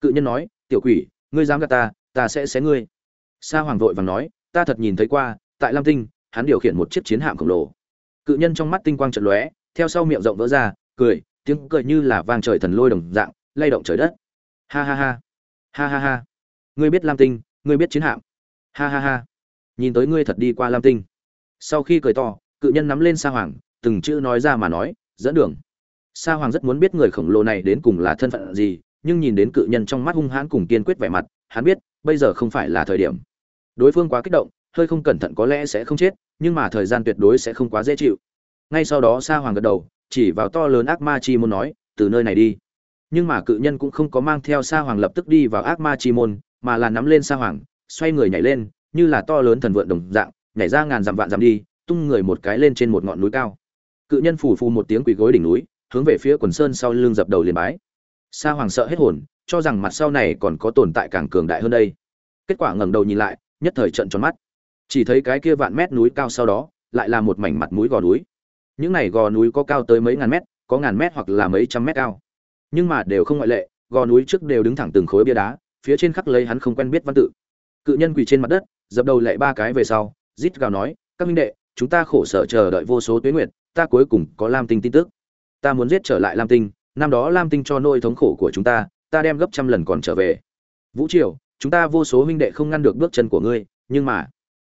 cự nhân nói, tiểu quỷ, ngươi dám gạt ta ta sẽ xé ngươi. Sa hoàng vội vàng nói, ta thật nhìn thấy qua, tại lam tinh, hắn điều khiển một chiếc chiến hạm khổng lồ. Cự nhân trong mắt tinh quang trận lóe, theo sau miệng rộng vỡ ra, cười, tiếng cười như là vang trời thần lôi đồng dạng, lay động trời đất. Ha ha ha. Ha ha ha. Ngươi biết lam tinh, ngươi biết chiến hạm. Ha ha ha. Nhìn tới ngươi thật đi qua lam tinh. Sau khi cười to, cự nhân nắm lên sa hoàng, từng chữ nói ra mà nói, dẫn đường. Sa hoàng rất muốn biết người khổng lồ này đến cùng là thân phận gì nhưng nhìn đến cự nhân trong mắt hung hãn cùng kiên quyết vẻ mặt, hắn biết, bây giờ không phải là thời điểm. Đối phương quá kích động, hơi không cẩn thận có lẽ sẽ không chết, nhưng mà thời gian tuyệt đối sẽ không quá dễ chịu. Ngay sau đó sa hoàng gật đầu, chỉ vào to lớn ác ma chi môn nói, từ nơi này đi. Nhưng mà cự nhân cũng không có mang theo sa hoàng lập tức đi vào ác ma chi môn, mà là nắm lên sa hoàng, xoay người nhảy lên, như là to lớn thần vượn đồng dạng, nhảy ra ngàn dặm vạn dặm đi, tung người một cái lên trên một ngọn núi cao. Cự nhân phủ phù một tiếng quỳ gối đỉnh núi, hướng về phía quần sơn sau lưng dập đầu liền bái sa hoàng sợ hết hồn, cho rằng mặt sau này còn có tồn tại càng cường đại hơn đây. Kết quả ngẩng đầu nhìn lại, nhất thời trận tròn mắt. Chỉ thấy cái kia vạn mét núi cao sau đó, lại là một mảnh mặt mũi gò núi. Những này gò núi có cao tới mấy ngàn mét, có ngàn mét hoặc là mấy trăm mét cao. Nhưng mà đều không ngoại lệ, gò núi trước đều đứng thẳng từng khối bia đá, phía trên khắc lấy hắn không quen biết văn tự. Cự nhân quỳ trên mặt đất, dập đầu lệ ba cái về sau, rít gào nói, các minh đệ, chúng ta khổ sở chờ đợi vô số tuyến nguyệt, ta cuối cùng có lam tinh tin tức. Ta muốn giết trở lại lam tinh năm đó lam tinh cho nỗi thống khổ của chúng ta ta đem gấp trăm lần còn trở về. Vũ triều, chúng ta vô số huynh đệ không ngăn được bước chân của ngươi, nhưng mà,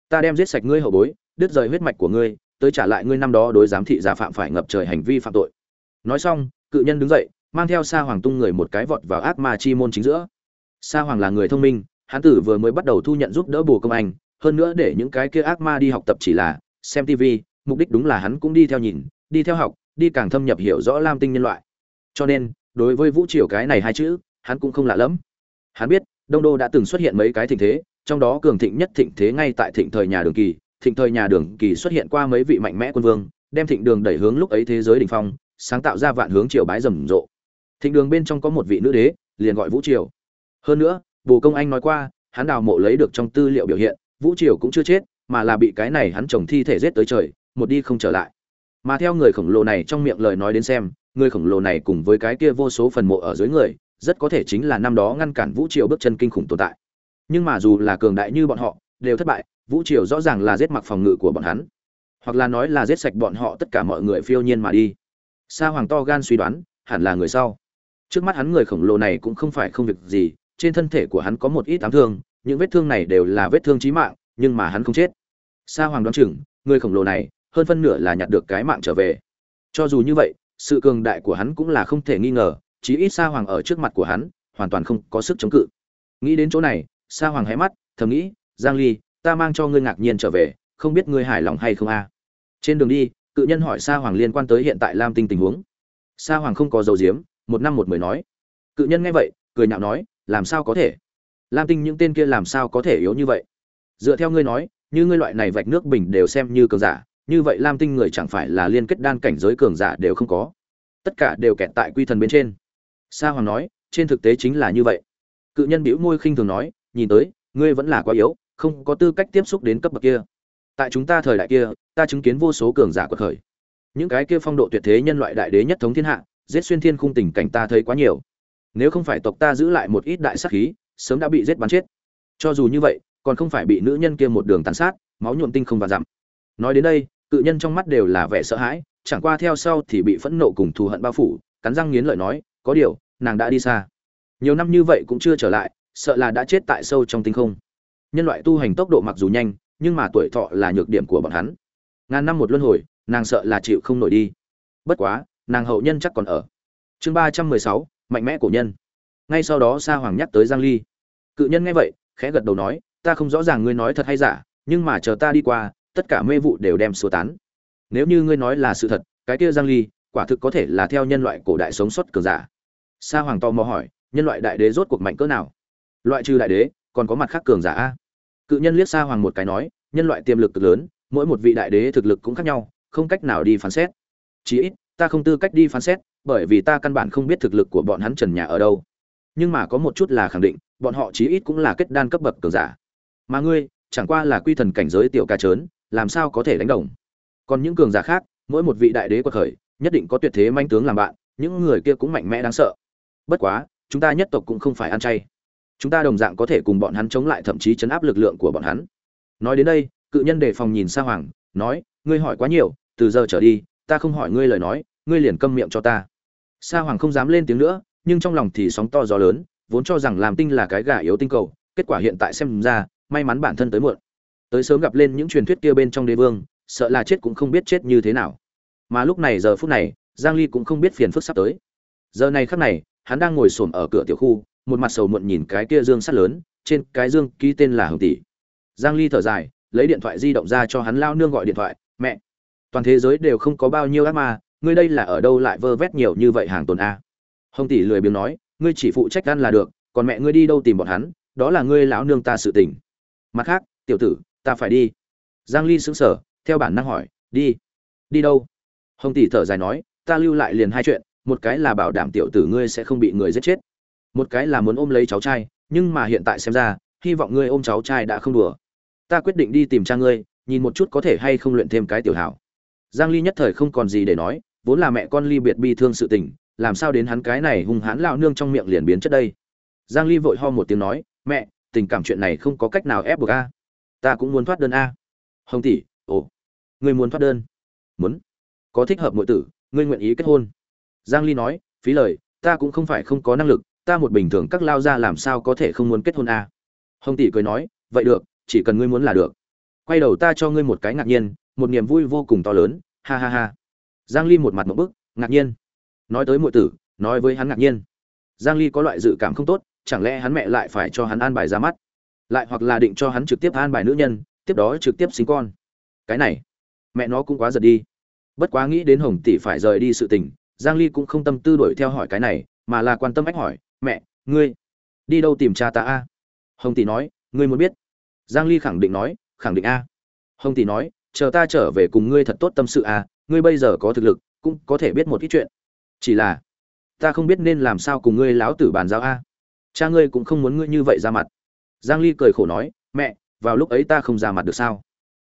ta đem giết sạch ngươi hậu bối, đứt rời huyết mạch của ngươi, tới trả lại ngươi năm đó đối giám thị giả phạm phải ngập trời hành vi phạm tội. Nói xong, cự nhân đứng dậy, mang theo sa hoàng tung người một cái vọt vào ác ma chi môn chính giữa. Sa hoàng là người thông minh, hắn tử vừa mới bắt đầu thu nhận giúp đỡ bồ công anh, hơn nữa để những cái kia ác ma đi học tập chỉ là xem tv mục đích đúng là hắn cũng đi theo nhìn, đi theo học, đi càng thâm nhập hiểu rõ lam tinh nhân loại cho nên, đối với vũ triều cái này hai chữ, hắn cũng không lạ lẫm. Hắn biết, đông đô đã từng xuất hiện mấy cái thịnh thế, trong đó cường thịnh nhất thịnh thế ngay tại thịnh thời nhà đường kỳ, thịnh thời nhà đường kỳ xuất hiện qua mấy vị mạnh mẽ quân vương, đem thịnh đường đẩy hướng lúc ấy thế giới đỉnh phong, sáng tạo ra vạn hướng triều bái rầm rộ. Thịnh đường bên trong có một vị nữ đế, liền gọi vũ triều. Hơn nữa, bồ công anh nói qua, hắn đào mộ lấy được trong tư liệu biểu hiện, vũ triều cũng chưa chết, mà là bị cái này hắn chồng thi thể giết tới trời, một đi không trở lại. Mà theo người khổng lồ này trong miệng lời nói đến xem người khổng lồ này cùng với cái kia vô số phần mộ ở dưới người, rất có thể chính là năm đó ngăn cản vũ triều bước chân kinh khủng tồn tại. Nhưng mà dù là cường đại như bọn họ, đều thất bại, vũ triều rõ ràng là giết mặc phòng ngự của bọn hắn. Hoặc là nói là giết sạch bọn họ tất cả mọi người phiêu nhiên mà đi. Sa hoàng to gan suy đoán, hẳn là người sau. Trước mắt hắn người khổng lồ này cũng không phải không việc gì, trên thân thể của hắn có một ít ám thương, những vết thương này đều là vết thương chí mạng, nhưng mà hắn không chết. Sa hoàng đoán chừng, người khổng lồ này, hơn phân nửa là nhặt được cái mạng trở về. Cho dù như vậy sự cường đại của hắn cũng là không thể nghi ngờ, chí ít sa hoàng ở trước mặt của hắn, hoàn toàn không có sức chống cự. Nghĩ đến chỗ này, sa hoàng hé mắt, thầm nghĩ, giang ly, ta mang cho ngươi ngạc nhiên trở về, không biết ngươi hài lòng hay không a? Trên đường đi, cự nhân hỏi sa hoàng liên quan tới hiện tại lam tinh tình huống. Sa hoàng không có dầu diếm một năm một mười nói. Cự nhân nghe vậy, cười nhạo nói, làm sao có thể? Lam tinh những tên kia làm sao có thể yếu như vậy? Dựa theo ngươi nói, như ngươi loại này vạch nước bình đều xem như cường giả như vậy lam tinh người chẳng phải là liên kết đan cảnh giới cường giả đều không có. Tất cả đều kẹt tại quy thần bên trên. Sa hoàng nói, trên thực tế chính là như vậy. Cự nhân bĩu môi khinh thường nói, nhìn tới, ngươi vẫn là quá yếu, không có tư cách tiếp xúc đến cấp bậc kia. Tại chúng ta thời đại kia, ta chứng kiến vô số cường giả của khởi. Những cái kia phong độ tuyệt thế nhân loại đại đế nhất thống thiên hạ, giết xuyên thiên khung tình cảnh ta thấy quá nhiều. Nếu không phải tộc ta giữ lại một ít đại sát khí, sớm đã bị giết bắn chết. Cho dù như vậy, còn không phải bị nữ nhân kia một đường tàn sát, máu nhuộm tinh không và dặm. Nói đến đây cự nhân trong mắt đều là vẻ sợ hãi, chẳng qua theo sau thì bị phẫn nộ cùng thù hận bao phủ, cắn răng nghiến lợi nói, có điều, nàng đã đi xa. Nhiều năm như vậy cũng chưa trở lại, sợ là đã chết tại sâu trong tinh không. Nhân loại tu hành tốc độ mặc dù nhanh, nhưng mà tuổi thọ là nhược điểm của bọn hắn. Ngàn năm một luân hồi, nàng sợ là chịu không nổi đi. Bất quá, nàng hậu nhân chắc còn ở. Chương ba trăm mười sáu, mạnh mẽ cổ nhân. Ngay sau đó sa hoàng nhắc tới giang ly. Cự nhân nghe vậy, khẽ gật đầu nói, ta không rõ ràng ngươi nói thật hay giả, nhưng mà chờ ta đi qua tất cả mê vụ đều đem xua tán. Nếu như ngươi nói là sự thật, cái kia giang ly, quả thực có thể là theo nhân loại cổ đại sống sót cường giả. Sa hoàng tò mò hỏi, nhân loại đại đế rốt cuộc mạnh cỡ nào? Loại trừ đại đế, còn có mặt khác cường giả a? Cự nhân liếc sa hoàng một cái nói, nhân loại tiềm lực cực lớn, mỗi một vị đại đế thực lực cũng khác nhau, không cách nào đi phán xét. Chí ít, ta không tư cách đi phán xét, bởi vì ta căn bản không biết thực lực của bọn hắn trần nhà ở đâu. Nhưng mà có một chút là khẳng định, bọn họ chí ít cũng là kết đan cấp bậc cường giả. Mà ngươi, chẳng qua là quy thần cảnh giới tiểu ca trớn làm sao có thể đánh đồng? Còn những cường giả khác, mỗi một vị đại đế quật khởi, nhất định có tuyệt thế manh tướng làm bạn, những người kia cũng mạnh mẽ đáng sợ. Bất quá, chúng ta nhất tộc cũng không phải ăn chay. Chúng ta đồng dạng có thể cùng bọn hắn chống lại thậm chí chấn áp lực lượng của bọn hắn. Nói đến đây, cự nhân đề phòng nhìn sa hoàng, nói, ngươi hỏi quá nhiều, từ giờ trở đi, ta không hỏi ngươi lời nói, ngươi liền câm miệng cho ta. Sa hoàng không dám lên tiếng nữa, nhưng trong lòng thì sóng to gió lớn, vốn cho rằng làm tinh là cái gà yếu tinh cầu, kết quả hiện tại xem ra, may mắn bản thân tới muộn tới sớm gặp lên những truyền thuyết kia bên trong đế vương, sợ là chết cũng không biết chết như thế nào. Mà lúc này giờ phút này, giang ly cũng không biết phiền phức sắp tới. Giờ này khắc này, hắn đang ngồi xổm ở cửa tiểu khu, một mặt sầu muộn nhìn cái kia dương sắt lớn, trên cái dương ký tên là hồng tỷ. Giang ly thở dài, lấy điện thoại di động ra cho hắn lao nương gọi điện thoại, mẹ, toàn thế giới đều không có bao nhiêu ác ma, ngươi đây là ở đâu lại vơ vét nhiều như vậy hàng tồn a? Hồng tỷ lười biếng nói, ngươi chỉ phụ trách ăn là được, còn mẹ ngươi đi đâu tìm bọn hắn, đó là ngươi lão nương ta sự tình. Mặt khác, tiểu tử ta phải đi. Giang ly sững sờ, theo bản năng hỏi, đi. Đi đâu? Hồng tỷ thở dài nói, ta lưu lại liền hai chuyện, một cái là bảo đảm tiểu tử ngươi sẽ không bị người giết chết, một cái là muốn ôm lấy cháu trai, nhưng mà hiện tại xem ra, hy vọng ngươi ôm cháu trai đã không đùa. Ta quyết định đi tìm cha ngươi, nhìn một chút có thể hay không luyện thêm cái tiểu hảo. Giang ly nhất thời không còn gì để nói, vốn là mẹ con ly biệt bi thương sự tình, làm sao đến hắn cái này hung hãn lão nương trong miệng liền biến chất đây? Giang ly vội ho một tiếng nói, mẹ, tình cảm chuyện này không có cách nào ép buộc a ta cũng muốn thoát đơn a. Hồng tỷ, ồ, ngươi muốn thoát đơn? Muốn. Có thích hợp muội tử, ngươi nguyện ý kết hôn. Giang ly nói, phí lời, ta cũng không phải không có năng lực, ta một bình thường các lao ra làm sao có thể không muốn kết hôn a? Hồng tỷ cười nói, vậy được, chỉ cần ngươi muốn là được. Quay đầu ta cho ngươi một cái ngạc nhiên, một niềm vui vô cùng to lớn, ha ha ha. Giang ly một mặt một bức, ngạc nhiên. Nói tới muội tử, nói với hắn ngạc nhiên. Giang ly có loại dự cảm không tốt, chẳng lẽ hắn mẹ lại phải cho hắn an bài ra mắt? Lại hoặc là định cho hắn trực tiếp an bài nữ nhân, tiếp đó trực tiếp sinh con. Cái này, mẹ nó cũng quá giật đi. Bất quá nghĩ đến hồng tỷ phải rời đi sự tình, giang ly cũng không tâm tư đuổi theo hỏi cái này, mà là quan tâm ách hỏi, mẹ, ngươi đi đâu tìm cha ta a? Hồng tỷ nói, ngươi muốn biết. Giang ly khẳng định nói, khẳng định a. Hồng tỷ nói, chờ ta trở về cùng ngươi thật tốt tâm sự a, ngươi bây giờ có thực lực, cũng có thể biết một ít chuyện. Chỉ là, ta không biết nên làm sao cùng ngươi láo tử bàn giao a. Cha ngươi cũng không muốn ngươi như vậy ra mặt giang ly cười khổ nói, mẹ, vào lúc ấy ta không ra mặt được sao?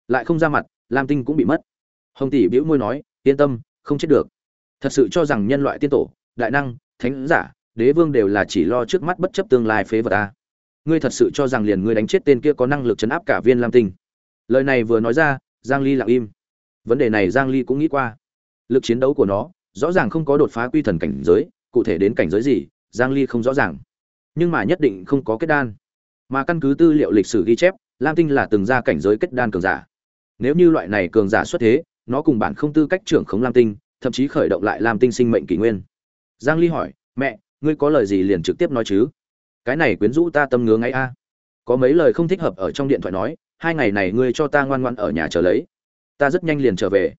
Lại không ra mặt, lam tinh cũng bị mất. Hồng tỷ bĩu môi nói, yên tâm, không chết được. Thật sự cho rằng nhân loại tiên tổ, đại năng, thánh giả, đế vương đều là chỉ lo trước mắt bất chấp tương lai phế vật ta ngươi thật sự cho rằng liền ngươi đánh chết tên kia có năng lực chấn áp cả viên lam tinh? Lời này vừa nói ra, giang ly lặng im. Vấn đề này giang ly cũng nghĩ qua. Lực chiến đấu của nó, rõ ràng không có đột phá quy thần cảnh giới, cụ thể đến cảnh giới gì, giang ly không rõ ràng. Nhưng mà nhất định không có kết đan mà căn cứ tư liệu lịch sử ghi chép, lam tinh là từng ra cảnh giới kết đan cường giả. Nếu như loại này cường giả xuất thế, nó cùng bản không tư cách trưởng khống lam tinh, thậm chí khởi động lại lam tinh sinh mệnh kỷ nguyên. Giang ly hỏi, mẹ, ngươi có lời gì liền trực tiếp nói chứ? Cái này quyến rũ ta tâm ngứa ngay a. Có mấy lời không thích hợp ở trong điện thoại nói, hai ngày này ngươi cho ta ngoan ngoan ở nhà chờ lấy. Ta rất nhanh liền trở về.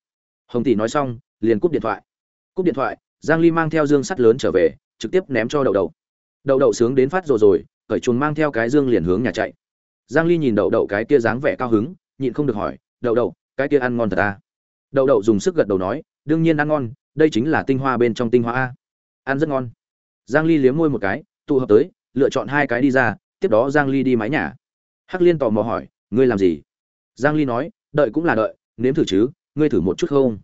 Hồng tỷ nói xong, liền cúp điện thoại. Cúp điện thoại, giang ly mang theo dương sắt lớn trở về, trực tiếp ném cho đậu đậu. Đậu đậu sướng đến phát rồi rồi cởi chuồng mang theo cái dương liền hướng nhà chạy. Giang ly nhìn đậu đậu cái kia dáng vẻ cao hứng, nhịn không được hỏi, đậu đậu, cái kia ăn ngon thật à? Đậu đậu dùng sức gật đầu nói, đương nhiên ăn ngon, đây chính là tinh hoa bên trong tinh hoa a. Ăn rất ngon. Giang ly liếm môi một cái, tụ hợp tới, lựa chọn hai cái đi ra, tiếp đó giang ly đi mái nhà. Hắc liên tò mò hỏi, ngươi làm gì? Giang ly nói, đợi cũng là đợi, nếm thử chứ, ngươi thử một chút không?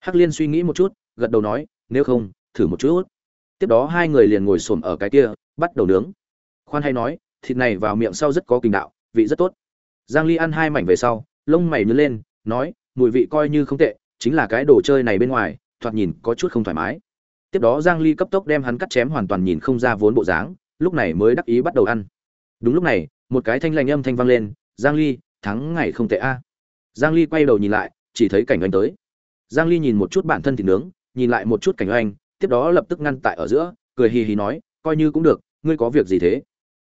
Hắc liên suy nghĩ một chút, gật đầu nói, nếu không, thử một chút. Tiếp đó hai người liền ngồi xổm ở cái kia, bắt đầu nướng khoan hay nói, thịt này vào miệng sau rất có kinh đạo, vị rất tốt. Giang ly ăn hai mảnh về sau, lông mày nhướng lên, nói, mùi vị coi như không tệ, chính là cái đồ chơi này bên ngoài, thoạt nhìn có chút không thoải mái. Tiếp đó giang ly cấp tốc đem hắn cắt chém hoàn toàn nhìn không ra vốn bộ dáng, lúc này mới đắc ý bắt đầu ăn. Đúng lúc này, một cái thanh lành âm thanh vang lên, giang ly thắng ngày không tệ a. Giang ly quay đầu nhìn lại, chỉ thấy cảnh anh tới. Giang ly nhìn một chút bản thân thịt nướng, nhìn lại một chút cảnh anh, tiếp đó lập tức ngăn tại ở giữa, cười hì hì nói, coi như cũng được, ngươi có việc gì thế?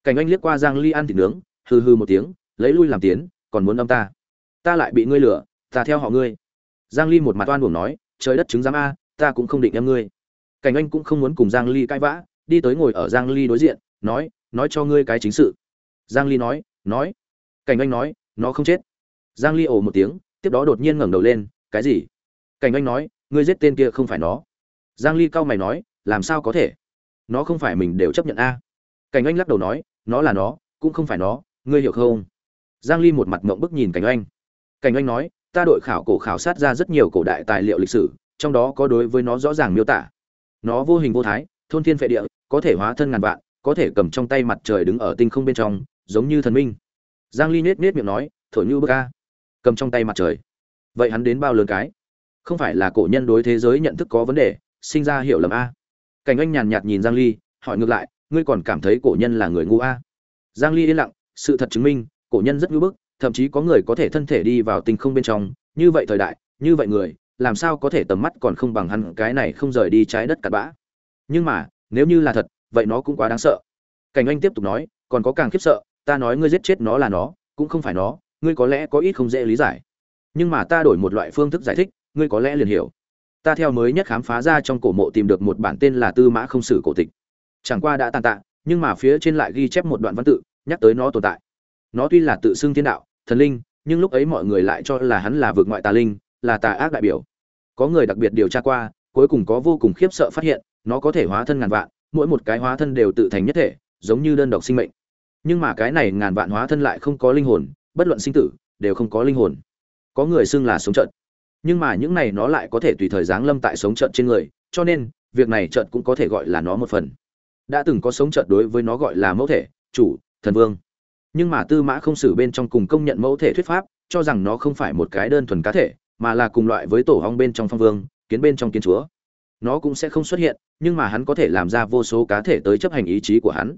Cảnh anh liếc qua giang ly ăn thịt nướng, hừ hừ một tiếng, lấy lui làm tiến, còn muốn âm ta? Ta lại bị ngươi lừa, ta theo họ ngươi. Giang ly một mặt oan uổng nói, trời đất chứng giám a, ta cũng không định em ngươi. Cảnh anh cũng không muốn cùng giang ly cãi vã, đi tới ngồi ở giang ly đối diện, nói nói cho ngươi cái chính sự. Giang ly nói nói. Cảnh anh nói, nó không chết. Giang ly ồ một tiếng, tiếp đó đột nhiên ngẩng đầu lên, cái gì? Cảnh anh nói, ngươi giết tên kia không phải nó. Giang ly cau mày nói, làm sao có thể? Nó không phải mình đều chấp nhận a cảnh anh lắc đầu nói, nó là nó, cũng không phải nó, ngươi hiểu không? Giang ly một mặt ngậm bức nhìn cảnh anh cảnh anh nói, ta đội khảo cổ khảo sát ra rất nhiều cổ đại tài liệu lịch sử, trong đó có đối với nó rõ ràng miêu tả. Nó vô hình vô thái, thôn thiên phệ địa, có thể hóa thân ngàn vạn, có thể cầm trong tay mặt trời đứng ở tinh không bên trong, giống như thần minh. Giang ly nết nết miệng nói, thổi như bức ca cầm trong tay mặt trời? Vậy hắn đến bao lớn cái? Không phải là cổ nhân đối thế giới nhận thức có vấn đề, sinh ra hiểu lầm a. Cảnh anh nhàn nhạt nhìn giang ly, hỏi ngược lại ngươi còn cảm thấy cổ nhân là người ngu a? Giang ly yên lặng, sự thật chứng minh, cổ nhân rất ngu bức, thậm chí có người có thể thân thể đi vào tinh không bên trong, như vậy thời đại, như vậy người, làm sao có thể tầm mắt còn không bằng hắn, cái này không rời đi trái đất cặn bã. Nhưng mà, nếu như là thật, vậy nó cũng quá đáng sợ. Cảnh anh tiếp tục nói, còn có càng khiếp sợ, ta nói ngươi giết chết nó là nó, cũng không phải nó, ngươi có lẽ có ít không dễ lý giải. Nhưng mà ta đổi một loại phương thức giải thích, ngươi có lẽ liền hiểu. Ta theo mới nhất khám phá ra trong cổ mộ tìm được một bản tên là tư mã không sử cổ tịch chẳng qua đã tàn tạ, nhưng mà phía trên lại ghi chép một đoạn văn tự, nhắc tới nó tồn tại. Nó tuy là tự xưng thiên đạo, thần linh, nhưng lúc ấy mọi người lại cho là hắn là vượt ngoại tà linh, là tà ác đại biểu. Có người đặc biệt điều tra qua, cuối cùng có vô cùng khiếp sợ phát hiện, nó có thể hóa thân ngàn vạn, mỗi một cái hóa thân đều tự thành nhất thể, giống như đơn độc sinh mệnh. Nhưng mà cái này ngàn vạn hóa thân lại không có linh hồn, bất luận sinh tử, đều không có linh hồn. Có người xưng là sống trận nhưng mà những này nó lại có thể tùy thời giáng lâm tại sống trận trên người, cho nên, việc này trận cũng có thể gọi là nó một phần đã từng có sống trận đối với nó gọi là mẫu thể, chủ, thần vương. Nhưng mà tư mã không xử bên trong cùng công nhận mẫu thể thuyết pháp, cho rằng nó không phải một cái đơn thuần cá thể, mà là cùng loại với tổ hong bên trong phong vương, kiến bên trong kiến chúa. Nó cũng sẽ không xuất hiện, nhưng mà hắn có thể làm ra vô số cá thể tới chấp hành ý chí của hắn.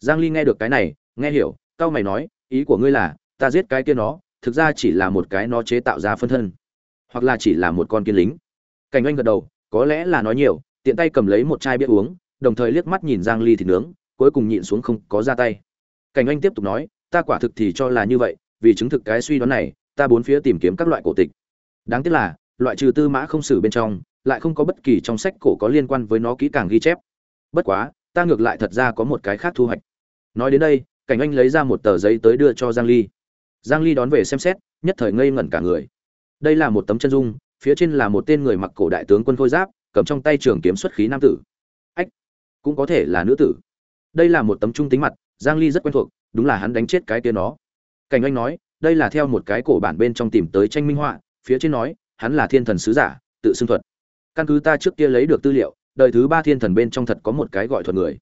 Giang ly nghe được cái này, nghe hiểu cao mày nói, ý của ngươi là, ta giết cái kia nó, thực ra chỉ là một cái nó chế tạo ra phân thân, hoặc là chỉ là một con kiến lính. Cảnh anh gật đầu, có lẽ là nói nhiều, tiện tay cầm lấy một chai bia uống đồng thời liếc mắt nhìn giang ly thịt nướng, cuối cùng nhịn xuống không có ra tay. Cảnh anh tiếp tục nói, ta quả thực thì cho là như vậy, vì chứng thực cái suy đoán này, ta bốn phía tìm kiếm các loại cổ tịch. Đáng tiếc là, loại trừ tư mã không sử bên trong, lại không có bất kỳ trong sách cổ có liên quan với nó kỹ càng ghi chép. Bất quá, ta ngược lại thật ra có một cái khác thu hoạch. Nói đến đây, cảnh anh lấy ra một tờ giấy tới đưa cho giang ly. Giang ly đón về xem xét, nhất thời ngây ngẩn cả người. Đây là một tấm chân dung, phía trên là một tên người mặc cổ đại tướng quân khôi giáp, cầm trong tay trường kiếm xuất khí nam tử cũng có thể là nữ tử. Đây là một tấm trung tính mặt, giang ly rất quen thuộc, đúng là hắn đánh chết cái kia nó. Cảnh anh nói, đây là theo một cái cổ bản bên trong tìm tới tranh minh họa, phía trên nói, hắn là thiên thần sứ giả, tự xưng thuật. Căn cứ ta trước kia lấy được tư liệu, đời thứ ba thiên thần bên trong thật có một cái gọi thuật người.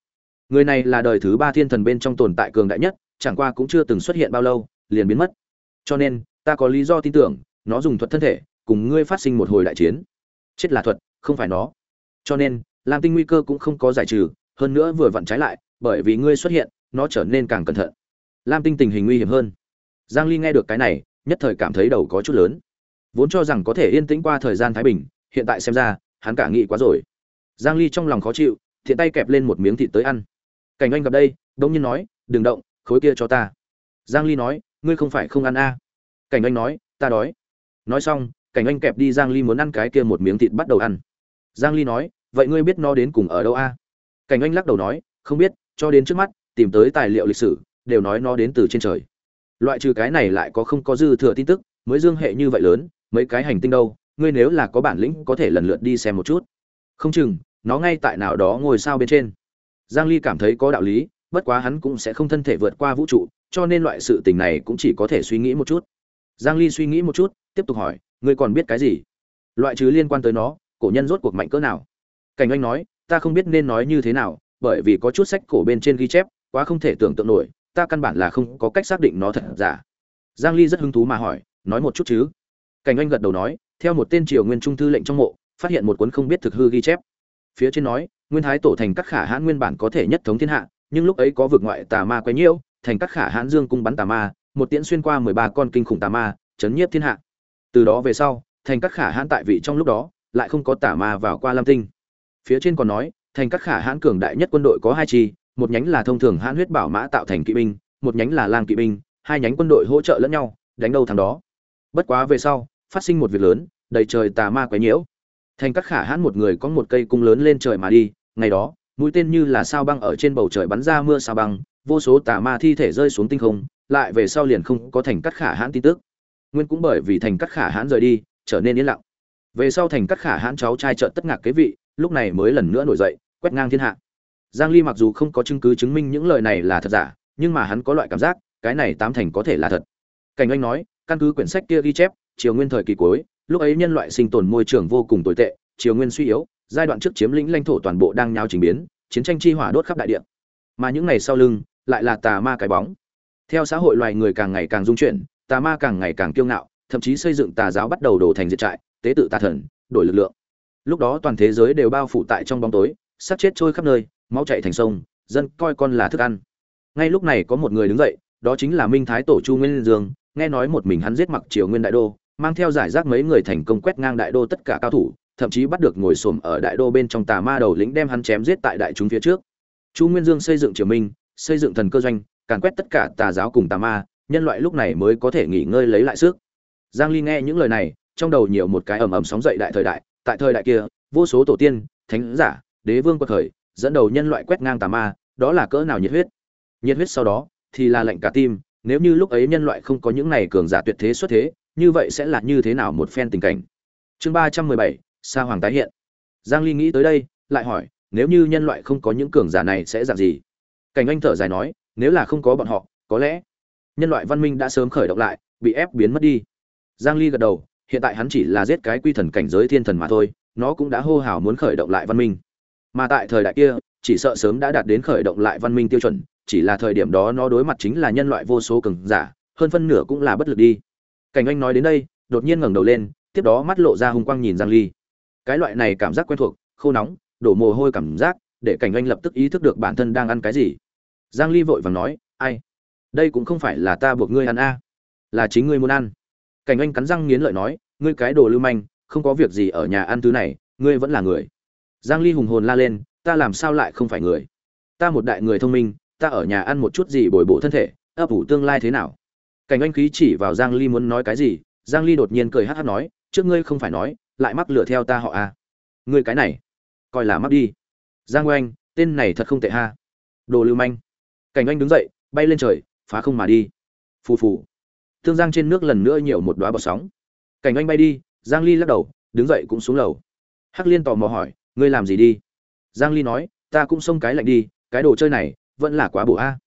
Người này là đời thứ ba thiên thần bên trong tồn tại cường đại nhất, chẳng qua cũng chưa từng xuất hiện bao lâu, liền biến mất. Cho nên, ta có lý do tin tưởng, nó dùng thuật thân thể, cùng ngươi phát sinh một hồi đại chiến. Chết là thuật, không phải nó. Cho nên lam tinh nguy cơ cũng không có giải trừ, hơn nữa vừa vặn trái lại, bởi vì ngươi xuất hiện, nó trở nên càng cẩn thận. Lam tinh tình hình nguy hiểm hơn. Giang ly nghe được cái này, nhất thời cảm thấy đầu có chút lớn. Vốn cho rằng có thể yên tĩnh qua thời gian thái bình, hiện tại xem ra, hắn cả nghĩ quá rồi. Giang ly trong lòng khó chịu, thiện tay kẹp lên một miếng thịt tới ăn. Cảnh anh gặp đây đông nhiên nói, đừng động, khối kia cho ta. Giang ly nói, ngươi không phải không ăn a à. cảnh anh nói, ta đói. Nói xong, cảnh anh kẹp đi giang ly muốn ăn cái kia một miếng thịt bắt đầu ăn. Giang ly nói vậy ngươi biết nó đến cùng ở đâu a? À? cảnh anh lắc đầu nói, không biết, cho đến trước mắt, tìm tới tài liệu lịch sử, đều nói nó đến từ trên trời. Loại trừ cái này lại có không có dư thừa tin tức, mới dương hệ như vậy lớn, mấy cái hành tinh đâu, ngươi nếu là có bản lĩnh có thể lần lượt đi xem một chút. Không chừng, nó ngay tại nào đó ngồi sao bên trên. Giang ly cảm thấy có đạo lý, bất quá hắn cũng sẽ không thân thể vượt qua vũ trụ, cho nên loại sự tình này cũng chỉ có thể suy nghĩ một chút. Giang ly suy nghĩ một chút, tiếp tục hỏi, ngươi còn biết cái gì? Loại trừ liên quan tới nó, cổ nhân rốt cuộc mạnh cỡ nào? Cảnh anh nói, ta không biết nên nói như thế nào, bởi vì có chút sách cổ bên trên ghi chép, quá không thể tưởng tượng nổi, ta căn bản là không có cách xác định nó thật giả. Giang ly rất hứng thú mà hỏi, nói một chút chứ? Cảnh anh gật đầu nói, theo một tên triều nguyên trung thư lệnh trong mộ, phát hiện một cuốn không biết thực hư ghi chép. Phía trên nói, nguyên thái tổ thành các khả hãn nguyên bản có thể nhất thống thiên hạ, nhưng lúc ấy có vực ngoại tà ma quấy nhiễu, thành các khả hãn dương cung bắn tà ma, một tiễn xuyên qua mười ba con kinh khủng tà ma, chấn nhiếp thiên hạ. Từ đó về sau, thành các khả hãn tại vị trong lúc đó, lại không có tà ma vào qua lam tinh phía trên còn nói, thành các khả hãn cường đại nhất quân đội có hai chi, một nhánh là thông thường hãn huyết bảo mã tạo thành kỵ binh, một nhánh là lang kỵ binh, hai nhánh quân đội hỗ trợ lẫn nhau, đánh đâu thằng đó. Bất quá về sau, phát sinh một việc lớn, đầy trời tà ma quấy nhiễu. Thành các khả hãn một người có một cây cung lớn lên trời mà đi, ngày đó, mũi tên như là sao băng ở trên bầu trời bắn ra mưa sao băng, vô số tà ma thi thể rơi xuống tinh không, lại về sau liền không có thành cắt khả hãn tin tức. Nguyên cũng bởi vì thành cắt khả hãn rời đi, trở nên yên lặng. Về sau thành cắt khả hãn cháu trai trợn tất ngạc kế vị lúc này mới lần nữa nổi dậy, quét ngang thiên hạ. Giang ly mặc dù không có chứng cứ chứng minh những lời này là thật giả, nhưng mà hắn có loại cảm giác, cái này tám thành có thể là thật. Cảnh anh nói, căn cứ quyển sách kia ghi chép, triều nguyên thời kỳ cuối, lúc ấy nhân loại sinh tồn môi trường vô cùng tồi tệ, triều nguyên suy yếu, giai đoạn trước chiếm lĩnh lãnh thổ toàn bộ đang nháo trình biến, chiến tranh chi hỏa đốt khắp đại địa. Mà những ngày sau lưng, lại là tà ma cái bóng. Theo xã hội loài người càng ngày càng dung chuyển, tà ma càng ngày càng kiêu ngạo, thậm chí xây dựng tà giáo bắt đầu đổ thành diệt trại, tế tự tà thần, đổi lực lượng lúc đó toàn thế giới đều bao phủ tại trong bóng tối sát chết trôi khắp nơi, máu chạy thành sông, dân coi con là thức ăn. Ngay lúc này có một người đứng dậy, đó chính là minh thái tổ chu nguyên dương, nghe nói một mình hắn giết mặc triều nguyên đại đô, mang theo giải rác mấy người thành công quét ngang đại đô tất cả cao thủ, thậm chí bắt được ngồi xổm ở đại đô bên trong tà ma đầu lĩnh đem hắn chém giết tại đại chúng phía trước. Chu nguyên dương xây dựng triều minh, xây dựng thần cơ doanh, càn quét tất cả tà giáo cùng tà ma, nhân loại lúc này mới có thể nghỉ ngơi lấy lại sức. Giang ly nghe những lời này, trong đầu nhiều một cái ầm ầm sóng dậy đại thời đại tại thời đại kia, vô số tổ tiên, thánh giả, đế vương quật khởi, dẫn đầu nhân loại quét ngang tà ma, đó là cỡ nào nhiệt huyết? Nhiệt huyết sau đó thì là lệnh cả tim, nếu như lúc ấy nhân loại không có những này cường giả tuyệt thế xuất thế, như vậy sẽ là như thế nào một phen tình cảnh? Chương ba trăm mười bảy, sa hoàng tái hiện. Giang ly nghĩ tới đây, lại hỏi, nếu như nhân loại không có những cường giả này sẽ dạng gì? Cảnh anh thở dài nói, nếu là không có bọn họ, có lẽ nhân loại văn minh đã sớm khởi động lại, bị ép biến mất đi. Giang ly gật đầu hiện tại hắn chỉ là giết cái quy thần cảnh giới thiên thần mà thôi, nó cũng đã hô hào muốn khởi động lại văn minh. Mà tại thời đại kia, chỉ sợ sớm đã đạt đến khởi động lại văn minh tiêu chuẩn, chỉ là thời điểm đó nó đối mặt chính là nhân loại vô số cường giả, hơn phân nửa cũng là bất lực đi. Cảnh anh nói đến đây, đột nhiên ngẩng đầu lên, tiếp đó mắt lộ ra hung quang nhìn giang ly. Cái loại này cảm giác quen thuộc, khô nóng, đổ mồ hôi cảm giác, để cảnh anh lập tức ý thức được bản thân đang ăn cái gì. Giang ly vội vàng nói, ai? Đây cũng không phải là ta buộc ngươi ăn a, là chính ngươi muốn ăn cảnh anh cắn răng nghiến lợi nói, ngươi cái đồ lưu manh, không có việc gì ở nhà ăn thứ này, ngươi vẫn là người. Giang ly hùng hồn la lên, ta làm sao lại không phải người? Ta một đại người thông minh, ta ở nhà ăn một chút gì bồi bổ thân thể, ấp ủ tương lai thế nào? Cảnh anh khí chỉ vào giang ly muốn nói cái gì, giang ly đột nhiên cười hắt hắt nói, trước ngươi không phải nói, lại mắc lửa theo ta họ à ngươi cái này, coi là mắc đi. Giang oanh, tên này thật không tệ ha. Đồ lưu manh. Cảnh anh đứng dậy, bay lên trời, phá không mà đi. Phù phù tương giang trên nước lần nữa nhiều một đóa bọt sóng. Cảnh anh bay đi, giang ly lắc đầu, đứng dậy cũng xuống lầu. Hắc liên tò mò hỏi, ngươi làm gì đi? Giang ly nói, ta cũng xông cái lạnh đi, cái đồ chơi này vẫn là quá bổ a.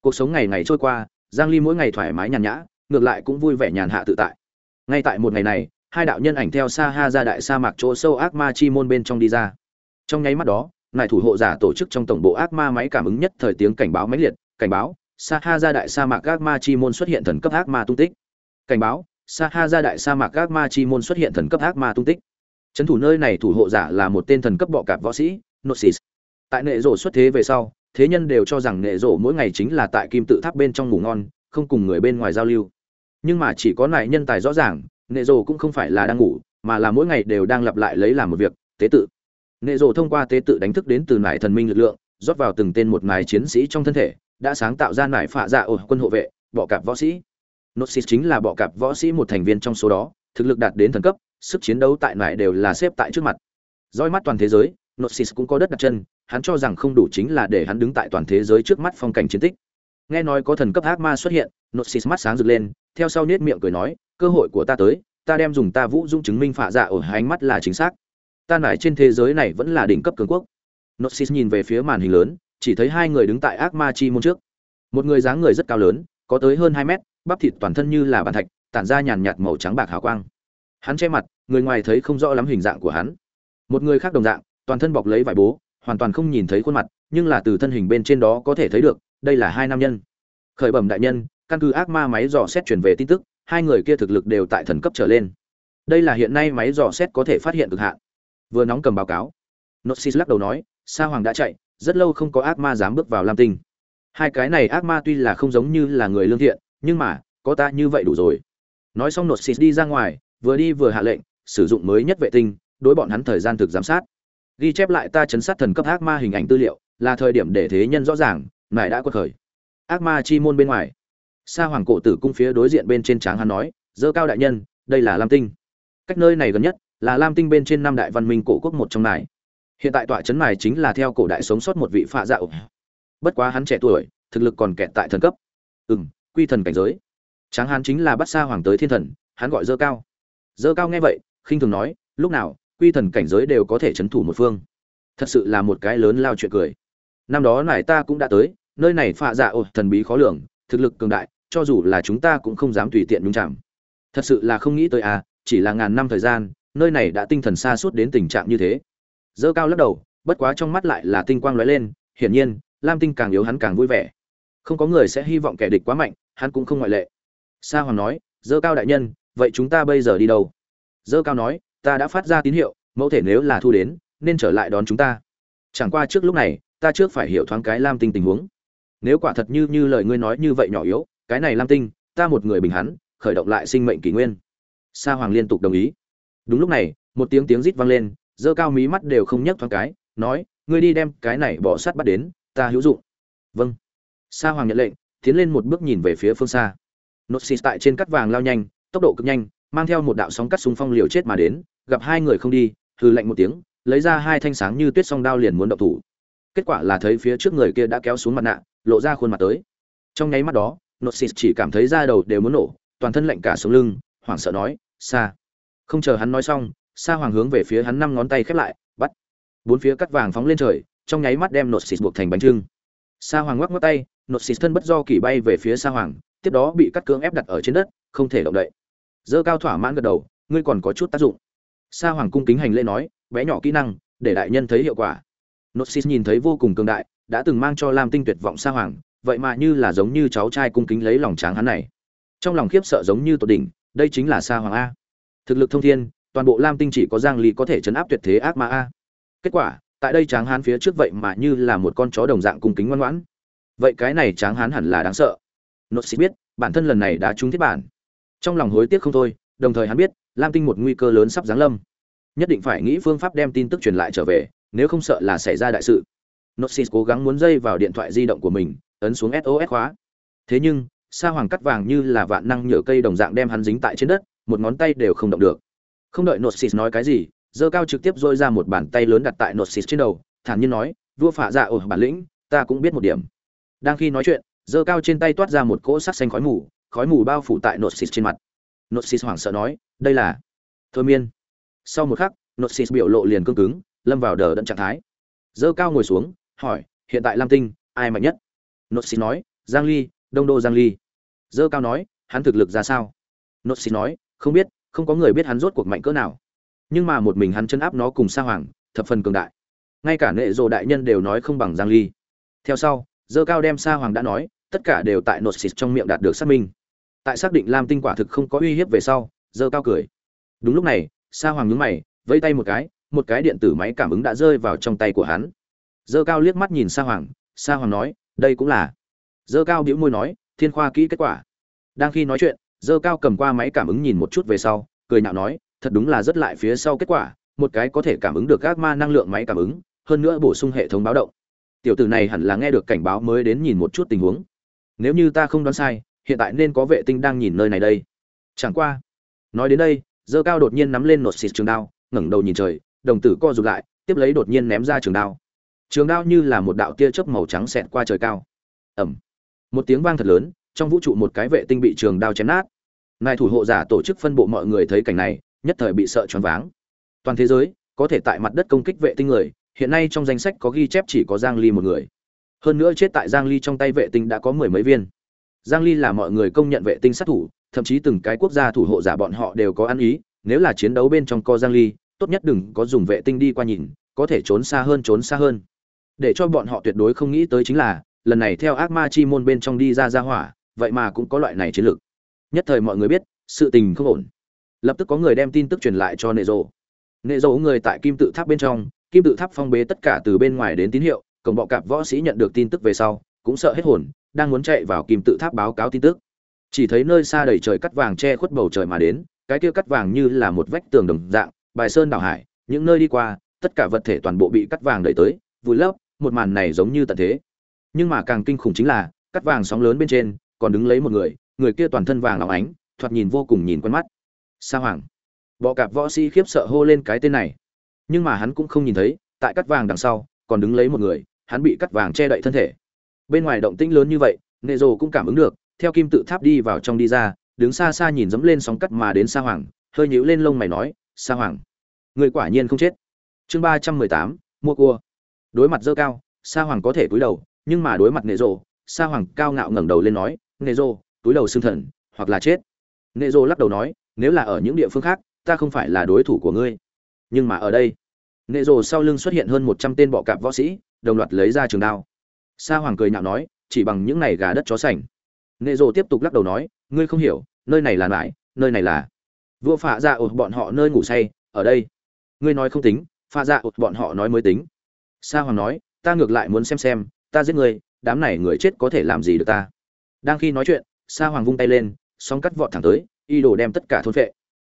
Cuộc sống ngày ngày trôi qua, giang ly mỗi ngày thoải mái nhàn nhã, ngược lại cũng vui vẻ nhàn hạ tự tại. Ngay tại một ngày này, hai đạo nhân ảnh theo sa ha ra đại sa mạc chỗ sâu ác ma chi môn bên trong đi ra. Trong nháy mắt đó, ngài thủ hộ giả tổ chức trong tổng bộ ác ma máy cảm ứng nhất thời tiếng cảnh báo mãnh liệt, cảnh báo sa ha ra đại sa mạc gác ma chi môn xuất hiện thần cấp ác ma tung tích. Cảnh báo sa ha ra đại sa mạc gác ma chi môn xuất hiện thần cấp ác ma tung tích. Trấn thủ nơi này thủ hộ giả là một tên thần cấp bọ cạp võ sĩ nosis tại nệ rổ xuất thế về sau, thế nhân đều cho rằng nệ rổ mỗi ngày chính là tại kim tự tháp bên trong ngủ ngon, không cùng người bên ngoài giao lưu. Nhưng mà chỉ có nại nhân tài rõ ràng nệ rổ cũng không phải là đang ngủ, mà là mỗi ngày đều đang lặp lại lấy làm một việc, tế tự. Nệ rổ thông qua tế tự đánh thức đến từ nải thần minh lực lượng, rót vào từng tên một nại chiến sĩ trong thân thể đã sáng tạo ra nải phạ dạ ổ quân hộ vệ, bọ cạp võ sĩ. Nosis chính là bọ cạp võ sĩ một thành viên trong số đó, thực lực đạt đến thần cấp, sức chiến đấu tại nải đều là xếp tại trước mặt. Roi mắt toàn thế giới nosis cũng có đất đặt chân, hắn cho rằng không đủ chính là để hắn đứng tại toàn thế giới trước mắt phong cảnh chiến tích. Nghe nói có thần cấp ác ma xuất hiện nosis mắt sáng rực lên, theo sau nết miệng cười nói, cơ hội của ta tới, ta đem dùng ta vũ dung chứng minh phạ dạ ở ánh mắt là chính xác. Ta nải trên thế giới này vẫn là đỉnh cấp cường quốc. Nosis nhìn về phía màn hình lớn chỉ thấy hai người đứng tại ác ma chi môn trước. Một người dáng người rất cao lớn, có tới hơn hai mét, bắp thịt toàn thân như là bàn thạch, tản ra nhàn nhạt màu trắng bạc hào quang. Hắn che mặt, người ngoài thấy không rõ lắm hình dạng của hắn. Một người khác đồng dạng, toàn thân bọc lấy vải bố, hoàn toàn không nhìn thấy khuôn mặt, nhưng là từ thân hình bên trên đó có thể thấy được, đây là hai nam nhân. Khởi bẩm đại nhân, căn cứ ác ma máy dò xét truyền về tin tức, hai người kia thực lực đều tại thần cấp trở lên. Đây là hiện nay máy dò xét có thể phát hiện cực hạn. Vừa nóng cầm báo cáo. Noxis lắc đầu nói, sa hoàng đã chạy rất lâu không có ác ma dám bước vào lam tinh. Hai cái này ác ma tuy là không giống như là người lương thiện, nhưng mà, có ta như vậy đủ rồi. Nói xong nột xịt đi ra ngoài, vừa đi vừa hạ lệnh, sử dụng mới nhất vệ tinh, đối bọn hắn thời gian thực giám sát. Ghi chép lại ta chấn sát thần cấp ác ma hình ảnh tư liệu, là thời điểm để thế nhân rõ ràng, ngài đã quật khởi. Ác ma chi môn bên ngoài. Sa hoàng cổ tử cung phía đối diện bên trên tráng hắn nói, dơ cao đại nhân, đây là lam tinh. Cách nơi này gần nhất, là lam tinh bên trên năm đại văn minh cổ quốc một trong này hiện tại tọa chấn này chính là theo cổ đại sống sót một vị phạ dạo bất quá hắn trẻ tuổi, thực lực còn kẹt tại thần cấp. Ừ m quy thần cảnh giới. Tráng hán chính là bắt xa hoàng tới thiên thần, hắn gọi dơ cao. Dơ cao nghe vậy, khinh thường nói, lúc nào, quy thần cảnh giới đều có thể chấn thủ một phương. Thật sự là một cái lớn lao chuyện cười. Năm đó nải ta cũng đã tới, nơi này phạ dạ ổ, thần bí khó lường, thực lực cường đại, cho dù là chúng ta cũng không dám tùy tiện nhúng chạm thật sự là không nghĩ tới à chỉ là ngàn năm thời gian, nơi này đã tinh thần xa suốt đến tình trạng như thế dơ cao lắc đầu, bất quá trong mắt lại là tinh quang lóe lên, hiển nhiên, lam tinh càng yếu hắn càng vui vẻ. Không có người sẽ hy vọng kẻ địch quá mạnh, hắn cũng không ngoại lệ. Sa hoàng nói, dơ cao đại nhân, vậy chúng ta bây giờ đi đâu? Dơ cao nói, ta đã phát ra tín hiệu, mẫu thể nếu là thu đến, nên trở lại đón chúng ta. Chẳng qua trước lúc này, ta trước phải hiểu thoáng cái lam tinh tình huống. Nếu quả thật như như lời ngươi nói như vậy nhỏ yếu, cái này lam tinh, ta một người bình hắn, khởi động lại sinh mệnh kỷ nguyên. Sa hoàng liên tục đồng ý. Đúng lúc này, một tiếng tiếng rít vang lên dơ cao mí mắt đều không nhấc thoáng cái, nói, ngươi đi đem cái này bỏ sát bắt đến, ta hữu dụng. Vâng. Sa hoàng nhận lệnh, tiến lên một bước nhìn về phía phương xa. Nốt xịt tại trên cắt vàng lao nhanh, tốc độ cực nhanh, mang theo một đạo sóng cắt súng phong liều chết mà đến, gặp hai người không đi, hừ lạnh một tiếng, lấy ra hai thanh sáng như tuyết song đao liền muốn động thủ. Kết quả là thấy phía trước người kia đã kéo xuống mặt nạ, lộ ra khuôn mặt tới. Trong nháy mắt đó, nốt xịt chỉ cảm thấy da đầu đều muốn nổ, toàn thân lạnh cả sống lưng, hoảng sợ nói xa không chờ hắn nói xong sa hoàng hướng về phía hắn năm ngón tay khép lại, bắt. Bốn phía cắt vàng phóng lên trời, trong nháy mắt đem Nột xịt buộc thành bánh trưng. Sa hoàng ngoắc ngoắc tay Nột xịt thân bất do kỳ bay về phía sa hoàng, tiếp đó bị cắt cưỡng ép đặt ở trên đất, không thể động đậy. Dơ cao thỏa mãn gật đầu, ngươi còn có chút tác dụng. Sa hoàng cung kính hành lễ nói, bé nhỏ kỹ năng, để đại nhân thấy hiệu quả. Nột Xịt nhìn thấy vô cùng cường đại, đã từng mang cho lam tinh tuyệt vọng sa hoàng, vậy mà như là giống như cháu trai cung kính lấy lòng tráng hắn này. Trong lòng khiếp sợ giống như tột đỉnh, đây chính là sa hoàng a. Thực lực thông thiên toàn bộ lam tinh chỉ có giang ly có thể chấn áp tuyệt thế ác ma a. Kết quả, tại đây tráng hán phía trước vậy mà như là một con chó đồng dạng cung kính ngoan ngoãn. Vậy cái này tráng hán hẳn là đáng sợ. Noxis biết, bản thân lần này đã trúng thiết bản. Trong lòng hối tiếc không thôi, đồng thời hắn biết, lam tinh một nguy cơ lớn sắp giáng lâm. Nhất định phải nghĩ phương pháp đem tin tức truyền lại trở về, nếu không sợ là xảy ra đại sự. Noxis cố gắng muốn dây vào điện thoại di động của mình, ấn xuống sos khóa. Thế nhưng, sa hoàng cắt vàng như là vạn năng nhựa cây đồng dạng đem hắn dính tại trên đất, một ngón tay đều không động được không đợi nosis nói cái gì, dơ cao trực tiếp dôi ra một bàn tay lớn đặt tại nosis trên đầu, thản nhiên nói, vua phả dạ ở bản lĩnh, ta cũng biết một điểm. Đang khi nói chuyện, dơ cao trên tay toát ra một cỗ sắc xanh khói mù khói mù bao phủ tại nosis trên mặt. Nosis hoảng sợ nói, đây là thôi miên. Sau một khắc nosis biểu lộ liền cương cứng, lâm vào đờ đẫn trạng thái. Dơ cao ngồi xuống, hỏi, hiện tại lam tinh, ai mạnh nhất? Nosis nói, giang ly, đông đô giang ly. Dơ cao nói, hắn thực lực ra sao? Nosis nói, không biết không có người biết hắn rốt cuộc mạnh cỡ nào. Nhưng mà một mình hắn chân áp nó cùng sa hoàng, thập phần cường đại. Ngay cả nệ rồ đại nhân đều nói không bằng giang ly. Theo sau, dơ cao đem sa hoàng đã nói, tất cả đều tại noxis trong miệng đạt được xác minh. Tại xác định lam tinh quả thực không có uy hiếp về sau, dơ cao cười. Đúng lúc này, sa hoàng nhướng mày, vẫy tay một cái một cái điện tử máy cảm ứng đã rơi vào trong tay của hắn. Dơ cao liếc mắt nhìn sa hoàng sa hoàng nói, đây cũng là. Dơ cao bĩu môi nói, thiên khoa kỹ kết quả. Đang khi nói chuyện dơ cao cầm qua máy cảm ứng nhìn một chút về sau, cười nhạo nói, thật đúng là rất lại phía sau kết quả, một cái có thể cảm ứng được các ma năng lượng máy cảm ứng, hơn nữa bổ sung hệ thống báo động. Tiểu tử này hẳn là nghe được cảnh báo mới đến nhìn một chút tình huống. Nếu như ta không đoán sai, hiện tại nên có vệ tinh đang nhìn nơi này đây. Chẳng qua. Nói đến đây dơ cao đột nhiên nắm lên nột xịt trường đao, ngẩng đầu nhìn trời, đồng tử co rụt lại, tiếp lấy đột nhiên ném ra trường đao. Trường đao như là một đạo tia chớp màu trắng xẹt qua trời cao. Ẩm một tiếng vang thật lớn, trong vũ trụ một cái vệ tinh bị trường đao chém nát nài thủ hộ giả tổ chức phân bộ mọi người thấy cảnh này, nhất thời bị sợ choáng váng. Toàn thế giới, có thể tại mặt đất công kích vệ tinh người, hiện nay trong danh sách có ghi chép chỉ có giang ly một người. Hơn nữa chết tại giang ly trong tay vệ tinh đã có mười mấy viên. Giang ly là mọi người công nhận vệ tinh sát thủ, thậm chí từng cái quốc gia thủ hộ giả bọn họ đều có ăn ý, nếu là chiến đấu bên trong co giang ly, tốt nhất đừng có dùng vệ tinh đi qua nhìn, có thể trốn xa hơn, trốn xa hơn. Để cho bọn họ tuyệt đối không nghĩ tới chính là, lần này theo ác ma chi môn bên trong đi ra ra hỏa, vậy mà cũng có loại này chiến lược nhất thời mọi người biết, sự tình không ổn. Lập tức có người đem tin tức truyền lại cho nệ rộ nệ rộ người tại kim tự tháp bên trong, kim tự tháp phong bế tất cả từ bên ngoài đến tín hiệu, cổng bọ cạp võ sĩ nhận được tin tức về sau, cũng sợ hết hồn, đang muốn chạy vào kim tự tháp báo cáo tin tức. Chỉ thấy nơi xa đầy trời cắt vàng che khuất bầu trời mà đến, cái kia cắt vàng như là một vách tường đồng dạng, bài sơn đảo hải, những nơi đi qua, tất cả vật thể toàn bộ bị cắt vàng đẩy tới, vùi lấp, một màn này giống như tận thế. Nhưng mà càng kinh khủng chính là, cắt vàng sóng lớn bên trên, còn đứng lấy một người người kia toàn thân vàng óng ánh, thoạt nhìn vô cùng nhìn quen mắt. Sa hoàng. Bọ cạp võ sĩ khiếp sợ hô lên cái tên này. Nhưng mà hắn cũng không nhìn thấy, tại cắt vàng đằng sau, còn đứng lấy một người, hắn bị cắt vàng che đậy thân thể. Bên ngoài động tĩnh lớn như vậy, nệ rồ cũng cảm ứng được, theo kim tự tháp đi vào trong đi ra, đứng xa xa nhìn dẫm lên sóng cắt mà đến sa hoàng, hơi nhíu lên lông mày nói, sa hoàng, người quả nhiên không chết. Chương ba trăm mười tám, mua cua. Đối mặt dơ cao, sa hoàng có thể cúi đầu, nhưng mà đối mặt nệ rồ sa hoàng cao ngạo ngẩng đầu lên nói, nệ rồ túi đầu xương thần hoặc là chết. Nệ rồ lắc đầu nói nếu là ở những địa phương khác ta không phải là đối thủ của ngươi. Nhưng mà ở đây nệ rồ sau lưng xuất hiện hơn một trăm tên bọ cạp võ sĩ đồng loạt lấy ra trường đao. Sa hoàng cười nhạo nói chỉ bằng những này gà đất chó sành. Nệ rồ tiếp tục lắc đầu nói ngươi không hiểu nơi này là nại nơi này là. Vua phạ dạ ột bọn họ nơi ngủ say ở đây. Ngươi nói không tính phạ dạ ột bọn họ nói mới tính. Sa hoàng nói ta ngược lại muốn xem xem ta giết người, đám này người chết có thể làm gì được ta? Đang khi nói chuyện sa hoàng vung tay lên sóng cắt vọt thẳng tới, y đồ đem tất cả thôn phệ.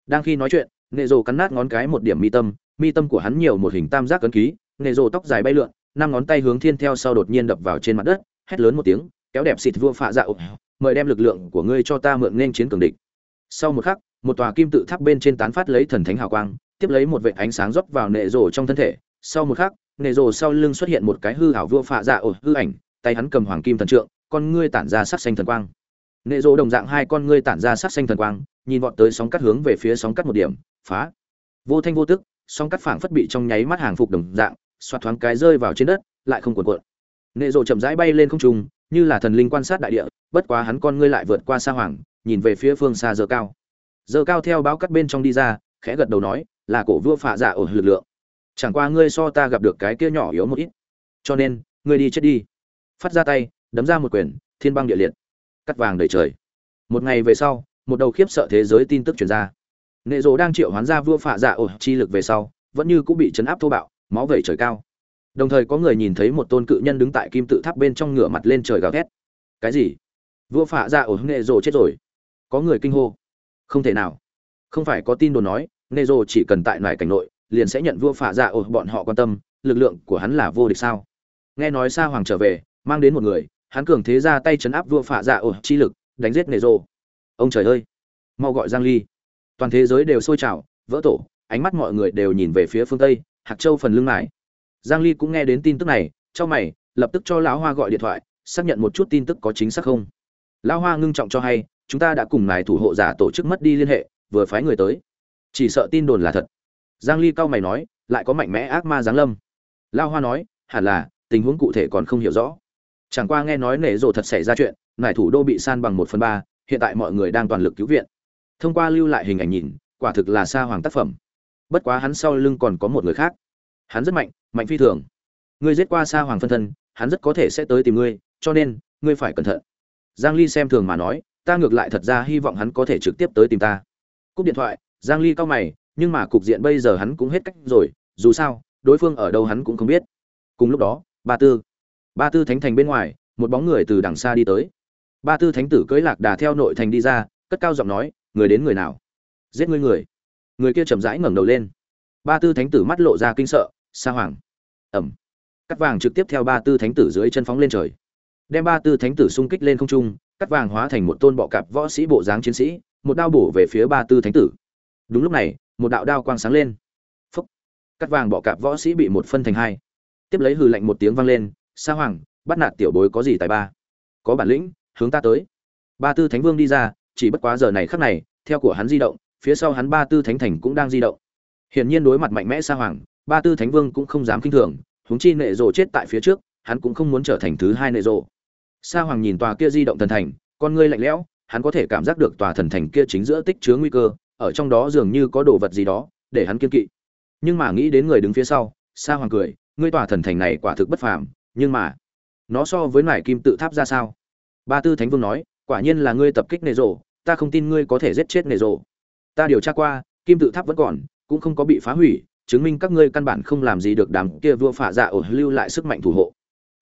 Đang khi nói chuyện, nệ rồ cắn nát ngón cái một điểm mi tâm mi tâm của hắn nhiều một hình tam giác cấn ký, nệ rồ tóc dài bay lượn, năm ngón tay hướng thiên theo sau đột nhiên đập vào trên mặt đất, hét lớn một tiếng, kéo đẹp xịt vua phạ dạ ột mời đem lực lượng của ngươi cho ta mượn nên chiến cường địch. Sau một khắc, một tòa kim tự tháp bên trên tán phát lấy thần thánh hào quang, tiếp lấy một vệ ánh sáng rót vào nệ rồ trong thân thể. Sau một khắc, nệ rồ sau lưng xuất hiện một cái hư hảo vua phạ dạ ột hư ảnh, tay hắn cầm hoàng kim thần trượng, con ngươi tản ra sắc xanh thần quang nệ rồ đồng dạng hai con ngươi tản ra sắc xanh thần quang, nhìn vọt tới sóng cắt hướng về phía sóng cắt một điểm, phá. Vô thanh vô tức, sóng cắt phảng phất bị trong nháy mắt hàng phục đồng dạng, xoạt thoáng cái rơi vào trên đất, lại không cuộn cuộn. Nệ rồ chậm rãi bay lên không trung, như là thần linh quan sát đại địa, bất quá hắn con ngươi lại vượt qua xa hoàng, nhìn về phía phương xa giờ cao. Giờ cao theo báo cắt bên trong đi ra, khẽ gật đầu nói, là cổ vua phạ giả ở lực lượng. Chẳng qua ngươi so ta gặp được cái kia nhỏ yếu một ít. Cho nên, ngươi đi chết đi. Phát ra tay, đấm ra một quyền, thiên băng địa liệt cắt vàng đầy trời. Một ngày về sau, một đầu khiếp sợ thế giới tin tức truyền ra. Nệ rồ đang triệu hoán ra vua phạ dạ ổ chi lực về sau, vẫn như cũng bị chấn áp thô bạo, máu vẩy trời cao. Đồng thời có người nhìn thấy một tôn cự nhân đứng tại kim tự tháp bên trong ngửa mặt lên trời gào thét. Cái gì? Vua phạ dạ ổ nệ rồ chết rồi. Có người kinh hô. Không thể nào. Không phải có tin đồn nói, nệ rồ chỉ cần tại nải cảnh nội, liền sẽ nhận vua phạ dạ ổ, bọn họ quan tâm, lực lượng của hắn là vô địch sao? Nghe nói sa hoàng trở về, mang đến một người hắn cường thế ra tay chấn áp vua phạ dạ ổ chi lực, đánh giết nệ rồ ông trời ơi! Mau gọi giang ly. Toàn thế giới đều sôi trào, vỡ tổ, ánh mắt mọi người đều nhìn về phía phương tây hạc châu phần lưng này giang ly cũng nghe đến tin tức này cho mày, lập tức cho lão hoa gọi điện thoại, xác nhận một chút tin tức có chính xác không. Lão hoa ngưng trọng cho hay, chúng ta đã cùng ngài thủ hộ giả tổ chức mất đi liên hệ, vừa phái người tới. Chỉ sợ tin đồn là thật. Giang ly cao mày nói, lại có mạnh mẽ ác ma giáng lâm. Lão hoa nói, hẳn là, tình huống cụ thể còn không hiểu rõ chẳng qua nghe nói nể rộ thật xảy ra chuyện ngài thủ đô bị san bằng một phần ba, hiện tại mọi người đang toàn lực cứu viện. Thông qua lưu lại hình ảnh nhìn, quả thực là sa hoàng tác phẩm. Bất quá hắn sau lưng còn có một người khác. Hắn rất mạnh mạnh phi thường. Ngươi giết qua sa hoàng phân thân, hắn rất có thể sẽ tới tìm ngươi, cho nên, ngươi phải cẩn thận. Giang ly xem thường mà nói, ta ngược lại thật ra hy vọng hắn có thể trực tiếp tới tìm ta. Cúp điện thoại, giang ly cao mày, nhưng mà cục diện bây giờ hắn cũng hết cách rồi, dù sao, đối phương ở đâu hắn cũng không biết. Cùng lúc đó, ba tư ba tư thánh thành bên ngoài, một bóng người từ đằng xa đi tới. Ba tư thánh tử cưỡi lạc đà theo nội thành đi ra, cất cao giọng nói, người đến người nào? Giết ngươi người. Người kia chậm rãi ngẩng đầu lên. Ba tư thánh tử mắt lộ ra kinh sợ, sa hoàng. Ẩm cắt vàng trực tiếp theo ba tư thánh tử dưới chân phóng lên trời. Đem ba tư thánh tử xung kích lên không trung, cắt vàng hóa thành một tôn bọ cạp võ sĩ bộ dáng chiến sĩ, một đao bổ về phía ba tư thánh tử. Đúng lúc này, một đạo đao quang sáng lên. Phúc. Cắt vàng bọ cạp võ sĩ bị một phân thành hai. Tiếp lấy hừ lạnh một tiếng vang lên sa hoàng, bắt nạt tiểu bối có gì tài ba? Có bản lĩnh, hướng ta tới. Ba tư thánh vương đi ra, chỉ bất quá giờ này khắc này, theo của hắn di động, phía sau hắn ba tư thánh thành cũng đang di động. Hiển nhiên đối mặt mạnh mẽ sa hoàng, ba tư thánh vương cũng không dám kinh thường, huống chi nệ rộ chết tại phía trước, hắn cũng không muốn trở thành thứ hai nệ rộ. Sa hoàng nhìn tòa kia di động thần thành, con ngươi lạnh lẽo, hắn có thể cảm giác được tòa thần thành kia chính giữa tích chứa nguy cơ, ở trong đó dường như có đồ vật gì đó, để hắn kiên kỵ. Nhưng mà nghĩ đến người đứng phía sau, sa hoàng cười, ngươi tòa thần thành này quả thực bất phàm nhưng mà, nó so với nải kim tự tháp ra sao? Ba tư thánh vương nói, quả nhiên là ngươi tập kích nệ rộ, ta không tin ngươi có thể giết chết nệ rộ. Ta điều tra qua, kim tự tháp vẫn còn, cũng không có bị phá hủy, chứng minh các ngươi căn bản không làm gì được đám kia vua phạ dạ ổ lưu lại sức mạnh thủ hộ.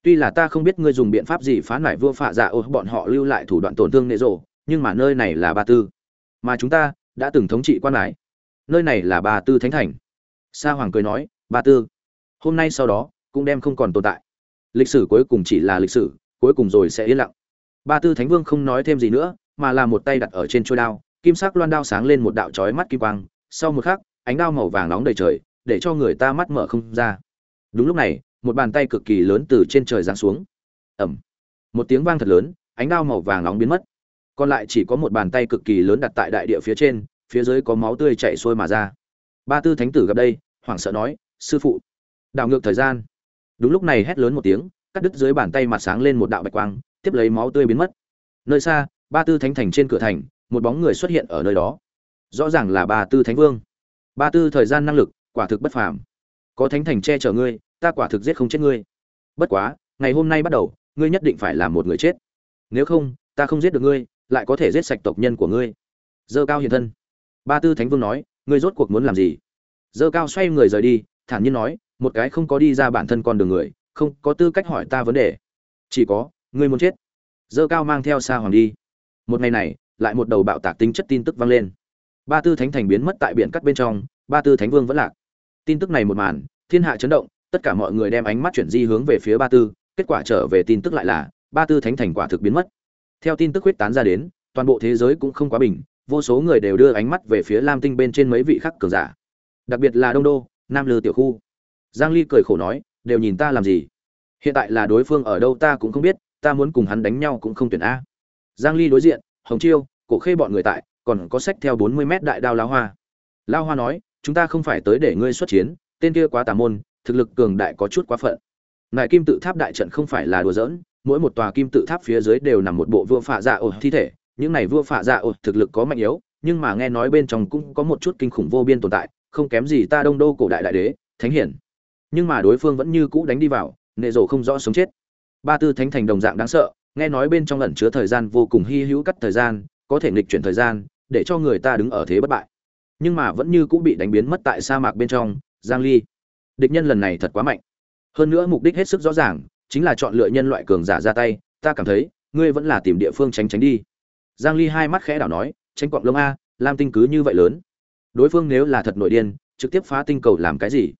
Tuy là ta không biết ngươi dùng biện pháp gì phá nải vua phạ dạ ổ, bọn họ lưu lại thủ đoạn tổn thương nệ rộ, nhưng mà nơi này là ba tư. Mà chúng ta đã từng thống trị quan lại nơi này là ba tư thánh thành. Sa hoàng cười nói, ba tư, hôm nay sau đó, cũng đem không còn tồn tại lịch sử cuối cùng chỉ là lịch sử, cuối cùng rồi sẽ yên lặng. Ba tư thánh vương không nói thêm gì nữa, mà là một tay đặt ở trên trôi đao, kim sắc loan đao sáng lên một đạo chói mắt kim quang, sau một khắc, ánh đao màu vàng nóng đầy trời, để cho người ta mắt mở không ra. Đúng lúc này, một bàn tay cực kỳ lớn từ trên trời giáng xuống. Ẩm một tiếng vang thật lớn, ánh đao màu vàng nóng biến mất. Còn lại chỉ có một bàn tay cực kỳ lớn đặt tại đại địa phía trên, phía dưới có máu tươi chảy xuôi mà ra. Ba tư thánh tử gặp đây, hoảng sợ nói, sư phụ, đảo ngược thời gian đúng lúc này hét lớn một tiếng, cắt đứt dưới bàn tay mặt sáng lên một đạo bạch quang, tiếp lấy máu tươi biến mất. Nơi xa, ba tư thánh thành trên cửa thành, một bóng người xuất hiện ở nơi đó. Rõ ràng là ba tư thánh vương. Ba tư thời gian năng lực, quả thực bất phàm. Có thánh thành che chở ngươi, ta quả thực giết không chết ngươi. Bất quá, ngày hôm nay bắt đầu, ngươi nhất định phải là một người chết. Nếu không, ta không giết được ngươi, lại có thể giết sạch tộc nhân của ngươi. Dơ cao hiện thân. Ba tư thánh vương nói, ngươi rốt cuộc muốn làm gì? Dơ cao xoay người rời đi, thản nhiên nói một cái không có đi ra bản thân con đường người, không có tư cách hỏi ta vấn đề. Chỉ có, ngươi muốn chết. Dơ cao mang theo xa hoàng đi. Một ngày này, lại một đầu bạo tạc tính chất tin tức vang lên. Ba tư thánh thành biến mất tại biển cắt bên trong, ba tư thánh vương vẫn lạc. Tin tức này một màn, thiên hạ chấn động, tất cả mọi người đem ánh mắt chuyển di hướng về phía ba tư, kết quả trở về tin tức lại là, ba tư thánh thành quả thực biến mất. Theo tin tức huyết tán ra đến, toàn bộ thế giới cũng không quá bình, vô số người đều đưa ánh mắt về phía lam tinh bên trên mấy vị khắc cường giả. Đặc biệt là đông đô, nam lư tiểu khu giang ly cười khổ nói, đều nhìn ta làm gì? Hiện tại là đối phương ở đâu ta cũng không biết, ta muốn cùng hắn đánh nhau cũng không tuyển a. Giang ly đối diện, hồng chiêu, cổ khê bọn người tại, còn có sách theo 40 mét đại đao Lão hoa. Lão hoa nói, chúng ta không phải tới để ngươi xuất chiến, tên kia quá tà môn, thực lực cường đại có chút quá phận. Nại kim tự tháp đại trận không phải là đùa giỡn, mỗi một tòa kim tự tháp phía dưới đều nằm một bộ vua phạ dạ ổ thi thể, những này vua phạ dạ ổ thực lực có mạnh yếu, nhưng mà nghe nói bên trong cũng có một chút kinh khủng vô biên tồn tại, không kém gì ta đông đô cổ đại đại đế, thánh hiển nhưng mà đối phương vẫn như cũ đánh đi vào, nệ rổ không rõ sống chết. Ba tư thánh thành đồng dạng đáng sợ, nghe nói bên trong ẩn chứa thời gian vô cùng hy hữu cắt thời gian, có thể nghịch chuyển thời gian, để cho người ta đứng ở thế bất bại. Nhưng mà vẫn như cũng bị đánh biến mất tại sa mạc bên trong, giang ly. Địch nhân lần này thật quá mạnh. Hơn nữa mục đích hết sức rõ ràng, chính là chọn lựa nhân loại cường giả ra tay, ta cảm thấy, ngươi vẫn là tìm địa phương tránh tránh đi. Giang ly hai mắt khẽ đảo nói, tránh quạng lông a, lam tinh cứ như vậy lớn. Đối phương nếu là thật nội điên, trực tiếp phá tinh cầu làm cái gì?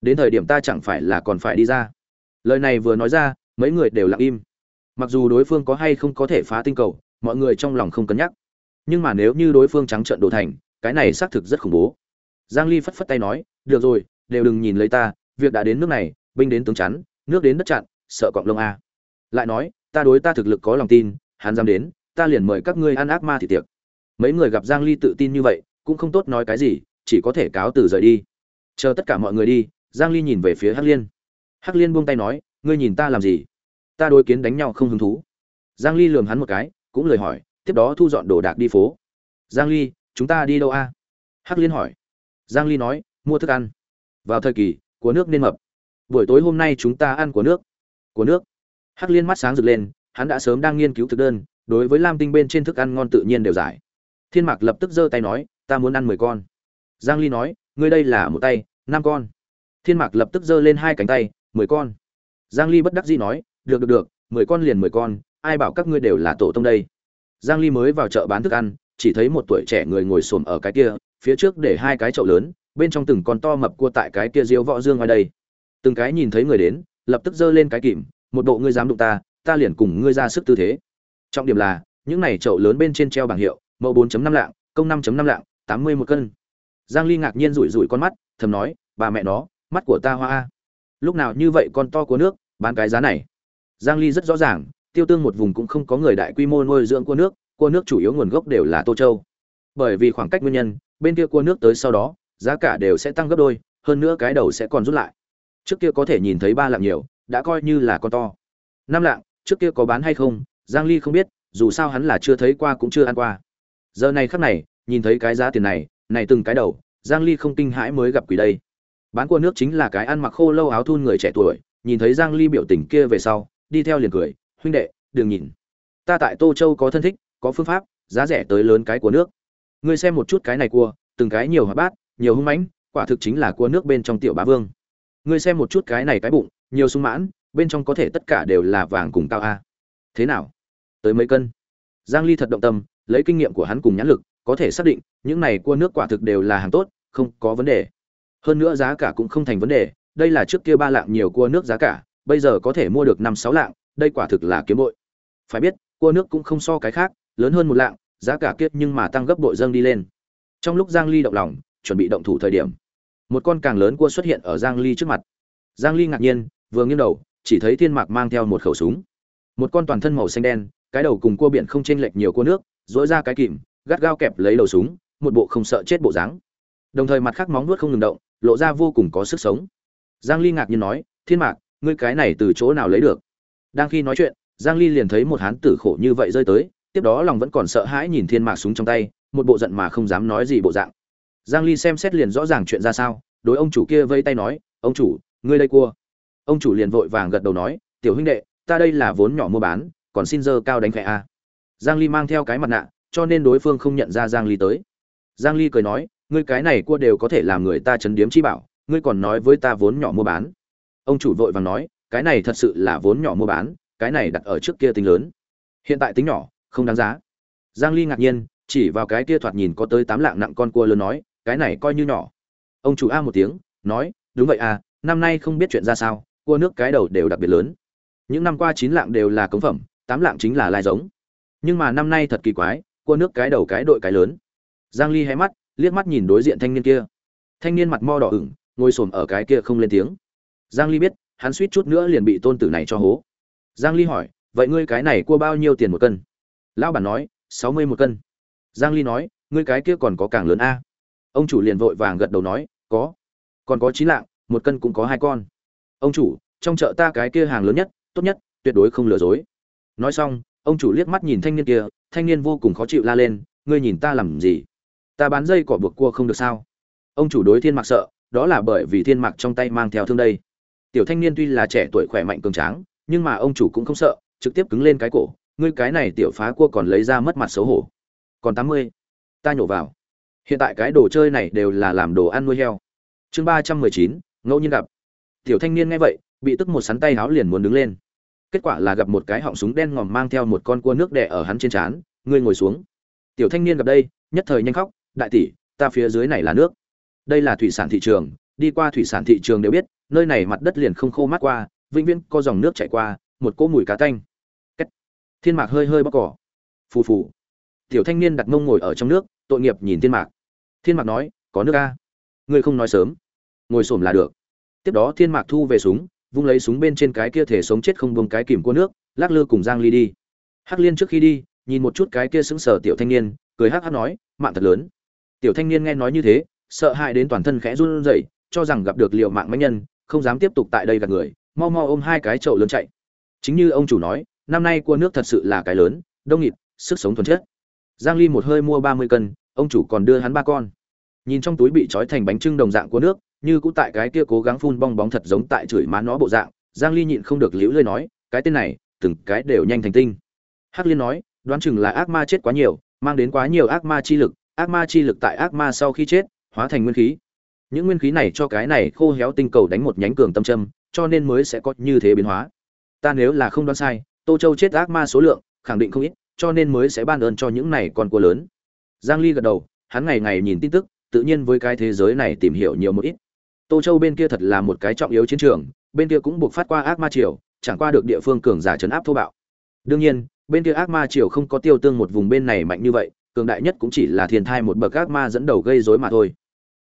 Đến thời điểm ta chẳng phải là còn phải đi ra. Lời này vừa nói ra, mấy người đều lặng im. Mặc dù đối phương có hay không có thể phá tinh cầu, mọi người trong lòng không cân nhắc. Nhưng mà nếu như đối phương trắng trợn đồ thành, cái này xác thực rất khủng bố. Giang ly phất phất tay nói, được rồi, đều đừng nhìn lấy ta, việc đã đến nước này, binh đến tướng chắn, nước đến đất chặn, sợ cọng lông a. Lại nói, ta đối ta thực lực có lòng tin, hắn dám đến, ta liền mời các ngươi ăn ác ma thì tiệc. Mấy người gặp giang ly tự tin như vậy, cũng không tốt nói cái gì, chỉ có thể cáo từ rời đi. Chờ tất cả mọi người đi giang ly nhìn về phía hắc liên. Hắc liên buông tay nói, ngươi nhìn ta làm gì? Ta đối kiến đánh nhau không hứng thú. Giang ly lườm hắn một cái, cũng lời hỏi, tiếp đó thu dọn đồ đạc đi phố. Giang ly, chúng ta đi đâu a? Hắc liên hỏi. Giang ly nói, mua thức ăn. Vào thời kỳ, của nước nên mập. Buổi tối hôm nay chúng ta ăn của nước. Của nước. Hắc liên mắt sáng rực lên, hắn đã sớm đang nghiên cứu thực đơn, đối với lam tinh bên trên thức ăn ngon tự nhiên đều giải. Thiên mạc lập tức giơ tay nói, ta muốn ăn mười con. Giang ly nói, ngươi đây là một tay, năm con thiên mạc lập tức giơ lên hai cánh tay, mười con. Giang ly bất đắc dĩ nói, được được được, mười con liền mười con, ai bảo các ngươi đều là tổ tông đây? Giang ly mới vào chợ bán thức ăn, chỉ thấy một tuổi trẻ người ngồi xổm ở cái kia, phía trước để hai cái chậu lớn, bên trong từng con to mập cua tại cái kia diếu võ dương ngoài đây. Từng cái nhìn thấy người đến, lập tức giơ lên cái kìm, một bộ ngươi dám đụng ta ta liền cùng ngươi ra sức tư thế. Trọng điểm là, những này chậu lớn bên trên treo bảng hiệu, mẫu 4.5 lạng, công 5.5 lạng 80 một cân. Giang ly ngạc nhiên rủi rủi con mắt, thầm nói, bà mẹ nó mắt của ta hoa lúc nào như vậy con to của nước, bán cái giá này. Giang ly rất rõ ràng, tiêu tương một vùng cũng không có người đại quy mô nuôi dưỡng cua nước cua nước chủ yếu nguồn gốc đều là tô châu. Bởi vì khoảng cách nguyên nhân, bên kia cua nước tới sau đó, giá cả đều sẽ tăng gấp đôi, hơn nữa cái đầu sẽ còn rút lại. Trước kia có thể nhìn thấy ba lạng nhiều, đã coi như là con to. Năm lạng, trước kia có bán hay không, giang ly không biết, dù sao hắn là chưa thấy qua cũng chưa ăn qua. Giờ này khắc này, nhìn thấy cái giá tiền này này từng cái đầu, giang ly không kinh hãi mới gặp quỷ đây bán cua nước chính là cái ăn mặc khô lâu áo thun người trẻ tuổi, nhìn thấy giang ly biểu tình kia về sau, đi theo liền cười, huynh đệ, đừng nhìn. Ta tại tô châu có thân thích, có phương pháp, giá rẻ tới lớn cái của nước. Ngươi xem một chút cái này cua, từng cái nhiều hạt bát, nhiều hung mãnh, quả thực chính là cua nước bên trong tiểu bá vương. Ngươi xem một chút cái này cái bụng, nhiều sung mãn, bên trong có thể tất cả đều là vàng cùng cao a. Thế nào? Tới mấy cân? Giang ly thật động tâm, lấy kinh nghiệm của hắn cùng nhãn lực, có thể xác định, những này cua nước quả thực đều là hàng tốt, không có vấn đề hơn nữa giá cả cũng không thành vấn đề, đây là trước kia ba lạng nhiều cua nước giá cả, bây giờ có thể mua được năm sáu lạng, đây quả thực là kiếm bội. Phải biết, cua nước cũng không so cái khác, lớn hơn một lạng, giá cả kiếp nhưng mà tăng gấp bội dâng đi lên. Trong lúc giang ly động lòng, chuẩn bị động thủ thời điểm, một con càng lớn cua xuất hiện ở giang ly trước mặt. Giang ly ngạc nhiên, vừa nghiêng đầu, chỉ thấy thiên mạc mang theo một khẩu súng. Một con toàn thân màu xanh đen, cái đầu cùng cua biển không chênh lệch nhiều cua nước dỗi ra cái kìm, gắt gao kẹp lấy đầu súng, một bộ không sợ chết bộ dáng. Đồng thời mặt khác móng nuốt không ngừng động lộ ra vô cùng có sức sống. Giang ly ngạc nhiên nói, thiên mạc, ngươi cái này từ chỗ nào lấy được? Đang khi nói chuyện, giang ly liền thấy một hán tử khổ như vậy rơi tới, tiếp đó lòng vẫn còn sợ hãi nhìn thiên mạc súng trong tay, một bộ giận mà không dám nói gì bộ dạng. Giang ly xem xét liền rõ ràng chuyện ra sao, đối ông chủ kia vây tay nói, ông chủ, ngươi đây cua. Ông chủ liền vội vàng gật đầu nói, tiểu huynh đệ, ta đây là vốn nhỏ mua bán, còn xin dơ cao đánh khẽ a. Giang ly mang theo cái mặt nạ, cho nên đối phương không nhận ra giang ly tới. Giang ly cười nói ngươi cái này cua đều có thể làm người ta chấn điếm chi bảo, ngươi còn nói với ta vốn nhỏ mua bán. Ông chủ vội vàng nói, cái này thật sự là vốn nhỏ mua bán, cái này đặt ở trước kia tính lớn. Hiện tại tính nhỏ, không đáng giá. Giang ly ngạc nhiên, chỉ vào cái kia thoạt nhìn có tới tám lạng nặng con cua lớn nói, cái này coi như nhỏ. Ông chủ a một tiếng, nói, đúng vậy à năm nay không biết chuyện ra sao, cua nước cái đầu đều đặc biệt lớn. Những năm qua chín lạng đều là cống phẩm, tám lạng chính là lai giống. Nhưng mà năm nay thật kỳ quái, cua nước cái đầu cái đội cái lớn. Giang ly hé mắt liếc mắt nhìn đối diện thanh niên kia. Thanh niên mặt mo đỏ ửng, ngồi xổm ở cái kia không lên tiếng. Giang ly biết, hắn suýt chút nữa liền bị tôn tử này cho hố. Giang ly hỏi, vậy ngươi cái này cua bao nhiêu tiền một cân? Lão bản nói 60 một cân. Giang ly nói, ngươi cái kia còn có càng lớn a? Ông chủ liền vội vàng gật đầu nói, có. Còn có chín lạng, một cân cũng có hai con. Ông chủ, trong chợ ta cái kia hàng lớn nhất, tốt nhất, tuyệt đối không lừa dối. Nói xong, ông chủ liếc mắt nhìn thanh niên kia, thanh niên vô cùng khó chịu la lên, ngươi nhìn ta làm gì? Ta bán dây cỏ buộc cua không được sao? Ông chủ đối thiên mạc sợ, đó là bởi vì thiên mạc trong tay mang theo thương đây. Tiểu thanh niên tuy là trẻ tuổi khỏe mạnh cường tráng, nhưng mà ông chủ cũng không sợ, trực tiếp cứng lên cái cổ, ngươi cái này tiểu phá cua còn lấy ra mất mặt xấu hổ. Còn tám mươi, ta nhổ vào. Hiện tại cái đồ chơi này đều là làm đồ ăn nuôi heo. Chương ba trăm mười chín, ngẫu nhiên gặp. Tiểu thanh niên nghe vậy, bị tức một sắn tay háo liền muốn đứng lên. Kết quả là gặp một cái họng súng đen ngòm mang theo một con cua nước đẻ ở hắn trên trán, ngươi ngồi xuống. Tiểu thanh niên gặp đây, nhất thời nhanh khóc đại tỷ, ta phía dưới này là nước. Đây là thủy sản thị trường, đi qua thủy sản thị trường đều biết, nơi này mặt đất liền không khô mát qua, vĩnh viễn có dòng nước chảy qua, một cỗ mùi cá tanh. Kết. thiên mạc hơi hơi bóc cỏ. Phù phù. Tiểu thanh niên đặt mông ngồi ở trong nước, tội nghiệp nhìn thiên mạc. Thiên mạc nói, có nước a? Ngươi không nói sớm. Ngồi xổm là được. Tiếp đó thiên mạc thu về súng, vung lấy súng bên trên cái kia thể sống chết không buông cái kìm cua nước, lắc lư cùng giang ly đi. Hắc liên trước khi đi, nhìn một chút cái kia sững sờ tiểu thanh niên, cười hắc hắc nói, mạng thật lớn tiểu thanh niên nghe nói như thế, sợ hãi đến toàn thân khẽ run rẩy, cho rằng gặp được liệu mạng mãnh nhân, không dám tiếp tục tại đây gặp người, mau mau ôm hai cái chậu lớn chạy. Chính như ông chủ nói, năm nay cua nước thật sự là cái lớn, đông nghịt, sức sống thuần chất. Giang ly một hơi mua 30 cân, ông chủ còn đưa hắn ba con. Nhìn trong túi bị trói thành bánh trưng đồng dạng của nước, như cũng tại cái kia cố gắng phun bong bóng thật giống tại chửi má nó bộ dạng, giang ly nhịn không được liễu lơi nói, cái tên này, từng cái đều nhanh thành tinh. Hắc liên nói, đoán chừng là ác ma chết quá nhiều, mang đến quá nhiều ác ma chi lực ác ma chi lực tại ác ma sau khi chết, hóa thành nguyên khí. Những nguyên khí này cho cái này khô héo tinh cầu đánh một nhánh cường tâm châm, cho nên mới sẽ có như thế biến hóa. Ta nếu là không đoán sai, tô châu chết ác ma số lượng, khẳng định không ít, cho nên mới sẽ ban ơn cho những này con cua lớn. Giang ly gật đầu, hắn ngày ngày nhìn tin tức, tự nhiên với cái thế giới này tìm hiểu nhiều một ít. Tô châu bên kia thật là một cái trọng yếu chiến trường, bên kia cũng buộc phát qua ác ma triều, chẳng qua được địa phương cường giả chấn áp thô bạo. Đương nhiên, bên kia ác ma triều không có tiêu tương một vùng bên này mạnh như vậy cường đại nhất cũng chỉ là thiên thai một bậc ác ma dẫn đầu gây rối mà thôi.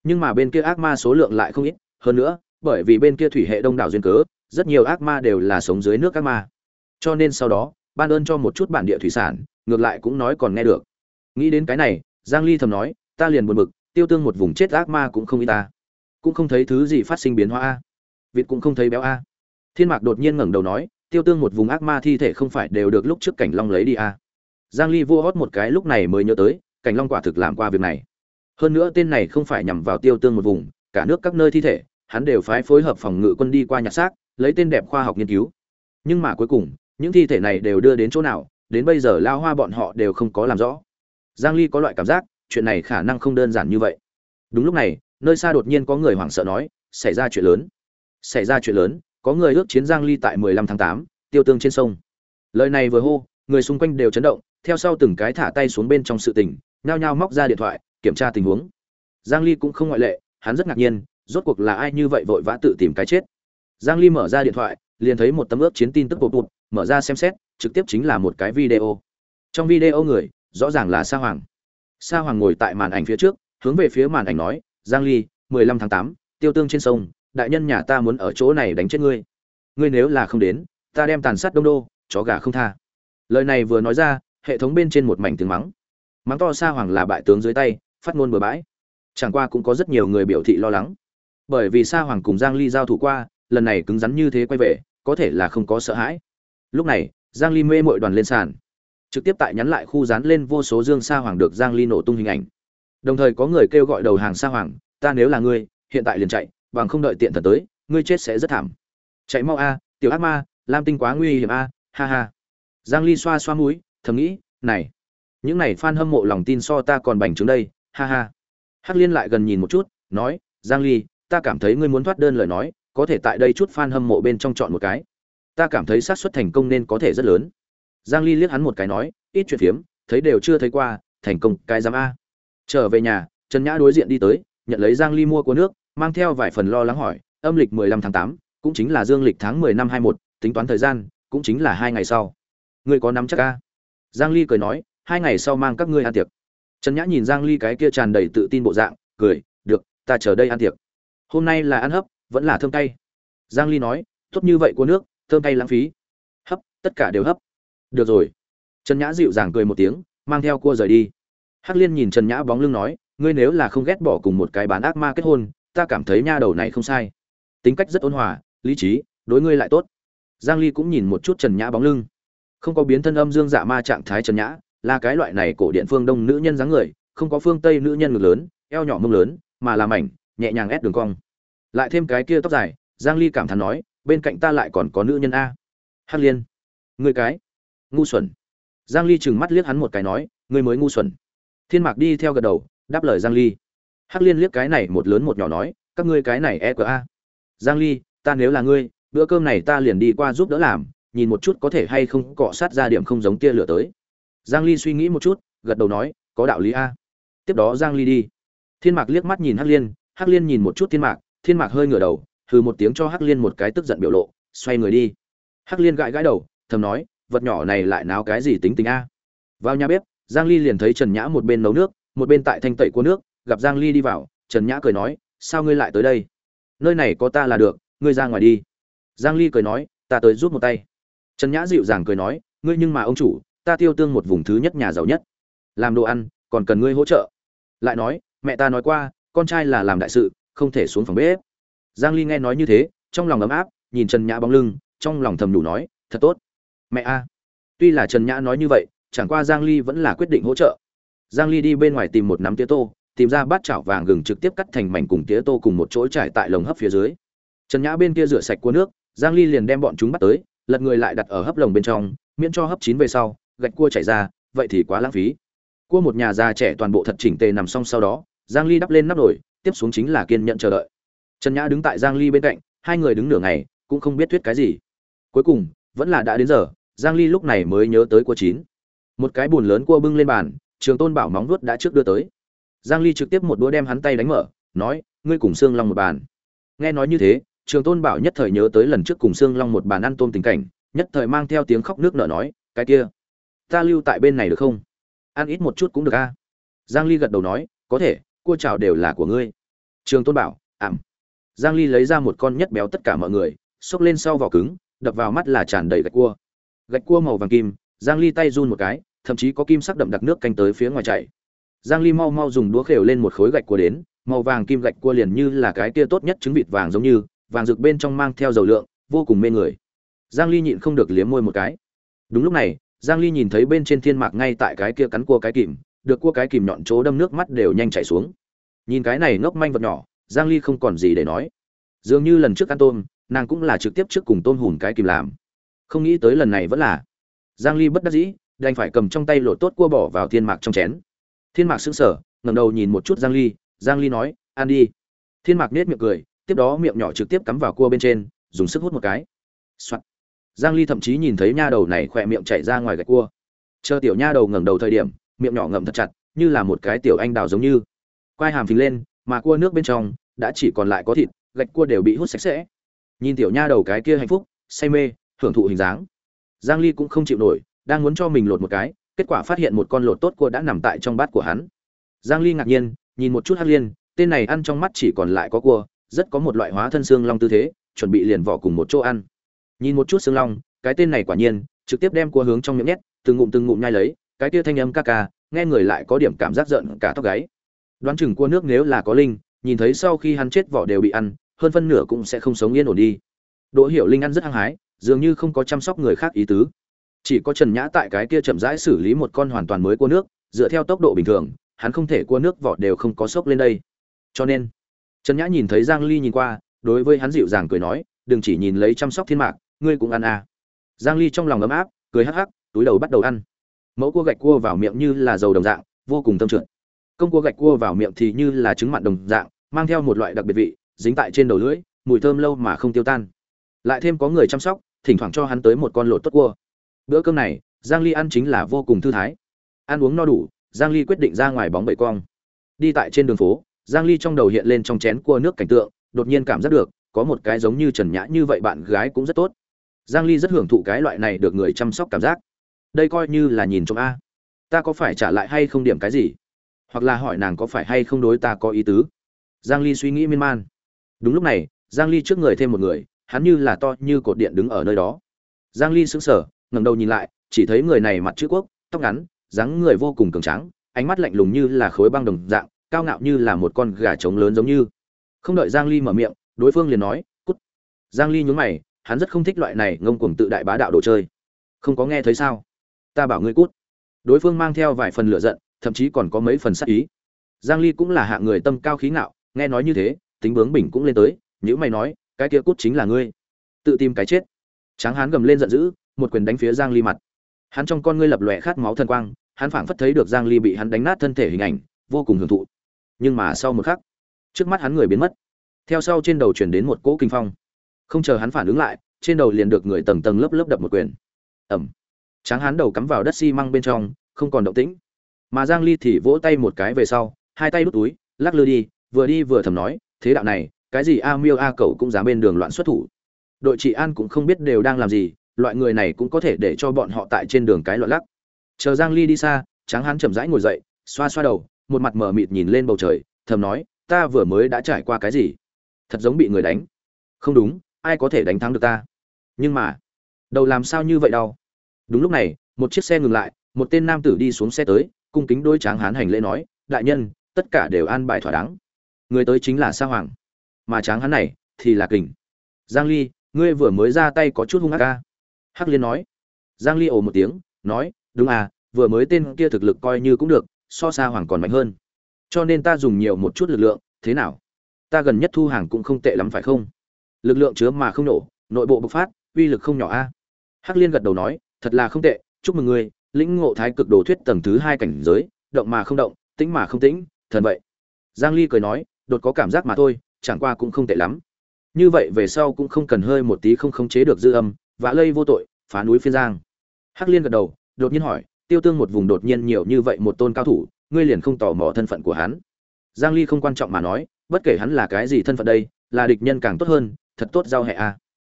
Nhưng mà bên kia ác ma số lượng lại không ít, hơn nữa, bởi vì bên kia thủy hệ đông đảo duyên cớ, rất nhiều ác ma đều là sống dưới nước ác ma. Cho nên sau đó, ban ơn cho một chút bản địa thủy sản, ngược lại cũng nói còn nghe được. Nghĩ đến cái này, giang ly thầm nói, ta liền buồn bực, tiêu tương một vùng chết ác ma cũng không ít ta. Cũng không thấy thứ gì phát sinh biến hóa a. Vịt cũng không thấy béo a. Thiên mạc đột nhiên ngẩng đầu nói, tiêu tương một vùng ác ma thi thể không phải đều được lúc trước cảnh long lấy đi a giang ly vua hót một cái lúc này mới nhớ tới cảnh long quả thực làm qua việc này. Hơn nữa tên này không phải nhằm vào tiêu tương một vùng cả nước các nơi thi thể hắn đều phái phối hợp phòng ngự quân đi qua nhặt xác lấy tên đẹp khoa học nghiên cứu. Nhưng mà cuối cùng những thi thể này đều đưa đến chỗ nào đến bây giờ lao hoa bọn họ đều không có làm rõ. Giang ly có loại cảm giác chuyện này khả năng không đơn giản như vậy. Đúng lúc này nơi xa đột nhiên có người hoảng sợ nói xảy ra chuyện lớn. Xảy ra chuyện lớn có người ước chiến giang ly tại 15 tháng 8, tiêu tương trên sông. Lời này vừa hô người xung quanh đều chấn động theo sau từng cái thả tay xuống bên trong sự tình nhao nhao móc ra điện thoại kiểm tra tình huống. Giang ly cũng không ngoại lệ hắn rất ngạc nhiên rốt cuộc là ai như vậy vội vã tự tìm cái chết. Giang ly mở ra điện thoại liền thấy một tấm ước chiến tin tức bột bột mở ra xem xét trực tiếp chính là một cái video. Trong video người rõ ràng là sa hoàng. Sa hoàng ngồi tại màn ảnh phía trước hướng về phía màn ảnh nói giang ly 15 tháng 8, tiêu tương trên sông đại nhân nhà ta muốn ở chỗ này đánh chết ngươi. Ngươi nếu là không đến ta đem tàn sát đông đô chó gà không tha. Lời này vừa nói ra hệ thống bên trên một mảnh tiếng mắng. Mắng to sa hoàng là bại tướng dưới tay, phát ngôn bừa bãi. Chẳng qua cũng có rất nhiều người biểu thị lo lắng. Bởi vì sa hoàng cùng giang ly giao thủ qua, lần này cứng rắn như thế quay về, có thể là không có sợ hãi. Lúc này, giang ly mê mội đoàn lên sàn. Trực tiếp tại nhắn lại khu dán lên vô số dương sa hoàng được giang ly nổ tung hình ảnh. Đồng thời có người kêu gọi đầu hàng sa hoàng, ta nếu là ngươi, hiện tại liền chạy, bằng không đợi tiện thật tới, ngươi chết sẽ rất thảm. Chạy mau a, tiểu ác ma, lam tinh quá nguy hiểm a, ha ha. Giang ly xoa xoa mũi thầm nghĩ này những này fan hâm mộ lòng tin so ta còn bành trướng đây ha ha. Hắc liên lại gần nhìn một chút nói giang ly ta cảm thấy ngươi muốn thoát đơn lời nói có thể tại đây chút fan hâm mộ bên trong chọn một cái. Ta cảm thấy xác suất thành công nên có thể rất lớn. Giang ly liếc hắn một cái nói ít chuyện phiếm thấy đều chưa thấy qua thành công cái giám a. Trở về nhà trần nhã đối diện đi tới nhận lấy giang ly mua của nước mang theo vài phần lo lắng hỏi âm lịch 15 tháng 8, cũng chính là dương lịch tháng 10 năm 21, tính toán thời gian cũng chính là hai ngày sau. Ngươi có nắm chắc a? Giang ly cười nói, hai ngày sau mang các ngươi ăn tiệc. Trần nhã nhìn giang ly cái kia tràn đầy tự tin bộ dạng, cười, được, ta chờ đây ăn tiệc. Hôm nay là ăn hấp, vẫn là thơm cay. Giang ly nói, tốt như vậy của nước, thơm cay lãng phí. Hấp, tất cả đều hấp. Được rồi. Trần nhã dịu dàng cười một tiếng, mang theo cua rời đi. Hắc liên nhìn trần nhã bóng lưng nói, ngươi nếu là không ghét bỏ cùng một cái bán ác ma kết hôn, ta cảm thấy nha đầu này không sai. Tính cách rất ôn hòa, lý trí, đối ngươi lại tốt. Giang ly cũng nhìn một chút trần nhã bóng lưng không có biến thân âm dương dạ ma trạng thái trần nhã, là cái loại này cổ điện phương đông nữ nhân dáng người, không có phương tây nữ nhân ngực lớn, eo nhỏ mông lớn, mà là mảnh, nhẹ nhàng ép đường cong. Lại thêm cái kia tóc dài, giang ly cảm thán nói, bên cạnh ta lại còn có nữ nhân a. Hắc liên. Người cái. Ngu xuẩn. Giang ly chừng mắt liếc hắn một cái nói, ngươi mới ngu xuẩn. Thiên mạc đi theo gật đầu, đáp lời giang ly. Hắc liên liếc cái này một lớn một nhỏ nói, các ngươi cái này e a. Giang ly, ta nếu là ngươi, bữa cơm này ta liền đi qua giúp đỡ làm nhìn một chút có thể hay không cọ sát ra điểm không giống tia lửa tới. Giang ly suy nghĩ một chút, gật đầu nói, có đạo lý a. Tiếp đó giang ly đi. Thiên mạc liếc mắt nhìn hắc liên hắc liên nhìn một chút thiên mạc thiên mạc hơi ngửa đầu, hừ một tiếng cho hắc liên một cái tức giận biểu lộ, xoay người đi. Hắc liên gãi gãi đầu, thầm nói, vật nhỏ này lại náo cái gì tính tình a. Vào nhà bếp, giang ly liền thấy trần nhã một bên nấu nước, một bên tại thanh tẩy của nước, gặp giang ly đi vào, trần nhã cười nói, sao ngươi lại tới đây? Nơi này có ta là được, ngươi ra ngoài đi. Giang ly cười nói, ta tới giúp một tay trần nhã dịu dàng cười nói, ngươi nhưng mà ông chủ, ta tiêu tương một vùng thứ nhất nhà giàu nhất. Làm đồ ăn, còn cần ngươi hỗ trợ. Lại nói, mẹ ta nói qua, con trai là làm đại sự, không thể xuống phòng bếp. Giang ly nghe nói như thế, trong lòng ấm áp, nhìn trần nhã bóng lưng, trong lòng thầm đủ nói, thật tốt. Mẹ a. Tuy là trần nhã nói như vậy, chẳng qua giang ly vẫn là quyết định hỗ trợ. Giang ly đi bên ngoài tìm một nắm tía tô, tìm ra bát chảo vàng gừng trực tiếp cắt thành mảnh cùng tía tô cùng một chỗ trải tại lồng hấp phía dưới. Trần nhã bên kia rửa sạch cua nước, giang ly liền đem bọn chúng bắt tới lật người lại đặt ở hấp lồng bên trong, miễn cho hấp chín về sau, gạch cua chảy ra, vậy thì quá lãng phí. Cua một nhà già trẻ toàn bộ thật chỉnh tề nằm xong sau đó, giang ly đắp lên nắp nồi, tiếp xuống chính là kiên nhận chờ đợi. Trần nhã đứng tại giang ly bên cạnh, hai người đứng nửa ngày, cũng không biết thuyết cái gì. Cuối cùng, vẫn là đã đến giờ, giang ly lúc này mới nhớ tới cua chín. Một cái bùn lớn cua bưng lên bàn, trường tôn bảo móng vuốt đã trước đưa tới. Giang ly trực tiếp một đũa đem hắn tay đánh mở, nói, ngươi cùng xương long một bàn. Nghe nói như thế trường tôn bảo nhất thời nhớ tới lần trước cùng xương long một bàn ăn tôm tình cảnh, nhất thời mang theo tiếng khóc nước nở nói, cái kia, ta lưu tại bên này được không? Ăn ít một chút cũng được a. Giang ly gật đầu nói, có thể, cua chảo đều là của ngươi. Trường tôn bảo ảm giang ly lấy ra một con nhất béo tất cả mọi người, xốc lên sau vỏ cứng, đập vào mắt là tràn đầy gạch cua. Gạch cua màu vàng kim, giang ly tay run một cái, thậm chí có kim sắc đậm đặc nước canh tới phía ngoài chảy. Giang ly mau mau dùng đũa khều lên một khối gạch cua đến, màu vàng kim gạch cua liền như là cái kia tốt nhất trứng vịt vàng giống như vàng rực bên trong mang theo dầu lượng, vô cùng mê người. Giang ly nhịn không được liếm môi một cái. Đúng lúc này, giang ly nhìn thấy bên trên thiên mạc ngay tại cái kia cắn cua cái kìm, được cua cái kìm nhọn chỗ đâm nước mắt đều nhanh chảy xuống. Nhìn cái này ngốc manh vật nhỏ, giang ly không còn gì để nói. Dường như lần trước ăn tôm, nàng cũng là trực tiếp trước cùng tôm hùn cái kìm làm. Không nghĩ tới lần này vẫn là. Giang ly bất đắc dĩ, đành phải cầm trong tay lột tốt cua bỏ vào thiên mạc trong chén. Thiên mạc sững sờ, ngẩng đầu nhìn một chút giang ly. Giang ly nói, ăn đi. Thiên mạc nét miệng cười tiếp đó miệng nhỏ trực tiếp cắm vào cua bên trên, dùng sức hút một cái. Soạn. giang ly thậm chí nhìn thấy nha đầu này khỏe miệng chảy ra ngoài gạch cua. Chờ tiểu nha đầu ngẩng đầu thời điểm, miệng nhỏ ngậm thật chặt, như là một cái tiểu anh đào giống như. Quai hàm phình lên, mà cua nước bên trong đã chỉ còn lại có thịt, gạch cua đều bị hút sạch sẽ. Nhìn tiểu nha đầu cái kia hạnh phúc, say mê, hưởng thụ hình dáng. Giang ly cũng không chịu nổi, đang muốn cho mình lột một cái, kết quả phát hiện một con lột tốt cua đã nằm tại trong bát của hắn. Giang ly ngạc nhiên, nhìn một chút hắc liên, tên này ăn trong mắt chỉ còn lại có cua rất có một loại hóa thân xương long tư thế, chuẩn bị liền vỏ cùng một chỗ ăn. Nhìn một chút xương long, cái tên này quả nhiên, trực tiếp đem cua hướng trong miệng nhét, từng ngụm từng ngụm nhai lấy, cái kia thanh âm ca ca, nghe người lại có điểm cảm giác giận cả tóc gáy. Đoán chừng cua nước nếu là có linh, nhìn thấy sau khi hắn chết vỏ đều bị ăn, hơn phân nửa cũng sẽ không sống yên ổn đi. Đỗ hiểu linh ăn rất hăng hái, dường như không có chăm sóc người khác ý tứ. Chỉ có trần nhã tại cái kia chậm rãi xử lý một con hoàn toàn mới cua nước, dựa theo tốc độ bình thường, hắn không thể cua nước vỏ đều không có sốc lên đây. Cho nên trần nhã nhìn thấy giang ly nhìn qua, đối với hắn dịu dàng cười nói, đừng chỉ nhìn lấy chăm sóc thiên mạc, ngươi cũng ăn à. Giang ly trong lòng ấm áp, cười hắc hắc, túi đầu bắt đầu ăn. Mẫu cua gạch cua vào miệng như là dầu đồng dạng, vô cùng tâm trượt. Công cua gạch cua vào miệng thì như là trứng mặn đồng dạng, mang theo một loại đặc biệt vị, dính tại trên đầu lưỡi, mùi thơm lâu mà không tiêu tan. Lại thêm có người chăm sóc, thỉnh thoảng cho hắn tới một con lột tốt cua. Bữa cơm này, giang ly ăn chính là vô cùng thư thái. Ăn uống no đủ, giang ly quyết định ra ngoài bóng bậy cong. Đi tại trên đường phố giang ly trong đầu hiện lên trong chén cua nước cảnh tượng, đột nhiên cảm giác được, có một cái giống như trần nhã như vậy bạn gái cũng rất tốt. Giang ly rất hưởng thụ cái loại này được người chăm sóc cảm giác. Đây coi như là nhìn trộm a. Ta có phải trả lại hay không điểm cái gì? Hoặc là hỏi nàng có phải hay không đối ta có ý tứ? Giang ly suy nghĩ miên man. Đúng lúc này, giang ly trước người thêm một người, hắn như là to như cột điện đứng ở nơi đó. Giang ly sững sờ, ngẩng đầu nhìn lại, chỉ thấy người này mặt chữ quốc, tóc ngắn, dáng người vô cùng cường tráng, ánh mắt lạnh lùng như là khối băng đồng dạng cao ngạo như là một con gà trống lớn giống như. Không đợi giang ly mở miệng, đối phương liền nói, cút. Giang ly nhún mày, hắn rất không thích loại này ngông cuồng tự đại bá đạo đồ chơi. Không có nghe thấy sao? Ta bảo ngươi cút. Đối phương mang theo vài phần lửa giận, thậm chí còn có mấy phần sát ý. Giang ly cũng là hạng người tâm cao khí ngạo, nghe nói như thế, tính bướng bỉnh cũng lên tới nếu mày nói, cái kia cút chính là ngươi. Tự tìm cái chết. Tráng hán gầm lên giận dữ, một quyền đánh phía giang ly mặt. Hắn trong con ngươi lập lòe khát máu thần quang, hắn phảng phất thấy được giang ly bị hắn đánh nát thân thể hình ảnh, vô cùng hưởng thụ nhưng mà sau một khắc, trước mắt hắn người biến mất. Theo sau trên đầu truyền đến một cỗ kinh phong. Không chờ hắn phản ứng lại, trên đầu liền được người tầng tầng lớp lớp đập một quyền. Ẩm tráng hắn đầu cắm vào đất xi măng bên trong, không còn động tĩnh. Mà giang ly thì vỗ tay một cái về sau, hai tay đút túi, lắc lư đi, vừa đi vừa thầm nói, thế đạo này, cái gì a miêu a cậu cũng dám bên đường loạn xuất thủ. Đội trị an cũng không biết đều đang làm gì, loại người này cũng có thể để cho bọn họ tại trên đường cái loạn lắc. Chờ giang ly đi xa, tráng hắn chậm rãi ngồi dậy, xoa xoa đầu một mặt mờ mịt nhìn lên bầu trời, thầm nói, ta vừa mới đã trải qua cái gì? Thật giống bị người đánh. Không đúng, ai có thể đánh thắng được ta? Nhưng mà, đầu làm sao như vậy đâu đúng lúc này, một chiếc xe ngừng lại, một tên nam tử đi xuống xe tới, cung kính đôi tráng hán hành lễ nói, đại nhân, tất cả đều an bài thỏa đáng. Người tới chính là sa hoàng. Mà tráng hán này thì là kình. Giang ly, ngươi vừa mới ra tay có chút hung ác ca. Hắc liên nói. Giang ly ồ một tiếng, nói, đúng à vừa mới tên kia thực lực coi như cũng được so xa hoàng còn mạnh hơn. Cho nên ta dùng nhiều một chút lực lượng, thế nào? Ta gần nhất thu hàng cũng không tệ lắm phải không? Lực lượng chứa mà không nổ, nội bộ bộc phát, uy lực không nhỏ a. Hắc liên gật đầu nói, thật là không tệ, chúc mừng ngươi, lĩnh ngộ thái cực đồ thuyết tầng thứ hai cảnh giới, động mà không động, tĩnh mà không tĩnh, thần vậy. Giang ly cười nói, đột có cảm giác mà thôi, chẳng qua cũng không tệ lắm. Như vậy về sau cũng không cần hơi một tí không khống chế được dư âm vã lây vô tội, phá núi phiên giang. Hắc liên gật đầu, đột nhiên hỏi tiêu tương một vùng đột nhiên nhiều như vậy một tôn cao thủ ngươi liền không tò mò thân phận của hắn. Giang ly không quan trọng mà nói bất kể hắn là cái gì thân phận đây là địch nhân càng tốt hơn thật tốt giao hệ a. À.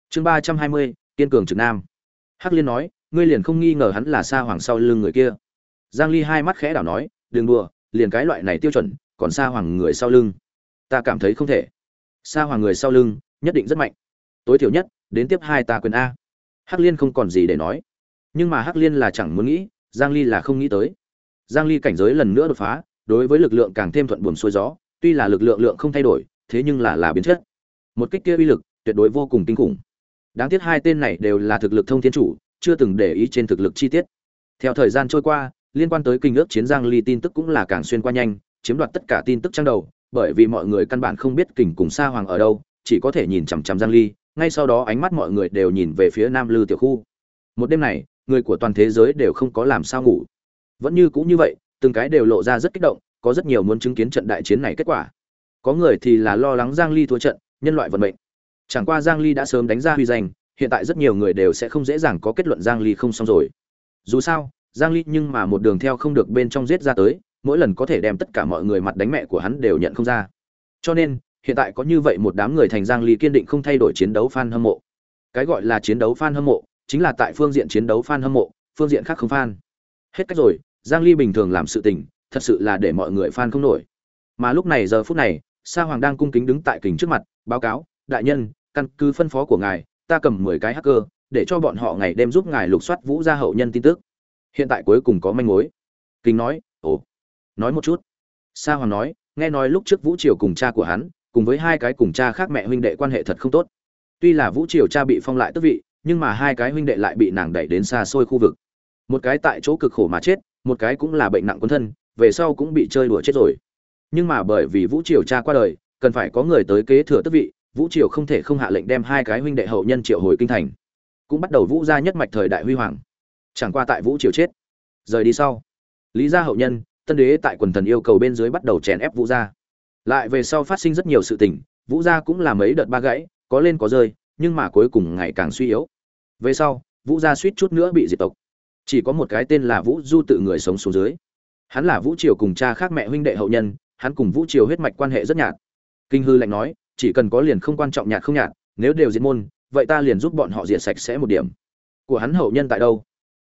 chương 320, kiên cường trực nam. Hắc liên nói ngươi liền không nghi ngờ hắn là xa hoàng sau lưng người kia. Giang ly hai mắt khẽ đảo nói đừng đùa liền cái loại này tiêu chuẩn còn xa hoàng người sau lưng. Ta cảm thấy không thể. Xa hoàng người sau lưng nhất định rất mạnh. Tối thiểu nhất đến tiếp hai ta quyền a. Hắc liên không còn gì để nói. Nhưng mà hắc liên là chẳng muốn nghĩ giang ly là không nghĩ tới. Giang ly cảnh giới lần nữa đột phá, đối với lực lượng càng thêm thuận buồm xuôi gió, tuy là lực lượng lượng không thay đổi, thế nhưng là là biến chất. Một kích kia uy lực tuyệt đối vô cùng kinh khủng. Đáng tiếc hai tên này đều là thực lực thông thiên chủ, chưa từng để ý trên thực lực chi tiết. Theo thời gian trôi qua, liên quan tới kinh ước chiến giang ly tin tức cũng là càng xuyên qua nhanh, chiếm đoạt tất cả tin tức trang đầu, bởi vì mọi người căn bản không biết kình cùng sa hoàng ở đâu, chỉ có thể nhìn chằm chằm giang ly, ngay sau đó ánh mắt mọi người đều nhìn về phía nam lư tiểu khu. Một đêm này người của toàn thế giới đều không có làm sao ngủ. Vẫn như cũng như vậy, từng cái đều lộ ra rất kích động, có rất nhiều muốn chứng kiến trận đại chiến này kết quả. Có người thì là lo lắng giang ly thua trận, nhân loại vận mệnh. Chẳng qua giang ly đã sớm đánh ra huy danh, hiện tại rất nhiều người đều sẽ không dễ dàng có kết luận giang ly không xong rồi. Dù sao, giang ly nhưng mà một đường theo không được bên trong giết ra tới, mỗi lần có thể đem tất cả mọi người mặt đánh mẹ của hắn đều nhận không ra. Cho nên, hiện tại có như vậy một đám người thành giang ly kiên định không thay đổi chiến đấu fan hâm mộ. Cái gọi là chiến đấu fan hâm mộ chính là tại phương diện chiến đấu fan hâm mộ, phương diện khác không fan. Hết cách rồi, giang ly bình thường làm sự tình, thật sự là để mọi người fan không nổi. Mà lúc này giờ phút này, sa hoàng đang cung kính đứng tại kình trước mặt, báo cáo, đại nhân, căn cứ phân phó của ngài, ta cầm 10 cái hacker, để cho bọn họ ngày đêm giúp ngài lục soát vũ gia hậu nhân tin tức. Hiện tại cuối cùng có manh mối. Kính nói, ồ, nói một chút. Sa hoàng nói, nghe nói lúc trước vũ triều cùng cha của hắn, cùng với hai cái cùng cha khác mẹ huynh đệ quan hệ thật không tốt. Tuy là vũ triều cha bị phong lại tước vị nhưng mà hai cái huynh đệ lại bị nàng đẩy đến xa xôi khu vực. Một cái tại chỗ cực khổ mà chết, một cái cũng là bệnh nặng quân thân, về sau cũng bị chơi đùa chết rồi. Nhưng mà bởi vì vũ triều cha qua đời, cần phải có người tới kế thừa tức vị, vũ triều không thể không hạ lệnh đem hai cái huynh đệ hậu nhân triệu hồi kinh thành. Cũng bắt đầu vũ gia nhất mạch thời đại huy hoàng. Chẳng qua tại vũ triều chết, rời đi sau, lý gia hậu nhân, tân đế tại quần thần yêu cầu bên dưới bắt đầu chèn ép vũ gia. Lại về sau phát sinh rất nhiều sự tình, vũ gia cũng là mấy đợt ba gãy, có lên có rơi, nhưng mà cuối cùng ngày càng suy yếu về sau, vũ gia suýt chút nữa bị diệt tộc. Chỉ có một cái tên là vũ du tự người sống xuống dưới. Hắn là vũ triều cùng cha khác mẹ huynh đệ hậu nhân, hắn cùng vũ triều huyết mạch quan hệ rất nhạt. Kinh hư lạnh nói, chỉ cần có liền không quan trọng nhạt không nhạt, nếu đều diệt môn, vậy ta liền giúp bọn họ diệt sạch sẽ một điểm. Của hắn hậu nhân tại đâu?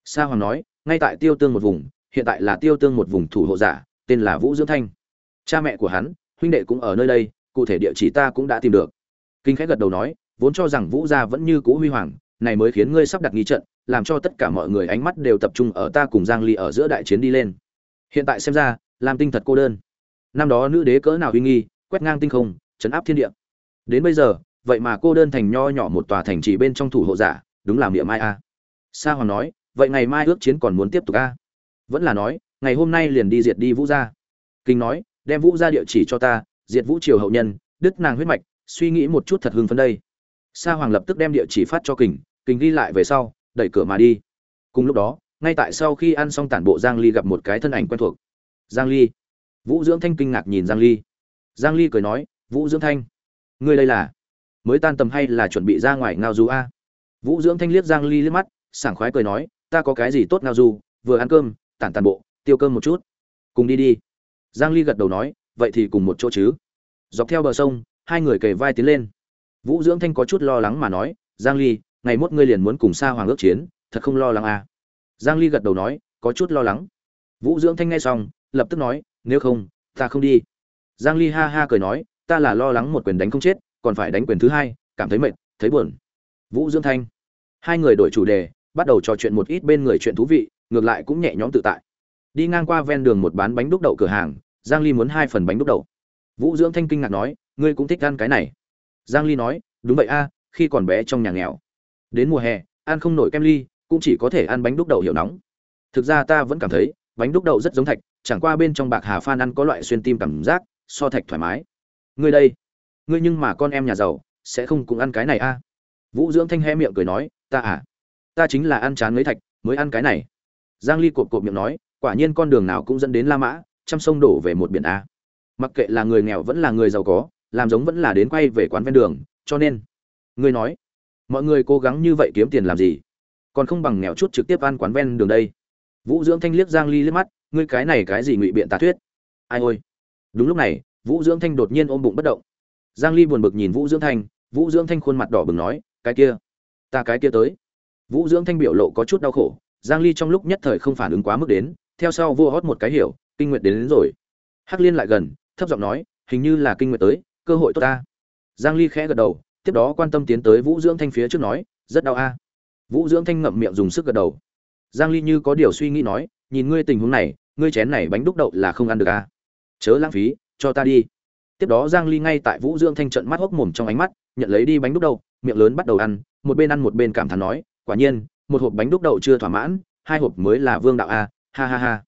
Sa hoàng nói, ngay tại tiêu tương một vùng, hiện tại là tiêu tương một vùng thủ hộ giả, tên là vũ dưỡng thanh. Cha mẹ của hắn, huynh đệ cũng ở nơi đây, cụ thể địa chỉ ta cũng đã tìm được. Kinh khẽ gật đầu nói, vốn cho rằng vũ gia vẫn như cũ huy hoàng này mới khiến ngươi sắp đặt nghi trận, làm cho tất cả mọi người ánh mắt đều tập trung ở ta cùng giang ly ở giữa đại chiến đi lên. Hiện tại xem ra, làm tinh thật cô đơn. Năm đó nữ đế cỡ nào uy nghi, quét ngang tinh không chấn áp thiên địa. Đến bây giờ, vậy mà cô đơn thành nho nhỏ một tòa thành trì bên trong thủ hộ giả, đúng là miệng mai a. Sa hoàng nói, vậy ngày mai ước chiến còn muốn tiếp tục a? Vẫn là nói, ngày hôm nay liền đi diệt đi vũ gia. Kinh nói, đem vũ gia địa chỉ cho ta, diệt vũ triều hậu nhân, đứt nàng huyết mạch, suy nghĩ một chút thật hưng phấn đây sa hoàng lập tức đem địa chỉ phát cho kình kình ghi lại về sau, đẩy cửa mà đi. Cùng lúc đó, ngay tại sau khi ăn xong tản bộ giang ly gặp một cái thân ảnh quen thuộc. Giang ly. Vũ dưỡng thanh kinh ngạc nhìn giang ly. Giang ly cười nói, vũ dưỡng thanh, ngươi đây là mới tan tầm hay là chuẩn bị ra ngoài ngao du a? Vũ dưỡng thanh liếc giang ly liếc mắt, sảng khoái cười nói, ta có cái gì tốt ngao du, vừa ăn cơm, tản tàn bộ, tiêu cơm một chút. Cùng đi đi. Giang ly gật đầu nói, vậy thì cùng một chỗ chứ. Dọc theo bờ sông, hai người kề vai tiến lên vũ dưỡng thanh có chút lo lắng mà nói, giang ly, ngày mốt ngươi liền muốn cùng sa hoàng ước chiến, thật không lo lắng à? Giang ly gật đầu nói, có chút lo lắng. Vũ dưỡng thanh nghe xong, lập tức nói, nếu không, ta không đi. Giang ly ha ha cười nói, ta là lo lắng một quyền đánh không chết, còn phải đánh quyền thứ hai, cảm thấy mệt, thấy buồn. Vũ dưỡng thanh, hai người đổi chủ đề, bắt đầu trò chuyện một ít bên người chuyện thú vị, ngược lại cũng nhẹ nhõm tự tại. Đi ngang qua ven đường một bán bánh đúc đậu cửa hàng, giang ly muốn hai phần bánh đúc đậu. Vũ dưỡng thanh kinh ngạc nói, ngươi cũng thích ăn cái này giang ly nói, đúng vậy a, khi còn bé trong nhà nghèo. Đến mùa hè, ăn không nổi kem ly, cũng chỉ có thể ăn bánh đúc đậu hiểu nóng. Thực ra ta vẫn cảm thấy, bánh đúc đậu rất giống thạch, chẳng qua bên trong bạc hà phan ăn có loại xuyên tim cảm giác, so thạch thoải mái. Ngươi đây, ngươi nhưng mà con em nhà giàu, sẽ không cùng ăn cái này a. Vũ dưỡng thanh hé miệng cười nói, ta à ta chính là ăn chán lấy thạch, mới ăn cái này. Giang ly cộp cộp miệng nói, quả nhiên con đường nào cũng dẫn đến la mã, trăm sông đổ về một biển a. Mặc kệ là người nghèo vẫn là người giàu có làm giống vẫn là đến quay về quán ven đường cho nên ngươi nói mọi người cố gắng như vậy kiếm tiền làm gì? Còn không bằng nghèo chút trực tiếp ăn quán ven đường đây. Vũ dưỡng thanh liếc giang ly liếc mắt ngươi cái này cái gì ngụy biện tà thuyết? Ai ôi. Đúng lúc này vũ dưỡng thanh đột nhiên ôm bụng bất động. Giang ly buồn bực nhìn vũ dưỡng thanh vũ dưỡng thanh khuôn mặt đỏ bừng nói cái kia ta cái kia tới. Vũ dưỡng thanh biểu lộ có chút đau khổ giang ly trong lúc nhất thời không phản ứng quá mức đến theo sau vua hót một cái hiểu kinh nguyệt đến, đến rồi. Hắc liên lại gần thấp giọng nói hình như là kinh nguyệt tới cơ hội tốt ta. Giang ly khẽ gật đầu, tiếp đó quan tâm tiến tới vũ dưỡng thanh phía trước nói, rất đau a. Vũ dưỡng thanh ngậm miệng dùng sức gật đầu. Giang ly như có điều suy nghĩ nói, nhìn ngươi tình huống này, ngươi chén này bánh đúc đậu là không ăn được a. Chớ lãng phí, cho ta đi. Tiếp đó giang ly ngay tại vũ dưỡng thanh trận mắt hốc mồm trong ánh mắt, nhận lấy đi bánh đúc đậu, miệng lớn bắt đầu ăn, một bên ăn một bên cảm thán nói, quả nhiên, một hộp bánh đúc đậu chưa thỏa mãn, hai hộp mới là vương đạo a, ha ha ha.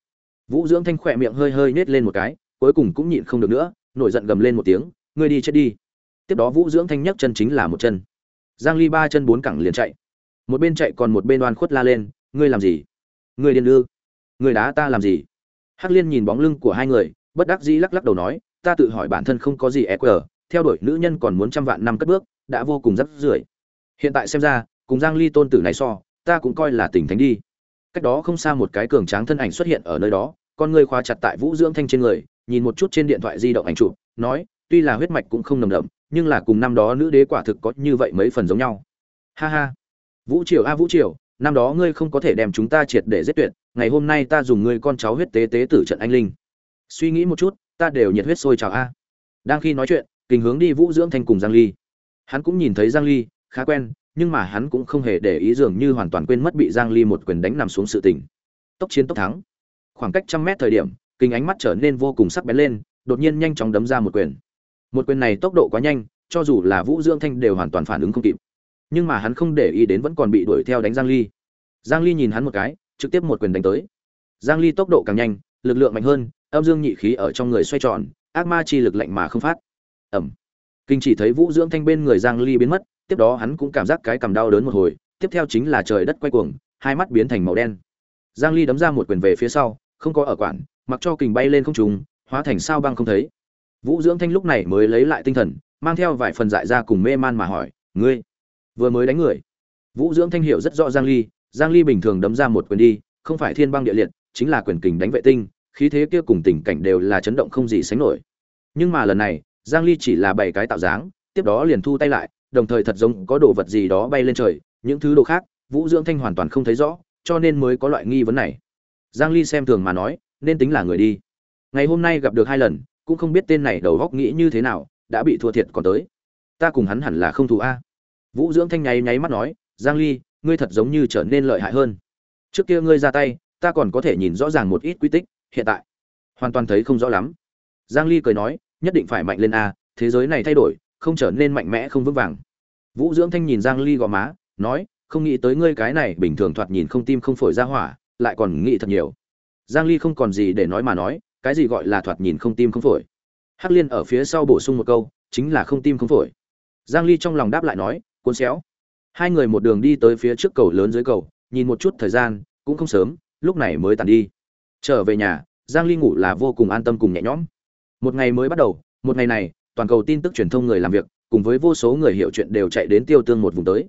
Vũ dưỡng thanh khỏe miệng hơi hơi nết lên một cái, cuối cùng cũng nhịn không được nữa, nổi giận gầm lên một tiếng ngươi đi chết đi. Tiếp đó vũ dưỡng thanh nhấc chân chính là một chân. Giang ly ba chân bốn cẳng liền chạy. Một bên chạy còn một bên đoan khuất la lên, ngươi làm gì? Ngươi điên ư? Ngươi đá ta làm gì? Hắc liên nhìn bóng lưng của hai người, bất đắc dĩ lắc lắc đầu nói, ta tự hỏi bản thân không có gì eq theo đuổi nữ nhân còn muốn trăm vạn năm cất bước, đã vô cùng rất rưởi. Hiện tại xem ra, cùng giang ly tôn tử này so, ta cũng coi là tỉnh thánh đi. Cách đó không xa một cái cường tráng thân ảnh xuất hiện ở nơi đó, con người khóa chặt tại vũ dưỡng thanh trên người, nhìn một chút trên điện thoại di động ảnh chụp, nói tuy là huyết mạch cũng không nồng đậm, nhưng là cùng năm đó nữ đế quả thực có như vậy mấy phần giống nhau. Ha ha. Vũ triều a, vũ triều, năm đó ngươi không có thể đem chúng ta triệt để giết tuyệt, ngày hôm nay ta dùng ngươi con cháu huyết tế tế tử trận anh linh. Suy nghĩ một chút, ta đều nhiệt huyết sôi trào a. Đang khi nói chuyện, kình hướng đi vũ dưỡng thanh cùng giang ly. Hắn cũng nhìn thấy giang ly, khá quen, nhưng mà hắn cũng không hề để ý dường như hoàn toàn quên mất bị giang ly một quyền đánh nằm xuống sự tình. Tốc chiến tốc thắng. Khoảng cách trăm mét thời điểm kinh ánh mắt trở nên vô cùng sắc bén lên, đột nhiên nhanh chóng đấm ra một quyền một quyền này tốc độ quá nhanh, cho dù là vũ dưỡng thanh đều hoàn toàn phản ứng không kịp. Nhưng mà hắn không để ý đến vẫn còn bị đuổi theo đánh giang ly. Giang ly nhìn hắn một cái, trực tiếp một quyền đánh tới. Giang ly tốc độ càng nhanh, lực lượng mạnh hơn, âm dương nhị khí ở trong người xoay tròn, ác ma chi lực lạnh mà không phát. Ẩm kinh chỉ thấy vũ dưỡng thanh bên người giang ly biến mất, tiếp đó hắn cũng cảm giác cái cầm đau đớn một hồi, tiếp theo chính là trời đất quay cuồng, hai mắt biến thành màu đen. Giang ly đấm ra một quyền về phía sau, không có ở quản mặc cho kình bay lên không trung, hóa thành sao băng không thấy vũ dưỡng thanh lúc này mới lấy lại tinh thần, mang theo vài phần dại ra cùng mê man mà hỏi, ngươi vừa mới đánh người? Vũ dưỡng thanh hiểu rất rõ giang ly giang ly bình thường đấm ra một quyền đi, không phải thiên băng địa liệt, chính là quyền kình đánh vệ tinh, khí thế kia cùng tình cảnh đều là chấn động không gì sánh nổi. Nhưng mà lần này, giang ly chỉ là bảy cái tạo dáng, tiếp đó liền thu tay lại, đồng thời thật giống có đồ vật gì đó bay lên trời, những thứ đồ khác, vũ dưỡng thanh hoàn toàn không thấy rõ, cho nên mới có loại nghi vấn này. Giang ly xem thường mà nói, nên tính là người đi. Ngày hôm nay gặp được hai lần cũng không biết tên này đầu góc nghĩ như thế nào, đã bị thua thiệt còn tới. Ta cùng hắn hẳn là không thù a. Vũ dưỡng thanh nháy nháy mắt nói, giang ly, ngươi thật giống như trở nên lợi hại hơn. Trước kia ngươi ra tay, ta còn có thể nhìn rõ ràng một ít quy tích, hiện tại hoàn toàn thấy không rõ lắm. Giang ly cười nói, nhất định phải mạnh lên a, thế giới này thay đổi, không trở nên mạnh mẽ không vững vàng. Vũ dưỡng thanh nhìn giang ly gò má, nói, không nghĩ tới ngươi cái này bình thường thoạt nhìn không tim không phổi ra hỏa, lại còn nghĩ thật nhiều. Giang ly không còn gì để nói mà nói cái gì gọi là thoạt nhìn không tim không phổi? Hắc liên ở phía sau bổ sung một câu, chính là không tim không phổi. Giang ly trong lòng đáp lại nói, cuốn xéo. Hai người một đường đi tới phía trước cầu lớn dưới cầu, nhìn một chút thời gian, cũng không sớm, lúc này mới tàn đi. Trở về nhà, giang ly ngủ là vô cùng an tâm cùng nhẹ nhõm. Một ngày mới bắt đầu, một ngày này, toàn cầu tin tức truyền thông người làm việc, cùng với vô số người hiểu chuyện đều chạy đến tiêu tương một vùng tới.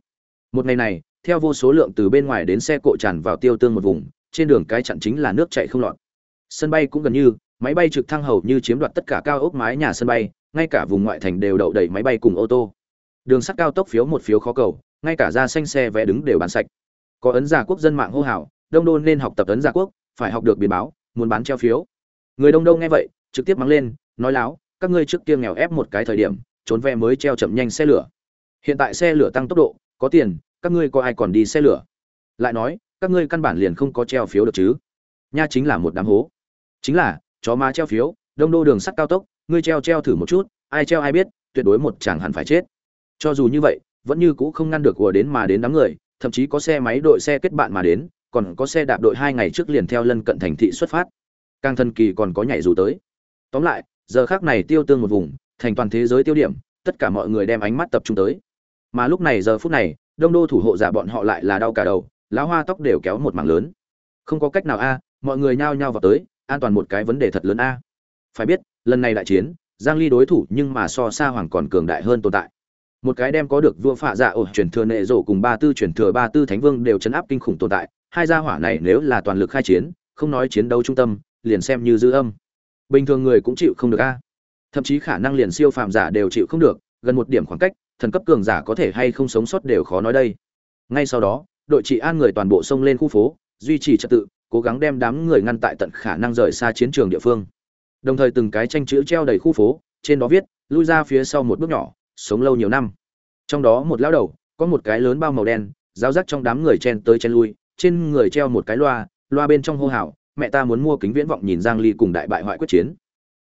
Một ngày này, theo vô số lượng từ bên ngoài đến xe cộ tràn vào tiêu tương một vùng, trên đường cái chặn chính là nước chạy không lọt. Sân bay cũng gần như máy bay trực thăng hầu như chiếm đoạt tất cả cao ốc mái nhà sân bay, ngay cả vùng ngoại thành đều đậu đầy máy bay cùng ô tô. Đường sắt cao tốc phiếu một phiếu khó cầu, ngay cả ra xanh xe vé đứng đều bán sạch. Có ấn giả quốc dân mạng hô hào, đông đô nên học tập ấn giả quốc, phải học được biến báo, muốn bán treo phiếu. Người đông đô nghe vậy, trực tiếp mắng lên, nói láo, các ngươi trước kia nghèo ép một cái thời điểm, trốn vé mới treo chậm nhanh xe lửa. Hiện tại xe lửa tăng tốc độ, có tiền, các ngươi có ai còn đi xe lửa? Lại nói, các ngươi căn bản liền không có treo phiếu được chứ. Nha chính là một đám hố. Chính là chó má treo phiếu, đông đô đường sắt cao tốc, ngươi treo treo thử một chút, ai treo ai biết, tuyệt đối một chàng hẳn phải chết. Cho dù như vậy, vẫn như cũ không ngăn được ùa đến mà đến đám người, thậm chí có xe máy đội xe kết bạn mà đến, còn có xe đạp đội hai ngày trước liền theo lân cận thành thị xuất phát. Càng thần kỳ còn có nhảy dù tới. Tóm lại, giờ khác này tiêu tương một vùng, thành toàn thế giới tiêu điểm, tất cả mọi người đem ánh mắt tập trung tới. Mà lúc này giờ phút này, đông đô thủ hộ giả bọn họ lại là đau cả đầu, lá hoa tóc đều kéo một mảng lớn. Không có cách nào a, mọi người nhao nhao vào tới an toàn một cái vấn đề thật lớn a. Phải biết, lần này đại chiến, giang ly đối thủ nhưng mà so xa hoàng còn cường đại hơn tồn tại. Một cái đem có được vua phạ dạ ổ truyền thừa nệ rổ cùng ba tư truyền thừa ba tư thánh vương đều chấn áp kinh khủng tồn tại. Hai gia hỏa này nếu là toàn lực khai chiến, không nói chiến đấu trung tâm, liền xem như dư âm. Bình thường người cũng chịu không được a. Thậm chí khả năng liền siêu phàm giả đều chịu không được, gần một điểm khoảng cách, thần cấp cường giả có thể hay không sống sót đều khó nói đây. Ngay sau đó, đội trị an người toàn bộ xông lên khu phố, duy trì trật tự cố gắng đem đám người ngăn tại tận khả năng rời xa chiến trường địa phương. Đồng thời từng cái tranh chữ treo đầy khu phố, trên đó viết, lui ra phía sau một bước nhỏ, sống lâu nhiều năm. Trong đó một lão đầu, có một cái lớn bao màu đen giáo giác trong đám người chen tới chen lui, trên người treo một cái loa loa bên trong hô hào, mẹ ta muốn mua kính viễn vọng nhìn giang ly cùng đại bại hoại quyết chiến.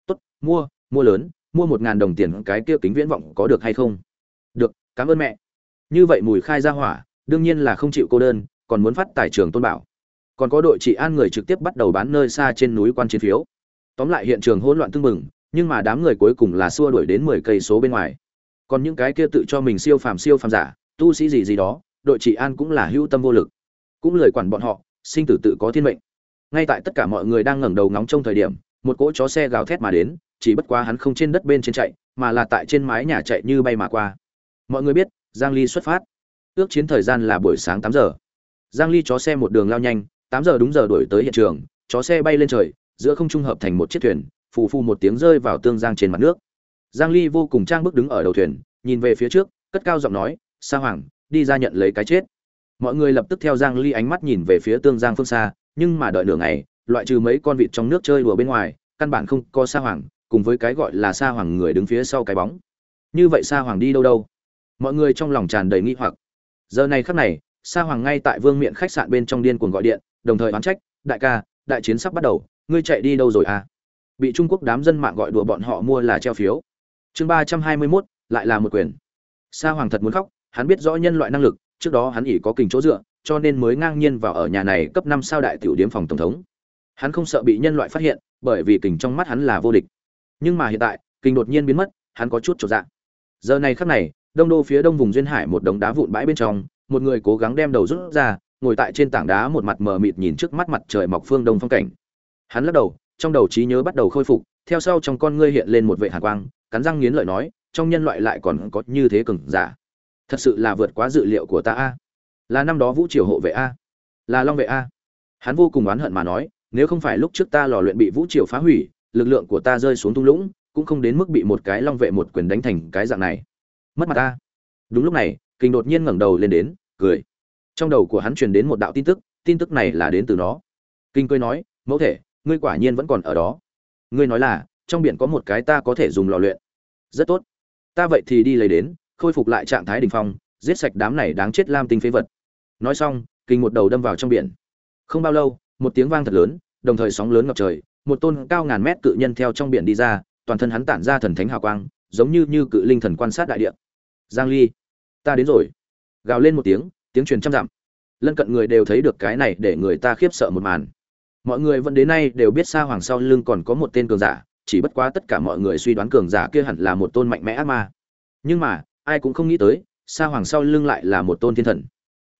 Tốt, mua mua lớn, mua một ngàn đồng tiền cái kia kính viễn vọng có được hay không? Được, cảm ơn mẹ. Như vậy mùi khai ra hỏa, đương nhiên là không chịu cô đơn, còn muốn phát tài trường tôn bảo còn có đội trị an người trực tiếp bắt đầu bán nơi xa trên núi quan chiến phiếu. Tóm lại hiện trường hỗn loạn tưng bừng, nhưng mà đám người cuối cùng là xua đuổi đến mười cây số bên ngoài. Còn những cái kia tự cho mình siêu phàm siêu phàm giả, tu sĩ gì gì đó, đội trị an cũng là hữu tâm vô lực. Cũng lời quản bọn họ, sinh tử tự có thiên mệnh. Ngay tại tất cả mọi người đang ngẩng đầu ngóng trong thời điểm, một cỗ chó xe gào thét mà đến, chỉ bất quá hắn không trên đất bên trên chạy, mà là tại trên mái nhà chạy như bay mà qua. Mọi người biết, giang ly xuất phát. Ước chiến thời gian là buổi sáng 8 giờ. Giang ly chó xe một đường lao nhanh 8 giờ đúng giờ đuổi tới hiện trường, chó xe bay lên trời, giữa không trung hợp thành một chiếc thuyền, phù phù một tiếng rơi vào tương giang trên mặt nước. Giang ly vô cùng trang bước đứng ở đầu thuyền, nhìn về phía trước, cất cao giọng nói, sa hoàng, đi ra nhận lấy cái chết. Mọi người lập tức theo giang ly ánh mắt nhìn về phía tương giang phương xa, nhưng mà đợi nửa ngày, loại trừ mấy con vịt trong nước chơi đùa bên ngoài, căn bản không có sa hoàng, cùng với cái gọi là sa hoàng người đứng phía sau cái bóng. Như vậy sa hoàng đi đâu đâu? Mọi người trong lòng tràn đầy nghi hoặc. Giờ này khắc này, sa hoàng ngay tại vương miện khách sạn bên trong điên cuồng gọi điện đồng thời oán trách, đại ca, đại chiến sắp bắt đầu, ngươi chạy đi đâu rồi à? Bị trung quốc đám dân mạng gọi đùa bọn họ mua là treo phiếu. Chương ba trăm hai mươi mốt, lại là một quyền. Sa hoàng thật muốn khóc, hắn biết rõ nhân loại năng lực, trước đó hắn ỉ có kình chỗ dựa, cho nên mới ngang nhiên vào ở nhà này cấp năm sao đại tiểu điếm phòng tổng thống. Hắn không sợ bị nhân loại phát hiện, bởi vì kình trong mắt hắn là vô địch. Nhưng mà hiện tại, kình đột nhiên biến mất, hắn có chút trột dạ. Giờ này khắc này, đông đô phía đông vùng duyên hải một đống đá vụn bãi bên trong, một người cố gắng đem đầu rút ra ngồi tại trên tảng đá một mặt mờ mịt nhìn trước mắt mặt trời mọc phương đông phong cảnh. Hắn lắc đầu, trong đầu trí nhớ bắt đầu khôi phục, theo sau trong con ngươi hiện lên một vệ hàn quang, cắn răng nghiến lợi nói, trong nhân loại lại còn có như thế cường giả. Thật sự là vượt quá dự liệu của ta a. Là năm đó vũ triều hộ vệ a. Là long vệ a. Hắn vô cùng oán hận mà nói, nếu không phải lúc trước ta lò luyện bị vũ triều phá hủy, lực lượng của ta rơi xuống thung lũng, cũng không đến mức bị một cái long vệ một quyền đánh thành cái dạng này. Mất mặt ta đúng lúc này kinh đột nhiên ngẩng đầu lên đến, cười trong đầu của hắn truyền đến một đạo tin tức tin tức này là đến từ nó. Kinh cười nói, mẫu thể, ngươi quả nhiên vẫn còn ở đó. Ngươi nói là, trong biển có một cái ta có thể dùng lò luyện. Rất tốt. Ta vậy thì đi lấy đến, khôi phục lại trạng thái đ ỉ n h phong, giết sạch đám này đáng chết lam tinh phế vật. Nói xong, kinh một đầu đâm vào trong biển. Không bao lâu, một tiếng vang thật lớn, đồng thời sóng lớn ngập trời, một tôn cao ngàn mét cự nhân theo trong biển đi ra, toàn thân hắn tản ra thần thánh hào quang, giống như như cự linh thần quan sát đại địa. Giang ly, ta đến rồi. Gào lên một tiếng tiếng truyền trăm dặm. Lân cận người đều thấy được cái này để người ta khiếp sợ một màn. Mọi người vẫn đến nay đều biết xa hoàng sau lưng còn có một tên cường giả, chỉ bất quá tất cả mọi người suy đoán cường giả kia hẳn là một tôn mạnh mẽ ác ma. Nhưng mà, ai cũng không nghĩ tới xa hoàng sau lưng lại là một tôn thiên thần.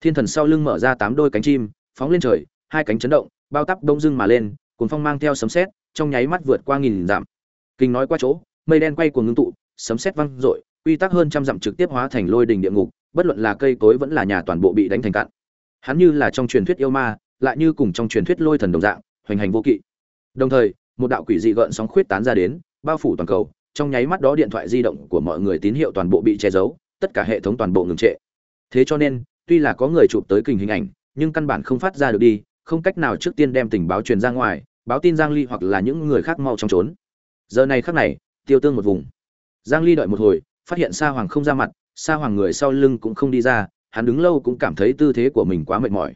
Thiên thần sau lưng mở ra tám đôi cánh chim, phóng lên trời, hai cánh chấn động, bao tắp đông dưng mà lên cuốn phong mang theo sấm sét, trong nháy mắt vượt qua nghìn dặm. Kinh nói qua chỗ, mây đen quay cuồng ngưng tụ, sấm sét văng rội quy tắc hơn trăm dặm trực tiếp hóa thành lôi đình địa ngục bất luận là cây cối vẫn là nhà toàn bộ bị đánh thành cạn. Hắn như là trong truyền thuyết yêu ma, lại như cùng trong truyền thuyết lôi thần đồng dạng, hoành hành vô kỵ. Đồng thời, một đạo quỷ dị gợn sóng khuyết tán ra đến, bao phủ toàn cầu, trong nháy mắt đó điện thoại di động của mọi người tín hiệu toàn bộ bị che giấu, tất cả hệ thống toàn bộ ngừng trệ. Thế cho nên, tuy là có người chụp tới kình hình ảnh, nhưng căn bản không phát ra được đi, không cách nào trước tiên đem tình báo truyền ra ngoài, báo tin giang ly hoặc là những người khác mau trong trốn. Giờ này khắc này, tiêu tương một vùng. Giang ly đợi một hồi, phát hiện sa hoàng không ra mặt sa hoàng người sau lưng cũng không đi ra, hắn đứng lâu cũng cảm thấy tư thế của mình quá mệt mỏi.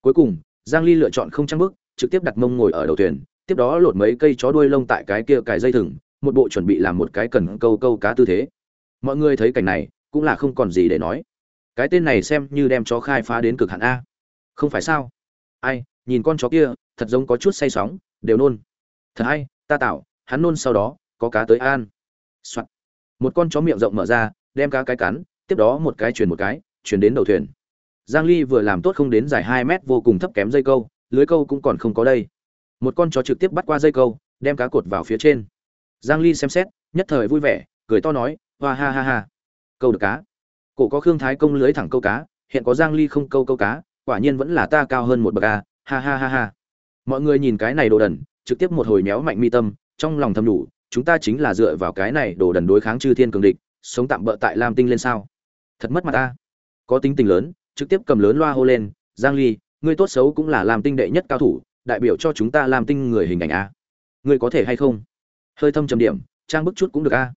Cuối cùng, giang ly lựa chọn không trăng bước, trực tiếp đặt mông ngồi ở đầu thuyền, tiếp đó lột mấy cây chó đuôi lông tại cái kia cài dây thừng, một bộ chuẩn bị làm một cái cần câu câu cá tư thế. Mọi người thấy cảnh này, cũng là không còn gì để nói. Cái tên này xem như đem chó khai phá đến cực hạn a. Không phải sao? Ai, nhìn con chó kia, thật giống có chút say sóng, đều nôn. Thật hay, ta tạo, hắn nôn sau đó, có cá tới an、Soạn. một con chó miệng rộng mở ra đem cá cái cắn, tiếp đó một cái chuyển một cái, chuyển đến đầu thuyền. Giang ly vừa làm tốt không đến dài 2 mét vô cùng thấp kém dây câu, lưới câu cũng còn không có đây. Một con chó trực tiếp bắt qua dây câu, đem cá cột vào phía trên. Giang ly xem xét, nhất thời vui vẻ, cười to nói, hoa ha ha ha, câu được cá. Cổ có khương thái công lưới thẳng câu cá, hiện có giang ly không câu câu cá, quả nhiên vẫn là ta cao hơn một bậc a, ha ha ha ha. Mọi người nhìn cái này đồ đần, trực tiếp một hồi méo mạnh mi tâm, trong lòng thầm đủ, chúng ta chính là dựa vào cái này đồ đần đối kháng chư thiên cường địch sống tạm bỡ tại lam tinh lên sao? Thật mất mặt ta. Có tính tình lớn, trực tiếp cầm lớn loa hô lên, giang ly, ngươi tốt xấu cũng là làm tinh đệ nhất cao thủ, đại biểu cho chúng ta làm tinh người hình ảnh a. Ngươi có thể hay không? Hơi thâm trầm điểm, trang bức chút cũng được a.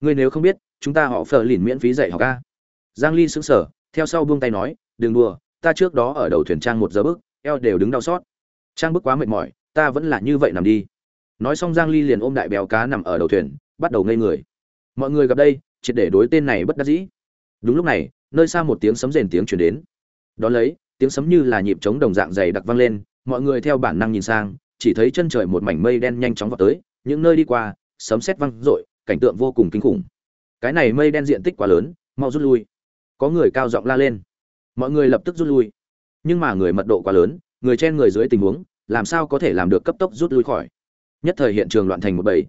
Ngươi nếu không biết, chúng ta họ phờ lìn miễn phí dạy học a. Giang ly sững sờ, theo sau buông tay nói, đừng đùa, ta trước đó ở đầu thuyền trang một giờ bước eo đều đứng đau xót. Trang bức quá mệt mỏi, ta vẫn là như vậy nằm đi. Nói xong giang ly liền ôm đại béo cá nằm ở đầu thuyền, bắt đầu ngây người. Mọi người gặp đây triệt để đối tên này bất đắc dĩ. Đúng lúc này, nơi xa một tiếng sấm rền tiếng truyền đến. Đón lấy, tiếng sấm như là nhịp trống đồng dạng dày đặc vang lên, mọi người theo bản năng nhìn sang, chỉ thấy chân trời một mảnh mây đen nhanh chóng vào tới, những nơi đi qua, sấm sét vang rội cảnh tượng vô cùng kinh khủng. Cái này mây đen diện tích quá lớn, mau rút lui. Có người cao giọng la lên. Mọi người lập tức rút lui. Nhưng mà người mật độ quá lớn, người trên người dưới tình huống, làm sao có thể làm được cấp tốc rút lui khỏi? Nhất thời hiện trường loạn thành một bầy.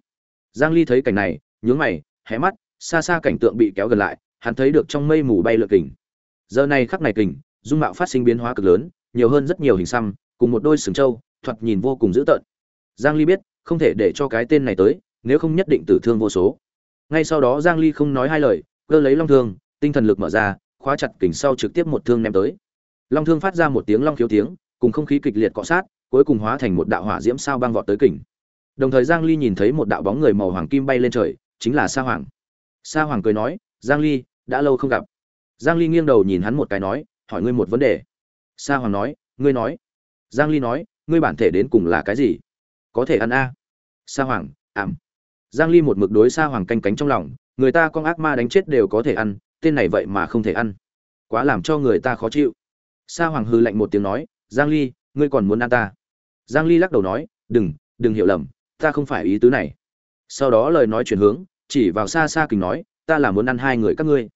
Giang ly thấy cảnh này, nhướng mày, hé mắt xa xa cảnh tượng bị kéo gần lại, hắn thấy được trong mây mù bay lượn kình. Giờ này khắc này kình, dung mạo phát sinh biến hóa cực lớn, nhiều hơn rất nhiều hình xăm, cùng một đôi sừng trâu, thoạt nhìn vô cùng dữ tợn. Giang ly biết, không thể để cho cái tên này tới, nếu không nhất định tử thương vô số. Ngay sau đó giang ly không nói hai lời, cơ lấy long thương, tinh thần lực mở ra, khóa chặt kình sau trực tiếp một thương ném tới. Long thương phát ra một tiếng long khiếu tiếng, cùng không khí kịch liệt cọ sát, cuối cùng hóa thành một đạo hỏa diễm sao băng vọt tới kình. Đồng thời giang ly nhìn thấy một đạo bóng người màu hoàng kim bay lên trời, chính là sa hoàng sa hoàng cười nói, giang ly, đã lâu không gặp. Giang ly nghiêng đầu nhìn hắn một cái nói, hỏi ngươi một vấn đề. Sa hoàng nói, ngươi nói. Giang ly nói, ngươi bản thể đến cùng là cái gì? Có thể ăn a. Sa hoàng, ảm. Giang ly một mực đối sa hoàng canh cánh trong lòng, người ta con ác ma đánh chết đều có thể ăn, tên này vậy mà không thể ăn. Quá làm cho người ta khó chịu. Sa hoàng hư lạnh một tiếng nói, giang ly, ngươi còn muốn ăn ta? Giang ly lắc đầu nói, đừng đừng hiểu lầm, ta không phải ý tứ này. Sau đó lời nói chuyển hướng chỉ vào xa xa kình nói, ta là muốn ăn hai người các ngươi.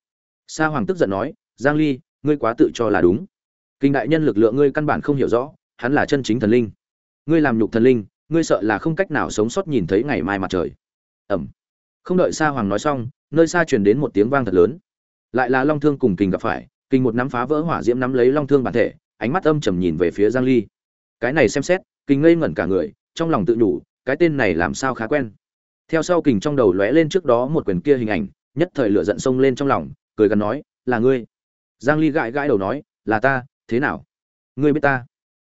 Sa hoàng tức giận nói, giang ly, ngươi quá tự cho là đúng. Kinh đại nhân lực lượng ngươi căn bản không hiểu rõ, hắn là chân chính thần linh. Ngươi làm nhục thần linh, ngươi sợ là không cách nào sống sót nhìn thấy ngày mai mặt trời. Ẩm. Không đợi sa hoàng nói xong, nơi xa truyền đến một tiếng vang thật lớn. Lại là long thương cùng kình gặp phải, kình một nắm phá vỡ hỏa diễm nắm lấy long thương bản thể, ánh mắt âm trầm nhìn về phía giang ly. Cái này xem xét, kình ngây ngẩn cả người, trong lòng tự nhủ, cái tên này làm sao khá quen theo sau kình trong đầu lóe lên trước đó một quyền kia hình ảnh, nhất thời lửa giận sông lên trong lòng, cười gần nói, là ngươi. Giang ly gãi gãi đầu nói, là ta, thế nào? Ngươi biết ta?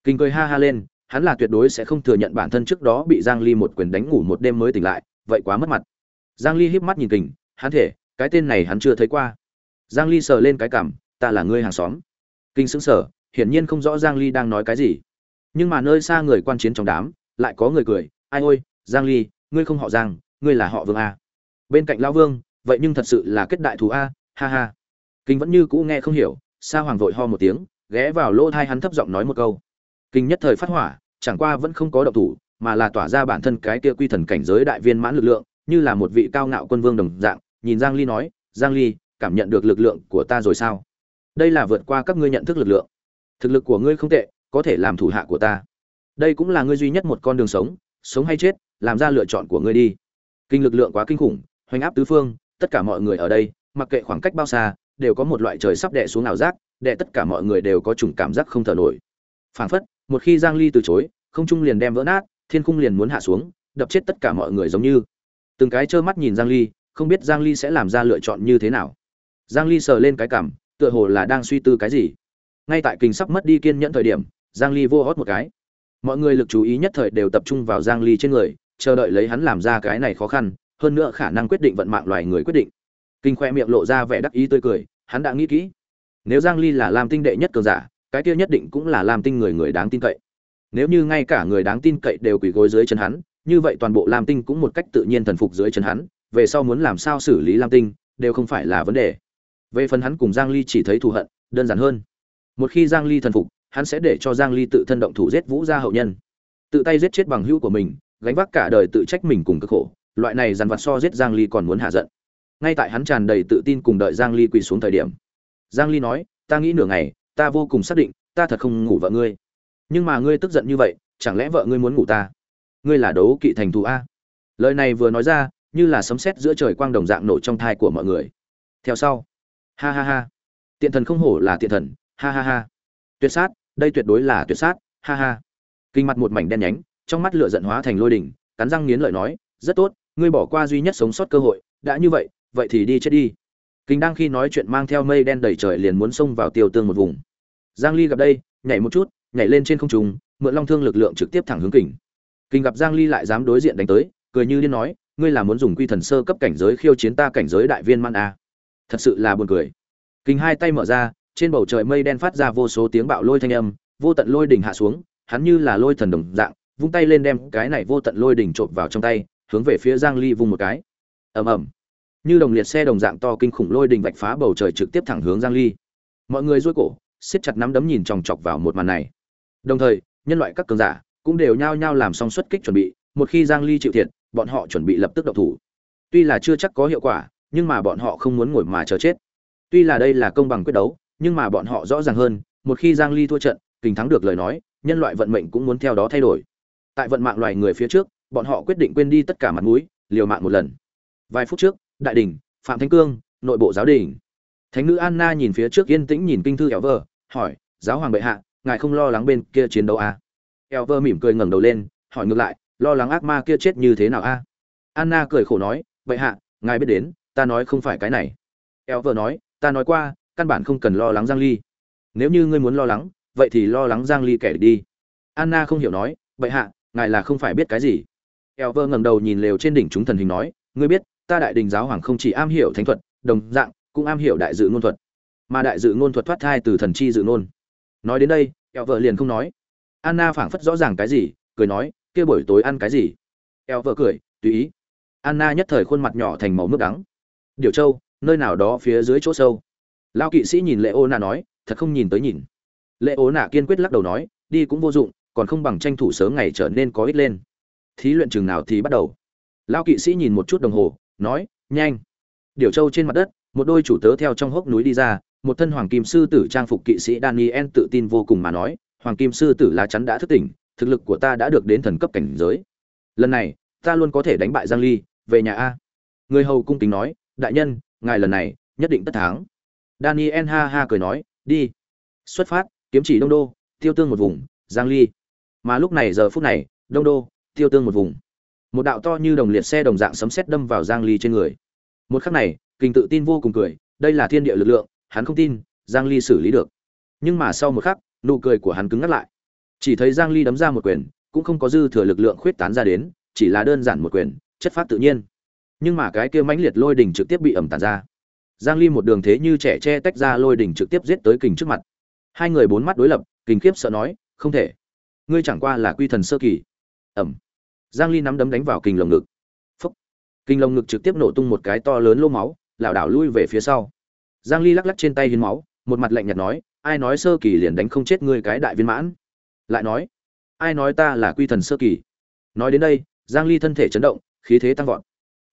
Kình cười ha ha lên, hắn là tuyệt đối sẽ không thừa nhận bản thân trước đó bị giang ly một quyền đánh ngủ một đêm mới tỉnh lại, vậy quá mất mặt. Giang ly híp mắt nhìn kình, hắn thể, cái tên này hắn chưa thấy qua. Giang ly sờ lên cái cảm, ta là ngươi hàng xóm. Kinh sững sờ, hiển nhiên không rõ giang ly đang nói cái gì. Nhưng mà nơi xa người quan chiến trong đám, lại có người cười, ai ôi, giang ly, ngươi không họ giang ngươi là họ vương a. Bên cạnh lão vương, vậy nhưng thật sự là kết đại thù a, ha ha. Kinh vẫn như cũ nghe không hiểu, sa hoàng vội ho một tiếng, ghé vào lỗ thai hắn thấp giọng nói một câu. Kinh nhất thời phát hỏa, chẳng qua vẫn không có động thủ, mà là tỏa ra bản thân cái kia quy thần cảnh giới đại viên mãn lực lượng, như là một vị cao ngạo quân vương đồng dạng, nhìn giang ly nói, giang ly, cảm nhận được lực lượng của ta rồi sao? Đây là vượt qua các ngươi nhận thức lực lượng. Thực lực của ngươi không tệ, có thể làm thủ hạ của ta. Đây cũng là ngươi duy nhất một con đường sống sống hay chết, làm ra lựa chọn của ngươi đi kinh lực lượng quá kinh khủng, hoành áp tứ phương, tất cả mọi người ở đây, mặc kệ khoảng cách bao xa, đều có một loại trời sắp đè xuống ảo giác, đè tất cả mọi người đều có chủng cảm giác không thở nổi. Phảng phất, một khi giang ly từ chối, không trung liền đem vỡ nát, thiên khung liền muốn hạ xuống, đập chết tất cả mọi người giống như. Từng cái trơ mắt nhìn giang ly, không biết giang ly sẽ làm ra lựa chọn như thế nào. Giang ly sờ lên cái cằm tựa hồ là đang suy tư cái gì. Ngay tại kinh sắp mất đi kiên nhẫn thời điểm, giang ly vô hót một cái. Mọi người lực chú ý nhất thời đều tập trung vào giang ly trên người chờ đợi lấy hắn làm ra cái này khó khăn, hơn nữa khả năng quyết định vận mạng loài người quyết định. Kinh khoe miệng lộ ra vẻ đắc ý tươi cười, hắn đã nghĩ kỹ. Nếu giang ly là làm tinh đệ nhất cường giả, cái kia nhất định cũng là làm tinh người người đáng tin cậy. Nếu như ngay cả người đáng tin cậy đều quỳ gối dưới chân hắn, như vậy toàn bộ lam tinh cũng một cách tự nhiên thần phục dưới chân hắn, về sau muốn làm sao xử lý lam tinh, đều không phải là vấn đề. Về phần hắn cùng giang ly chỉ thấy thù hận, đơn giản hơn. Một khi giang ly thần phục, hắn sẽ để cho giang ly tự thân động thủ giết vũ gia hậu nhân. Tự tay giết chết bằng hữu của mình gánh vác cả đời tự trách mình cùng cực khổ, loại này dằn vặt so giết giang ly còn muốn hạ giận. Ngay tại hắn tràn đầy tự tin cùng đợi giang ly quỳ xuống thời điểm, giang ly nói, ta nghĩ nửa ngày, ta vô cùng xác định, ta thật không ngủ vợ ngươi. Nhưng mà ngươi tức giận như vậy, chẳng lẽ vợ ngươi muốn ngủ ta? Ngươi là đấu kỵ thành thù a? Lời này vừa nói ra, như là sấm sét giữa trời quang đồng dạng nổ trong thai của mọi người. Theo sau, ha ha ha, tiện thần không hổ là tiện thần, ha ha ha. Tuyệt sát, đây tuyệt đối là tuyệt sát, ha ha. Kinh mặt một mảnh đen nhánh trong mắt lửa giận hóa thành lôi đỉnh, cắn răng nghiến lợi nói, rất tốt, ngươi bỏ qua duy nhất sống sót cơ hội, đã như vậy vậy thì đi chết đi. Kình đang khi nói chuyện mang theo mây đen đầy trời liền muốn xông vào tiêu tương một vùng. Giang ly gặp đây, nhảy một chút, nhảy lên trên không trung, mượn long thương lực lượng trực tiếp thẳng hướng kình. Kình gặp giang ly lại dám đối diện đánh tới, cười như điên nói, ngươi là muốn dùng quy thần sơ cấp cảnh giới khiêu chiến ta cảnh giới đại viên man a? Thật sự là buồn cười. Kình hai tay mở ra, trên bầu trời mây đen phát ra vô số tiếng bạo lôi thanh âm, vô tận lôi đỉnh hạ xuống, hắn như là lôi thần đồng dạng vung tay lên đem cái này vô tận lôi đỉnh trộn vào trong tay, hướng về phía giang ly vung một cái. Ầm ầm. Như đồng liệt xe đồng dạng to kinh khủng lôi đỉnh vạch phá bầu trời trực tiếp thẳng hướng giang ly. Mọi người duỗi cổ, siết chặt nắm đấm nhìn chòng chọc vào một màn này. Đồng thời, nhân loại các cường giả cũng đều nhao nhao làm xong xuất kích chuẩn bị, một khi giang ly chịu thiệt, bọn họ chuẩn bị lập tức động thủ. Tuy là chưa chắc có hiệu quả, nhưng mà bọn họ không muốn ngồi mà chờ chết. Tuy là đây là công bằng quyết đấu, nhưng mà bọn họ rõ ràng hơn, một khi giang ly thua trận, kình thắng được lời nói, nhân loại vận mệnh cũng muốn theo đó thay đổi tại vận mạng loài người phía trước, bọn họ quyết định quên đi tất cả mặt mũi, liều mạng một lần. Vài phút trước, đại đình, phạm thánh cương, nội bộ giáo đình. Thánh nữ anna nhìn phía trước yên tĩnh nhìn kinh thư ẻo vờ hỏi, giáo hoàng bệ hạ, ngài không lo lắng bên kia chiến đấu à? ẻo vờ mỉm cười ngẩng đầu lên, hỏi ngược lại, lo lắng ác ma kia chết như thế nào a anna cười khổ nói, bệ hạ, ngài biết đến, ta nói không phải cái này. Ẻo vờ nói, ta nói qua, căn bản không cần lo lắng giang ly. Nếu như ngươi muốn lo lắng, vậy thì lo lắng giang ly kẻ đi. Anna không hiểu nói, bệ hạ ngài là không phải biết cái gì. Eo vơ ngẩng đầu nhìn lều trên đỉnh chúng thần hình nói, ngươi biết, ta đại đình giáo hoàng không chỉ am hiểu thánh thuật, đồng dạng, cũng am hiểu đại dự ngôn thuật. Mà đại dự ngôn thuật thoát thai từ thần chi dự ngôn. Nói đến đây eo vợ liền không nói. Anna phảng phất rõ ràng cái gì, cười nói, kia buổi tối ăn cái gì? Eo vợ cười, tùy ý. Anna nhất thời khuôn mặt nhỏ thành màu nước đắng. Điều châu, nơi nào đó phía dưới chỗ sâu. Lao kỵ sĩ nhìn lệ ô nạ nói, thật không nhìn tới nhìn. Lệ ô nạ kiên quyết lắc đầu nói, đi cũng vô dụng còn không bằng tranh thủ sớm ngày trở nên có ích lên. Thí luyện chừng nào thì bắt đầu. Lao kỵ sĩ nhìn một chút đồng hồ, nói, nhanh. Điều trâu trên mặt đất, một đôi chủ tớ theo trong hốc núi đi ra, một thân hoàng kim sư tử trang phục kỵ sĩ daniel tự tin vô cùng mà nói, hoàng kim sư tử lá chắn đã thức tỉnh, thực lực của ta đã được đến thần cấp cảnh giới. Lần này, ta luôn có thể đánh bại giang ly, về nhà a. Người hầu cung kính nói, đại nhân, ngài lần này, nhất định tất thắng. Daniel ha ha cười nói, đi. Xuất phát, kiếm chỉ đông đô, tiêu tương một vùng, giang ly mà lúc này giờ phút này, đông đô, tiêu tương một vùng. Một đạo to như đồng liệt xe đồng dạng sấm sét đâm vào giang ly trên người. Một khắc này kinh tự tin vô cùng cười, đây là thiên địa lực lượng, hắn không tin, giang ly xử lý được. Nhưng mà sau một khắc, nụ cười của hắn cứng ngắt lại. Chỉ thấy giang ly đấm ra một quyền, cũng không có dư thừa lực lượng khuyết tán ra đến, chỉ là đơn giản một quyền, chất phát tự nhiên. Nhưng mà cái kia mãnh liệt lôi đỉnh trực tiếp bị ẩm tàn ra. Giang ly một đường thế như trẻ che tách ra lôi đỉnh trực tiếp giết tới kình trước mặt. Hai người bốn mắt đối lập, kình khiếp sợ nói, không thể ngươi chẳng qua là quy thần sơ kỳ. Ẩm. Giang ly nắm đấm đánh vào kình lồng ngực. Phúc. Kình lồng ngực trực tiếp nổ tung một cái to lớn lô máu lảo đảo lui về phía sau. Giang ly lắc lắc trên tay hiến máu một mặt lạnh nhạt nói ai nói sơ kỳ liền đánh không chết ngươi cái đại viên mãn? Lại nói ai nói ta là quy thần sơ kỳ? Nói đến đây giang ly thân thể chấn động khí thế tăng vọt.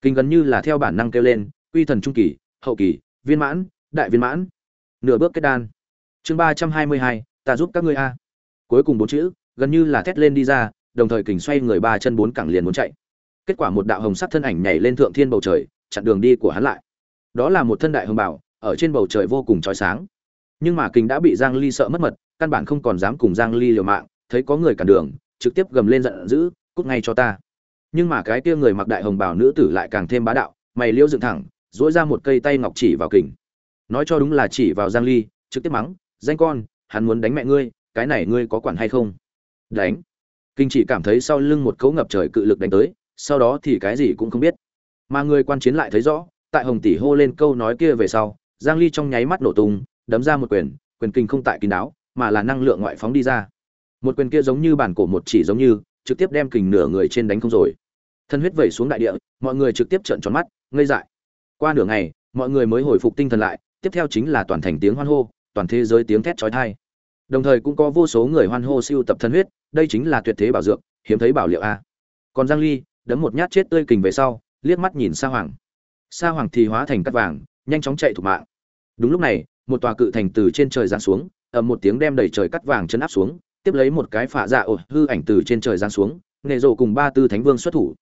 Kinh gần như là theo bản năng kêu lên quy thần trung kỳ hậu kỳ viên mãn đại viên mãn. Nửa bước kết đan. Chương 322, ta giúp các ngươi a. Cuối cùng bốn chữ gần như là thét lên đi ra, đồng thời kình xoay người ba chân bốn cẳng liền muốn chạy. Kết quả một đạo hồng sắc thân ảnh nhảy lên thượng thiên bầu trời, chặn đường đi của hắn lại. Đó là một thân đại hồng bảo, ở trên bầu trời vô cùng chói sáng. Nhưng mà kình đã bị giang ly sợ mất mật, căn bản không còn dám cùng giang ly liều mạng, thấy có người cản đường, trực tiếp gầm lên giận dữ, cút ngay cho ta. Nhưng mà cái kia người mặc đại hồng bảo nữ tử lại càng thêm bá đạo, mày liêu dựng thẳng, duỗi ra một cây tay ngọc chỉ vào kình. Nói cho đúng là chỉ vào giang ly, trực tiếp mắng, danh con, hắn muốn đánh mẹ ngươi, cái này ngươi có quản hay không? Đánh. Kinh chỉ cảm thấy sau lưng một cấu ngập trời cự lực đánh tới, sau đó thì cái gì cũng không biết. Mà người quan chiến lại thấy rõ, tại hồng tỷ hô lên câu nói kia về sau, giang ly trong nháy mắt nổ tung, đấm ra một quyền quyền kinh không tại kín đáo, mà là năng lượng ngoại phóng đi ra. Một quyền kia giống như bản cổ một chỉ giống như, trực tiếp đem kình nửa người trên đánh không rồi. Thân huyết vẩy xuống đại địa, mọi người trực tiếp trợn tròn mắt, ngây dại. Qua nửa ngày, mọi người mới hồi phục tinh thần lại, tiếp theo chính là toàn thành tiếng hoan hô, toàn thế giới tiếng thét chói tai đồng thời cũng có vô số người hoan hô siêu tập thân huyết, đây chính là tuyệt thế bảo dược, hiếm thấy bảo liệu a. Còn giang ly, đấm một nhát chết tươi kình về sau, liếc mắt nhìn sa hoàng. Sa hoàng thì hóa thành cát vàng, nhanh chóng chạy thủ mạng. Đúng lúc này, một tòa cự thành từ trên trời giáng xuống, ầm một tiếng đem đầy trời cắt vàng chân áp xuống, tiếp lấy một cái phạ dạ ổ hư ảnh từ trên trời giáng xuống, nghệ rộ cùng ba tư thánh vương xuất thủ.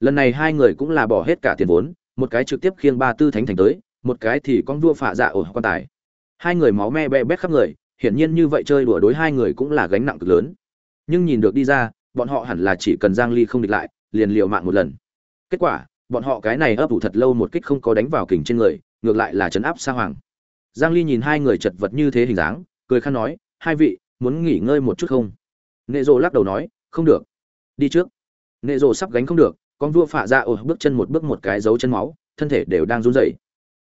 Lần này hai người cũng là bỏ hết cả tiền vốn, một cái trực tiếp khiêng ba tư thánh thành tới, một cái thì con vua phạ dạ ổ quan tài. Hai người máu me be bét khắp người hiển nhiên như vậy chơi đùa đối hai người cũng là gánh nặng cực lớn. Nhưng nhìn được đi ra, bọn họ hẳn là chỉ cần giang ly không địch lại, liền liều mạng một lần. Kết quả, bọn họ cái này ấp ủ thật lâu một kích không có đánh vào kình trên người, ngược lại là chấn áp sa hoàng. Giang ly nhìn hai người chật vật như thế hình dáng, cười khan nói, hai vị, muốn nghỉ ngơi một chút không? Nệ Dụ lắc đầu nói, không được. Đi trước. Nệ Dụ sắp gánh không được, con vua phạ ra dạ bước chân một bước một cái dấu chân máu, thân thể đều đang run rẩy.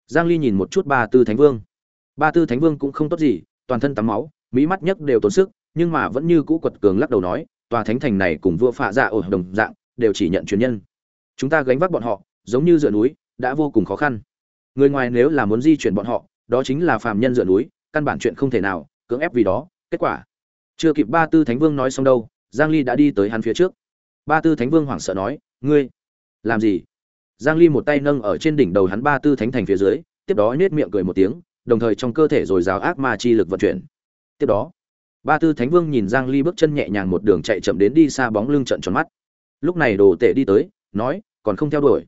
Giang ly nhìn một chút ba tư thánh vương. Ba tư thánh vương cũng không tốt gì toàn thân tắm máu, mỹ mắt nhấc đều tốn sức, nhưng mà vẫn như cũ quật cường lắc đầu nói, tòa thánh thành này cùng vua phạ dạ ở đồng dạng, đều chỉ nhận truyền nhân. Chúng ta gánh vác bọn họ, giống như dựa núi, đã vô cùng khó khăn. Người ngoài nếu là muốn di chuyển bọn họ, đó chính là phàm nhân dựa núi, căn bản chuyện không thể nào, cưỡng ép vì đó, kết quả. Chưa kịp ba tư thánh vương nói xong đâu, giang ly đã đi tới hắn phía trước. Ba tư thánh vương hoảng sợ nói, ngươi, làm gì? Giang ly một tay nâng ở trên đỉnh đầu hắn ba tư thánh thành phía dưới, tiếp đó nhếch miệng cười một tiếng đồng thời trong cơ thể rồi rào ác ma chi lực vận chuyển. Tiếp đó, ba tư thánh vương nhìn giang ly bước chân nhẹ nhàng một đường chạy chậm đến đi xa bóng lưng trận tròn mắt. Lúc này đồ tể đi tới, nói, còn không theo đuổi.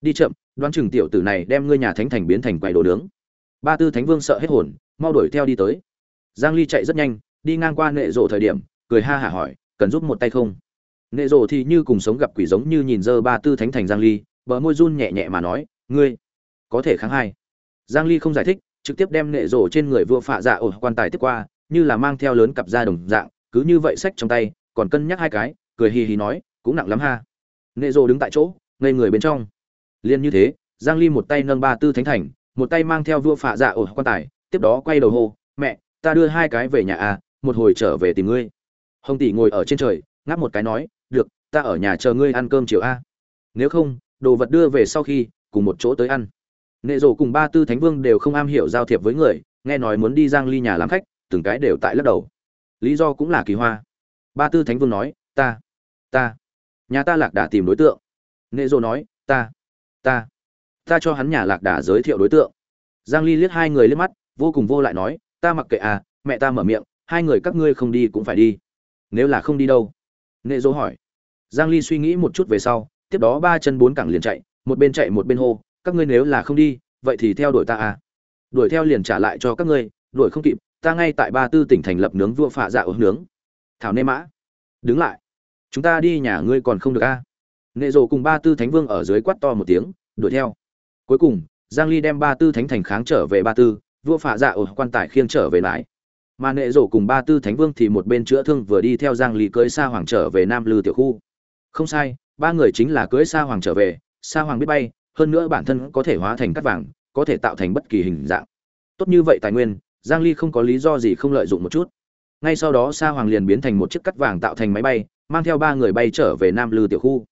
Đi chậm, đoán chừng tiểu tử này đem ngươi nhà thánh thành biến thành quầy đồ nướng. Ba tư thánh vương sợ hết hồn, mau đuổi theo đi tới. Giang ly chạy rất nhanh, đi ngang qua nệ rộ thời điểm, cười ha hả hỏi, cần giúp một tay không? Nệ rộ thì như cùng sống gặp quỷ giống như nhìn dơ ba tư thánh thành giang ly, bờ môi run nhẹ nhẹ mà nói, ngươi, có thể kháng hai. Giang ly không giải thích trực tiếp đem nệ rổ trên người vua phạ dạ ổ quan tài tiếp qua, như là mang theo lớn cặp da đồng dạng, cứ như vậy sách trong tay, còn cân nhắc hai cái, cười hì hì nói, cũng nặng lắm ha. Nệ rổ đứng tại chỗ, ngây người bên trong. Liên như thế, giang ly một tay nâng ba tư thánh thành, một tay mang theo vua phạ dạ ổ quan tài, tiếp đó quay đầu hô, mẹ, ta đưa hai cái về nhà à một hồi trở về tìm ngươi. Hồng tỷ ngồi ở trên trời, ngáp một cái nói, được, ta ở nhà chờ ngươi ăn cơm chiều a. Nếu không, đồ vật đưa về sau khi, cùng một chỗ tới ăn nệ rổ cùng ba tư thánh vương đều không am hiểu giao thiệp với người, nghe nói muốn đi giang ly nhà làm khách, từng cái đều tại lắc đầu. Lý do cũng là kỳ hoa. Ba tư thánh vương nói, ta ta, nhà ta lạc đà tìm đối tượng. Nệ rổ nói, ta ta ta cho hắn nhà lạc đà giới thiệu đối tượng. Giang ly liếc hai người liếc mắt, vô cùng vô lại nói, ta mặc kệ à mẹ ta mở miệng, hai người các ngươi không đi cũng phải đi. Nếu là không đi đâu? Nệ dỗ hỏi. Giang ly suy nghĩ một chút về sau, tiếp đó ba chân bốn cẳng liền chạy, một bên chạy một bên hô các ngươi nếu là không đi, vậy thì theo đuổi ta à. Đuổi theo liền trả lại cho các ngươi, đuổi không kịp, ta ngay tại ba tư tỉnh thành lập nướng vua phạ dạ ớt nướng. Thảo nê mã, đứng lại. Chúng ta đi nhà ngươi còn không được a à? nệ rồ cùng ba tư thánh vương ở dưới quát to một tiếng, đuổi theo. Cuối cùng, giang ly đem ba tư thánh thành kháng trở về ba tư, vua phạ dạ ở quan tài khiêng trở về lại. Mà nệ rổ cùng ba tư thánh vương thì một bên chữa thương vừa đi theo giang ly cưới sa hoàng trở về nam lư tiểu khu. Không sai, ba người chính là cưới sa hoàng trở về, sa hoàng biết bay hơn nữa bản thân có thể hóa thành cát vàng, có thể tạo thành bất kỳ hình dạng. Tốt như vậy tài nguyên, giang ly không có lý do gì không lợi dụng một chút. Ngay sau đó sa hoàng liền biến thành một chiếc cát vàng tạo thành máy bay, mang theo ba người bay trở về nam lư tiểu khu.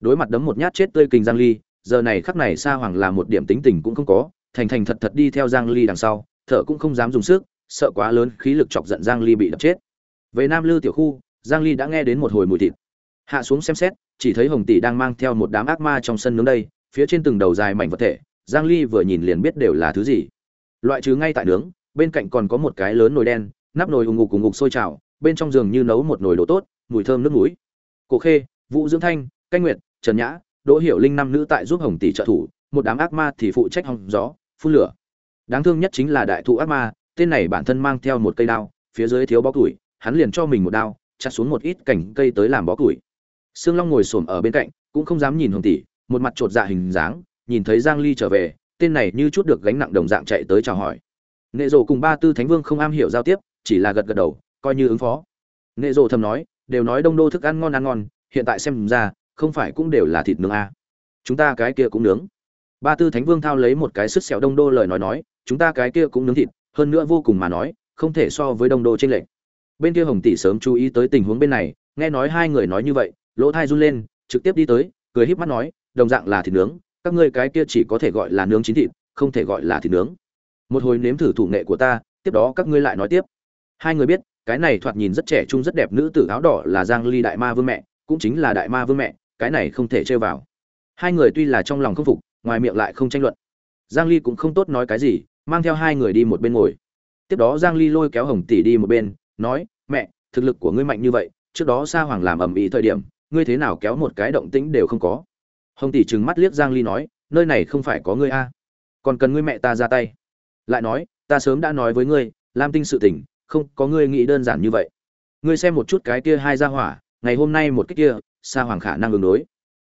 Đối mặt đấm một nhát chết tươi kinh giang ly, giờ này khắc này sa hoàng là một điểm tính tình cũng không có, thành thành thật thật đi theo giang ly đằng sau, thở cũng không dám dùng sức, sợ quá lớn khí lực chọc giận giang ly bị đập chết. Về nam lư tiểu khu, giang ly đã nghe đến một hồi mùi thịt. Hạ xuống xem xét, chỉ thấy hồng tỷ đang mang theo một đám ác ma trong sân nướng đây phía trên từng đầu dài mảnh vật thể, giang ly vừa nhìn liền biết đều là thứ gì. Loại trừ ngay tại nướng, bên cạnh còn có một cái lớn nồi đen, nắp nồi ùng ngục ùng ngục sôi trào, bên trong giường như nấu một nồi đồ tốt, mùi thơm nước mũi. Cổ khê, vũ dưỡng thanh, canh nguyệt, trần nhã, đỗ hiểu linh năm nữ tại giúp hồng tỷ trợ thủ, một đám ác ma thì phụ trách hòng gió, phun lửa. Đáng thương nhất chính là đại thụ ác ma, tên này bản thân mang theo một cây đao, phía dưới thiếu bó củi, hắn liền cho mình một đao, chặt xuống một ít cành cây tới làm bó củi. Sương long ngồi xổm ở bên cạnh, cũng không dám nhìn hồng tỷ một mặt chột dạ hình dáng, nhìn thấy giang ly trở về, tên này như chút được gánh nặng đồng dạng chạy tới chào hỏi. Nệ rồ cùng ba tư thánh vương không am hiểu giao tiếp, chỉ là gật gật đầu, coi như ứng phó. Nệ rồ thầm nói, đều nói đông đô thức ăn ngon ăn ngon, hiện tại xem ra, không phải cũng đều là thịt nướng à. chúng ta cái kia cũng nướng. Ba tư thánh vương thao lấy một cái sứt xẻo đông đô lời nói nói, chúng ta cái kia cũng nướng thịt, hơn nữa vô cùng mà nói, không thể so với đông đô trên lệnh bên kia hồng tỷ sớm chú ý tới tình huống bên này, nghe nói hai người nói như vậy, lỗ thai run lên, trực tiếp đi tới, cười híp mắt nói đồng dạng là thịt nướng, các ngươi cái kia chỉ có thể gọi là nướng chín thịt, không thể gọi là thịt nướng. Một hồi nếm thử thủ nghệ của ta, tiếp đó các ngươi lại nói tiếp. Hai người biết, cái này thoạt nhìn rất trẻ trung rất đẹp nữ tử áo đỏ là giang ly đại ma vương mẹ, cũng chính là đại ma vương mẹ, cái này không thể chơi vào. Hai người tuy là trong lòng không phục, ngoài miệng lại không tranh luận. Giang ly cũng không tốt nói cái gì, mang theo hai người đi một bên ngồi. Tiếp đó giang ly lôi kéo hồng tỷ đi một bên, nói, mẹ, thực lực của ngươi mạnh như vậy, trước đó sa hoàng làm ầm ĩ thời điểm, ngươi thế nào kéo một cái động tĩnh đều không có hồng tỷ trừng mắt liếc giang ly nói, nơi này không phải có ngươi a, còn cần ngươi mẹ ta ra tay. Lại nói, ta sớm đã nói với ngươi, lam tinh sự tình, không có ngươi nghĩ đơn giản như vậy. Ngươi xem một chút cái kia hai gia hỏa, ngày hôm nay một cái kia, sa hoàng khả năng ứng đối.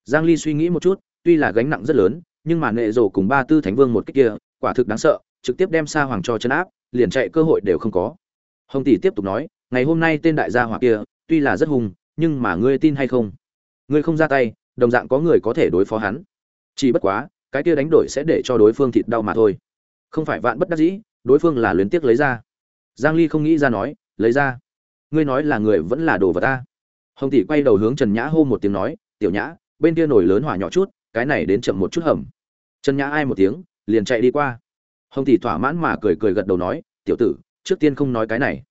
Giang ly suy nghĩ một chút, tuy là gánh nặng rất lớn, nhưng mà nệ rồ cùng ba tư thánh vương một cái kia, quả thực đáng sợ, trực tiếp đem sa hoàng cho chân áp, liền chạy cơ hội đều không có. Hồng tỷ tiếp tục nói, ngày hôm nay tên đại gia hỏa kia, tuy là rất hùng nhưng mà ngươi tin hay không? Ngươi không ra tay đồng dạng có người có thể đối phó hắn. Chỉ bất quá, cái kia đánh đổi sẽ để cho đối phương thịt đau mà thôi. Không phải vạn bất đắc dĩ, đối phương là luyến tiếc lấy ra. Giang ly không nghĩ ra nói, lấy ra. Ngươi nói là người vẫn là đồ vật ta. Hồng tỷ quay đầu hướng trần nhã hô một tiếng nói, tiểu nhã, bên kia nổi lớn hỏa nhỏ chút, cái này đến chậm một chút hầm. Trần nhã ai một tiếng, liền chạy đi qua. Hồng tỷ thỏa mãn mà cười cười gật đầu nói, tiểu tử, trước tiên không nói cái này.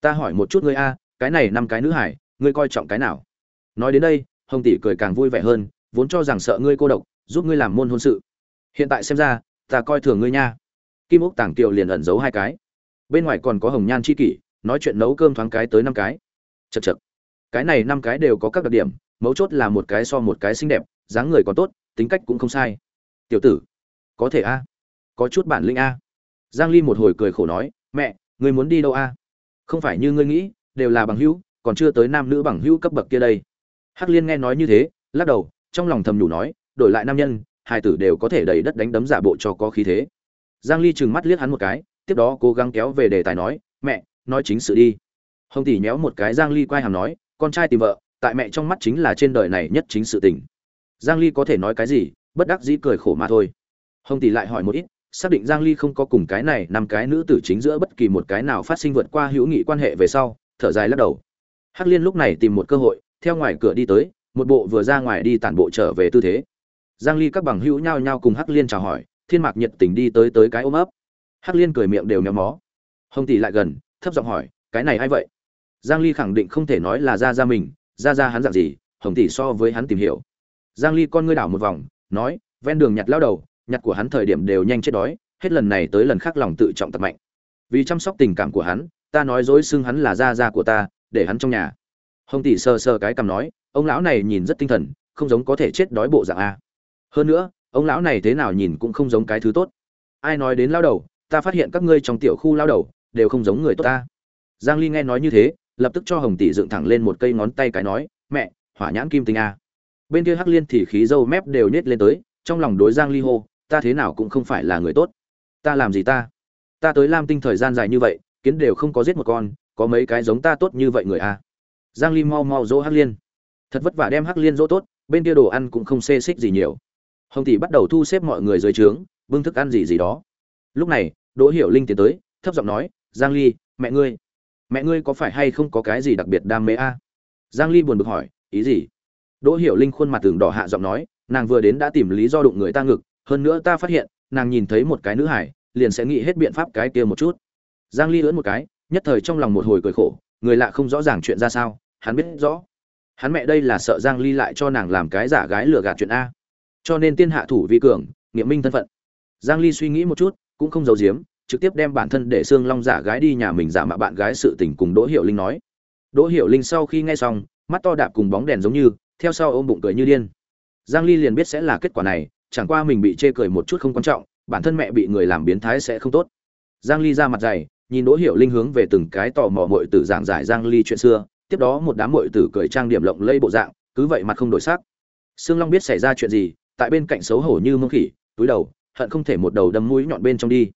Ta hỏi một chút ngươi a, cái này năm cái nữ hải, ngươi coi trọng cái nào? Nói đến đây hồng tỷ cười càng vui vẻ hơn, vốn cho rằng sợ ngươi cô độc, giúp ngươi làm môn hôn sự. Hiện tại xem ra, ta coi thường ngươi nha. Kim ốc tàng kiều liền ẩn giấu hai cái. Bên ngoài còn có hồng nhan chi kỷ, nói chuyện nấu cơm thoáng cái tới năm cái. Chật chật cái này năm cái đều có các đặc điểm, mấu chốt là một cái so một cái xinh đẹp, dáng người còn tốt, tính cách cũng không sai. Tiểu tử, có thể a? Có chút bản lĩnh a? Giang ly một hồi cười khổ nói, mẹ, ngươi muốn đi đâu a? Không phải như ngươi nghĩ, đều là bằng hữu, còn chưa tới nam nữ bằng hữu cấp bậc kia đây hắc liên nghe nói như thế, lắc đầu, trong lòng thầm nhủ nói, đổi lại nam nhân hai tử đều có thể đầy đất đánh đấm giả bộ cho có khí thế. Giang ly trừng mắt liếc hắn một cái, tiếp đó cố gắng kéo về đề tài nói, mẹ, nói chính sự đi. Hồng tỷ nhéo một cái giang ly quay hàm nói, con trai tìm vợ, tại mẹ trong mắt chính là trên đời này nhất chính sự tình. Giang ly có thể nói cái gì, bất đắc dĩ cười khổ mà thôi. Hồng tỷ lại hỏi một ít, xác định giang ly không có cùng cái này năm cái nữ tử chính giữa bất kỳ một cái nào phát sinh vượt qua hữu nghị quan hệ về sau, thở dài lắc đầu. Hắc liên lúc này tìm một cơ hội theo ngoài cửa đi tới, một bộ vừa ra ngoài đi tản bộ trở về tư thế. Giang ly các bằng hữu nhau nhau cùng hắc liên chào hỏi, thiên mạc nhiệt tình đi tới tới cái ôm ấp. Hắc liên cười miệng đều méo mó. Hồng tỷ lại gần, thấp giọng hỏi, cái này ai vậy? Giang ly khẳng định không thể nói là ra ra mình ra ra hắn dạng gì, hồng tỷ so với hắn tìm hiểu. Giang ly con ngươi đảo một vòng, nói, ven đường nhặt lao đầu, nhặt của hắn thời điểm đều nhanh chết đói, hết lần này tới lần khác lòng tự trọng tập mạnh. Vì chăm sóc tình cảm của hắn, ta nói dối xưng hắn là gia gia của ta, để hắn trong nhà hồng tỷ sờ sờ cái cằm nói, ông lão này nhìn rất tinh thần, không giống có thể chết đói bộ dạng a. Hơn nữa, ông lão này thế nào nhìn cũng không giống cái thứ tốt. Ai nói đến lao đầu, ta phát hiện các ngươi trong tiểu khu lao đầu đều không giống người tốt ta. Giang ly nghe nói như thế, lập tức cho hồng tỷ dựng thẳng lên một cây ngón tay cái nói, mẹ, hỏa nhãn kim tinh a. Bên kia hắc liên thì khí dâu mép đều nhét lên tới, trong lòng đối giang ly hô, ta thế nào cũng không phải là người tốt. Ta làm gì ta? Ta tới lam tinh thời gian dài như vậy, kiến đều không có giết một con, có mấy cái giống ta tốt như vậy người a? Giang ly mau mau dỗ hắc liên. Thật vất vả đem hắc liên dỗ tốt, bên kia đồ ăn cũng không xê xích gì nhiều. Hồng tỷ bắt đầu thu xếp mọi người dưới trướng, bưng thức ăn gì gì đó. Lúc này, đỗ hiểu linh tiến tới, thấp giọng nói, giang ly, mẹ ngươi mẹ ngươi có phải hay không có cái gì đặc biệt đam mê a? Giang ly buồn bực hỏi, ý gì? Đỗ hiểu linh khuôn mặt tường đỏ hạ giọng nói, nàng vừa đến đã tìm lý do đụng người ta ngực, hơn nữa ta phát hiện, nàng nhìn thấy một cái nữ hải, liền sẽ nghĩ hết biện pháp cái kia một chút. Giang ly lưỡn một cái, nhất thời trong lòng một hồi cười khổ người lạ không rõ ràng chuyện ra sao, hắn biết rõ. Hắn mẹ đây là sợ giang ly lại cho nàng làm cái giả gái lừa gạt chuyện a. Cho nên tiên hạ thủ vi cường, nghiệm minh thân phận. Giang ly suy nghĩ một chút, cũng không giấu giếm, trực tiếp đem bản thân để xương long giả gái đi nhà mình giả mạo bạn gái sự tình cùng đỗ hiểu linh nói. Đỗ hiểu linh sau khi nghe xong, mắt to đạp cùng bóng đèn giống như, theo sau ôm bụng cười như điên. Giang ly liền biết sẽ là kết quả này, chẳng qua mình bị chê cười một chút không quan trọng, bản thân mẹ bị người làm biến thái sẽ không tốt. Giang ly ra mặt dày nhìn đỗ hiểu linh hướng về từng cái tò mò muội tử giảng giải giang ly chuyện xưa, tiếp đó một đám muội tử cười trang điểm lộng lẫy bộ dạng, cứ vậy mặt không đổi sắc. Sương long biết xảy ra chuyện gì, tại bên cạnh xấu hổ như mông khỉ, túi đầu, hận không thể một đầu đâm mũi nhọn bên trong đi.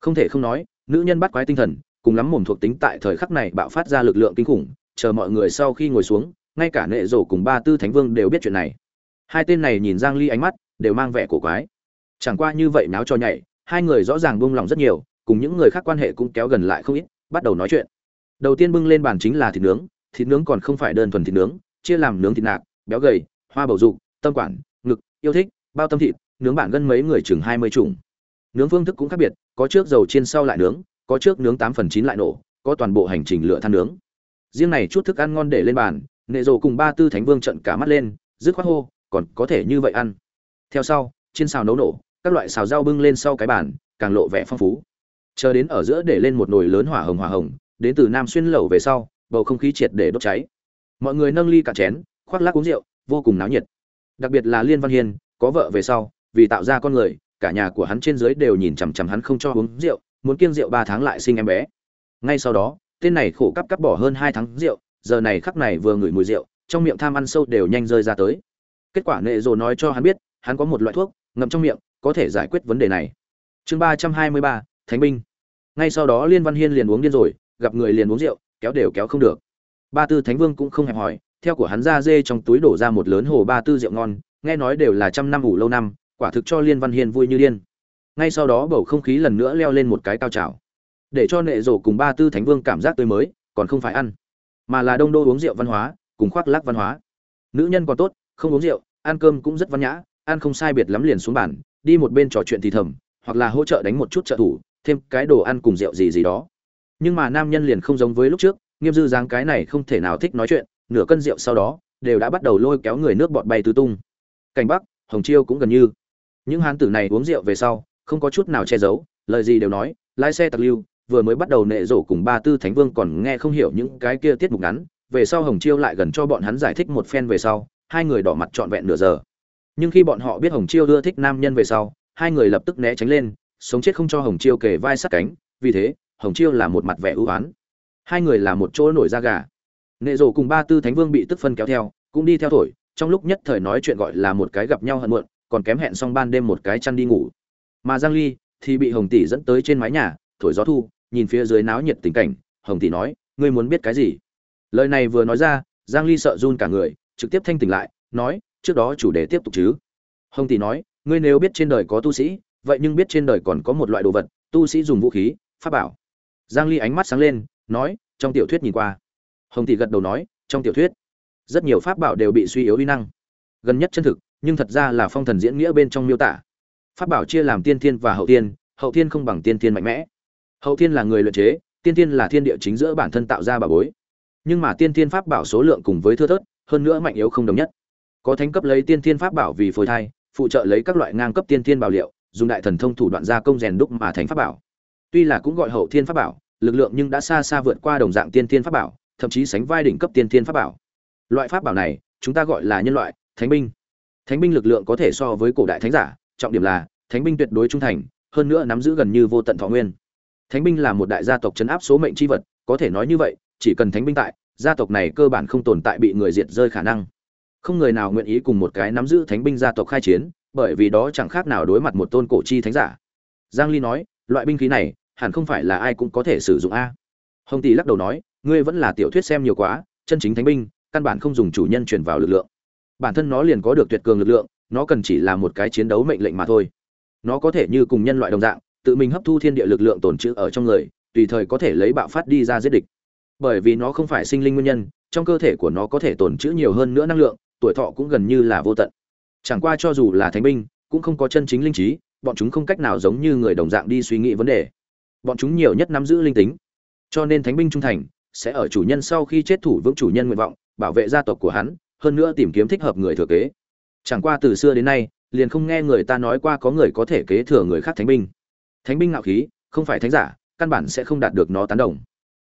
Không thể không nói, nữ nhân bắt quái tinh thần, cùng lắm mồm thuộc tính tại thời khắc này bạo phát ra lực lượng kinh khủng, chờ mọi người sau khi ngồi xuống, ngay cả nệ rổ cùng ba tư thánh vương đều biết chuyện này. Hai tên này nhìn giang ly ánh mắt, đều mang vẻ cổ quái. Chẳng qua như vậy náo cho nhảy, hai người rõ ràng buông lòng rất nhiều cùng những người khác quan hệ cũng kéo gần lại không ít, bắt đầu nói chuyện. Đầu tiên bưng lên bàn chính là thịt nướng thịt nướng còn không phải đơn thuần thịt nướng, chia làm nướng thịt nạc, béo gầy, hoa bầu dục, tâm quản, ngực, yêu thích, bao tâm thịt, nướng bản gần mấy người chừng hai mươi chủng. Nướng phương thức cũng khác biệt, có trước dầu chiên sau lại nướng, có trước nướng tám phần chín lại nổ, có toàn bộ hành trình lửa than nướng. Riêng này chút thức ăn ngon để lên bàn, nệ Dụ cùng ba tư thánh vương trận cả mắt lên, dứt khoát hô, còn có thể như vậy ăn. Theo sau trên xào nấu nổ, các loại xào rau bưng lên sau cái bàn, càng lộ vẻ phong phú chờ đến ở giữa để lên một nồi lớn hỏa hồng hỏa hồng, đến từ nam xuyên lẩu về sau, bầu không khí triệt để đốt cháy. Mọi người nâng ly cả chén, khoác lác uống rượu, vô cùng náo nhiệt. Đặc biệt là liên văn hiên, có vợ về sau, vì tạo ra con người, cả nhà của hắn trên dưới đều nhìn chằm chằm hắn không cho uống rượu, muốn kiêng rượu ba tháng lại sinh em bé. Ngay sau đó, tên này khổ cắp cắp bỏ hơn hai tháng rượu, giờ này khắc này vừa ngửi mùi rượu, trong miệng tham ăn sâu đều nhanh rơi ra tới. Kết quả nệ rồ nói cho hắn biết, hắn có một loại thuốc, ngậm trong miệng, có thể giải quyết vấn đề này. Chương ba trăm hai mươi ba, thánh binh ngay sau đó liên văn hiên liền uống điên rồi, gặp người liền uống rượu, kéo đều kéo không được. Ba tư thánh vương cũng không hẹp hỏi theo của hắn ra dê trong túi đổ ra một lớn hồ ba tư rượu ngon, nghe nói đều là trăm năm ủ lâu năm, quả thực cho liên văn hiên vui như điên. Ngay sau đó bầu không khí lần nữa leo lên một cái cao trào. Để cho nệ rổ cùng ba tư thánh vương cảm giác tươi mới, còn không phải ăn, mà là đông đô uống rượu văn hóa, cùng khoác lác văn hóa. Nữ nhân còn tốt, không uống rượu, ăn cơm cũng rất văn nhã, ăn không sai biệt lắm liền xuống bàn, đi một bên trò chuyện thì thầm, hoặc là hỗ trợ đánh một chút trợ thủ thêm cái đồ ăn cùng rượu gì gì đó. Nhưng mà nam nhân liền không giống với lúc trước, nghiêm dư dáng cái này không thể nào thích nói chuyện, nửa cân rượu sau đó, đều đã bắt đầu lôi kéo người nước bọt bay tứ tung. Cảnh bắc, hồng chiêu cũng gần như. Những hán tử này uống rượu về sau, không có chút nào che giấu, lời gì đều nói, lái xe tặc lưu, vừa mới bắt đầu nệ rổ cùng ba tư thánh vương còn nghe không hiểu những cái kia tiết mục ngắn, về sau hồng chiêu lại gần cho bọn hắn giải thích một phen về sau, hai người đỏ mặt trọn vẹn nửa giờ. Nhưng khi bọn họ biết hồng chiêu đưa thích nam nhân về sau, hai người lập tức né tránh lên sống chết không cho hồng chiêu kề vai sát cánh, vì thế, hồng chiêu là một mặt vẻ ưu oán hai người là một chỗ nổi da gà. Nệ rổ cùng ba tư thánh vương bị tức phân kéo theo, cũng đi theo thổi, trong lúc nhất thời nói chuyện gọi là một cái gặp nhau hận muộn, còn kém hẹn xong ban đêm một cái chăn đi ngủ. Mà giang ly thì bị hồng tỷ dẫn tới trên mái nhà, thổi gió thu, nhìn phía dưới náo nhiệt tình cảnh, hồng tỷ nói, ngươi muốn biết cái gì? Lời này vừa nói ra, giang ly sợ run cả người, trực tiếp thanh tỉnh lại, nói, trước đó chủ đề tiếp tục chứ. Hồng tỷ nói, ngươi nếu biết trên đời có tu sĩ vậy nhưng biết trên đời còn có một loại đồ vật, tu sĩ dùng vũ khí, pháp bảo. Giang ly ánh mắt sáng lên, nói, trong tiểu thuyết nhìn qua. Hồng tỷ gật đầu nói, trong tiểu thuyết, rất nhiều pháp bảo đều bị suy yếu uy năng. Gần nhất chân thực, nhưng thật ra là phong thần diễn nghĩa bên trong miêu tả. Pháp bảo chia làm tiên thiên và hậu tiên hậu thiên không bằng tiên thiên mạnh mẽ. Hậu thiên là người luyện chế, tiên thiên là thiên địa chính giữa bản thân tạo ra bảo bối. Nhưng mà tiên thiên pháp bảo số lượng cùng với thưa thớt, hơn nữa mạnh yếu không đồng nhất. Có thánh cấp lấy tiên thiên pháp bảo vì phôi thai, phụ trợ lấy các loại ngang cấp tiên thiên bảo liệu dùng đại thần thông thủ đoạn gia công rèn đúc mà thành pháp bảo. Tuy là cũng gọi hậu thiên pháp bảo, lực lượng nhưng đã xa xa vượt qua đồng dạng tiên thiên pháp bảo, thậm chí sánh vai đỉnh cấp tiên thiên pháp bảo. Loại pháp bảo này, chúng ta gọi là nhân loại, thánh binh. Thánh binh lực lượng có thể so với cổ đại thánh giả, trọng điểm là, thánh binh tuyệt đối trung thành, hơn nữa nắm giữ gần như vô tận thọ nguyên. Thánh binh là một đại gia tộc chấn áp số mệnh chi vật, có thể nói như vậy, chỉ cần thánh binh tại, gia tộc này cơ bản không tồn tại bị người diệt rơi khả năng. Không người nào nguyện ý cùng một cái nắm giữ thánh binh gia tộc khai chiến bởi vì đó chẳng khác nào đối mặt một tôn cổ chi thánh giả. Giang ly nói, loại binh khí này, hẳn không phải là ai cũng có thể sử dụng a. Hồng tỷ lắc đầu nói, ngươi vẫn là tiểu thuyết xem nhiều quá, chân chính thánh binh, căn bản không dùng chủ nhân truyền vào lực lượng. Bản thân nó liền có được tuyệt cường lực lượng, nó cần chỉ là một cái chiến đấu mệnh lệnh mà thôi. Nó có thể như cùng nhân loại đồng dạng, tự mình hấp thu thiên địa lực lượng tồn trữ ở trong người, tùy thời có thể lấy bạo phát đi ra giết địch. Bởi vì nó không phải sinh linh nguyên nhân, trong cơ thể của nó có thể tồn trữ nhiều hơn nữa năng lượng, tuổi thọ cũng gần như là vô tận chẳng qua cho dù là thánh binh, cũng không có chân chính linh trí, bọn chúng không cách nào giống như người đồng dạng đi suy nghĩ vấn đề. Bọn chúng nhiều nhất nắm giữ linh tính. Cho nên thánh binh trung thành, sẽ ở chủ nhân sau khi chết thủ vững chủ nhân nguyện vọng, bảo vệ gia tộc của hắn, hơn nữa tìm kiếm thích hợp người thừa kế. Chẳng qua từ xưa đến nay, liền không nghe người ta nói qua có người có thể kế thừa người khác thánh binh. Thánh binh ngạo khí, không phải thánh giả, căn bản sẽ không đạt được nó tán đồng.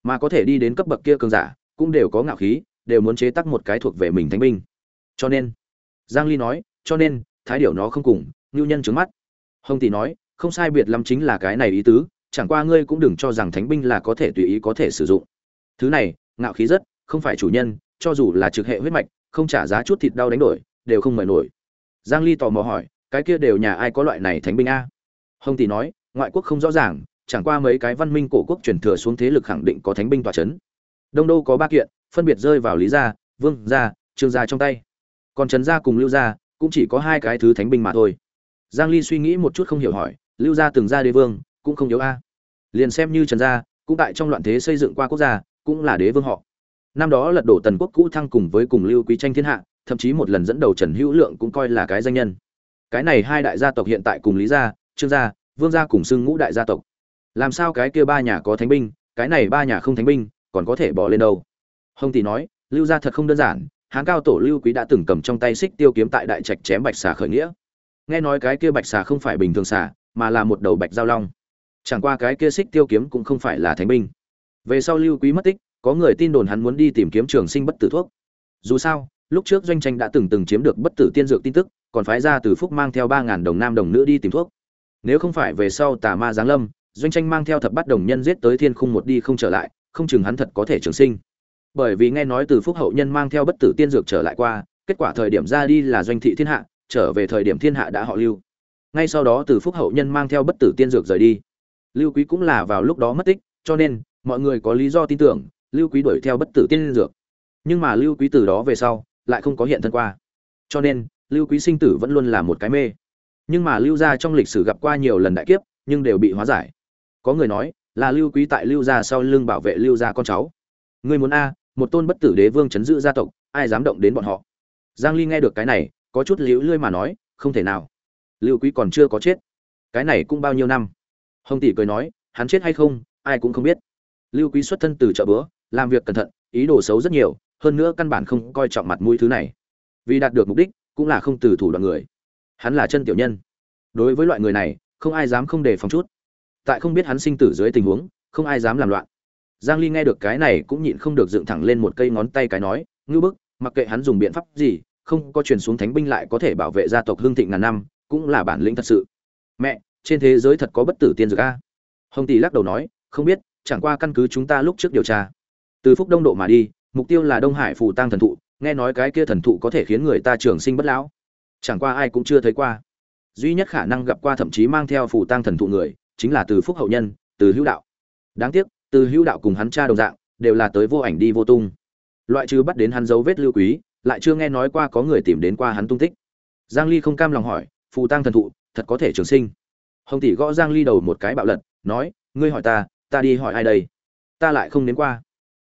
Mà có thể đi đến cấp bậc kia cường giả, cũng đều có ngạo khí, đều muốn chế tác một cái thuộc về mình thánh binh. Cho nên, giang ly nói cho nên, thái điểu nó không cùng, ngưu nhân trướng mắt. Hồng tỷ nói, không sai biệt lắm chính là cái này ý tứ, chẳng qua ngươi cũng đừng cho rằng thánh binh là có thể tùy ý có thể sử dụng. Thứ này, ngạo khí rất, không phải chủ nhân, cho dù là trực hệ huyết mạch, không trả giá chút thịt đau đánh đổi, đều không mời nổi. Giang ly tò mò hỏi, cái kia đều nhà ai có loại này thánh binh a? Hồng tỷ nói, ngoại quốc không rõ ràng, chẳng qua mấy cái văn minh cổ quốc truyền thừa xuống thế lực khẳng định có thánh binh tỏa chấn. Đông đô có ba kiện, phân biệt rơi vào lý gia, vương gia, trương gia trong tay. Còn trấn gia cùng lưu gia cũng chỉ có hai cái thứ thánh binh mà thôi. Giang ly suy nghĩ một chút không hiểu hỏi, lưu gia từng gia đế vương, cũng không yếu a. Liền xem như trần gia, cũng tại trong loạn thế xây dựng qua quốc gia, cũng là đế vương họ. Năm đó lật đổ tần quốc cũ thăng cùng với cùng lưu quý tranh thiên hạ, thậm chí một lần dẫn đầu trần hữu lượng cũng coi là cái danh nhân. Cái này hai đại gia tộc hiện tại cùng lý gia, trương gia, vương gia cùng xưng ngũ đại gia tộc. Làm sao cái kia ba nhà có thánh binh, cái này ba nhà không thánh binh, còn có thể bỏ lên đâu? Hồng tỷ nói, lưu gia thật không đơn giản hán cao tổ lưu quý đã từng cầm trong tay xích tiêu kiếm tại đại trạch chém bạch xà khởi nghĩa. Nghe nói cái kia bạch xà không phải bình thường xà, mà là một đầu bạch giao long. Chẳng qua cái kia xích tiêu kiếm cũng không phải là thánh binh. Về sau lưu quý mất tích, có người tin đồn hắn muốn đi tìm kiếm trường sinh bất tử thuốc. Dù sao, lúc trước doanh tranh đã từng từng chiếm được bất tử tiên dược tin tức, còn phái ra từ phúc mang theo ba ngàn đồng nam đồng nữ đi tìm thuốc. Nếu không phải về sau tà ma giáng lâm, doanh tranh mang theo thập bắt đồng nhân giết tới thiên khung một đi không trở lại, không chừng hắn thật có thể trường sinh bởi vì nghe nói từ phúc hậu nhân mang theo bất tử tiên dược trở lại qua, kết quả thời điểm ra đi là doanh thị thiên hạ, trở về thời điểm thiên hạ đã họ lưu. Ngay sau đó từ phúc hậu nhân mang theo bất tử tiên dược rời đi. Lưu quý cũng là vào lúc đó mất tích, cho nên, mọi người có lý do tin tưởng, lưu quý đuổi theo bất tử tiên dược. Nhưng mà lưu quý từ đó về sau, lại không có hiện thân qua. Cho nên, lưu quý sinh tử vẫn luôn là một cái mê. Nhưng mà lưu gia trong lịch sử gặp qua nhiều lần đại kiếp, nhưng đều bị hóa giải. Có người nói là lưu quý tại lưu gia sau lưng bảo vệ lưu gia con cháu. Người muốn a một tôn bất tử đế vương chấn giữ gia tộc, ai dám động đến bọn họ? Giang ly nghe được cái này, có chút liễu lươi mà nói, không thể nào. Lưu quý còn chưa có chết. Cái này cũng bao nhiêu năm? Hồng tỷ cười nói, hắn chết hay không, ai cũng không biết. Lưu quý xuất thân từ chợ bữa làm việc cẩn thận, ý đồ xấu rất nhiều, hơn nữa căn bản không coi trọng mặt mũi thứ này. Vì đạt được mục đích, cũng là không từ thủ đoạn người. Hắn là chân tiểu nhân. Đối với loại người này, không ai dám không đề phòng chút. Tại không biết hắn sinh tử dưới tình huống, không ai dám làm loạn giang ly nghe được cái này cũng nhịn không được dựng thẳng lên một cây ngón tay cái nói ngư bức, mặc kệ hắn dùng biện pháp gì, không có truyền xuống thánh binh lại có thể bảo vệ gia tộc hương thịnh ngàn năm, cũng là bản lĩnh thật sự. Mẹ, trên thế giới thật có bất tử tiên dược a? Hồng tỷ lắc đầu nói, không biết, chẳng qua căn cứ chúng ta lúc trước điều tra. Từ phúc đông độ mà đi, mục tiêu là đông hải phù tăng thần thụ, nghe nói cái kia thần thụ có thể khiến người ta trường sinh bất lão. Chẳng qua ai cũng chưa thấy qua. Duy nhất khả năng gặp qua thậm chí mang theo phù tăng thần thụ người, chính là từ phúc hậu nhân, từ hữu đạo. Đáng tiếc từ hữu đạo cùng hắn cha đồng dạng, đều là tới vô ảnh đi vô tung. Loại trừ bắt đến hắn dấu vết lưu quý, lại chưa nghe nói qua có người tìm đến qua hắn tung tích. Giang ly không cam lòng hỏi, phù tăng thần thụ, thật có thể trường sinh? Hồng tỷ gõ giang ly đầu một cái bạo lật, nói, ngươi hỏi ta ta đi hỏi ai đây? Ta lại không đến qua.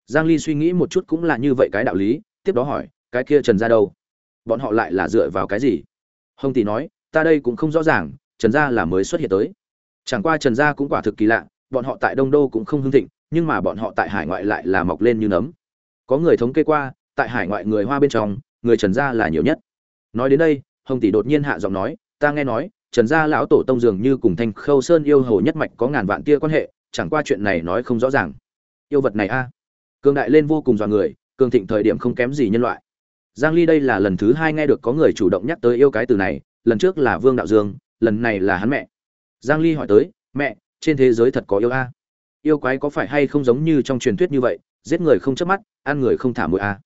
Giang ly suy nghĩ một chút cũng là như vậy cái đạo lý, tiếp đó hỏi, cái kia trần gia đâu? Bọn họ lại là dựa vào cái gì? Hồng tỷ nói, ta đây cũng không rõ ràng, trần gia là mới xuất hiện tới. Chẳng qua trần gia cũng quả thực kỳ lạ, bọn họ tại đông đô cũng không hưng thịnh nhưng mà bọn họ tại hải ngoại lại là mọc lên như nấm. Có người thống kê qua, tại hải ngoại người hoa bên trong, người trần gia là nhiều nhất. Nói đến đây, hồng tỷ đột nhiên hạ giọng nói, ta nghe nói, trần gia lão tổ tông dường như cùng thanh khâu sơn yêu hồ nhất mạch có ngàn vạn tia quan hệ, chẳng qua chuyện này nói không rõ ràng. Yêu vật này a? Cường đại lên vô cùng dọa người, cường thịnh thời điểm không kém gì nhân loại. Giang ly đây là lần thứ hai nghe được có người chủ động nhắc tới yêu cái từ này, lần trước là vương đạo dương, lần này là hắn mẹ. Giang ly hỏi tới, mẹ, trên thế giới thật có yêu a? Yêu quái có phải hay không giống như trong truyền thuyết như vậy, giết người không chớp mắt, ăn người không thả mũi a à?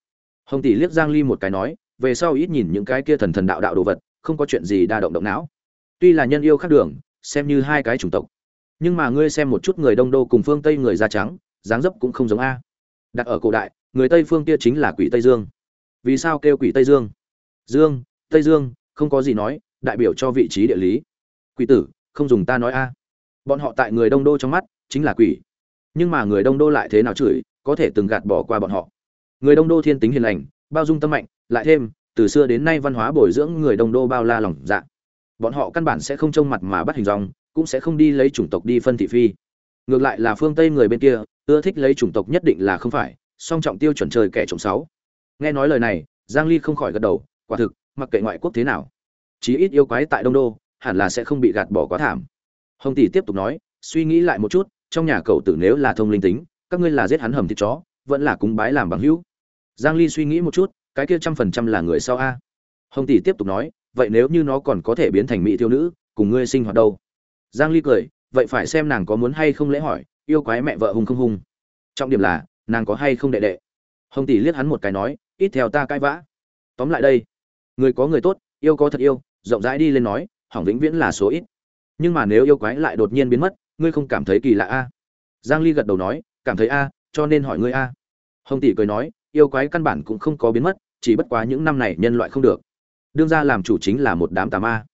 hồng tỷ liếc giang ly một cái nói, về sau ít nhìn những cái kia thần thần đạo đạo đồ vật, không có chuyện gì đa động động não. Tuy là nhân yêu khác đường, xem như hai cái chủng tộc, nhưng mà ngươi xem một chút người đông đô cùng phương tây người da trắng, dáng dấp cũng không giống a. Đặt ở cổ đại, người tây phương kia chính là quỷ tây dương. Vì sao kêu quỷ tây dương? Dương, tây dương, không có gì nói, đại biểu cho vị trí địa lý. Quỷ tử, không dùng ta nói a. Bọn họ tại người đông đô trong mắt, chính là quỷ nhưng mà người đông đô lại thế nào chửi, có thể từng gạt bỏ qua bọn họ. Người đông đô thiên tính hiền lành, bao dung tâm mạnh, lại thêm, từ xưa đến nay văn hóa bồi dưỡng người đông đô bao la lòng dạ. Bọn họ căn bản sẽ không trông mặt mà bắt hình dòng cũng sẽ không đi lấy chủng tộc đi phân thị phi. Ngược lại là phương tây người bên kia, ưa thích lấy chủng tộc nhất định là không phải, song trọng tiêu chuẩn trời kẻ trộm sáu. Nghe nói lời này, giang ly không khỏi gật đầu, quả thực, mặc kệ ngoại quốc thế nào, chí ít yêu quái tại đông đô, hẳn là sẽ không bị gạt bỏ quá thảm. Hồng tỷ tiếp tục nói, suy nghĩ lại một chút trong nhà cậu tử nếu là thông linh tính, các ngươi là giết hắn hầm thịt chó, vẫn là cúng bái làm bằng hữu. Giang ly suy nghĩ một chút, cái kia trăm phần trăm là người sau a. Hồng tỷ tiếp tục nói, vậy nếu như nó còn có thể biến thành mỹ thiếu nữ, cùng ngươi sinh hoạt đâu? Giang ly cười, vậy phải xem nàng có muốn hay không lễ hỏi, yêu quái mẹ vợ hung không hung. Trọng điểm là, nàng có hay không đệ đệ? Hồng tỷ liếc hắn một cái nói, ít theo ta cãi vã. Tóm lại đây, người có người tốt, yêu có thật yêu, rộng rãi đi lên nói, hỏng vĩnh viễn là số ít. Nhưng mà nếu yêu quái lại đột nhiên biến mất ngươi không cảm thấy kỳ lạ a? Giang ly gật đầu nói, cảm thấy a, cho nên hỏi ngươi a. Hồng tỷ cười nói, yêu quái căn bản cũng không có biến mất, chỉ bất quá những năm này nhân loại không được. Đương ra làm chủ chính là một đám tà ma.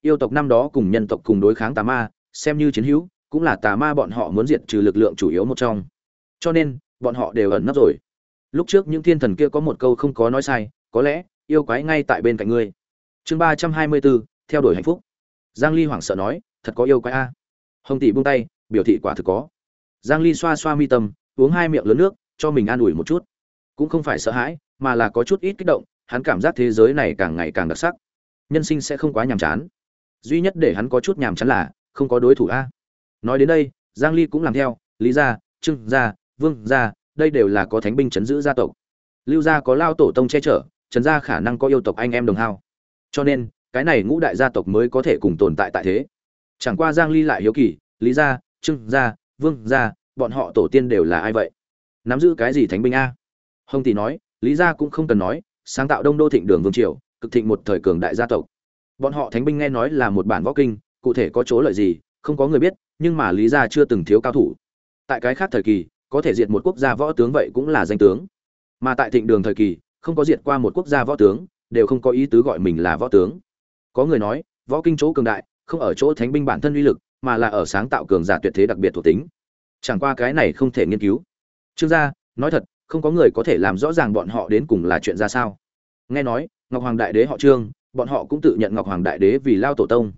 Yêu tộc năm đó cùng nhân tộc cùng đối kháng tà ma, xem như chiến hữu, cũng là tà ma bọn họ muốn diệt trừ lực lượng chủ yếu một trong. Cho nên, bọn họ đều ẩn nấp rồi. Lúc trước những thiên thần kia có một câu không có nói sai, có lẽ, yêu quái ngay tại bên cạnh ngươi. Chương ba trăm hai mươi bốn, theo đuổi hạnh phúc. Giang ly hoảng sợ nói, thật có yêu quái a hồng tỷ buông tay, biểu thị quả thực có. Giang ly xoa xoa mi tâm, uống hai miệng lớn nước, cho mình an ủi một chút. Cũng không phải sợ hãi, mà là có chút ít kích động, hắn cảm giác thế giới này càng ngày càng đặc sắc. Nhân sinh sẽ không quá nhàm chán. Duy nhất để hắn có chút nhàm chán là, không có đối thủ a. Nói đến đây, giang ly cũng làm theo, lý gia, trương gia, vương gia, đây đều là có thánh binh chấn giữ gia tộc. Lưu gia có lao tổ tông che chở, trần gia khả năng có yêu tộc anh em đồng hao. Cho nên, cái này ngũ đại gia tộc mới có thể cùng tồn tại tại thế chẳng qua giang ly lại hiếu kỳ, lý gia, trương gia, vương gia, bọn họ tổ tiên đều là ai vậy? Nắm giữ cái gì thánh binh a? Hồng tỷ nói, lý gia cũng không cần nói, sáng tạo đông đô thịnh đường vương triều, cực thịnh một thời cường đại gia tộc. Bọn họ thánh binh nghe nói là một bản võ kinh, cụ thể có chỗ lợi gì, không có người biết, nhưng mà lý gia chưa từng thiếu cao thủ. Tại cái khác thời kỳ, có thể diệt một quốc gia võ tướng vậy cũng là danh tướng. Mà tại thịnh đường thời kỳ, không có diệt qua một quốc gia võ tướng, đều không có ý tứ gọi mình là võ tướng. Có người nói, võ kinh chỗ cường đại không ở chỗ thánh binh bản thân uy lực, mà là ở sáng tạo cường giả tuyệt thế đặc biệt thuộc tính. Chẳng qua cái này không thể nghiên cứu. Trương gia, nói thật, không có người có thể làm rõ ràng bọn họ đến cùng là chuyện ra sao. Nghe nói, ngọc hoàng đại đế họ trương, bọn họ cũng tự nhận ngọc hoàng đại đế vì lao tổ tông.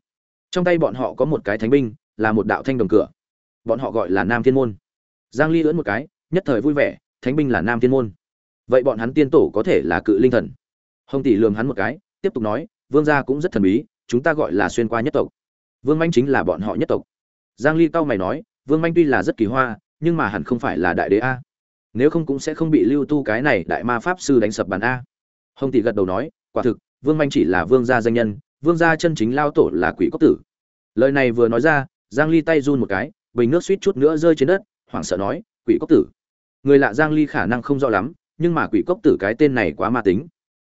Trong tay bọn họ có một cái thánh binh, là một đạo thanh đồng cửa. Bọn họ gọi là nam thiên môn. Giang ly ưỡn một cái, nhất thời vui vẻ, thánh binh là nam thiên môn. Vậy bọn hắn tiên tổ có thể là cự linh thần? Hồng tỷ lườm hắn một cái, tiếp tục nói, vương gia cũng rất thần bí, chúng ta gọi là xuyên qua nhất tộc vương manh chính là bọn họ nhất tộc. Giang ly cao mày nói, vương manh tuy là rất kỳ hoa, nhưng mà hẳn không phải là đại đế a. Nếu không cũng sẽ không bị lưu tu cái này đại ma pháp sư đánh sập bàn a. Hồng tỷ gật đầu nói, quả thực, vương manh chỉ là vương gia danh nhân, vương gia chân chính lao tổ là quỷ cốc tử. Lời này vừa nói ra, giang ly tay run một cái, bình nước suýt chút nữa rơi trên đất, hoảng sợ nói, quỷ cốc tử. Người lạ giang ly khả năng không rõ lắm, nhưng mà quỷ cốc tử cái tên này quá ma tính.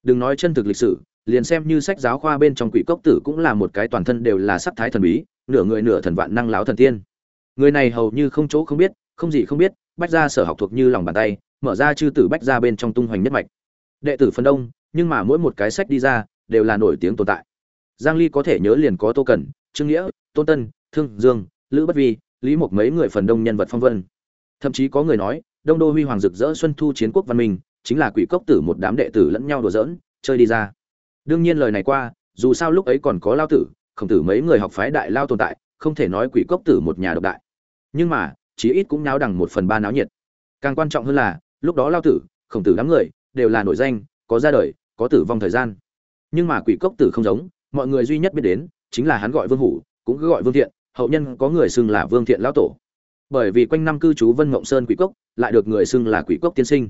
Đừng nói chân thực lịch sử liền xem như sách giáo khoa bên trong quỷ cốc tử cũng là một cái toàn thân đều là sắc thái thần bí, nửa người nửa thần vạn năng láo thần tiên. Người này hầu như không chỗ không biết, không gì không biết, bách gia sở học thuộc như lòng bàn tay, mở ra chư tử bách gia bên trong tung hoành nhất mạch. Đệ tử phân đông, nhưng mà mỗi một cái sách đi ra, đều là nổi tiếng tồn tại. Giang ly có thể nhớ liền có tô cẩn trương nghĩa, tôn tân, thương dương, lữ bất vi, lý một mấy người phần đông nhân vật phong vân. Thậm chí có người nói, đông đô huy hoàng rực rỡ xuân thu chiến quốc văn minh, chính là quỷ cốc tử một đám đệ tử lẫn nhau đùa giỡn, chơi đi ra đương nhiên lời này qua, dù sao lúc ấy còn có lao tử, khổng tử mấy người học phái đại lao tồn tại, không thể nói quỷ cốc tử một nhà độc đại. Nhưng mà, chí ít cũng náo đằng một phần ba náo nhiệt. Càng quan trọng hơn là, lúc đó lao tử, khổng tử đám người, đều là nổi danh, có ra đời, có tử vong thời gian. Nhưng mà quỷ cốc tử không giống, mọi người duy nhất biết đến, chính là hắn gọi vương hủ, cũng cứ gọi vương thiện, hậu nhân có người xưng là vương thiện lão tổ. Bởi vì quanh năm cư trú vân mộng sơn quỷ cốc, lại được người xưng là quỷ cốc tiên sinh.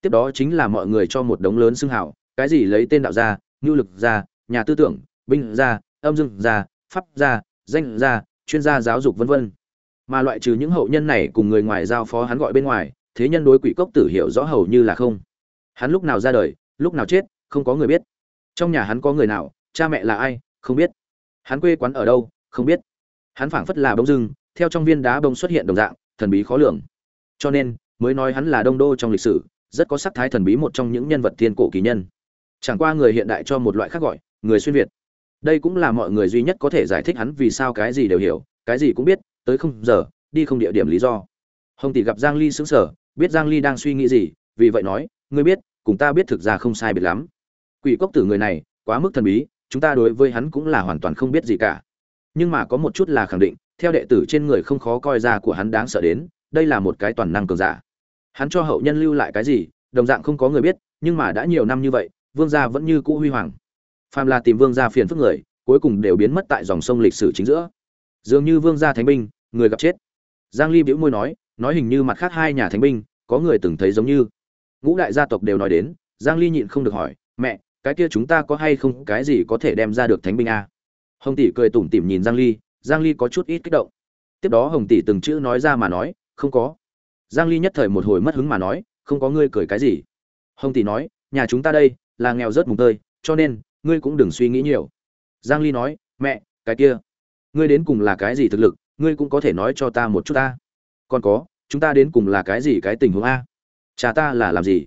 Tiếp đó chính là mọi người cho một đống lớn xưng hảo cái gì lấy tên đạo gia ngưu lực gia, nhà tư tưởng, binh gia, âm dương gia, pháp gia, danh gia, chuyên gia giáo dục vân vân. Mà loại trừ những hậu nhân này cùng người ngoài giao phó hắn gọi bên ngoài, thế nhân đối quỷ cốc tử hiểu rõ hầu như là không. Hắn lúc nào ra đời, lúc nào chết, không có người biết. Trong nhà hắn có người nào, cha mẹ là ai, không biết. Hắn quê quán ở đâu, không biết. Hắn phảng phất là bông dưng theo trong viên đá bông xuất hiện đồng dạng, thần bí khó lường. Cho nên, mới nói hắn là đông đô trong lịch sử, rất có sắc thái thần bí một trong những nhân vật thiên cổ kỳ nhân chẳng qua người hiện đại cho một loại khác gọi, người xuyên việt. Đây cũng là mọi người duy nhất có thể giải thích hắn vì sao cái gì đều hiểu, cái gì cũng biết, tới không giờ, đi không địa điểm lý do. Hồng tỷ gặp giang ly sững sờ, biết giang ly đang suy nghĩ gì, vì vậy nói, ngươi biết, cùng ta biết thực ra không sai biệt lắm. Quỷ cốc tử người này, quá mức thần bí, chúng ta đối với hắn cũng là hoàn toàn không biết gì cả. Nhưng mà có một chút là khẳng định, theo đệ tử trên người không khó coi ra của hắn đáng sợ đến, đây là một cái toàn năng cường giả. Hắn cho hậu nhân lưu lại cái gì, đồng dạng không có người biết, nhưng mà đã nhiều năm như vậy vương gia vẫn như cũ huy hoàng. Phàm là tìm vương gia phiền phức người, cuối cùng đều biến mất tại dòng sông lịch sử chính giữa. Dường như vương gia thánh binh, người gặp chết. Giang ly bĩu môi nói nói hình như mặt khác hai nhà thánh binh, có người từng thấy giống như. Ngũ đại gia tộc đều nói đến, giang ly nhịn không được hỏi, mẹ, cái kia chúng ta có hay không cái gì có thể đem ra được thánh binh a? Hồng tỷ cười tủm tỉm nhìn giang ly giang ly có chút ít kích động. Tiếp đó hồng tỷ từng chữ nói ra mà nói, không có. Giang ly nhất thời một hồi mất hứng mà nói, không có ngươi cười cái gì. Hồng tỷ nói, nhà chúng ta đây là nghèo rớt mùng tơi, cho nên, ngươi cũng đừng suy nghĩ nhiều. Giang ly nói, mẹ, cái kia, ngươi đến cùng là cái gì thực lực, ngươi cũng có thể nói cho ta một chút ta. Còn có, chúng ta đến cùng là cái gì cái tình huống a? Cha ta là làm gì?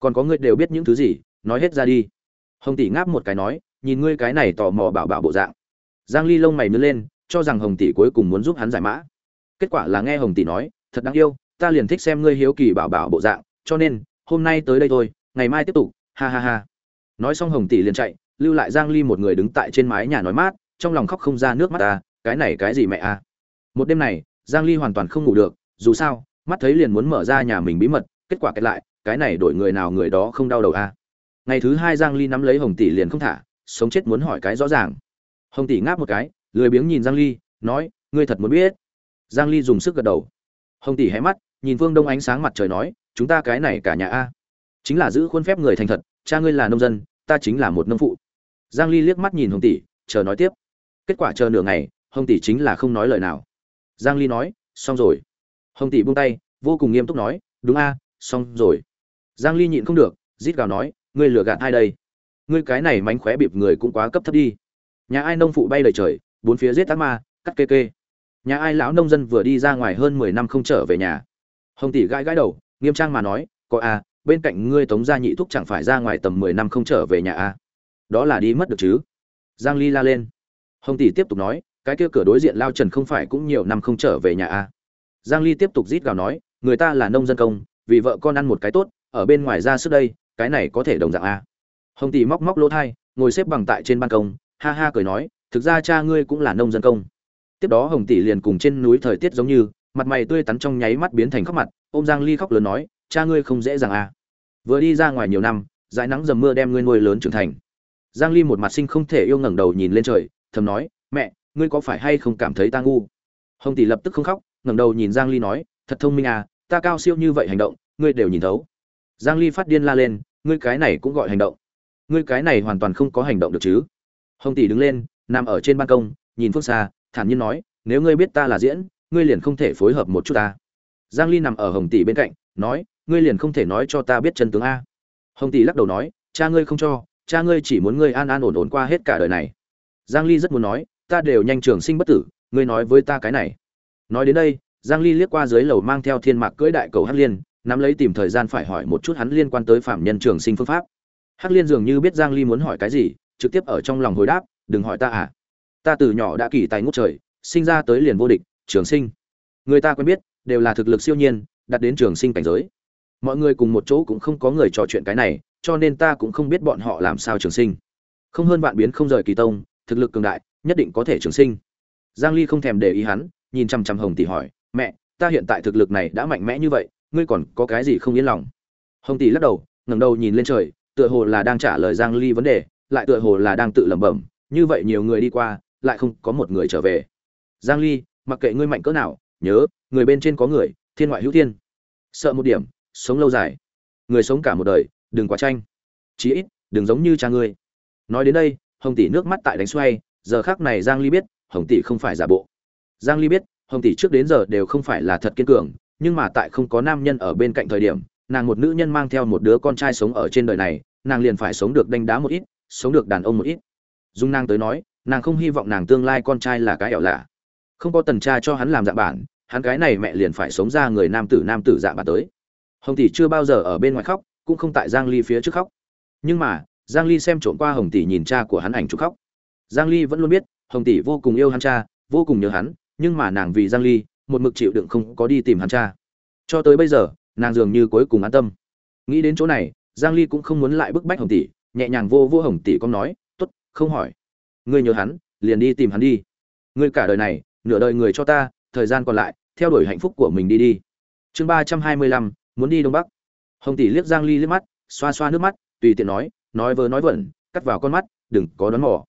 Còn có ngươi đều biết những thứ gì, nói hết ra đi. Hồng tỷ ngáp một cái nói, nhìn ngươi cái này tò mò bảo bảo bộ dạng. Giang ly lông mày nhướng lên, cho rằng hồng tỷ cuối cùng muốn giúp hắn giải mã. Kết quả là nghe hồng tỷ nói, thật đáng yêu, ta liền thích xem ngươi hiếu kỳ bảo bảo bộ dạng, cho nên, hôm nay tới đây thôi, ngày mai tiếp tục ha ha ha. Nói xong hồng tỷ liền chạy, lưu lại giang ly một người đứng tại trên mái nhà nói mát, trong lòng khóc không ra nước mắt ta cái này cái gì mẹ a một đêm này, giang ly hoàn toàn không ngủ được, dù sao, mắt thấy liền muốn mở ra nhà mình bí mật, kết quả kết lại, cái này đổi người nào người đó không đau đầu a ngày thứ hai giang ly nắm lấy hồng tỷ liền không thả, sống chết muốn hỏi cái rõ ràng. Hồng tỷ ngáp một cái, lười biếng nhìn giang ly, nói, ngươi thật muốn biết. Giang ly dùng sức gật đầu. Hồng tỷ hé mắt, nhìn phương đông ánh sáng mặt trời nói, chúng ta cái này cả nhà a chính là giữ khuôn phép người thành thật, cha ngươi là nông dân, ta chính là một nông phụ. Giang ly liếc mắt nhìn hồng tỷ, chờ nói tiếp. Kết quả chờ nửa ngày, hồng tỷ chính là không nói lời nào. Giang ly nói, xong rồi. Hồng tỷ buông tay, vô cùng nghiêm túc nói, đúng a, xong rồi. Giang ly nhịn không được, rít gào nói, ngươi lừa gạt ai đây? Ngươi cái này mánh khóe bịp người cũng quá cấp thấp đi. Nhà ai nông phụ bay lời trời, bốn phía giết ác ma, cắt kê kê. Nhà ai lão nông dân vừa đi ra ngoài hơn 10 năm không trở về nhà. Hồng tỷ gãi gãi đầu, nghiêm trang mà nói, có a bên cạnh ngươi tống gia nhị thúc chẳng phải ra ngoài tầm 10 năm không trở về nhà a đó là đi mất được chứ? Giang ly la lên. Hồng tỷ tiếp tục nói, cái kia cửa đối diện lao trần không phải cũng nhiều năm không trở về nhà a giang ly tiếp tục rít gào nói, người ta là nông dân công, vì vợ con ăn một cái tốt, ở bên ngoài ra sức đây, cái này có thể đồng dạng a hồng tỷ móc móc lỗ thai, ngồi xếp bằng tại trên ban công, ha ha cười nói, thực ra cha ngươi cũng là nông dân công. Tiếp đó hồng tỷ liền cùng trên núi thời tiết giống như, mặt mày tươi tắn trong nháy mắt biến thành khóc mặt, ôm giang ly khóc lớn nói cha ngươi không dễ dàng à? vừa đi ra ngoài nhiều năm, dãi nắng dầm mưa đem ngươi nuôi lớn trưởng thành. Giang ly một mặt sinh không thể yêu ngẩng đầu nhìn lên trời, thầm nói, mẹ, ngươi có phải hay không cảm thấy ta ngu? Hồng tỷ lập tức không khóc, ngẩng đầu nhìn giang ly nói, thật thông minh à ta cao siêu như vậy hành động, ngươi đều nhìn thấu. Giang ly phát điên la lên, ngươi cái này cũng gọi hành động. Ngươi cái này hoàn toàn không có hành động được chứ. Hồng tỷ đứng lên, nằm ở trên ban công, nhìn phương xa, thản nhiên nói, nếu ngươi biết ta là diễn, ngươi liền không thể phối hợp một chút ta. Giang ly nằm ở hồng tỷ bên cạnh, nói ngươi liền không thể nói cho ta biết chân tướng a. Hồng tỷ lắc đầu nói, cha ngươi không cho, cha ngươi chỉ muốn ngươi an an ổn ổn qua hết cả đời này. Giang ly rất muốn nói, ta đều nhanh trường sinh bất tử, ngươi nói với ta cái này. Nói đến đây, giang ly liếc qua dưới lầu mang theo thiên mạc cưỡi đại cầu hắc liên, nắm lấy tìm thời gian phải hỏi một chút hắn liên quan tới phạm nhân trường sinh phương pháp. Hắc liên dường như biết giang ly muốn hỏi cái gì, trực tiếp ở trong lòng hồi đáp, đừng hỏi ta à. Ta từ nhỏ đã kỳ tài ngút trời, sinh ra tới liền vô địch, trường sinh. Người ta quen biết, đều là thực lực siêu nhiên đặt đến trường sinh cảnh giới mọi người cùng một chỗ cũng không có người trò chuyện cái này, cho nên ta cũng không biết bọn họ làm sao trường sinh. Không hơn vạn biến không rời kỳ tông, thực lực cường đại, nhất định có thể trường sinh. Giang ly không thèm để ý hắn, nhìn chăm chăm hồng tỷ hỏi, mẹ, ta hiện tại thực lực này đã mạnh mẽ như vậy, ngươi còn có cái gì không yên lòng? Hồng tỷ lắc đầu, ngẩng đầu nhìn lên trời, tựa hồ là đang trả lời giang ly vấn đề, lại tựa hồ là đang tự lẩm bẩm, như vậy nhiều người đi qua, lại không có một người trở về. Giang ly, mặc kệ ngươi mạnh cỡ nào, nhớ, người bên trên có người, thiên ngoại hữu thiên. Sợ một điểm sống lâu dài. Người sống cả một đời, đừng quá tranh. Chí ít, đừng giống như cha ngươi. Nói đến đây, hồng tỷ nước mắt tại đánh xoay, giờ khác này giang ly biết, hồng tỷ không phải giả bộ. Giang ly biết, hồng tỷ trước đến giờ đều không phải là thật kiên cường, nhưng mà tại không có nam nhân ở bên cạnh thời điểm, nàng một nữ nhân mang theo một đứa con trai sống ở trên đời này, nàng liền phải sống được đánh đá một ít, sống được đàn ông một ít. Dung nàng tới nói, nàng không hy vọng nàng tương lai con trai là cái ẻo lạ. Không có tần cha cho hắn làm dạ bản, hắn cái này mẹ liền phải sống ra người nam tử nam tử dạ bản tới hồng tỷ chưa bao giờ ở bên ngoài khóc cũng không tại giang ly phía trước khóc. Nhưng mà giang ly xem trộm qua hồng tỷ nhìn cha của hắn ảnh chụp khóc. Giang ly vẫn luôn biết hồng tỷ vô cùng yêu hắn cha vô cùng nhớ hắn nhưng mà nàng vì giang ly một mực chịu đựng không có đi tìm hắn cha. Cho tới bây giờ nàng dường như cuối cùng an tâm. Nghĩ đến chỗ này giang ly cũng không muốn lại bức bách hồng tỷ nhẹ nhàng vô vô hồng tỷ con nói tốt không hỏi. Ngươi nhớ hắn liền đi tìm hắn đi. Ngươi cả đời này nửa đời người cho ta thời gian còn lại theo đuổi hạnh phúc của mình đi đi. Chương 325, muốn đi đông bắc. Hồng tỷ liếc giang ly liếc mắt, xoa xoa nước mắt, tùy tiện nói nói vớ nói vẩn, cắt vào con mắt, đừng có đón mỏ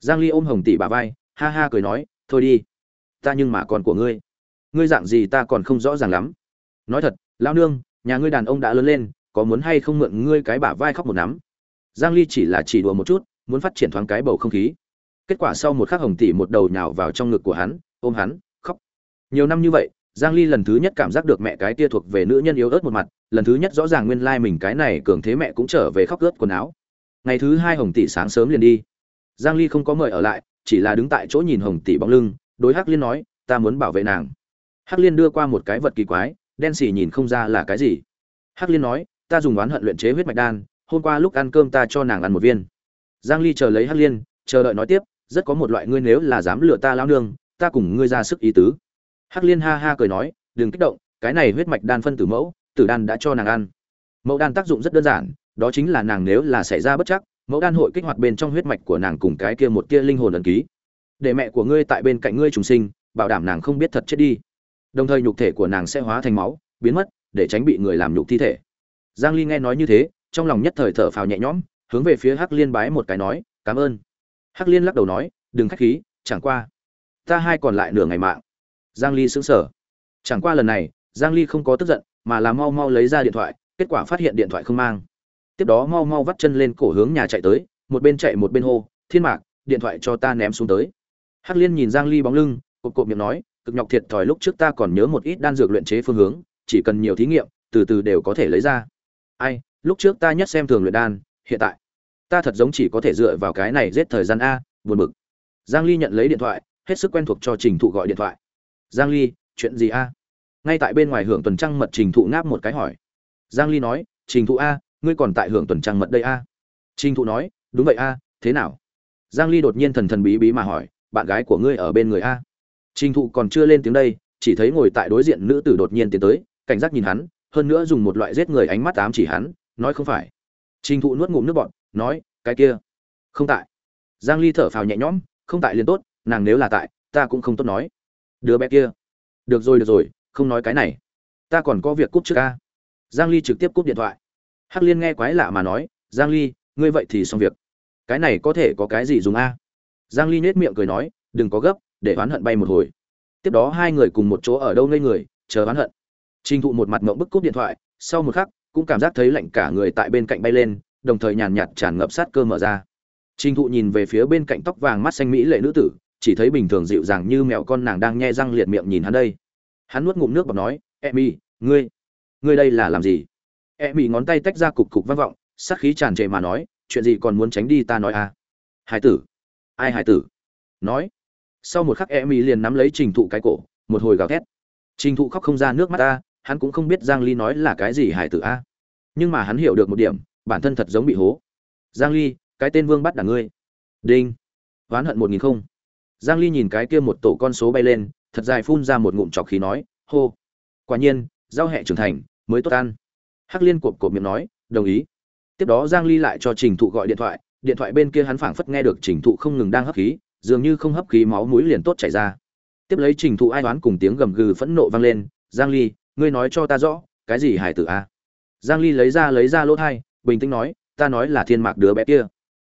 giang ly ôm hồng tỷ bà vai, ha ha cười nói, thôi đi, ta nhưng mà còn của ngươi. Ngươi dạng gì ta còn không rõ ràng lắm. Nói thật lao nương, nhà ngươi đàn ông đã lớn lên, có muốn hay không mượn ngươi cái bả vai khóc một nắm? Giang ly chỉ là chỉ đùa một chút, muốn phát triển thoáng cái bầu không khí. Kết quả sau một khắc hồng tỷ một đầu nhào vào trong ngực của hắn, ôm hắn, khóc. Nhiều năm như vậy giang ly lần thứ nhất cảm giác được mẹ cái tia thuộc về nữ nhân yếu ớt một mặt, lần thứ nhất rõ ràng nguyên lai like mình cái này cường thế mẹ cũng trở về khóc ướt quần áo. Ngày thứ hai hồng tỷ sáng sớm liền đi. Giang ly không có mời ở lại, chỉ là đứng tại chỗ nhìn hồng tỷ bóng lưng, đối hắc liên nói, ta muốn bảo vệ nàng. Hắc liên đưa qua một cái vật kỳ quái, đen xỉ nhìn không ra là cái gì. Hắc liên nói, ta dùng oán hận luyện chế huyết mạch đan, hôm qua lúc ăn cơm ta cho nàng ăn một viên. Giang ly chờ lấy hắc liên, chờ đợi nói tiếp, rất có một loại ngươi nếu là dám lừa ta lão nương, ta cùng ngươi ra sức ý tứ hắc liên ha ha cười nói, đừng kích động, cái này huyết mạch đan phân tử mẫu, tử đan đã cho nàng ăn. Mẫu đan tác dụng rất đơn giản, đó chính là nàng nếu là xảy ra bất chắc, mẫu đan hội kích hoạt bên trong huyết mạch của nàng cùng cái kia một tia linh hồn ẩn ký. Để mẹ của ngươi tại bên cạnh ngươi trùng sinh, bảo đảm nàng không biết thật chết đi. Đồng thời nhục thể của nàng sẽ hóa thành máu, biến mất, để tránh bị người làm nhục thi thể. Giang ly nghe nói như thế, trong lòng nhất thời thở phào nhẹ nhõm, hướng về phía hắc liên bái một cái nói, cảm ơn. Hắc liên lắc đầu nói, đừng khách khí, chẳng qua, ta hai còn lại nửa ngày mạng giang ly sững sờ. Chẳng qua lần này, giang ly không có tức giận, mà là mau mau lấy ra điện thoại, kết quả phát hiện điện thoại không mang. Tiếp đó mau mau vắt chân lên cổ hướng nhà chạy tới, một bên chạy một bên hô, thiên mạc, điện thoại cho ta ném xuống tới. Hắc liên nhìn giang ly bóng lưng, cộp cộp miệng nói, cực nhọc thiệt thòi lúc trước ta còn nhớ một ít đan dược luyện chế phương hướng, chỉ cần nhiều thí nghiệm, từ từ đều có thể lấy ra. Ai, lúc trước ta nhất xem thường luyện đan, hiện tại, ta thật giống chỉ có thể dựa vào cái này giết thời gian a, buồn bực. Giang ly nhận lấy điện thoại, hết sức quen thuộc cho trình thụ gọi điện thoại giang ly, chuyện gì a? Ngay tại bên ngoài hưởng tuần trăng mật trình thụ ngáp một cái hỏi. Giang ly nói, trình thụ a, ngươi còn tại hưởng tuần trăng mật đây a? Trình thụ nói, đúng vậy a, thế nào? Giang ly đột nhiên thần thần bí bí mà hỏi, bạn gái của ngươi ở bên người a? Trình thụ còn chưa lên tiếng đây, chỉ thấy ngồi tại đối diện nữ tử đột nhiên tiến tới, cảnh giác nhìn hắn, hơn nữa dùng một loại giết người ánh mắt ám chỉ hắn, nói không phải. Trình thụ nuốt ngụm nước bọt, nói, cái kia, không tại. Giang ly thở phào nhẹ nhõm, không tại liền tốt, nàng nếu là tại, ta cũng không tốt nói đứa bé kia. Được rồi được rồi, không nói cái này. Ta còn có việc cúp trước ca. Giang ly trực tiếp cúp điện thoại. Hắc liên nghe quái lạ mà nói, giang ly, ngươi vậy thì xong việc. Cái này có thể có cái gì dùng a? Giang ly nết miệng cười nói, đừng có gấp, để oán hận bay một hồi. Tiếp đó hai người cùng một chỗ ở đâu ngây người, chờ oán hận. Trình thụ một mặt ngậm bức cúp điện thoại, sau một khắc, cũng cảm giác thấy lạnh cả người tại bên cạnh bay lên, đồng thời nhàn nhạt tràn ngập sát cơ mở ra. Trình thụ nhìn về phía bên cạnh tóc vàng mắt xanh mỹ lệ nữ tử chỉ thấy bình thường dịu dàng như mèo con nàng đang nhe răng liệt miệng nhìn hắn đây. Hắn nuốt ngụm nước và nói Emmy, ngươi ngươi đây là làm gì? Emmy ngón tay tách ra cục cục vang vọng sát khí tràn trề mà nói chuyện gì còn muốn tránh đi ta nói à? Hải tử. Ai hải tử? Nói. Sau một khắc Emmy liền nắm lấy trình thụ cái cổ một hồi gào thét. Trình thụ khóc không ra nước mắt ta hắn cũng không biết giang ly nói là cái gì hải tử a. Nhưng mà hắn hiểu được một điểm bản thân thật giống bị hố. Giang ly cái tên vương bắt đả ngươi. Đinh. Oán hận một nghìn không giang ly nhìn cái kia một tổ con số bay lên, thật dài phun ra một ngụm trọc khí nói, hô. Quả nhiên giao hệ trưởng thành, mới tốt ăn. Hắc liên cộp cộp miệng nói, đồng ý. Tiếp đó giang ly lại cho trình thụ gọi điện thoại điện thoại bên kia hắn phảng phất nghe được trình thụ không ngừng đang hấp khí, dường như không hấp khí máu mũi liền tốt chảy ra. Tiếp lấy trình thụ ai đoán cùng tiếng gầm gừ phẫn nộ vang lên, giang ly, ngươi nói cho ta rõ, cái gì hải tử a? Giang ly lấy ra lấy ra lỗ thai, bình tĩnh nói, ta nói là thiên mạc đứa bé kia.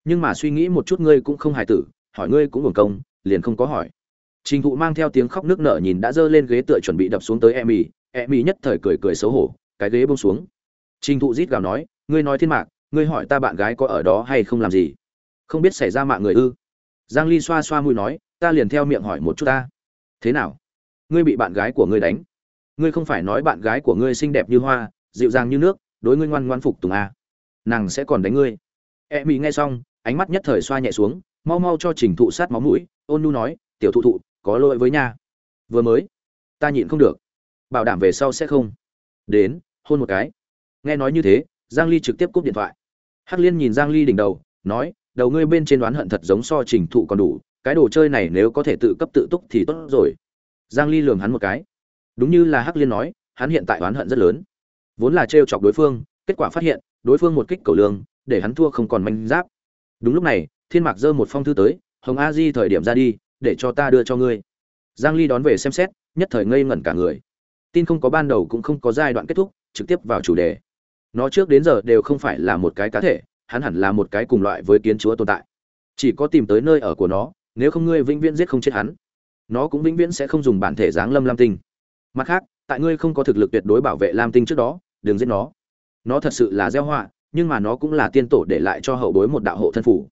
Nhưng mà suy nghĩ một chút ngươi cũng không hài tử, hỏi ngươi cũng uổng công liền không có hỏi. Trình thụ mang theo tiếng khóc nước nở nhìn đã giơ lên ghế tựa chuẩn bị đập xuống tới em Emmy em nhất thời cười cười xấu hổ, cái ghế bông xuống. Trình thụ rít gào nói, ngươi nói thiên mạc, ngươi hỏi ta bạn gái có ở đó hay không làm gì? Không biết xảy ra mạng người ư? Giang ly xoa xoa mũi nói, ta liền theo miệng hỏi một chút ta. Thế nào? Ngươi bị bạn gái của ngươi đánh? Ngươi không phải nói bạn gái của ngươi xinh đẹp như hoa, dịu dàng như nước, đối ngươi ngoan ngoan phục tùng à. nàng sẽ còn đánh ngươi. E mỹ nghe xong, ánh mắt nhất thời xoa nhẹ xuống mau mau cho trình thụ sát máu mũi, ôn nu nói, tiểu thụ thụ, có lỗi với nha. Vừa mới, ta nhịn không được. Bảo đảm về sau sẽ không. Đến, hôn một cái. Nghe nói như thế, giang ly trực tiếp cúp điện thoại. Hắc liên nhìn giang ly đỉnh đầu, nói, đầu ngươi bên trên đoán hận thật giống so trình thụ còn đủ, cái đồ chơi này nếu có thể tự cấp tự túc thì tốt rồi. Giang ly lườm hắn một cái. Đúng như là hắc liên nói, hắn hiện tại đoán hận rất lớn. Vốn là trêu chọc đối phương, kết quả phát hiện, đối phương một kích cầu lương, để hắn thua không còn manh giáp. Đúng lúc này thiên mạc dơ một phong thư tới, hồng a di thời điểm ra đi, để cho ta đưa cho ngươi. Giang ly đón về xem xét, nhất thời ngây ngẩn cả người. Tin không có ban đầu cũng không có giai đoạn kết thúc, trực tiếp vào chủ đề. Nó trước đến giờ đều không phải là một cái cá thể, hắn hẳn là một cái cùng loại với kiến chúa tồn tại. Chỉ có tìm tới nơi ở của nó, nếu không ngươi vĩnh viễn giết không chết hắn. Nó cũng vĩnh viễn sẽ không dùng bản thể dáng lâm lam tinh. Mặt khác, tại ngươi không có thực lực tuyệt đối bảo vệ lam tinh trước đó, đừng giết nó. Nó thật sự là gieo họa, nhưng mà nó cũng là tiên tổ để lại cho hậu bối một đạo hộ thân phủ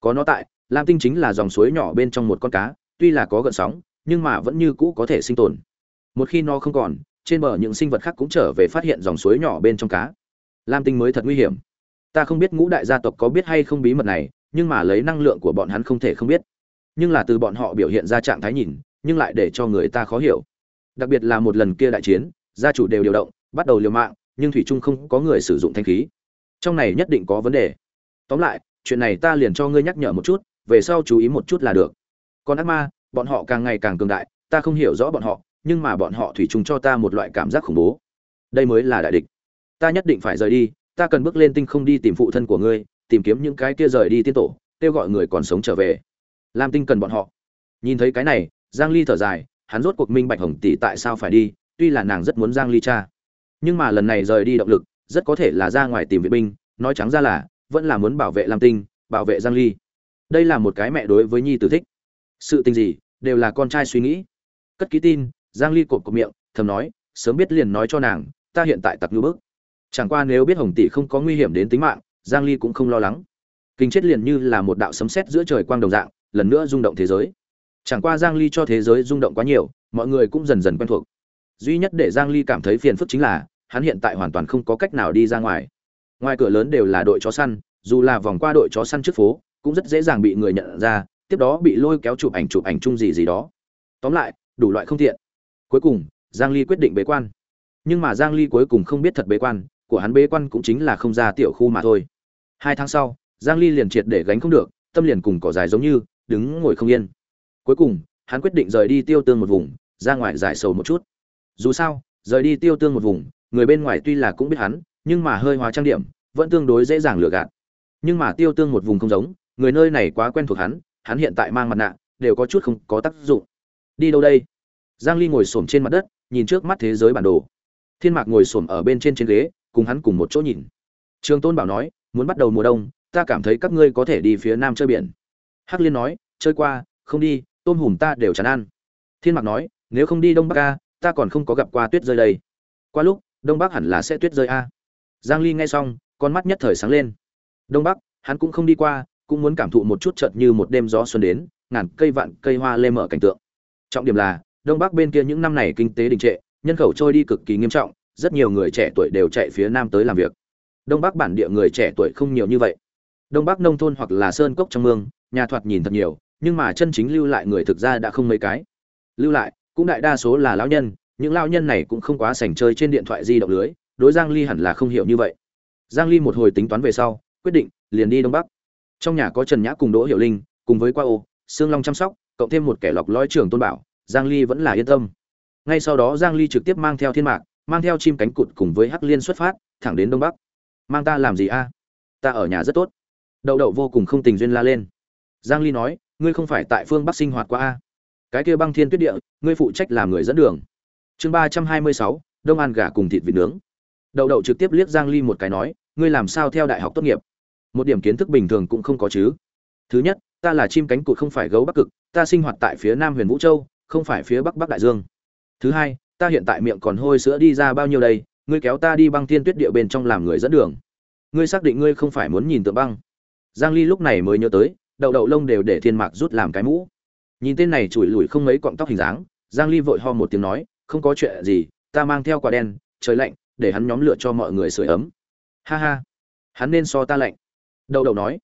có nó tại, lam tinh chính là dòng suối nhỏ bên trong một con cá, tuy là có gợn sóng, nhưng mà vẫn như cũ có thể sinh tồn. Một khi nó không còn, trên bờ những sinh vật khác cũng trở về phát hiện dòng suối nhỏ bên trong cá. Lam tinh mới thật nguy hiểm. Ta không biết ngũ đại gia tộc có biết hay không bí mật này, nhưng mà lấy năng lượng của bọn hắn không thể không biết. Nhưng là từ bọn họ biểu hiện ra trạng thái nhìn, nhưng lại để cho người ta khó hiểu. Đặc biệt là một lần kia đại chiến, gia chủ đều điều động, bắt đầu liều mạng, nhưng thủy trung không có người sử dụng thanh khí. Trong này nhất định có vấn đề. Tóm lại chuyện này ta liền cho ngươi nhắc nhở một chút, về sau chú ý một chút là được. Còn ác ma, bọn họ càng ngày càng cường đại, ta không hiểu rõ bọn họ, nhưng mà bọn họ thủy chung cho ta một loại cảm giác khủng bố. Đây mới là đại địch. Ta nhất định phải rời đi, ta cần bước lên tinh không đi tìm phụ thân của ngươi, tìm kiếm những cái kia rời đi tiên tổ, kêu gọi người còn sống trở về. Lam tinh cần bọn họ. Nhìn thấy cái này, giang ly thở dài, hắn rốt cuộc minh bạch hồng tỷ tại sao phải đi, tuy là nàng rất muốn giang ly cha. Nhưng mà lần này rời đi động lực, rất có thể là ra ngoài tìm viện binh, nói trắng ra là vẫn là muốn bảo vệ lam tinh, bảo vệ giang ly. Đây là một cái mẹ đối với nhi tử thích. Sự tình gì, đều là con trai suy nghĩ. Cất ký tin, giang ly cột cột miệng, thầm nói, sớm biết liền nói cho nàng, ta hiện tại tặc như bước chẳng qua nếu biết hồng tỷ không có nguy hiểm đến tính mạng, giang ly cũng không lo lắng. Kinh chết liền như là một đạo sấm sét giữa trời quang đồng dạng, lần nữa rung động thế giới. Chẳng qua giang ly cho thế giới rung động quá nhiều, mọi người cũng dần dần quen thuộc. Duy nhất để giang ly cảm thấy phiền phức chính là, hắn hiện tại hoàn toàn không có cách nào đi ra ngoài ngoài cửa lớn đều là đội chó săn, dù là vòng qua đội chó săn trước phố, cũng rất dễ dàng bị người nhận ra, tiếp đó bị lôi kéo chụp ảnh chụp ảnh chung gì gì đó. Tóm lại, đủ loại không tiện. Cuối cùng, giang ly quyết định bế quan. Nhưng mà giang ly cuối cùng không biết thật bế quan, của hắn bế quan cũng chính là không ra tiểu khu mà thôi. Hai tháng sau, giang ly liền triệt để gánh không được, tâm liền cùng cỏ dài giống như, đứng ngồi không yên. Cuối cùng, hắn quyết định rời đi tiêu tương một vùng, ra ngoài giải sầu một chút. Dù sao, rời đi tiêu tương một vùng, người bên ngoài tuy là cũng biết hắn nhưng mà hơi hóa trang điểm, vẫn tương đối dễ dàng lừa gạt. Nhưng mà tiêu tương một vùng không giống, người nơi này quá quen thuộc hắn hắn hiện tại mang mặt nạ, đều có chút không có tác dụng. Đi đâu đây? Giang ly ngồi xổm trên mặt đất, nhìn trước mắt thế giới bản đồ. Thiên mạc ngồi xổm ở bên trên trên ghế, cùng hắn cùng một chỗ nhìn. Trường tôn bảo nói, muốn bắt đầu mùa đông, ta cảm thấy các ngươi có thể đi phía nam chơi biển. Hắc liên nói, chơi qua, không đi, tôm hùm ta đều chán ăn. Thiên mạc nói, nếu không đi đông bắc a, ta còn không có gặp qua tuyết rơi đây. Qua lúc, đông bắc hẳn là sẽ tuyết rơi a giang ly nghe xong, con mắt nhất thời sáng lên. Đông bắc, hắn cũng không đi qua, cũng muốn cảm thụ một chút chợt như một đêm gió xuân đến, ngàn cây vạn cây hoa lê mở cảnh tượng. Trọng điểm là, đông bắc bên kia những năm này kinh tế đình trệ, nhân khẩu trôi đi cực kỳ nghiêm trọng, rất nhiều người trẻ tuổi đều chạy phía nam tới làm việc. Đông bắc bản địa người trẻ tuổi không nhiều như vậy. Đông bắc nông thôn hoặc là sơn cốc trong mương, nhà thoạt nhìn thật nhiều, nhưng mà chân chính lưu lại người thực ra đã không mấy cái. Lưu lại, cũng đại đa số là lão nhân, những lão nhân này cũng không quá sành chơi trên điện thoại di động lưới đối giang ly hẳn là không hiểu như vậy. Giang ly một hồi tính toán về sau, quyết định, liền đi đông bắc. Trong nhà có trần nhã cùng đỗ hiểu linh, cùng với qua ô, sương long chăm sóc, cộng thêm một kẻ lọc lõi trưởng tôn bảo, giang ly vẫn là yên tâm. Ngay sau đó giang ly trực tiếp mang theo thiên mạc, mang theo chim cánh cụt cùng với hắc liên xuất phát, thẳng đến đông bắc. Mang ta làm gì a? Ta ở nhà rất tốt. Đậu đậu vô cùng không tình duyên la lên. Giang ly nói, ngươi không phải tại phương bắc sinh hoạt qua a. Cái kia băng thiên tuyết địa, ngươi phụ trách làm người dẫn đường. Chương ba trăm hai mươi sáu, đông an gà cùng thịt vịt nướng đậu đậu trực tiếp liếc giang ly một cái nói, ngươi làm sao theo đại học tốt nghiệp? Một điểm kiến thức bình thường cũng không có chứ. Thứ nhất, ta là chim cánh cụt không phải gấu bắc cực, ta sinh hoạt tại phía nam huyền vũ châu, không phải phía bắc bắc đại dương. Thứ hai, ta hiện tại miệng còn hôi sữa đi ra bao nhiêu đây, ngươi kéo ta đi băng thiên tuyết địa bên trong làm người dẫn đường. Ngươi xác định ngươi không phải muốn nhìn tượng băng. Giang ly lúc này mới nhớ tới, đậu đậu lông đều để thiên mạc rút làm cái mũ. Nhìn tên này chùi lủi không mấy cọng tóc hình dáng, giang ly vội ho một tiếng nói, không có chuyện gì, ta mang theo quả đen, trời lạnh để hắn nhóm lửa cho mọi người sưởi ấm. Ha ha, hắn nên so ta lạnh. Đầu đầu nói.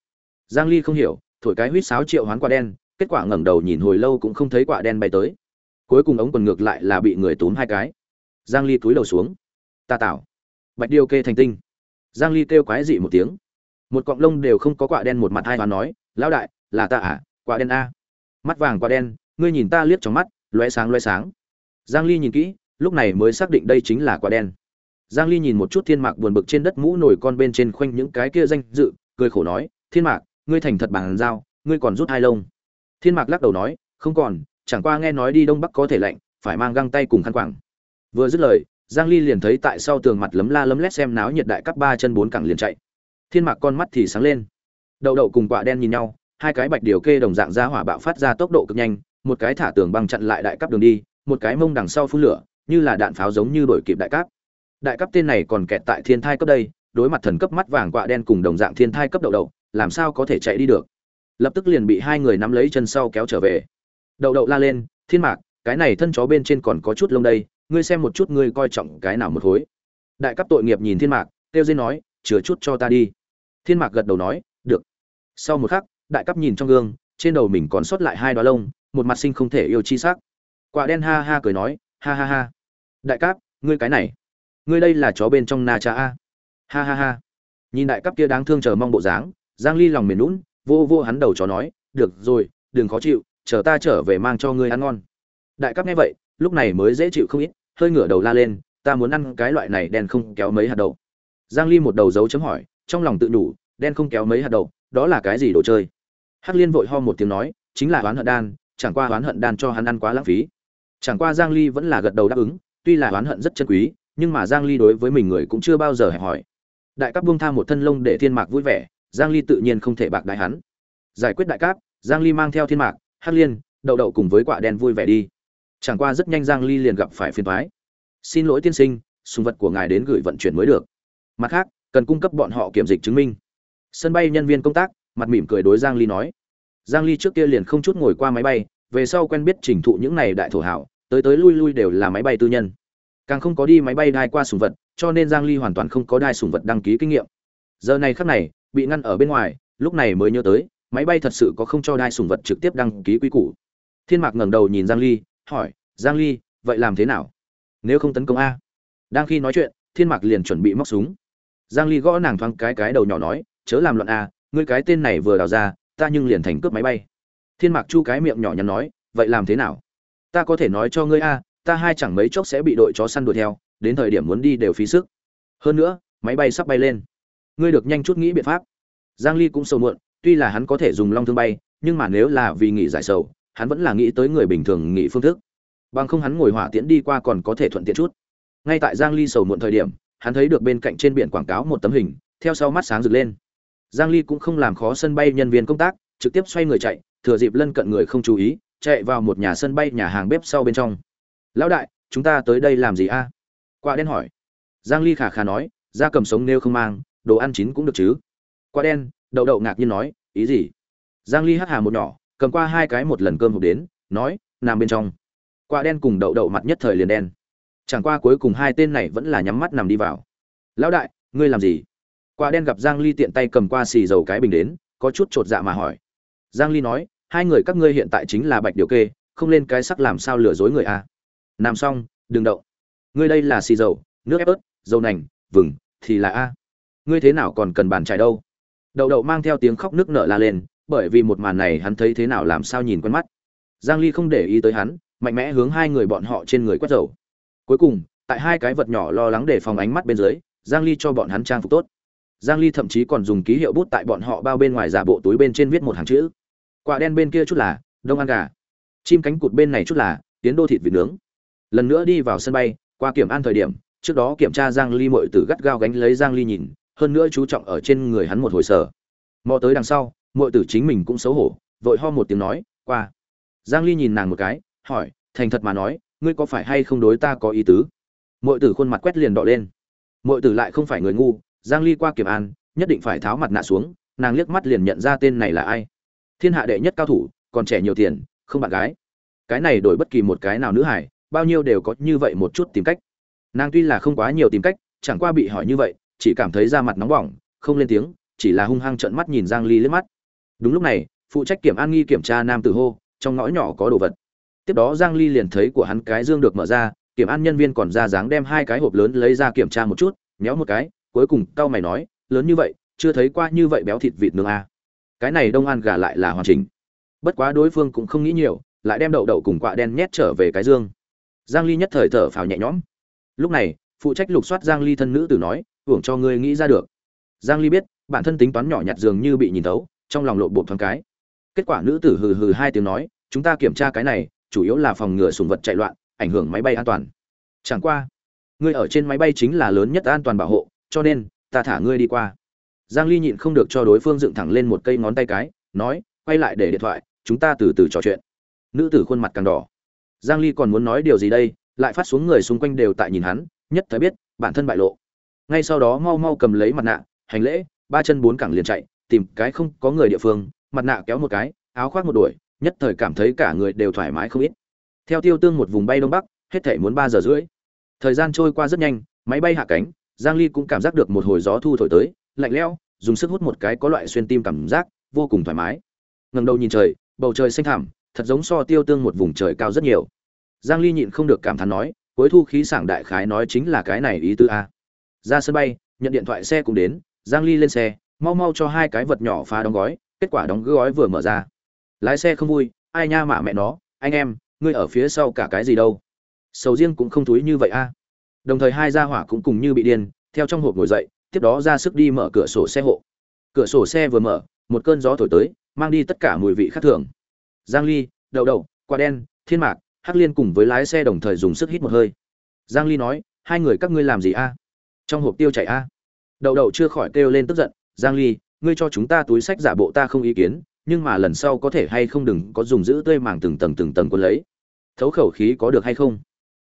Giang ly không hiểu, thổi cái huýt sáo triệu hoán quả đen, kết quả ngẩng đầu nhìn hồi lâu cũng không thấy quả đen bay tới. Cuối cùng ống quần ngược lại là bị người túm hai cái. Giang ly cúi đầu xuống. Ta tạo bạch điêu kê thành tinh. Giang ly kêu quái dị một tiếng. Một cọng lông đều không có quả đen một mặt hai hoán nói, lão đại, là ta à? Quả đen a. Mắt vàng quả đen, ngươi nhìn ta liếc trong mắt loé sáng loé sáng. Giang ly nhìn kỹ, lúc này mới xác định đây chính là quả đen giang ly nhìn một chút thiên mạc buồn bực trên đất mũ nổi con bên trên khoanh những cái kia danh dự, cười khổ nói, thiên mạc, ngươi thành thật bằng dao, ngươi còn rút hai lông. Thiên mạc lắc đầu nói, không còn, chẳng qua nghe nói đi đông bắc có thể lạnh, phải mang găng tay cùng khăn quàng. Vừa dứt lời, giang ly liền thấy tại sau tường mặt lấm la lấm lét xem náo nhiệt đại cấp ba chân bốn cẳng liền chạy. Thiên mạc con mắt thì sáng lên. Đậu đậu cùng quả đen nhìn nhau, hai cái bạch điều kê đồng dạng ra hỏa bạo phát ra tốc độ cực nhanh, một cái thả tường băng chặn lại đại cấp đường đi, một cái mông đằng sau phun lửa, như là đạn pháo giống như đổi kịp đại cấp đại cấp tên này còn kẹt tại thiên thai cấp đây, đối mặt thần cấp mắt vàng quạ đen cùng đồng dạng thiên thai cấp đậu đậu, làm sao có thể chạy đi được? Lập tức liền bị hai người nắm lấy chân sau kéo trở về. Đậu đậu la lên, thiên mạc, cái này thân chó bên trên còn có chút lông đây, ngươi xem một chút ngươi coi trọng cái nào một khối đại cấp tội nghiệp nhìn thiên mạc, kêu dên nói chứa chút cho ta đi. Thiên mạc gật đầu nói, được. Sau một khắc, đại cấp nhìn trong gương, trên đầu mình còn sót lại hai đoá lông, một mặt sinh không thể yêu chi sắc. Quả đen ha ha cười nói, ha ha ha. Đại cấp, ngươi cái này ngươi đây là chó bên trong na cha a. Ha ha ha. Nhìn đại cấp kia đáng thương chờ mong bộ dáng, giang ly lòng mềm nũng, vô vô hắn đầu chó nói, được rồi, đừng khó chịu, chờ ta trở về mang cho ngươi ăn ngon. Đại cấp nghe vậy, lúc này mới dễ chịu không ít, hơi ngửa đầu la lên, ta muốn ăn cái loại này đen không kéo mấy hạt đậu. Giang ly một đầu dấu chấm hỏi, trong lòng tự đủ, đen không kéo mấy hạt đậu, đó là cái gì đồ chơi? Hắc liên vội ho một tiếng nói, chính là oán hận đan, chẳng qua oán hận đan cho hắn ăn quá lãng phí. Chẳng qua giang ly vẫn là gật đầu đáp ứng, tuy là oán hận rất chân quý nhưng mà giang ly đối với mình người cũng chưa bao giờ hẹp hỏi. Đại Cáp buông tha một thân lông để thiên mạc vui vẻ, giang ly tự nhiên không thể bạc đại hắn. Giải quyết đại cáp, giang ly mang theo thiên mạc, hắc liên, đậu đậu cùng với quả đen vui vẻ đi. Chẳng qua rất nhanh giang ly liền gặp phải phiền toái. Xin lỗi tiên sinh sùng vật của ngài đến gửi vận chuyển mới được. Mặt khác, cần cung cấp bọn họ kiểm dịch chứng minh. Sân bay nhân viên công tác, mặt mỉm cười đối giang ly nói. Giang ly trước kia liền không chút ngồi qua máy bay, về sau quen biết chỉnh thụ những này đại thổ hảo, tới tới lui lui đều là máy bay tư nhân càng không có đi máy bay đai qua sùng vật, cho nên giang ly hoàn toàn không có đai sùng vật đăng ký kinh nghiệm. Giờ này khắc này, bị ngăn ở bên ngoài, lúc này mới nhớ tới, máy bay thật sự có không cho đai sùng vật trực tiếp đăng ký quy củ. Thiên mạc ngẩng đầu nhìn giang ly, hỏi, giang ly, vậy làm thế nào? Nếu không tấn công a? Đang khi nói chuyện, thiên mạc liền chuẩn bị móc súng. Giang ly gõ nàng thoáng cái cái đầu nhỏ nói, chớ làm loạn a, ngươi cái tên này vừa đào ra, ta nhưng liền thành cướp máy bay. Thiên mạc chu cái miệng nhỏ nhắn nói, vậy làm thế nào? Ta có thể nói cho ngươi a ta hai chẳng mấy chốc sẽ bị đội chó săn đuổi theo, đến thời điểm muốn đi đều phí sức. Hơn nữa, máy bay sắp bay lên. Ngươi được nhanh chút nghĩ biện pháp. Giang ly cũng sầu muộn, tuy là hắn có thể dùng long thương bay, nhưng mà nếu là vì nghỉ giải sầu, hắn vẫn là nghĩ tới người bình thường nghỉ phương thức. Bằng không hắn ngồi hỏa tiễn đi qua còn có thể thuận tiện chút. Ngay tại giang ly sầu muộn thời điểm, hắn thấy được bên cạnh trên biển quảng cáo một tấm hình, theo sau mắt sáng rực lên. Giang ly cũng không làm khó sân bay nhân viên công tác, trực tiếp xoay người chạy, thừa dịp lân cận người không chú ý, chạy vào một nhà sân bay nhà hàng bếp sau bên trong lão đại, chúng ta tới đây làm gì a? Quả đen hỏi. Giang ly khả khả nói da cầm sống nếu không mang, đồ ăn chín cũng được chứ. Quả đen, đậu đậu ngạc nhiên nói, ý gì? Giang ly hắt hà một nhỏ, cầm qua hai cái một lần cơm hộp đến, nói, nằm bên trong. Quả đen cùng đậu đậu mặt nhất thời liền đen. Chẳng qua cuối cùng hai tên này vẫn là nhắm mắt nằm đi vào. Lão đại, ngươi làm gì? Quả đen gặp giang ly tiện tay cầm qua xì dầu cái bình đến, có chút trột dạ mà hỏi. Giang ly nói, hai người các ngươi hiện tại chính là bạch điều kê, không lên cái sắc làm sao lừa dối người a? Nằm xong đừng động. Ngươi đây là xì dầu, nước ép ớt, dầu nành, vừng, thì là a. Ngươi thế nào còn cần bàn trải đâu? Đậu đậu mang theo tiếng khóc nước nở la lên, bởi vì một màn này hắn thấy thế nào làm sao nhìn quen mắt. Giang ly không để ý tới hắn, mạnh mẽ hướng hai người bọn họ trên người quét dầu. Cuối cùng, tại hai cái vật nhỏ lo lắng để phòng ánh mắt bên dưới, giang ly cho bọn hắn trang phục tốt. Giang ly thậm chí còn dùng ký hiệu bút tại bọn họ bao bên ngoài giả bộ túi bên trên viết một hàng chữ. Quả đen bên kia chút là, đông ăn gà. Chim cánh cụt bên này chút là, tiến đô thịt vịt nướng lần nữa đi vào sân bay, qua kiểm an thời điểm, trước đó kiểm tra giang ly mội tử gắt gao gánh lấy giang ly nhìn, hơn nữa chú trọng ở trên người hắn một hồi sở. Mò tới đằng sau mội tử chính mình cũng xấu hổ, vội ho một tiếng nói, qua. Giang ly nhìn nàng một cái, hỏi, thành thật mà nói, ngươi có phải hay không đối ta có ý tứ? Mội tử khuôn mặt quét liền đỏ lên. Mội tử lại không phải người ngu, giang ly qua kiểm an, nhất định phải tháo mặt nạ xuống, nàng liếc mắt liền nhận ra tên này là ai. Thiên hạ đệ nhất cao thủ, còn trẻ nhiều tiền, không bạn gái. Cái này đổi bất kỳ một cái nào nữ hải bao nhiêu đều có như vậy một chút tìm cách. Nàng tuy là không quá nhiều tìm cách, chẳng qua bị hỏi như vậy, chỉ cảm thấy da mặt nóng bỏng, không lên tiếng, chỉ là hung hăng trợn mắt nhìn giang ly liếc mắt. Đúng lúc này, phụ trách kiểm an nghi kiểm tra nam tử hô, trong ngõ nhỏ có đồ vật. Tiếp đó giang ly liền thấy của hắn cái dương được mở ra, kiểm an nhân viên còn ra dáng đem hai cái hộp lớn lấy ra kiểm tra một chút nhéo một cái, cuối cùng cao mày nói, lớn như vậy, chưa thấy qua như vậy béo thịt vịt nướng à. cái này đông an gà lại là hoàn chỉnh. Bất quá đối phương cũng không nghĩ nhiều, lại đem đậu đậu cùng quạ đen nhét trở về cái dương giang ly nhất thời thở phào nhẹ nhõm. Lúc này, phụ trách lục soát giang ly thân nữ tử nói, hưởng cho ngươi nghĩ ra được. Giang ly biết, bản thân tính toán nhỏ nhặt dường như bị nhìn thấu, trong lòng lộ bộ thoáng cái. Kết quả nữ tử hừ hừ hai tiếng nói, chúng ta kiểm tra cái này, chủ yếu là phòng ngừa sùng vật chạy loạn, ảnh hưởng máy bay an toàn. Chẳng qua, ngươi ở trên máy bay chính là lớn nhất an toàn bảo hộ, cho nên, ta thả ngươi đi qua. Giang ly nhịn không được cho đối phương dựng thẳng lên một cây ngón tay cái, nói, quay lại để điện thoại, chúng ta từ từ trò chuyện. Nữ tử khuôn mặt càng đỏ giang ly còn muốn nói điều gì đây, lại phát xuống người xung quanh đều tại nhìn hắn, nhất thời biết, bản thân bại lộ. Ngay sau đó mau mau cầm lấy mặt nạ, hành lễ, ba chân bốn cẳng liền chạy, tìm cái không có người địa phương, mặt nạ kéo một cái, áo khoác một đuổi, nhất thời cảm thấy cả người đều thoải mái không ít. Theo tiêu tương một vùng bay đông bắc, hết thảy muốn ba giờ rưỡi. Thời gian trôi qua rất nhanh, máy bay hạ cánh, giang ly cũng cảm giác được một hồi gió thu thổi tới, lạnh lẽo, dùng sức hút một cái có loại xuyên tim cảm giác, vô cùng thoải mái. Ngẩng đầu nhìn trời, bầu trời xanh thẳm thật giống so tiêu tương một vùng trời cao rất nhiều. Giang ly nhịn không được cảm thán nói, cuối thu khí sảng đại khái nói chính là cái này ý tư a. Ra sân bay, nhận điện thoại xe cũng đến, giang ly lên xe, mau mau cho hai cái vật nhỏ phá đóng gói, kết quả đóng gói vừa mở ra. Lái xe không vui, ai nha mà mẹ nó, anh em, ngươi ở phía sau cả cái gì đâu. Sầu riêng cũng không túi như vậy a. Đồng thời hai gia hỏa cũng cùng như bị điên, theo trong hộp ngồi dậy, tiếp đó ra sức đi mở cửa sổ xe hộ. Cửa sổ xe vừa mở, một cơn gió thổi tới, mang đi tất cả mùi vị khác thường giang ly, đậu đậu, quả đen, thiên mạc, hắc liên cùng với lái xe đồng thời dùng sức hít một hơi. Giang ly nói, hai người các ngươi làm gì a? Trong hộp tiêu chảy a. Đậu đậu chưa khỏi kêu lên tức giận, giang ly, ngươi cho chúng ta túi sách giả bộ ta không ý kiến, nhưng mà lần sau có thể hay không đừng có dùng giữ tươi màng từng tầng từng tầng quân lấy. Thấu khẩu khí có được hay không?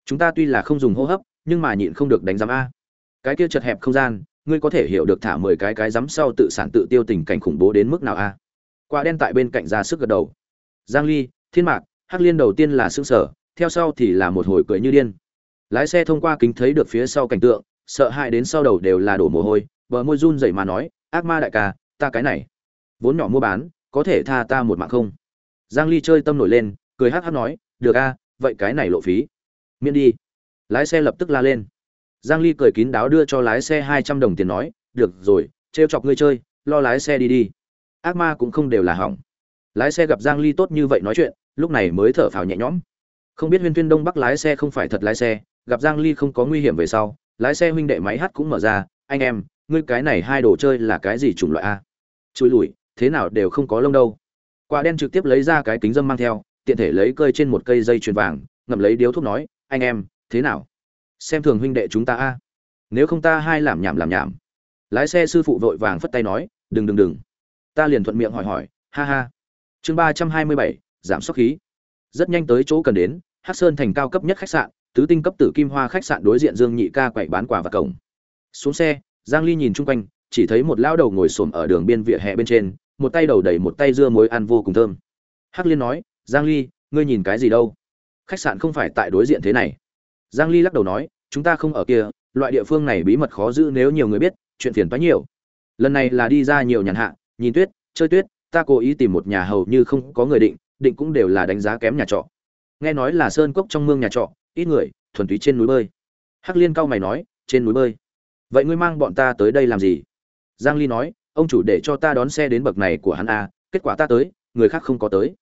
Chúng ta tuy là không dùng hô hấp, nhưng mà nhịn không được đánh giám a. Cái kia chật hẹp không gian, ngươi có thể hiểu được thả mười cái cái giám sau tự sản tự tiêu tình cảnh khủng bố đến mức nào a? Quả đen tại bên cạnh ra sức gật đầu giang ly, thiên mạc, hắc liên đầu tiên là sững sở, theo sau thì là một hồi cười như điên. Lái xe thông qua kính thấy được phía sau cảnh tượng, sợ hãi đến sau đầu đều là đổ mồ hôi, bờ môi run rẩy mà nói, ác ma đại ca, ta cái này, vốn nhỏ mua bán, có thể tha ta một mạng không? Giang ly chơi tâm nổi lên, cười hắc hắc nói, được a, vậy cái này lộ phí. Miễn đi. Lái xe lập tức la lên. Giang ly cười kín đáo đưa cho lái xe 200 đồng tiền nói, được rồi, trêu chọc ngươi chơi, lo lái xe đi đi. Ác ma cũng không đều là hỏng lái xe gặp giang ly tốt như vậy nói chuyện, lúc này mới thở phào nhẹ nhõm. Không biết huyên tuyên đông bắc lái xe không phải thật lái xe, gặp giang ly không có nguy hiểm về sau, lái xe huynh đệ máy hát cũng mở ra, anh em, ngươi cái này hai đồ chơi là cái gì chủng loại a? Chui lùi thế nào đều không có lông đâu. Quả đen trực tiếp lấy ra cái kính dâm mang theo, tiện thể lấy cơi trên một cây dây chuyền vàng, ngậm lấy điếu thuốc nói, anh em, thế nào? Xem thường huynh đệ chúng ta a. Nếu không ta hai làm nhảm làm nhảm. Lái xe sư phụ vội vàng phất tay nói, đừng đừng đừng. Ta liền thuận miệng hỏi hỏi, ha ha chương ba trăm hai mươi bảy, giảm sốc khí. Rất nhanh tới chỗ cần đến, hắc sơn thành cao cấp nhất khách sạn, tứ tinh cấp tử kim hoa khách sạn đối diện dương nhị ca quậy bán quà và cổng. Xuống xe, giang ly nhìn chung quanh, chỉ thấy một lão đầu ngồi xổm ở đường biên vỉa hè bên trên, một tay đầu đầy một tay dưa muối ăn vô cùng thơm. Hắc liên nói, giang ly, ngươi nhìn cái gì đâu? Khách sạn không phải tại đối diện thế này. Giang ly lắc đầu nói, chúng ta không ở kia, loại địa phương này bí mật khó giữ nếu nhiều người biết, chuyện phiền toái nhiều. Lần này là đi ra nhiều nhàn hạ, nhìn tuyết, chơi tuyết ta cố ý tìm một nhà hầu như không có người định định cũng đều là đánh giá kém nhà trọ. Nghe nói là sơn cốc trong mương nhà trọ, ít người, thuần túy trên núi bơi. Hắc liên cao mày nói, trên núi bơi. Vậy ngươi mang bọn ta tới đây làm gì? Giang ly nói, ông chủ để cho ta đón xe đến bậc này của hắn a kết quả ta tới, người khác không có tới.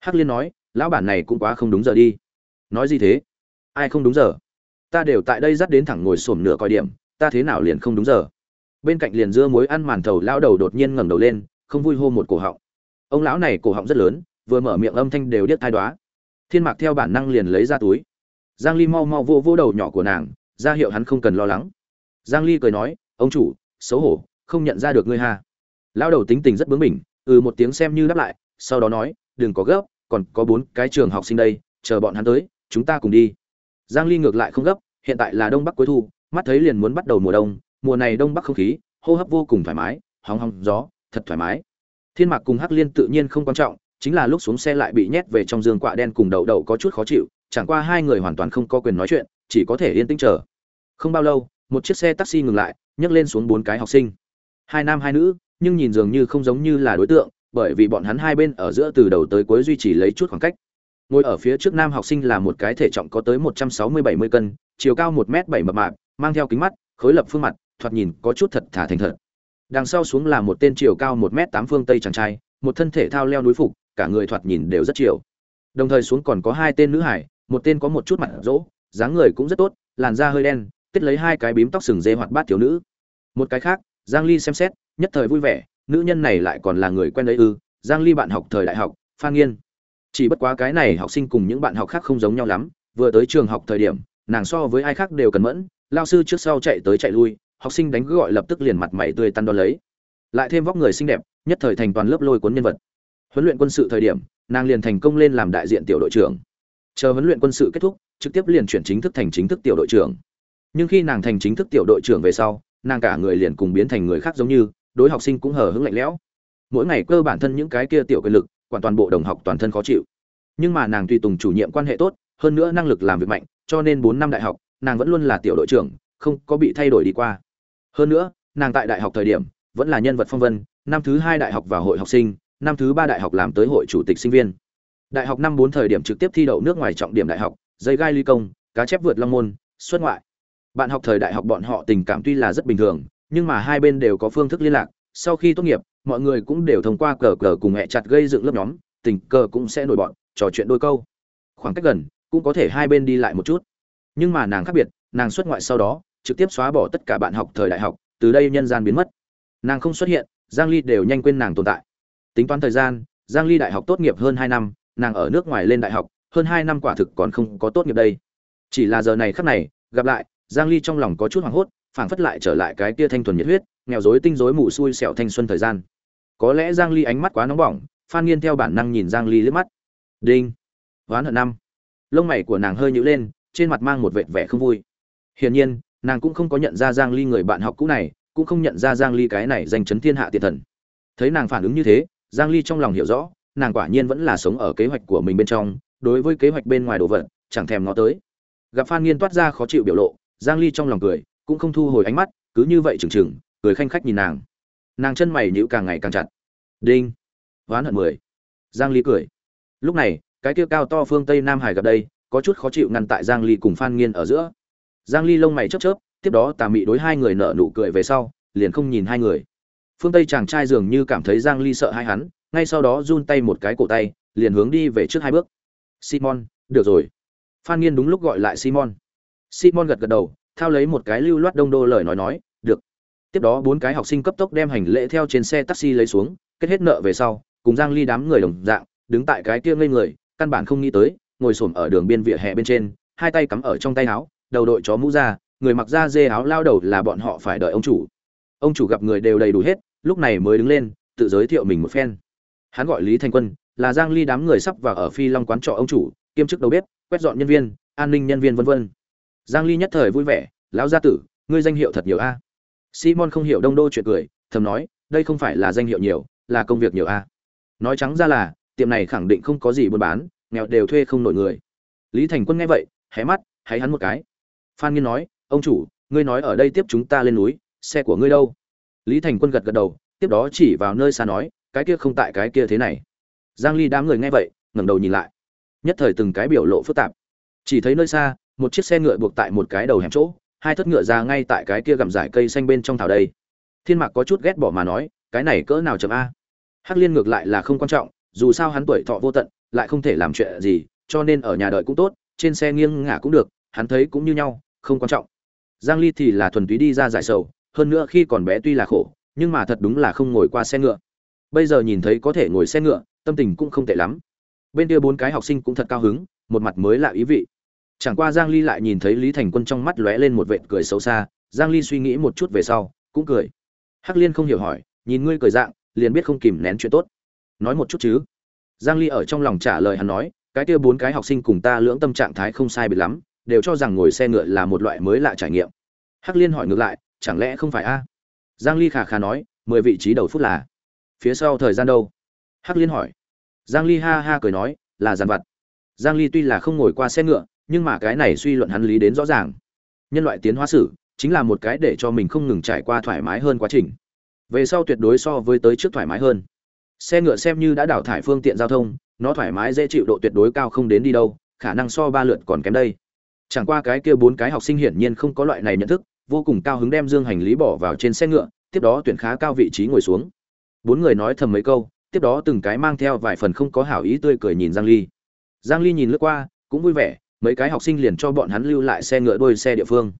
Hắc liên nói, lão bản này cũng quá không đúng giờ đi. Nói gì thế? Ai không đúng giờ? Ta đều tại đây dắt đến thẳng ngồi xổm nửa coi điểm, ta thế nào liền không đúng giờ? Bên cạnh liền dưa muối ăn màn thầu, lão đầu đột nhiên ngẩng đầu lên không vui hô một cổ họng. Ông lão này cổ họng rất lớn, vừa mở miệng âm thanh đều điếc thai đoá thiên mạc theo bản năng liền lấy ra túi. Giang ly mau mau vô vô đầu nhỏ của nàng, ra hiệu hắn không cần lo lắng. Giang ly cười nói, ông chủ, xấu hổ, không nhận ra được ngươi ha. Lão đầu tính tình rất bướng bỉnh ừ một tiếng xem như đáp lại, sau đó nói, đừng có gấp, còn có bốn cái trường học sinh đây, chờ bọn hắn tới, chúng ta cùng đi. Giang ly ngược lại không gấp, hiện tại là đông bắc cuối thu, mắt thấy liền muốn bắt đầu mùa đông, mùa này đông bắc không khí, hô hấp vô cùng thoải mái, hóng hóng gió thật thoải mái. Thiên mạc cùng hắc liên tự nhiên không quan trọng, chính là lúc xuống xe lại bị nhét về trong giường quạ đen cùng đậu đậu có chút khó chịu, chẳng qua hai người hoàn toàn không có quyền nói chuyện, chỉ có thể yên tĩnh chờ. Không bao lâu, một chiếc xe taxi ngừng lại, nhấc lên xuống bốn cái học sinh. Hai nam hai nữ, nhưng nhìn dường như không giống như là đối tượng, bởi vì bọn hắn hai bên ở giữa từ đầu tới cuối duy trì lấy chút khoảng cách. Ngồi ở phía trước nam học sinh là một cái thể trọng có tới một trăm sáu mươi bảy mươi cân, chiều cao một m bảy mập mạp, mang theo kính mắt, khối lập phương mặt, thoạt nhìn có chút thật thả thành thật đằng sau xuống là một tên chiều cao một m tám phương tây chàng trai, một thân thể thao leo núi phục, cả người thoạt nhìn đều rất chiều. Đồng thời xuống còn có hai tên nữ hải, một tên có một chút mặt rỗ, dáng người cũng rất tốt, làn da hơi đen tết lấy hai cái bím tóc sừng dê hoạt bát thiếu nữ. Một cái khác, giang ly xem xét, nhất thời vui vẻ, nữ nhân này lại còn là người quen đấy ư, giang ly bạn học thời đại học, phan nghiên. Chỉ bất quá cái này học sinh cùng những bạn học khác không giống nhau lắm, vừa tới trường học thời điểm, nàng so với ai khác đều cần mẫn, lao sư trước sau chạy tới chạy lui học sinh đánh gọi lập tức liền mặt mày tươi tăn đo lấy. Lại thêm vóc người xinh đẹp, nhất thời thành toàn lớp lôi cuốn nhân vật. Huấn luyện quân sự thời điểm, nàng liền thành công lên làm đại diện tiểu đội trưởng. Chờ huấn luyện quân sự kết thúc, trực tiếp liền chuyển chính thức thành chính thức tiểu đội trưởng. Nhưng khi nàng thành chính thức tiểu đội trưởng về sau, nàng cả người liền cùng biến thành người khác giống như, đối học sinh cũng hờ hững lạnh lẽo. Mỗi ngày cơ bản thân những cái kia tiểu quyền lực, quản toàn bộ đồng học toàn thân khó chịu. Nhưng mà nàng tùy tùng chủ nhiệm quan hệ tốt, hơn nữa năng lực làm việc mạnh, cho nên bốn năm đại học, nàng vẫn luôn là tiểu đội trưởng, không có bị thay đổi đi qua hơn nữa, nàng tại đại học thời điểm, vẫn là nhân vật phong vân, năm thứ hai đại học vào hội học sinh, năm thứ ba đại học làm tới hội chủ tịch sinh viên. Đại học năm bốn thời điểm trực tiếp thi đậu nước ngoài trọng điểm đại học, dây gai ly công, cá chép vượt long môn, xuất ngoại. Bạn học thời đại học bọn họ tình cảm tuy là rất bình thường, nhưng mà hai bên đều có phương thức liên lạc, sau khi tốt nghiệp, mọi người cũng đều thông qua cờ cờ cùng hẹ chặt gây dựng lớp nhóm, tình cờ cũng sẽ nổi bọn, trò chuyện đôi câu. Khoảng cách gần, cũng có thể hai bên đi lại một chút. Nhưng mà nàng khác biệt, nàng xuất ngoại sau đó trực tiếp xóa bỏ tất cả bạn học thời đại học, từ đây nhân gian biến mất. Nàng không xuất hiện, giang ly đều nhanh quên nàng tồn tại. Tính toán thời gian, giang ly đại học tốt nghiệp hơn 2 năm, nàng ở nước ngoài lên đại học, hơn 2 năm quả thực còn không có tốt nghiệp đây. Chỉ là giờ này khắc này, gặp lại, giang ly trong lòng có chút hoảng hốt, phảng phất lại trở lại cái kia thanh thuần nhiệt huyết, nghèo rối tinh rối mù xui xẻo thanh xuân thời gian. Có lẽ giang ly ánh mắt quá nóng bỏng, phan nghiên theo bản năng nhìn giang ly liếc mắt. Đinh. Oán hận năm. Lông mày của nàng hơi nhíu lên, trên mặt mang một vệt vẻ không vui. Hiển nhiên nàng cũng không có nhận ra giang ly người bạn học cũ này, cũng không nhận ra giang ly cái này danh chấn thiên hạ tiện thần. Thấy nàng phản ứng như thế, giang ly trong lòng hiểu rõ, nàng quả nhiên vẫn là sống ở kế hoạch của mình bên trong, đối với kế hoạch bên ngoài đồ vật, chẳng thèm ngó tới. Gặp phan nghiên toát ra khó chịu biểu lộ, giang ly trong lòng cười, cũng không thu hồi ánh mắt, cứ như vậy chừng chừng, cười khanh khách nhìn nàng. Nàng chân mày nhíu càng ngày càng chặt. Đinh. Ván hận mười. Giang ly cười. Lúc này, cái kia cao to phương tây nam hải gặp đây, có chút khó chịu ngăn tại giang ly cùng phan nghiên ở giữa giang ly lông mày chớp chớp, tiếp đó tà mị đối hai người nở nụ cười về sau, liền không nhìn hai người. Phương tây chàng trai dường như cảm thấy giang ly sợ hai hắn, ngay sau đó run tay một cái cổ tay, liền hướng đi về trước hai bước. Simon, được rồi. Phan nghiên đúng lúc gọi lại simon. Simon gật gật đầu, thao lấy một cái lưu loát đông đô lời nói nói, được. Tiếp đó bốn cái học sinh cấp tốc đem hành lễ theo trên xe taxi lấy xuống, kết hết nợ về sau, cùng giang ly đám người đồng dạng, đứng tại cái kia ngây người, căn bản không nghĩ tới, ngồi xổm ở đường biên vỉa hè bên trên, hai tay cắm ở trong tay áo đầu đội chó mũ ra, người mặc da dê áo lao đầu là bọn họ phải đợi ông chủ. Ông chủ gặp người đều đầy đủ hết, lúc này mới đứng lên, tự giới thiệu mình một phen. Hắn gọi lý thành quân, là giang ly đám người sắp vào ở phi long quán trọ ông chủ, kiêm chức đầu bếp, quét dọn nhân viên, an ninh nhân viên vân vân. Giang ly nhất thời vui vẻ, lão gia tử, ngươi danh hiệu thật nhiều a. Simon không hiểu đông đô chuyện cười, thầm nói, đây không phải là danh hiệu nhiều, là công việc nhiều a. Nói trắng ra là, tiệm này khẳng định không có gì buôn bán, nghèo đều thuê không nổi người. Lý thành quân nghe vậy, hé mắt hãy hắn một cái phan nghiên nói, ông chủ, ngươi nói ở đây tiếp chúng ta lên núi, xe của ngươi đâu? Lý thành quân gật gật đầu, tiếp đó chỉ vào nơi xa nói, cái kia không tại cái kia thế này. Giang ly đám người nghe vậy, ngẩng đầu nhìn lại. Nhất thời từng cái biểu lộ phức tạp. Chỉ thấy nơi xa, một chiếc xe ngựa buộc tại một cái đầu hẻm chỗ, hai thất ngựa ra ngay tại cái kia gặm giải cây xanh bên trong thảo đây. Thiên mạc có chút ghét bỏ mà nói, cái này cỡ nào chậm a? Hắc liên ngược lại là không quan trọng, dù sao hắn tuổi thọ vô tận, lại không thể làm chuyện gì, cho nên ở nhà đợi cũng tốt, trên xe nghiêng ngả cũng được, hắn thấy cũng như nhau không quan trọng. Giang ly thì là thuần túy đi ra giải sầu, hơn nữa khi còn bé tuy là khổ, nhưng mà thật đúng là không ngồi qua xe ngựa. Bây giờ nhìn thấy có thể ngồi xe ngựa, tâm tình cũng không tệ lắm. Bên kia bốn cái học sinh cũng thật cao hứng, một mặt mới lạ ý vị. Chẳng qua giang ly lại nhìn thấy lý thành quân trong mắt lóe lên một vệt cười xấu xa, giang ly suy nghĩ một chút về sau, cũng cười. Hắc liên không hiểu hỏi, nhìn ngươi cười dạng, liền biết không kìm nén chuyện tốt. Nói một chút chứ. Giang ly ở trong lòng trả lời hắn nói, cái kia bốn cái học sinh cùng ta lưỡng tâm trạng thái không sai biệt lắm đều cho rằng ngồi xe ngựa là một loại mới lạ trải nghiệm. Hắc liên hỏi ngược lại, chẳng lẽ không phải a? Giang ly khà khà nói, mười vị trí đầu phút là. Phía sau thời gian đâu? Hắc liên hỏi. Giang ly ha ha cười nói, là giàn vặt. Giang ly tuy là không ngồi qua xe ngựa, nhưng mà cái này suy luận hắn lý đến rõ ràng. Nhân loại tiến hóa sử, chính là một cái để cho mình không ngừng trải qua thoải mái hơn quá trình. Về sau tuyệt đối so với tới trước thoải mái hơn. Xe ngựa xem như đã đào thải phương tiện giao thông, nó thoải mái dễ chịu độ tuyệt đối cao không đến đi đâu, khả năng so ba lượt còn kém đây chẳng qua cái kia bốn cái học sinh hiển nhiên không có loại này nhận thức, vô cùng cao hứng đem dương hành lý bỏ vào trên xe ngựa, tiếp đó tuyển khá cao vị trí ngồi xuống. Bốn người nói thầm mấy câu, tiếp đó từng cái mang theo vài phần không có hảo ý tươi cười nhìn giang ly. Giang ly nhìn lướt qua, cũng vui vẻ, mấy cái học sinh liền cho bọn hắn lưu lại xe ngựa đôi xe địa phương.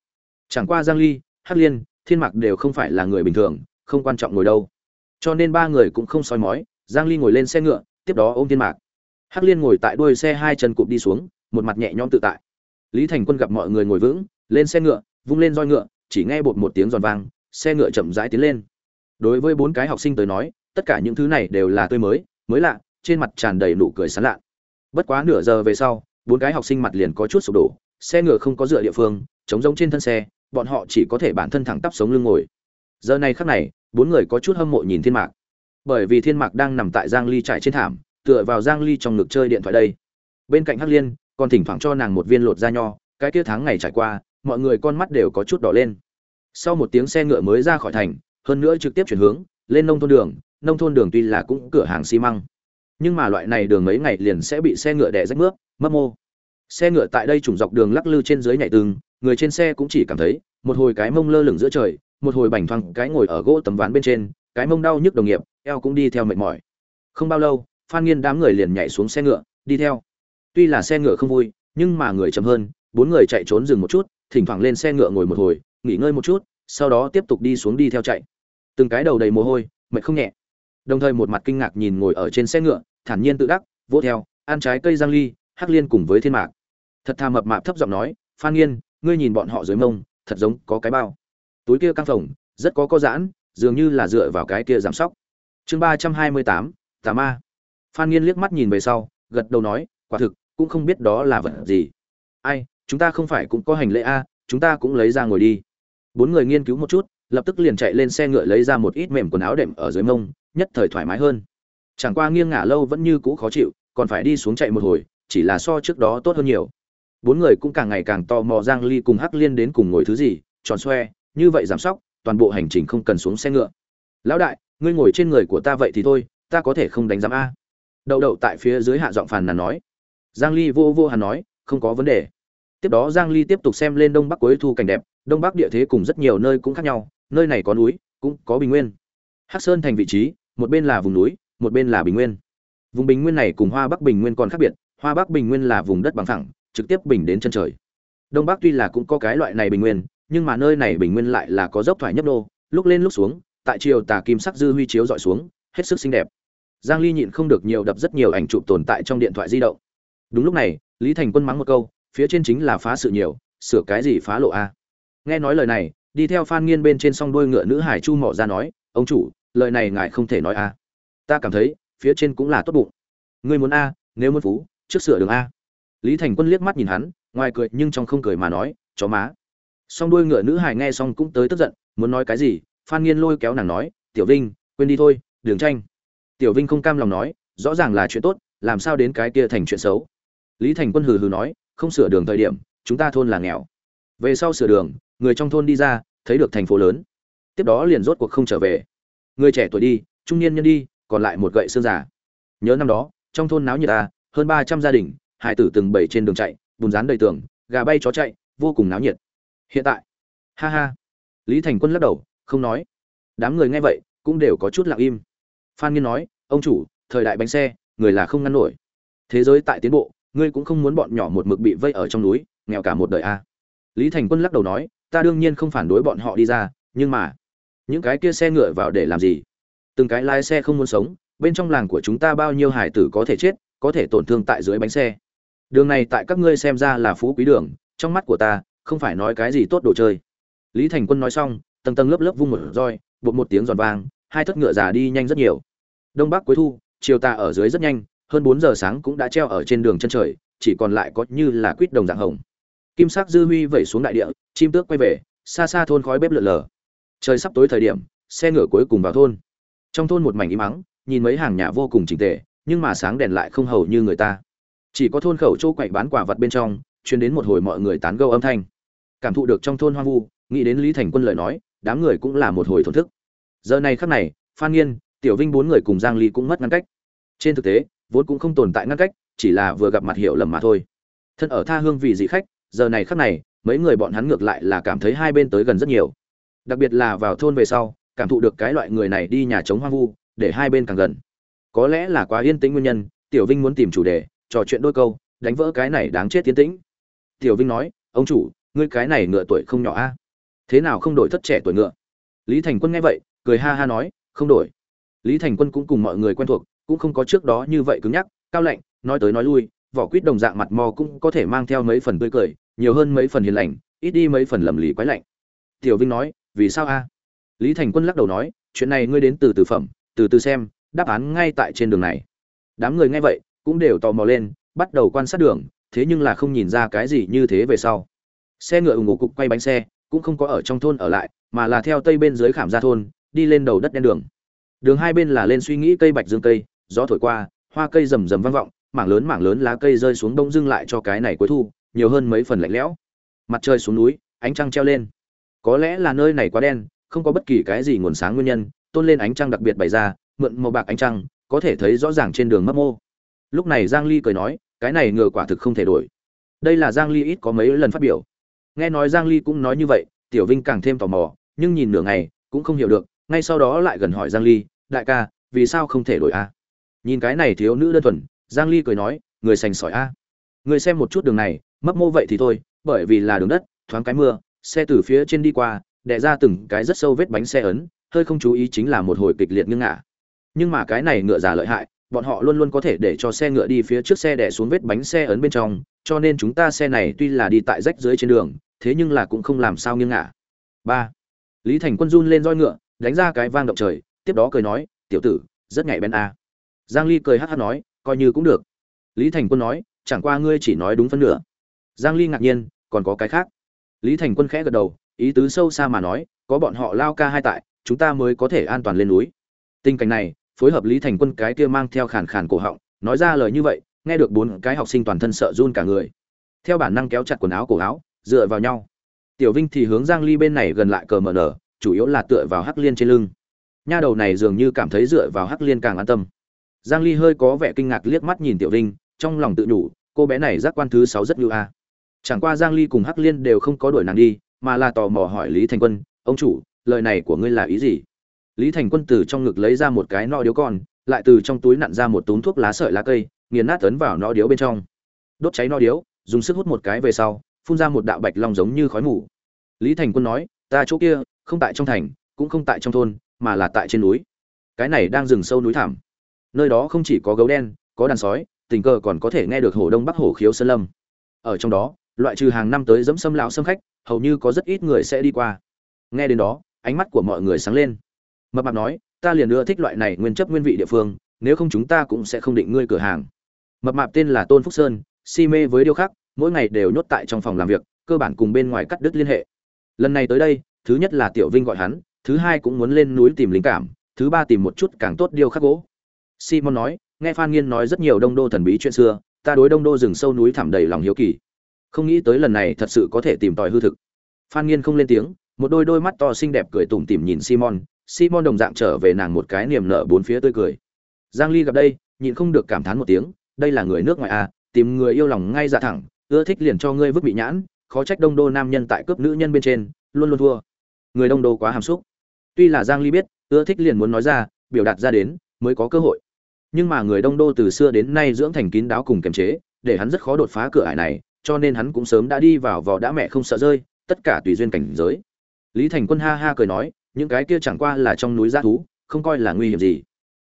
Chẳng qua giang ly, hắc liên, thiên mặc đều không phải là người bình thường, không quan trọng ngồi đâu. Cho nên ba người cũng không soi mói, giang ly ngồi lên xe ngựa, tiếp đó ôm thiên mạc. Hắc liên ngồi tại đuôi xe hai chân cụp đi xuống, một mặt nhẹ nhõm tự tại lý thành quân gặp mọi người ngồi vững, lên xe ngựa, vung lên roi ngựa, chỉ nghe bột một tiếng giòn vang, xe ngựa chậm rãi tiến lên. Đối với bốn cái học sinh tới nói, tất cả những thứ này đều là tươi mới mới lạ, trên mặt tràn đầy nụ cười sán lạ. Bất quá nửa giờ về sau, bốn cái học sinh mặt liền có chút sụp đổ, xe ngựa không có dựa địa phương chống giống trên thân xe, bọn họ chỉ có thể bản thân thẳng tắp sống lưng ngồi. Giờ này khắc này, bốn người có chút hâm mộ nhìn thiên mạc. Bởi vì thiên mạc đang nằm tại giang ly trải trên thảm, tựa vào giang ly trong ngực chơi điện thoại đây. Bên cạnh hắc liên còn thỉnh thoảng cho nàng một viên lột da nho, cái kia tháng ngày trải qua, mọi người con mắt đều có chút đỏ lên. Sau một tiếng xe ngựa mới ra khỏi thành, hơn nữa trực tiếp chuyển hướng, lên nông thôn đường, nông thôn đường tuy là cũng cửa hàng xi măng. Nhưng mà loại này đường mấy ngày liền sẽ bị xe ngựa đè rách nước mất mô. Xe ngựa tại đây trùng dọc đường lắc lư trên dưới nhảy từng, người trên xe cũng chỉ cảm thấy, một hồi cái mông lơ lửng giữa trời, một hồi bành thoang cái ngồi ở gỗ tấm ván bên trên, cái mông đau nhức đồng nghiệp, eo cũng đi theo mệt mỏi. Không bao lâu, phan nghiên đám người liền nhảy xuống xe ngựa, đi theo tuy là xe ngựa không vui, nhưng mà người chậm hơn, bốn người chạy trốn dừng một chút, thỉnh thoảng lên xe ngựa ngồi một hồi, nghỉ ngơi một chút, sau đó tiếp tục đi xuống đi theo chạy. Từng cái đầu đầy mồ hôi, mệt không nhẹ. Đồng thời một mặt kinh ngạc nhìn ngồi ở trên xe ngựa, thản nhiên tự đắc, vỗ theo, ăn trái cây giang ly, hắc liên cùng với thiên mạc. Thật thà mập mạp thấp giọng nói, phan nghiên, ngươi nhìn bọn họ dưới mông, thật giống có cái bao. Túi kia căng phồng, rất có có giãn, dường như là dựa vào cái kia giảm sóc. Chương ba trăm hai mươi tám, tà ma. Phan nghiên liếc mắt nhìn về sau, gật đầu nói, quả thực cũng không biết đó là vật gì. Ai, chúng ta không phải cũng có hành lễ a, chúng ta cũng lấy ra ngồi đi. Bốn người nghiên cứu một chút, lập tức liền chạy lên xe ngựa lấy ra một ít mềm quần áo đệm ở dưới mông, nhất thời thoải mái hơn. Chẳng qua nghiêng ngả lâu vẫn như cũ khó chịu, còn phải đi xuống chạy một hồi, chỉ là so trước đó tốt hơn nhiều. Bốn người cũng càng ngày càng tò mò giang ly cùng hắc liên đến cùng ngồi thứ gì, tròn xoe, như vậy giảm sóc, toàn bộ hành trình không cần xuống xe ngựa. Lão đại, ngươi ngồi trên người của ta vậy thì thôi, ta có thể không đánh giám a. Đậu đậu tại phía dưới hạ giọng phàn nàn nói giang ly vô vô hàn nói, không có vấn đề. Tiếp đó giang ly tiếp tục xem lên đông bắc cuối thu cảnh đẹp, đông bắc địa thế cùng rất nhiều nơi cũng khác nhau, nơi này có núi, cũng có bình nguyên. Hắc sơn thành vị trí, một bên là vùng núi, một bên là bình nguyên. Vùng bình nguyên này cùng hoa bắc bình nguyên còn khác biệt, hoa bắc bình nguyên là vùng đất bằng phẳng, trực tiếp bình đến chân trời. Đông bắc tuy là cũng có cái loại này bình nguyên, nhưng mà nơi này bình nguyên lại là có dốc thoải nhấp đô lúc lên lúc xuống, tại chiều tà kim sắc dư huy chiếu dọi xuống, hết sức xinh đẹp. Giang ly nhịn không được nhiều đập rất nhiều ảnh chụp tồn tại trong điện thoại di động đúng lúc này, lý thành quân mắng một câu, phía trên chính là phá sự nhiều, sửa cái gì phá lộ a? Nghe nói lời này, đi theo phan nghiên bên trên song đôi ngựa nữ hải chu mỏ ra nói, ông chủ, lời này ngài không thể nói a. Ta cảm thấy, phía trên cũng là tốt bụng. Ngươi muốn a, nếu muốn phú, trước sửa đường a. Lý thành quân liếc mắt nhìn hắn, ngoài cười nhưng trong không cười mà nói, chó má. Song đuôi ngựa nữ hải nghe xong cũng tới tức giận, muốn nói cái gì? Phan nghiên lôi kéo nàng nói, tiểu vinh, quên đi thôi, đường tranh. Tiểu vinh không cam lòng nói, rõ ràng là chuyện tốt, làm sao đến cái kia thành chuyện xấu? Lý thành quân hừ hừ nói, không sửa đường thời điểm, chúng ta thôn là nghèo. Về sau sửa đường, người trong thôn đi ra, thấy được thành phố lớn. Tiếp đó liền rốt cuộc không trở về. Người trẻ tuổi đi, trung niên nhân đi, còn lại một gậy xương giả nhớ năm đó, trong thôn náo nhiệt ta hơn ba trăm gia đình, hải tử từng bảy trên đường chạy, bùn rán đầy tường, gà bay chó chạy, vô cùng náo nhiệt. Hiện tại, ha ha. Lý thành quân lắc đầu, không nói. Đám người nghe vậy, cũng đều có chút lặng im. Phan nghiên nói, ông chủ, thời đại bánh xe, người là không ngăn nổi. Thế giới tại tiến bộ ngươi cũng không muốn bọn nhỏ một mực bị vây ở trong núi, nghèo cả một đời a à. lý thành quân lắc đầu nói, ta đương nhiên không phản đối bọn họ đi ra, nhưng mà, những cái kia xe ngựa vào để làm gì? Từng cái lái xe không muốn sống, bên trong làng của chúng ta bao nhiêu hải tử có thể chết, có thể tổn thương tại dưới bánh xe. Đường này tại các ngươi xem ra là phú quý đường, trong mắt của ta, không phải nói cái gì tốt đồ chơi. Lý thành quân nói xong, tầng tầng lớp lớp vung một roi, bột một tiếng giòn vang, hai thất ngựa già đi nhanh rất nhiều. Đông bắc cuối thu, chiều tà ở dưới rất nhanh hơn bốn giờ sáng cũng đã treo ở trên đường chân trời, chỉ còn lại có như là quýt đồng dạng hồng. Kim sắc dư huy vẩy xuống đại địa, chim tước quay về, xa xa thôn khói bếp lượn lờ trời sắp tối thời điểm, xe ngựa cuối cùng vào thôn. Trong thôn một mảnh im mắng nhìn mấy hàng nhà vô cùng chỉnh tề, nhưng mà sáng đèn lại không hầu như người ta. Chỉ có thôn khẩu chỗ quậy bán quả vật bên trong, truyền đến một hồi mọi người tán gẫu âm thanh. Cảm thụ được trong thôn hoang vu, nghĩ đến lý thành quân lời nói, đám người cũng là một hồi thổn thức. Giờ này khắc này, phan nghiên, tiểu vinh bốn người cùng giang ly cũng mất ngăn cách. Trên thực tế vốn cũng không tồn tại ngăn cách, chỉ là vừa gặp mặt hiểu lầm mà thôi. Thân ở tha hương vì dị khách, giờ này khắc này, mấy người bọn hắn ngược lại là cảm thấy hai bên tới gần rất nhiều. Đặc biệt là vào thôn về sau, cảm thụ được cái loại người này đi nhà chống hoang vu, để hai bên càng gần. Có lẽ là quá yên tĩnh nguyên nhân, tiểu vinh muốn tìm chủ đề, trò chuyện đôi câu, đánh vỡ cái này đáng chết tiến tĩnh. Tiểu vinh nói, ông chủ, ngươi cái này ngựa tuổi không nhỏ a. Thế nào không đổi thất trẻ tuổi ngựa? Lý thành quân nghe vậy, cười ha ha nói, không đổi. Lý thành quân cũng cùng mọi người quen thuộc cũng không có trước đó như vậy cứng nhắc, cao lạnh, nói tới nói lui, vỏ quýt đồng dạng mặt mò cũng có thể mang theo mấy phần tươi cười, nhiều hơn mấy phần hiền lành, ít đi mấy phần lầm lì quái lạnh. Tiểu vinh nói, vì sao a? Lý thành quân lắc đầu nói, chuyện này ngươi đến từ từ phẩm, từ từ xem, đáp án ngay tại trên đường này. Đám người nghe vậy, cũng đều tò mò lên, bắt đầu quan sát đường, thế nhưng là không nhìn ra cái gì như thế về sau. Xe ngựa ủng ủ cục quay bánh xe, cũng không có ở trong thôn ở lại, mà là theo tây bên dưới khảm ra thôn, đi lên đầu đất đen đường. Đường hai bên là lên suy nghĩ cây bạch dương cây gió thổi qua, hoa cây rầm rầm vang vọng, mảng lớn mảng lớn lá cây rơi xuống đông dưng lại cho cái này cuối thu, nhiều hơn mấy phần lạnh lẽo. Mặt trời xuống núi, ánh trăng treo lên. Có lẽ là nơi này quá đen, không có bất kỳ cái gì nguồn sáng nguyên nhân, tôn lên ánh trăng đặc biệt bày ra, mượn màu bạc ánh trăng, có thể thấy rõ ràng trên đường mấp mô. Lúc này giang ly cười nói, cái này ngựa quả thực không thể đổi. Đây là giang ly ít có mấy lần phát biểu. Nghe nói giang ly cũng nói như vậy, tiểu vinh càng thêm tò mò, nhưng nhìn nửa ngày, cũng không hiểu được, ngay sau đó lại gần hỏi giang ly, đại ca, vì sao không thể đổi a nhìn cái này thiếu nữ đơn thuần, giang ly cười nói, người sành sỏi a. Người xem một chút đường này, mấp mô vậy thì thôi, bởi vì là đường đất, thoáng cái mưa, xe từ phía trên đi qua, đè ra từng cái rất sâu vết bánh xe ấn, hơi không chú ý chính là một hồi kịch liệt nghiêng ngả. Nhưng mà cái này ngựa giả lợi hại, bọn họ luôn luôn có thể để cho xe ngựa đi phía trước xe đè xuống vết bánh xe ấn bên trong, cho nên chúng ta xe này tuy là đi tại rách dưới trên đường, thế nhưng là cũng không làm sao nghiêng ngả. Ba. Lý thành quân run lên roi ngựa, đánh ra cái vang động trời, tiếp đó cười nói, tiểu tử, rất nhạy bén a giang ly cười hắc hắc nói, coi như cũng được. Lý thành quân nói, chẳng qua ngươi chỉ nói đúng phân nửa. Giang ly ngạc nhiên, còn có cái khác. Lý thành quân khẽ gật đầu, ý tứ sâu xa mà nói, có bọn họ lao ca hai tại, chúng ta mới có thể an toàn lên núi. Tình cảnh này, phối hợp lý thành quân cái kia mang theo khàn khàn cổ họng, nói ra lời như vậy, nghe được bốn cái học sinh toàn thân sợ run cả người. Theo bản năng kéo chặt quần áo cổ áo, dựa vào nhau. Tiểu vinh thì hướng giang ly bên này gần lại cờ mở nở, chủ yếu là tựa vào hắc liên trên lưng. Nha đầu này dường như cảm thấy dựa vào hắc liên càng an tâm giang ly hơi có vẻ kinh ngạc liếc mắt nhìn tiểu vinh, trong lòng tự nhủ, cô bé này giác quan thứ sáu rất như a. Chẳng qua giang ly cùng hắc liên đều không có đuổi nàng đi, mà là tò mò hỏi lý thành quân, ông chủ, lời này của ngươi là ý gì? Lý thành quân từ trong ngực lấy ra một cái nọ điếu con, lại từ trong túi nặn ra một túm thuốc lá sợi lá cây, nghiền nát ấn vào nọ điếu bên trong. Đốt cháy nọ điếu, dùng sức hút một cái về sau, phun ra một đạo bạch long giống như khói mù. Lý thành quân nói, ta chỗ kia, không tại trong thành, cũng không tại trong thôn, mà là tại trên núi. Cái này đang rừng sâu núi thảm nơi đó không chỉ có gấu đen, có đàn sói, tình cờ còn có thể nghe được hồ đông bắc hồ khiếu sơn lâm. Ở trong đó, loại trừ hàng năm tới dẫm xâm lão xâm khách, hầu như có rất ít người sẽ đi qua. Nghe đến đó, ánh mắt của mọi người sáng lên. Mập mạp nói, ta liền ưa thích loại này nguyên chấp nguyên vị địa phương, nếu không chúng ta cũng sẽ không định ngươi cửa hàng. Mập mạp tên là tôn phúc sơn, si mê với điêu khắc, mỗi ngày đều nhốt tại trong phòng làm việc, cơ bản cùng bên ngoài cắt đứt liên hệ. Lần này tới đây, thứ nhất là tiểu vinh gọi hắn, thứ hai cũng muốn lên núi tìm linh cảm, thứ ba tìm một chút càng tốt điêu khắc gỗ simon nói, nghe phan nghiên nói rất nhiều đông đô thần bí chuyện xưa, ta đối đông đô rừng sâu núi thẳm đầy lòng hiếu kỳ. Không nghĩ tới lần này thật sự có thể tìm tòi hư thực. Phan nghiên không lên tiếng, một đôi đôi mắt to xinh đẹp cười tủm tỉm nhìn simon simon đồng dạng trở về nàng một cái niềm nở bốn phía tươi cười. Giang ly gặp đây, nhịn không được cảm thán một tiếng, đây là người nước ngoài à tìm người yêu lòng ngay dạ thẳng, ưa thích liền cho ngươi vứt bị nhãn, khó trách đông đô nam nhân tại cướp nữ nhân bên trên, luôn luôn thua. Người đông đô quá hàm xúc. Tuy là giang ly biết, ưa thích liền muốn nói ra, biểu đạt ra đến, mới có cơ hội nhưng mà người đông đô từ xưa đến nay dưỡng thành kín đáo cùng kiềm chế, để hắn rất khó đột phá cửa ải này, cho nên hắn cũng sớm đã đi vào vò đã mẹ không sợ rơi, tất cả tùy duyên cảnh giới. Lý thành quân ha ha cười nói, những cái kia chẳng qua là trong núi giá thú, không coi là nguy hiểm gì.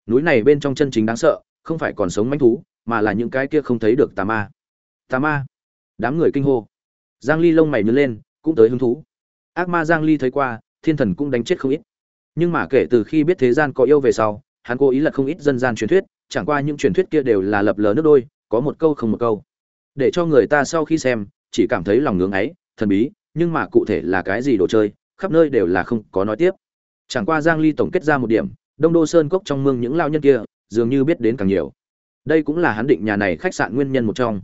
Núi này bên trong chân chính đáng sợ, không phải còn sống manh thú, mà là những cái kia không thấy được tà ma. Tà ma? Đám người kinh hô. Giang ly lông mày nhướng lên, cũng tới hứng thú. Ác ma giang ly thấy qua, thiên thần cũng đánh chết không ít. Nhưng mà kể từ khi biết thế gian có yêu về sau hắn cố ý lật không ít dân gian truyền thuyết, chẳng qua những truyền thuyết kia đều là lập lờ nước đôi, có một câu không một câu. Để cho người ta sau khi xem, chỉ cảm thấy lòng ngưỡng ấy, thần bí, nhưng mà cụ thể là cái gì đồ chơi, khắp nơi đều là không có nói tiếp. Chẳng qua giang ly tổng kết ra một điểm, đông đô sơn cốc trong mương những lao nhân kia, dường như biết đến càng nhiều. Đây cũng là hắn định nhà này khách sạn nguyên nhân một trong.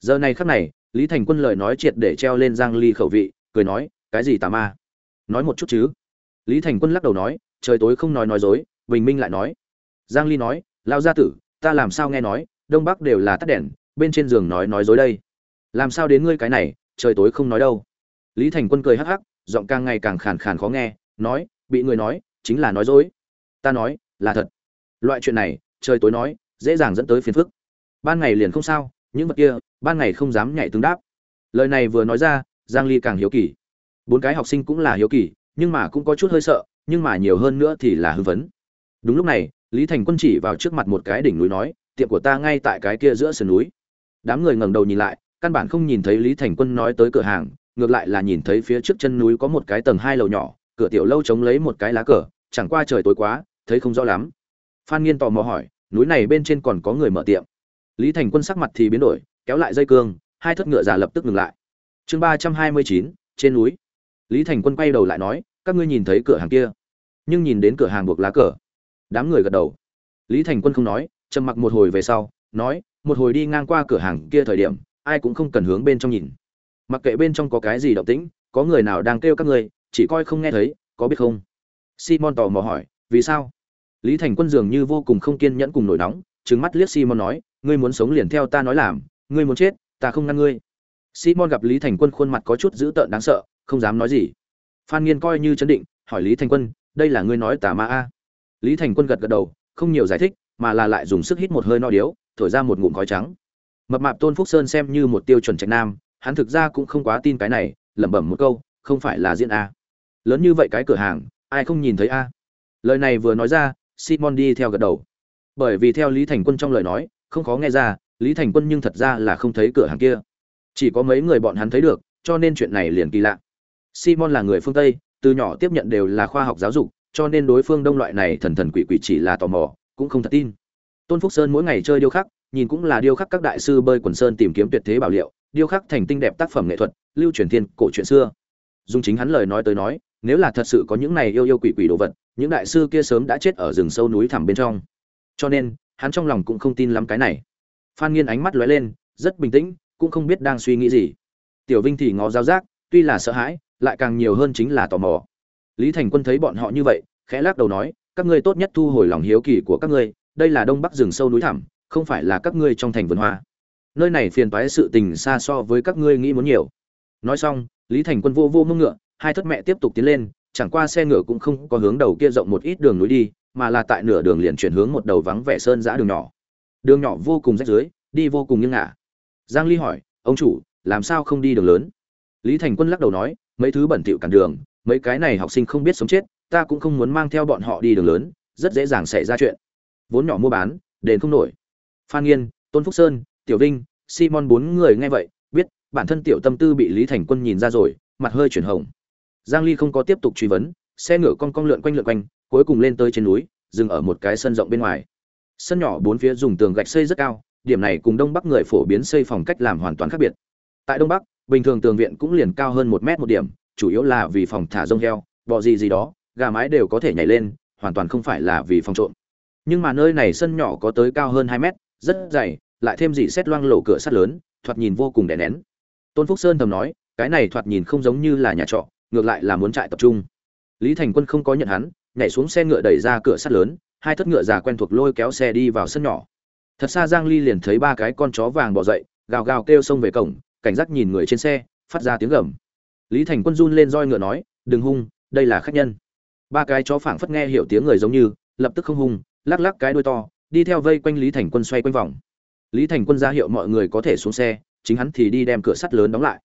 Giờ này khắc này, lý thành quân lời nói triệt để treo lên giang ly khẩu vị, cười nói, cái gì tà ma? Nói một chút chứ. Lý thành quân lắc đầu nói, trời tối không nói nói dối bình minh lại nói. Giang ly nói lao gia tử, ta làm sao nghe nói, đông bắc đều là tắt đèn, bên trên giường nói nói dối đây. Làm sao đến ngươi cái này, trời tối không nói đâu. Lý thành quân cười hắc hắc, giọng càng ngày càng khàn khàn khó nghe, nói, bị người nói, chính là nói dối. Ta nói, là thật. Loại chuyện này, trời tối nói, dễ dàng dẫn tới phiền phức. Ban ngày liền không sao, những vật kia, ban ngày không dám nhảy tương đáp. Lời này vừa nói ra, giang ly càng hiếu kỳ. Bốn cái học sinh cũng là hiếu kỳ, nhưng mà cũng có chút hơi sợ, nhưng mà nhiều hơn nữa thì là hưng phấn đúng lúc này, lý thành quân chỉ vào trước mặt một cái đỉnh núi nói, tiệm của ta ngay tại cái kia giữa sườn núi. Đám người ngẩng đầu nhìn lại, căn bản không nhìn thấy lý thành quân nói tới cửa hàng, ngược lại là nhìn thấy phía trước chân núi có một cái tầng hai lầu nhỏ, cửa tiểu lâu chống lấy một cái lá cờ, chẳng qua trời tối quá, thấy không rõ lắm. Phan nghiên tò mò hỏi, núi này bên trên còn có người mở tiệm? Lý thành quân sắc mặt thì biến đổi, kéo lại dây cương, hai thất ngựa già lập tức ngừng lại. Chương ba trăm hai mươi chín, trên núi. Lý thành quân quay đầu lại nói, các ngươi nhìn thấy cửa hàng kia. Nhưng nhìn đến cửa hàng buộc lá cờ đám người gật đầu. Lý thành quân không nói trầm mặc một hồi về sau nói một hồi đi ngang qua cửa hàng kia thời điểm ai cũng không cần hướng bên trong nhìn. Mặc kệ bên trong có cái gì động tĩnh có người nào đang kêu các người, chỉ coi không nghe thấy có biết không? Simon tò mò hỏi vì sao? Lý thành quân dường như vô cùng không kiên nhẫn cùng nổi nóng trừng mắt liếc simon nói ngươi muốn sống liền theo ta nói làm ngươi muốn chết ta không ngăn ngươi. Simon gặp lý thành quân khuôn mặt có chút dữ tợn đáng sợ không dám nói gì. Phan nghiên coi như chấn định hỏi lý thành quân đây là ngươi nói tà ma a? Lý thành quân gật gật đầu, không nhiều giải thích, mà là lại dùng sức hít một hơi no điếu, thổi ra một ngụm khói trắng. Mập mạp tôn phúc sơn xem như một tiêu chuẩn trạch nam, hắn thực ra cũng không quá tin cái này, lẩm bẩm một câu, không phải là diễn a. Lớn như vậy cái cửa hàng, ai không nhìn thấy a? Lời này vừa nói ra, simon đi theo gật đầu. Bởi vì theo lý thành quân trong lời nói, không khó nghe ra, lý thành quân nhưng thật ra là không thấy cửa hàng kia. Chỉ có mấy người bọn hắn thấy được, cho nên chuyện này liền kỳ lạ. Simon là người phương tây, từ nhỏ tiếp nhận đều là khoa học giáo dục cho nên đối phương đông loại này thần thần quỷ quỷ chỉ là tò mò, cũng không thật tin. Tôn phúc sơn mỗi ngày chơi điêu khắc, nhìn cũng là điêu khắc các đại sư bơi quần sơn tìm kiếm tuyệt thế bảo liệu, điêu khắc thành tinh đẹp tác phẩm nghệ thuật, lưu truyền thiên, cổ chuyện xưa. Dùng chính hắn lời nói tới nói, nếu là thật sự có những này yêu yêu quỷ quỷ đồ vật, những đại sư kia sớm đã chết ở rừng sâu núi thẳm bên trong. Cho nên, hắn trong lòng cũng không tin lắm cái này. Phan nghiên ánh mắt lóe lên, rất bình tĩnh, cũng không biết đang suy nghĩ gì. Tiểu vinh thì ngó giáo giác, tuy là sợ hãi, lại càng nhiều hơn chính là tò mò lý thành quân thấy bọn họ như vậy, khẽ lắc đầu nói, các ngươi tốt nhất thu hồi lòng hiếu kỳ của các ngươi, đây là đông bắc rừng sâu núi thẳm, không phải là các ngươi trong thành vườn hoa. Nơi này phiền toái sự tình xa so với các ngươi nghĩ muốn nhiều. Nói xong, lý thành quân vô vô mông ngựa, hai thất mẹ tiếp tục tiến lên, chẳng qua xe ngựa cũng không có hướng đầu kia rộng một ít đường núi đi, mà là tại nửa đường liền chuyển hướng một đầu vắng vẻ sơn giã đường nhỏ. Đường nhỏ vô cùng rách dưới đi vô cùng nghiêng ngả. Giang ly hỏi, ông chủ, làm sao không đi đường lớn? Lý thành quân lắc đầu nói, mấy thứ bẩn thỉu cản đường mấy cái này học sinh không biết sống chết, ta cũng không muốn mang theo bọn họ đi đường lớn, rất dễ dàng xảy ra chuyện. Vốn nhỏ mua bán, đền không nổi. Phan nghiên, tôn phúc sơn, tiểu vinh, simon bốn người nghe vậy, biết, bản thân tiểu tâm tư bị lý thành quân nhìn ra rồi, mặt hơi chuyển hồng. Giang ly không có tiếp tục truy vấn, xe ngựa con cong lượn quanh lượn quanh, cuối cùng lên tới trên núi, dừng ở một cái sân rộng bên ngoài. Sân nhỏ bốn phía dùng tường gạch xây rất cao, điểm này cùng đông bắc người phổ biến xây phòng cách làm hoàn toàn khác biệt. Tại đông bắc, bình thường tường viện cũng liền cao hơn một mét một điểm chủ yếu là vì phòng thả rông heo bò gì gì đó, gà mái đều có thể nhảy lên, hoàn toàn không phải là vì phòng trộm. Nhưng mà nơi này sân nhỏ có tới cao hơn hai mét, rất dày, lại thêm dị xét loang lổ cửa sắt lớn, thoạt nhìn vô cùng đè nén. Tôn phúc sơn thầm nói, cái này thoạt nhìn không giống như là nhà trọ, ngược lại là muốn trại tập trung. Lý thành quân không có nhận hắn, nhảy xuống xe ngựa đẩy ra cửa sắt lớn, hai thất ngựa già quen thuộc lôi kéo xe đi vào sân nhỏ. Thật xa giang ly liền thấy ba cái con chó vàng bỏ dậy, gào gào kêu xông về cổng, cảnh giác nhìn người trên xe, phát ra tiếng gầm lý thành quân run lên roi ngựa nói, đừng hung, đây là khách nhân. Ba cái chó phảng phất nghe hiểu tiếng người giống như, lập tức không hung, lắc lắc cái đuôi to, đi theo vây quanh lý thành quân xoay quanh vòng. Lý thành quân ra hiệu mọi người có thể xuống xe, chính hắn thì đi đem cửa sắt lớn đóng lại.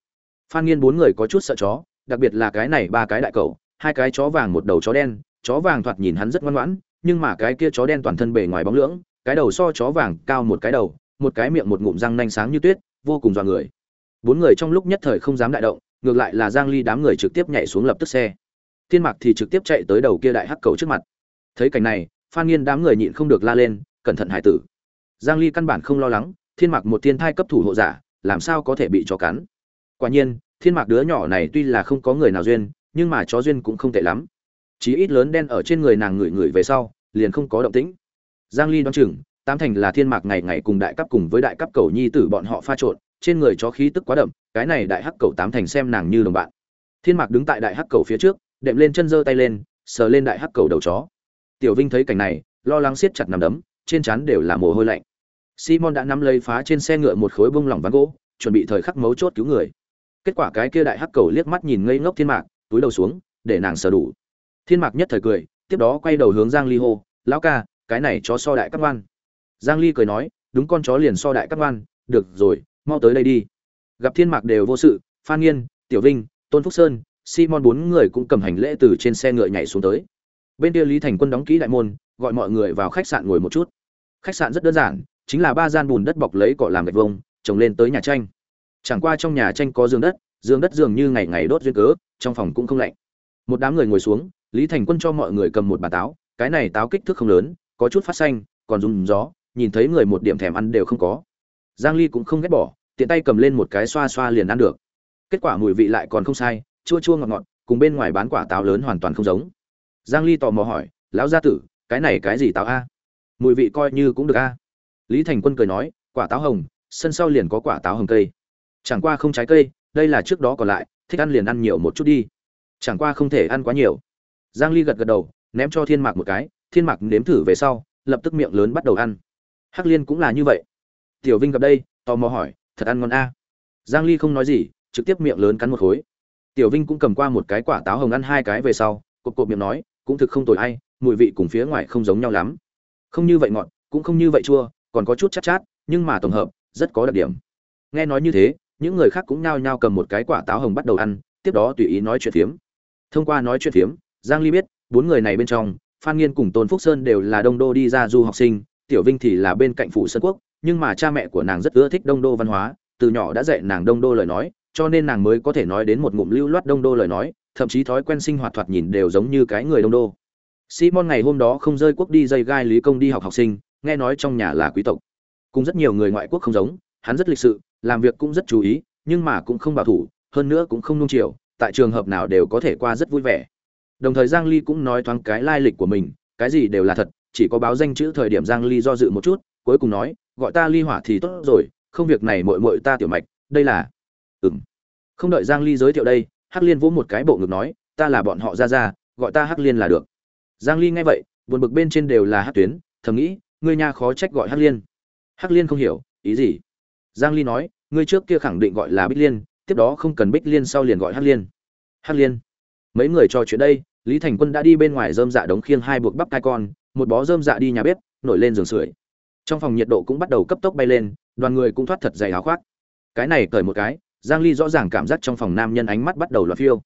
Phan nghiên bốn người có chút sợ chó, đặc biệt là cái này ba cái đại cầu hai cái chó vàng một đầu chó đen, chó vàng thoạt nhìn hắn rất ngoan ngoãn, nhưng mà cái kia chó đen toàn thân bề ngoài bóng lưỡng, cái đầu so chó vàng cao một cái đầu, một cái miệng một ngụm răng nanh sáng như tuyết, vô cùng dọa người. Bốn người trong lúc nhất thời không dám đại động ngược lại là giang ly đám người trực tiếp nhảy xuống lập tức xe. Thiên mạc thì trực tiếp chạy tới đầu kia đại hắc cầu trước mặt. Thấy cảnh này, phan nghiên đám người nhịn không được la lên, cẩn thận hải tử. Giang ly căn bản không lo lắng, thiên mạc một thiên thai cấp thủ hộ giả, làm sao có thể bị chó cắn? Quả nhiên, thiên mạc đứa nhỏ này tuy là không có người nào duyên, nhưng mà chó duyên cũng không tệ lắm. Chí ít lớn đen ở trên người nàng ngửi ngửi về sau, liền không có động tĩnh. Giang ly đoán chừng tám thành là thiên mạc ngày ngày cùng đại cấp cùng với đại cấp cầu nhi tử bọn họ pha trộn, trên người chó khí tức quá đậm, cái này đại hắc cầu tám thành xem nàng như đồng bạn. Thiên mạc đứng tại đại hắc cầu phía trước, đệm lên chân giơ tay lên, sờ lên đại hắc cầu đầu chó. Tiểu vinh thấy cảnh này, lo lắng siết chặt nằm đấm, trên trán đều là mồ hôi lạnh. Simon đã nắm lấy phá trên xe ngựa một khối bông lỏng ván gỗ, chuẩn bị thời khắc mấu chốt cứu người. Kết quả cái kia đại hắc cầu liếc mắt nhìn ngây ngốc thiên mạc, túi đầu xuống, để nàng sờ đủ. Thiên mạc nhất thời cười, tiếp đó quay đầu hướng giang ly hô, lão ca, cái này chó so đại cắt văn." Giang ly cười nói, đúng con chó liền so đại các ngoan, được rồi, mau tới đây đi. Gặp thiên mạc đều vô sự, phan nghiên, tiểu vinh, tôn phúc sơn, simon bốn người cũng cầm hành lễ từ trên xe ngựa nhảy xuống tới. Bên kia lý thành quân đóng kỹ đại môn, gọi mọi người vào khách sạn ngồi một chút. Khách sạn rất đơn giản, chính là ba gian bùn đất bọc lấy cỏ làm gạch vông trồng lên tới nhà tranh. Chẳng qua trong nhà tranh có giường đất giường đất dường như ngày ngày đốt duyên cớ, trong phòng cũng không lạnh. Một đám người ngồi xuống, lý thành quân cho mọi người cầm một bàn táo, cái này táo kích thước không lớn, có chút phát xanh, còn dùng gió nhìn thấy người một điểm thèm ăn đều không có. Giang ly cũng không ghét bỏ, tiện tay cầm lên một cái xoa xoa liền ăn được. Kết quả mùi vị lại còn không sai, chua chua ngọt ngọt, cùng bên ngoài bán quả táo lớn hoàn toàn không giống. Giang ly tò mò hỏi, lão gia tử, cái này cái gì táo a? Mùi vị coi như cũng được a. Lý thành quân cười nói, quả táo hồng, sân sau liền có quả táo hồng cây. Chẳng qua không trái cây, đây là trước đó còn lại, thích ăn liền ăn nhiều một chút đi. Chẳng qua không thể ăn quá nhiều. Giang ly gật gật đầu, ném cho thiên mạc một cái, thiên mạc nếm thử về sau, lập tức miệng lớn bắt đầu ăn hắc liên cũng là như vậy. Tiểu vinh gặp đây, tò mò hỏi, thật ăn ngon a? Giang ly không nói gì, trực tiếp miệng lớn cắn một khối. Tiểu vinh cũng cầm qua một cái quả táo hồng ăn hai cái về sau, cộp cộp miệng nói, cũng thực không tồi hay mùi vị cùng phía ngoài không giống nhau lắm. Không như vậy ngọt, cũng không như vậy chua, còn có chút chát chát, nhưng mà tổng hợp, rất có đặc điểm. Nghe nói như thế, những người khác cũng nhao nhao cầm một cái quả táo hồng bắt đầu ăn, tiếp đó tùy ý nói chuyện phiếm. Thông qua nói chuyện phiếm, giang ly biết, bốn người này bên trong, phan nghiên cùng tôn phúc sơn đều là đông đô đi ra du học sinh tiểu vinh thì là bên cạnh phủ sơn quốc, nhưng mà cha mẹ của nàng rất ưa thích đông đô văn hóa, từ nhỏ đã dạy nàng đông đô lời nói, cho nên nàng mới có thể nói đến một ngụm lưu loát đông đô lời nói, thậm chí thói quen sinh hoạt thoạt nhìn đều giống như cái người đông đô. Simon ngày hôm đó không rơi quốc đi dây gai lý công đi học học sinh, nghe nói trong nhà là quý tộc. Cùng rất nhiều người ngoại quốc không giống, hắn rất lịch sự, làm việc cũng rất chú ý, nhưng mà cũng không bảo thủ, hơn nữa cũng không nung chiều, tại trường hợp nào đều có thể qua rất vui vẻ. Đồng thời giang ly cũng nói thoáng cái lai lịch của mình, cái gì đều là thật chỉ có báo danh chữ thời điểm giang ly do dự một chút, cuối cùng nói, gọi ta ly hỏa thì tốt rồi, không việc này muội muội ta tiểu mạch, đây là, ừm. Không đợi giang ly giới thiệu đây, hắc liên vỗ một cái bộ ngực nói, ta là bọn họ ra ra, gọi ta hắc liên là được. Giang ly nghe vậy, buồn bực bên trên đều là hắc tuyến, thầm nghĩ, ngươi nha khó trách gọi hắc liên. Hắc liên không hiểu, ý gì? Giang ly nói, ngươi trước kia khẳng định gọi là bích liên, tiếp đó không cần bích liên sau liền gọi hắc liên. Hắc liên. Mấy người trò chuyện đây, lý thành quân đã đi bên ngoài dơm dạ đống khiêng hai buộc bắp cai con một bó dơm dạ đi nhà bếp nổi lên giường sưởi. Trong phòng nhiệt độ cũng bắt đầu cấp tốc bay lên đoàn người cũng thoát thật dày áo khoác. Cái này cởi một cái giang ly rõ ràng cảm giác trong phòng nam nhân ánh mắt bắt đầu loạt phiêu.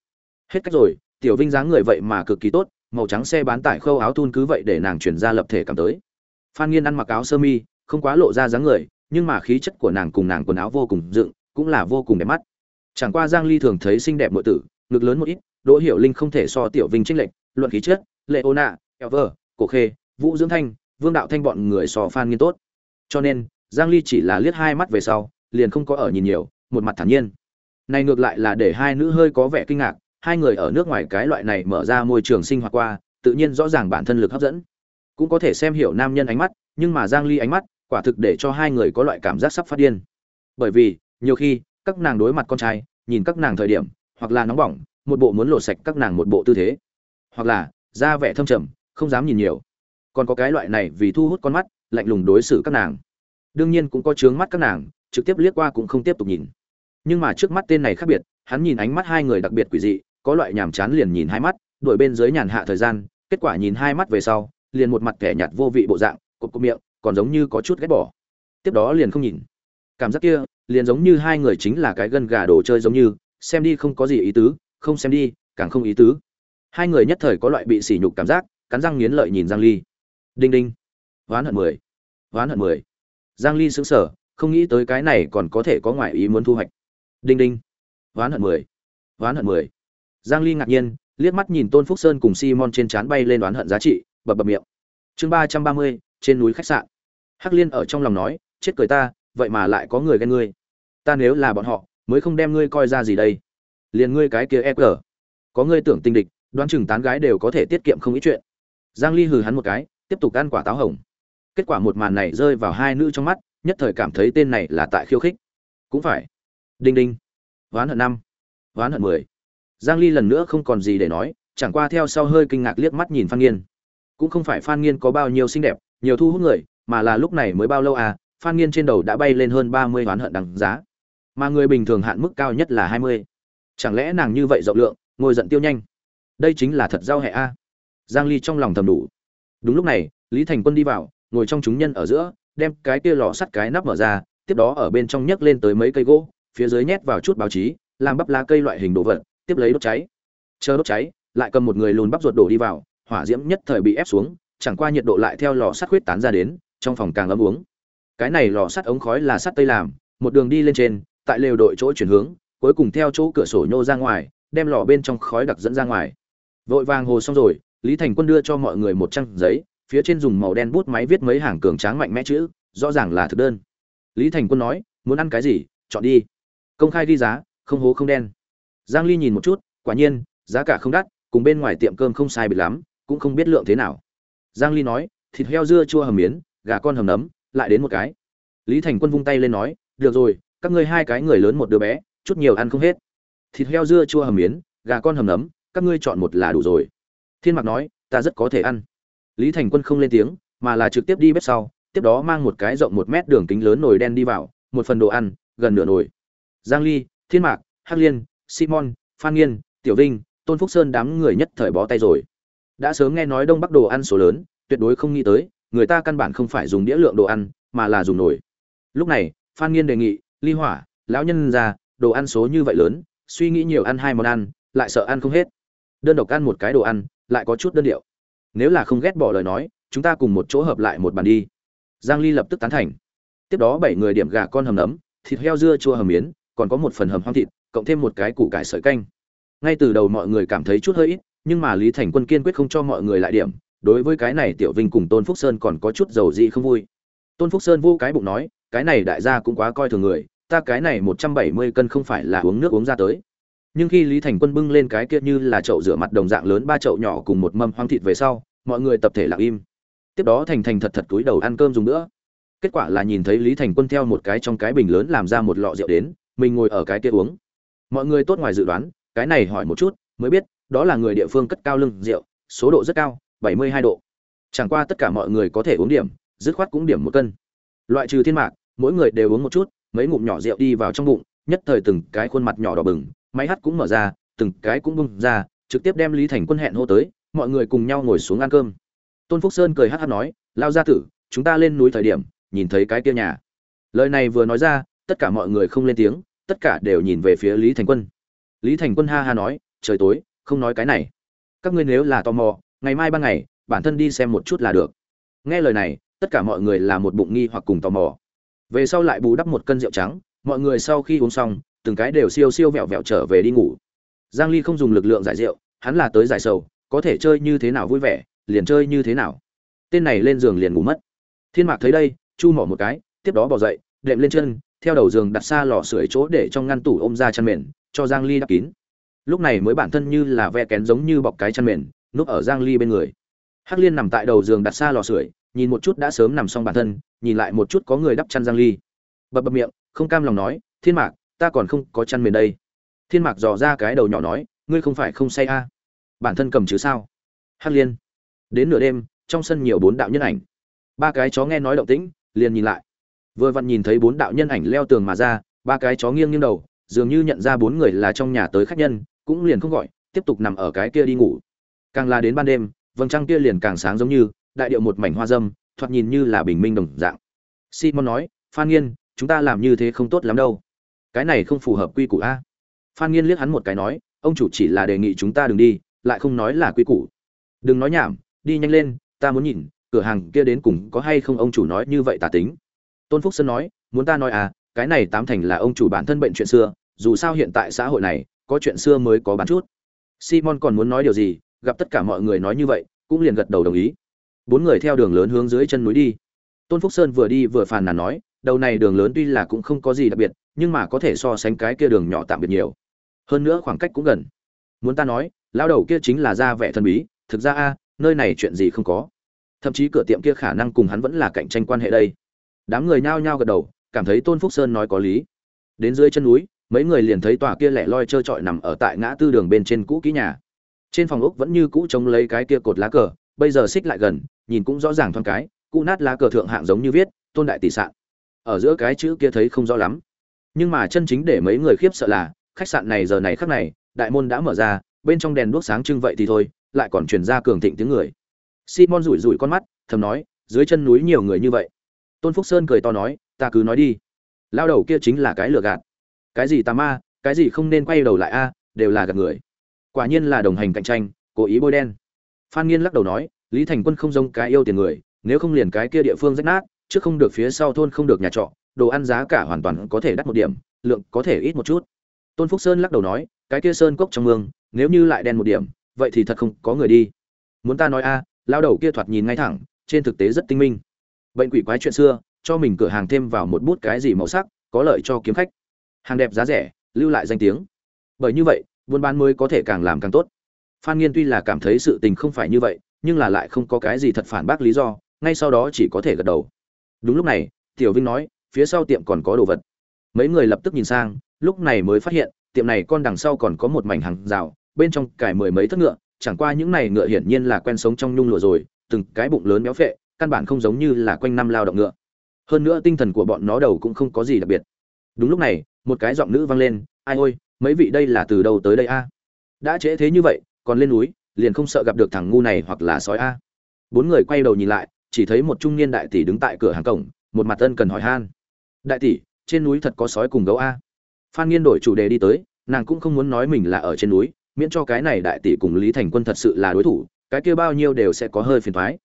Hết cách rồi tiểu vinh dáng người vậy mà cực kỳ tốt màu trắng xe bán tải khâu áo thun cứ vậy để nàng chuyển ra lập thể cảm tới. Phan nghiên ăn mặc áo sơ mi không quá lộ ra dáng người nhưng mà khí chất của nàng cùng nàng quần áo vô cùng dựng cũng là vô cùng đẹp mắt. Chẳng qua giang ly thường thấy xinh đẹp nội tử ngực lớn một ít đỗ hiểu linh không thể so tiểu vinh trinh lệch, luận khí chất lệ ô nạ ever cổ khê vũ dưỡng thanh, vương đạo thanh bọn người sò phan nghiên tốt. Cho nên, giang ly chỉ là liếc hai mắt về sau, liền không có ở nhìn nhiều, một mặt thản nhiên. Này ngược lại là để hai nữ hơi có vẻ kinh ngạc, hai người ở nước ngoài cái loại này mở ra môi trường sinh hoạt qua, tự nhiên rõ ràng bản thân lực hấp dẫn. Cũng có thể xem hiểu nam nhân ánh mắt, nhưng mà giang ly ánh mắt, quả thực để cho hai người có loại cảm giác sắp phát điên. Bởi vì, nhiều khi, các nàng đối mặt con trai, nhìn các nàng thời điểm, hoặc là nóng bỏng, một bộ muốn lột sạch các nàng một bộ tư thế. Hoặc là, da vẻ thâm trầm, không dám nhìn nhiều còn có cái loại này vì thu hút con mắt, lạnh lùng đối xử các nàng. Đương nhiên cũng có chướng mắt các nàng, trực tiếp liếc qua cũng không tiếp tục nhìn. Nhưng mà trước mắt tên này khác biệt, hắn nhìn ánh mắt hai người đặc biệt quỷ dị, có loại nhàm chán liền nhìn hai mắt đuổi bên dưới nhàn hạ thời gian, kết quả nhìn hai mắt về sau, liền một mặt kẻ nhạt vô vị bộ dạng cột cột miệng, còn giống như có chút ghét bỏ. Tiếp đó liền không nhìn. Cảm giác kia, liền giống như hai người chính là cái gân gà đồ chơi giống như, xem đi không có gì ý tứ, không xem đi, càng không ý tứ. Hai người nhất thời có loại bị sỉ nhục cảm giác, cắn răng nghiến lợi nhìn giang ly đinh đinh. Oán hận mười. Oán hận mười. Giang ly sững sờ, không nghĩ tới cái này còn có thể có ngoại ý muốn thu hoạch. Đinh đinh. Oán hận mười. Oán hận mười. Giang ly ngạc nhiên, liếc mắt nhìn tôn phúc sơn cùng simon trên trán bay lên đoán hận giá trị, bập bập miệng. Chương ba trăm ba mươi, trên núi khách sạn. Hắc liên ở trong lòng nói, chết cười ta, vậy mà lại có người ghen ngươi. Ta nếu là bọn họ, mới không đem ngươi coi ra gì đây. Liền ngươi cái kia e cờ có ngươi tưởng tinh địch, đoán chừng tán gái đều có thể tiết kiệm không ít chuyện. Giang ly hừ hắn một cái tiếp tục ăn quả táo hồng. Kết quả một màn này rơi vào hai nữ trong mắt, nhất thời cảm thấy tên này là tại khiêu khích. Cũng phải. Đinh đinh. Ván hận năm. Ván hận mười. Giang ly lần nữa không còn gì để nói, chẳng qua theo sau hơi kinh ngạc liếc mắt nhìn phan nghiên. Cũng không phải phan nghiên có bao nhiêu xinh đẹp, nhiều thu hút người, mà là lúc này mới bao lâu à phan nghiên trên đầu đã bay lên hơn 30 ván hận đằng giá. Mà người bình thường hạn mức cao nhất là 20. chẳng lẽ nàng như vậy rộng lượng, ngồi giận tiêu nhanh? Đây chính là thật giao hệ a. Giang ly trong lòng thầm đủ đúng lúc này, lý thành quân đi vào, ngồi trong chúng nhân ở giữa, đem cái kia lò sắt cái nắp mở ra, tiếp đó ở bên trong nhấc lên tới mấy cây gỗ, phía dưới nhét vào chút báo chí, làm bắp lá cây loại hình đồ vật, tiếp lấy đốt cháy. Chờ đốt cháy, lại cầm một người lùn bắp ruột đổ đi vào, hỏa diễm nhất thời bị ép xuống, chẳng qua nhiệt độ lại theo lò sắt huyết tán ra đến, trong phòng càng ấm uống. Cái này lò sắt ống khói là sắt tây làm, một đường đi lên trên, tại lều đội chỗ chuyển hướng, cuối cùng theo chỗ cửa sổ nhô ra ngoài, đem lò bên trong khói đặc dẫn ra ngoài. Vội vàng hồ xong rồi lý thành quân đưa cho mọi người một trang giấy, phía trên dùng màu đen bút máy viết mấy hàng cường tráng mạnh mẽ chữ, rõ ràng là thực đơn. Lý thành quân nói, muốn ăn cái gì, chọn đi. Công khai ghi giá, không hố không đen. Giang ly nhìn một chút, quả nhiên, giá cả không đắt, cùng bên ngoài tiệm cơm không sai biệt lắm, cũng không biết lượng thế nào. Giang ly nói, thịt heo dưa chua hầm miến, gà con hầm nấm, lại đến một cái. Lý thành quân vung tay lên nói, được rồi, các ngươi hai cái người lớn một đứa bé, chút nhiều ăn không hết. Thịt heo dưa chua hầm miến, gà con hầm nấm, các ngươi chọn một là đủ rồi thiên mặc nói ta rất có thể ăn. Lý thành quân không lên tiếng mà là trực tiếp đi bếp sau tiếp đó mang một cái rộng một mét đường kính lớn nồi đen đi vào một phần đồ ăn gần nửa nồi. Giang ly thiên mạc hắc liên simon phan nghiên tiểu vinh tôn phúc sơn đám người nhất thời bó tay rồi. Đã sớm nghe nói đông bắc đồ ăn số lớn tuyệt đối không nghĩ tới người ta căn bản không phải dùng đĩa lượng đồ ăn mà là dùng nồi. Lúc này phan nghiên đề nghị ly hỏa lão nhân già, đồ ăn số như vậy lớn suy nghĩ nhiều ăn hai món ăn lại sợ ăn không hết. Đơn độc ăn một cái đồ ăn lại có chút đơn điệu. Nếu là không ghét bỏ lời nói, chúng ta cùng một chỗ hợp lại một bàn đi. Giang ly lập tức tán thành. Tiếp đó bảy người điểm gà con hầm nấm, thịt heo dưa chua hầm miến, còn có một phần hầm hoang thịt, cộng thêm một cái củ cải sợi canh. Ngay từ đầu mọi người cảm thấy chút hơi ít, nhưng mà lý thành quân kiên quyết không cho mọi người lại điểm. Đối với cái này tiểu vinh cùng tôn phúc sơn còn có chút dầu dị không vui. Tôn phúc sơn vô cái bụng nói, cái này đại gia cũng quá coi thường người, ta cái này 170 cân không phải là uống nước uống ra tới nhưng khi lý thành quân bưng lên cái kia như là chậu rửa mặt đồng dạng lớn ba chậu nhỏ cùng một mâm hoang thịt về sau, mọi người tập thể lặng im. Tiếp đó thành thành thật thật túi đầu ăn cơm dùng nữa. Kết quả là nhìn thấy lý thành quân theo một cái trong cái bình lớn làm ra một lọ rượu đến, mình ngồi ở cái kia uống. Mọi người tốt ngoài dự đoán, cái này hỏi một chút, mới biết, đó là người địa phương cất cao lưng rượu, số độ rất cao, bảy mươi hai độ. Chẳng qua tất cả mọi người có thể uống điểm, dứt khoát cũng điểm một cân. Loại trừ thiên mạc, mỗi người đều uống một chút, mấy ngụm nhỏ rượu đi vào trong bụng, nhất thời từng cái khuôn mặt nhỏ đỏ bừng máy hát cũng mở ra, từng cái cũng bung ra, trực tiếp đem lý thành quân hẹn hô tới, mọi người cùng nhau ngồi xuống ăn cơm. Tôn phúc sơn cười hát hát nói, lao gia tử, chúng ta lên núi thời điểm, nhìn thấy cái kia nhà. Lời này vừa nói ra, tất cả mọi người không lên tiếng, tất cả đều nhìn về phía lý thành quân. Lý thành quân ha ha nói, trời tối, không nói cái này. Các ngươi nếu là tò mò, ngày mai ban ngày, bản thân đi xem một chút là được. Nghe lời này, tất cả mọi người là một bụng nghi hoặc cùng tò mò. Về sau lại bù đắp một cân rượu trắng, mọi người sau khi uống xong từng cái đều siêu siêu vẹo vẹo trở về đi ngủ. Giang ly không dùng lực lượng giải rượu, hắn là tới giải sầu, có thể chơi như thế nào vui vẻ, liền chơi như thế nào. Tên này lên giường liền ngủ mất. Thiên mạc thấy đây, chu mỏ một cái, tiếp đó bỏ dậy, đệm lên chân, theo đầu giường đặt xa lò sưởi chỗ để trong ngăn tủ ôm ra chăn mền, cho giang ly đắp kín. Lúc này mới bản thân như là ve kén giống như bọc cái chăn mền, núp ở giang ly bên người. Hắc liên nằm tại đầu giường đặt xa lò sưởi, nhìn một chút đã sớm nằm xong bản thân, nhìn lại một chút có người đắp chăn giang ly. Bập bập miệng, không cam lòng nói, thiên mạc ta còn không có chăn mền đây. Thiên mạc dò ra cái đầu nhỏ nói, ngươi không phải không say a? À. bản thân cầm chứ sao? Hắc liên. Đến nửa đêm, trong sân nhiều bốn đạo nhân ảnh. Ba cái chó nghe nói động tĩnh, liền nhìn lại. Vừa vặn nhìn thấy bốn đạo nhân ảnh leo tường mà ra, ba cái chó nghiêng nghiêng đầu, dường như nhận ra bốn người là trong nhà tới khách nhân, cũng liền không gọi, tiếp tục nằm ở cái kia đi ngủ. Càng là đến ban đêm, vầng trăng kia liền càng sáng giống như, đại điệu một mảnh hoa dâm, thoạt nhìn như là bình minh đồng dạng. Simon nói, phan nghiên, chúng ta làm như thế không tốt lắm đâu cái này không phù hợp quy củ a. Phan nghiên liếc hắn một cái nói, ông chủ chỉ là đề nghị chúng ta đừng đi, lại không nói là quy củ. Đừng nói nhảm, đi nhanh lên, ta muốn nhìn, cửa hàng kia đến cùng có hay không ông chủ nói như vậy tà tính. Tôn phúc sơn nói, muốn ta nói à cái này tám thành là ông chủ bản thân bệnh chuyện xưa, dù sao hiện tại xã hội này, có chuyện xưa mới có bán chút. Simon còn muốn nói điều gì, gặp tất cả mọi người nói như vậy, cũng liền gật đầu đồng ý. Bốn người theo đường lớn hướng dưới chân núi đi. Tôn phúc sơn vừa đi vừa phàn nàn nói, đầu này đường lớn tuy là cũng không có gì đặc biệt nhưng mà có thể so sánh cái kia đường nhỏ tạm biệt nhiều. Hơn nữa khoảng cách cũng gần. Muốn ta nói, lao đầu kia chính là ra vẻ thần bí, thực ra a, nơi này chuyện gì không có. Thậm chí cửa tiệm kia khả năng cùng hắn vẫn là cạnh tranh quan hệ đây. Đám người nhao nhao gật đầu, cảm thấy tôn phúc sơn nói có lý. Đến dưới chân núi, mấy người liền thấy tòa kia lẻ loi trơ trọi nằm ở tại ngã tư đường bên trên cũ kỹ nhà. Trên phòng ốc vẫn như cũ trông lấy cái kia cột lá cờ, bây giờ xích lại gần, nhìn cũng rõ ràng thoáng cái, cũ nát lá cờ thượng hạng giống như viết, tôn đại tỷ sạn. Ở giữa cái chữ kia thấy không rõ lắm nhưng mà chân chính để mấy người khiếp sợ là, khách sạn này giờ này khắc này, đại môn đã mở ra, bên trong đèn đuốc sáng trưng vậy thì thôi, lại còn truyền ra cường thịnh tiếng người. Simon rủi rủi con mắt, thầm nói, dưới chân núi nhiều người như vậy. Tôn phúc sơn cười to nói, ta cứ nói đi. Lao đầu kia chính là cái lừa gạt. Cái gì tà ma, cái gì không nên quay đầu lại a, đều là gạt người. Quả nhiên là đồng hành cạnh tranh, cố ý bôi đen. Phan nghiên lắc đầu nói, lý thành quân không giống cái yêu tiền người, nếu không liền cái kia địa phương rách nát, trước không được phía sau thôn không được nhà trọ đồ ăn giá cả hoàn toàn có thể đắt một điểm, lượng có thể ít một chút. Tôn phúc sơn lắc đầu nói, cái kia sơn cốc trong mương, nếu như lại đen một điểm, vậy thì thật không có người đi. Muốn ta nói a lao đầu kia thoạt nhìn ngay thẳng, trên thực tế rất tinh minh. Bệnh quỷ quái chuyện xưa, cho mình cửa hàng thêm vào một bút cái gì màu sắc, có lợi cho kiếm khách. Hàng đẹp giá rẻ, lưu lại danh tiếng. Bởi như vậy, buôn bán mới có thể càng làm càng tốt. Phan nghiên tuy là cảm thấy sự tình không phải như vậy, nhưng là lại không có cái gì thật phản bác lý do, ngay sau đó chỉ có thể gật đầu. Đúng lúc này, tiểu vinh nói phía sau tiệm còn có đồ vật. Mấy người lập tức nhìn sang, lúc này mới phát hiện, tiệm này con đằng sau còn có một mảnh hàng rào, bên trong cải mười mấy thất ngựa, chẳng qua những này ngựa hiển nhiên là quen sống trong nhung lụa rồi, từng cái bụng lớn béo phệ, căn bản không giống như là quanh năm lao động ngựa. Hơn nữa tinh thần của bọn nó đầu cũng không có gì đặc biệt. Đúng lúc này, một cái giọng nữ vang lên, ai ôi, mấy vị đây là từ đâu tới đây a? Đã trễ thế như vậy, còn lên núi, liền không sợ gặp được thằng ngu này hoặc là sói a? Bốn người quay đầu nhìn lại, chỉ thấy một trung niên đại tỷ đứng tại cửa hàng cổng, một mặt ân cần hỏi han đại tỷ, trên núi thật có sói cùng gấu a. Phan nghiên đổi chủ đề đi tới, nàng cũng không muốn nói mình là ở trên núi, miễn cho cái này đại tỷ cùng lý thành quân thật sự là đối thủ, cái kia bao nhiêu đều sẽ có hơi phiền thoái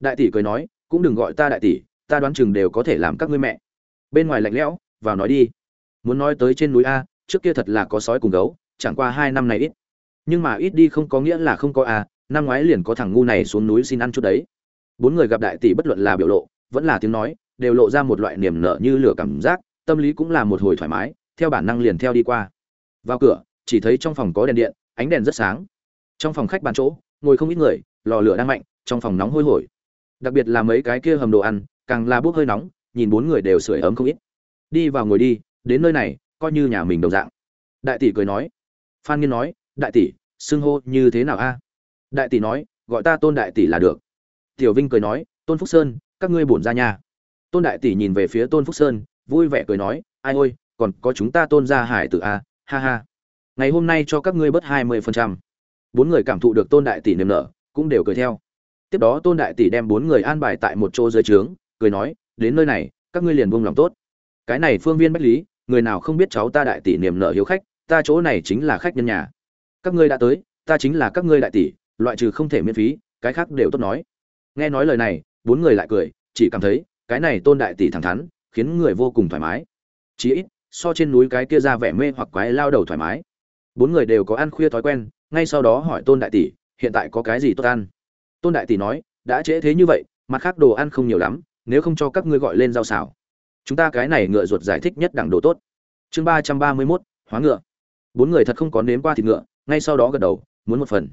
đại tỷ cười nói, cũng đừng gọi ta đại tỷ, ta đoán chừng đều có thể làm các ngươi mẹ. Bên ngoài lạnh lẽo, vào nói đi. Muốn nói tới trên núi a, trước kia thật là có sói cùng gấu, chẳng qua hai năm này ít. Nhưng mà ít đi không có nghĩa là không có a, năm ngoái liền có thằng ngu này xuống núi xin ăn chút đấy. Bốn người gặp đại tỷ bất luận là biểu lộ, vẫn là tiếng nói đều lộ ra một loại niềm nở như lửa cảm giác, tâm lý cũng là một hồi thoải mái, theo bản năng liền theo đi qua. Vào cửa, chỉ thấy trong phòng có đèn điện, ánh đèn rất sáng. Trong phòng khách bàn chỗ, ngồi không ít người, lò lửa đang mạnh, trong phòng nóng hôi hổi. Đặc biệt là mấy cái kia hầm đồ ăn, càng là bốc hơi nóng, nhìn bốn người đều sưởi ấm không ít. Đi vào ngồi đi, đến nơi này, coi như nhà mình đồng dạng. Đại tỷ cười nói. Phan nghiên nói, đại tỷ, xưng hô như thế nào a? Đại tỷ nói, gọi ta tôn đại tỷ là được. Tiểu vinh cười nói, tôn phúc sơn, các ngươi bổn ra nhà tôn đại tỷ nhìn về phía tôn phúc sơn, vui vẻ cười nói, ai ôi, còn có chúng ta tôn ra hải tử a ha ha. Ngày hôm nay cho các ngươi bớt hai mươi phần trăm. Bốn người cảm thụ được tôn đại tỷ niềm nở, cũng đều cười theo. Tiếp đó tôn đại tỷ đem bốn người an bài tại một chỗ dưới trướng, cười nói, đến nơi này, các ngươi liền buông lòng tốt. Cái này phương viên bách lý, người nào không biết cháu ta đại tỷ niềm nở hiếu khách, ta chỗ này chính là khách nhân nhà. Các ngươi đã tới, ta chính là các ngươi đại tỷ, loại trừ không thể miễn phí, cái khác đều tốt nói. Nghe nói lời này, bốn người lại cười, chỉ cảm thấy cái này tôn đại tỷ thẳng thắn, khiến người vô cùng thoải mái. Chí ít, so trên núi cái kia ra vẻ mê hoặc quái lao đầu thoải mái. Bốn người đều có ăn khuya thói quen, ngay sau đó hỏi tôn đại tỷ, hiện tại có cái gì tốt ăn? Tôn đại tỷ nói, đã trễ thế như vậy, mặt khác đồ ăn không nhiều lắm, nếu không cho các ngươi gọi lên rau xào. Chúng ta cái này ngựa ruột giải thích nhất đẳng đồ tốt. Chương ba trăm ba mươi mốt, hóa ngựa. Bốn người thật không có nếm qua thịt ngựa, ngay sau đó gật đầu, muốn một phần.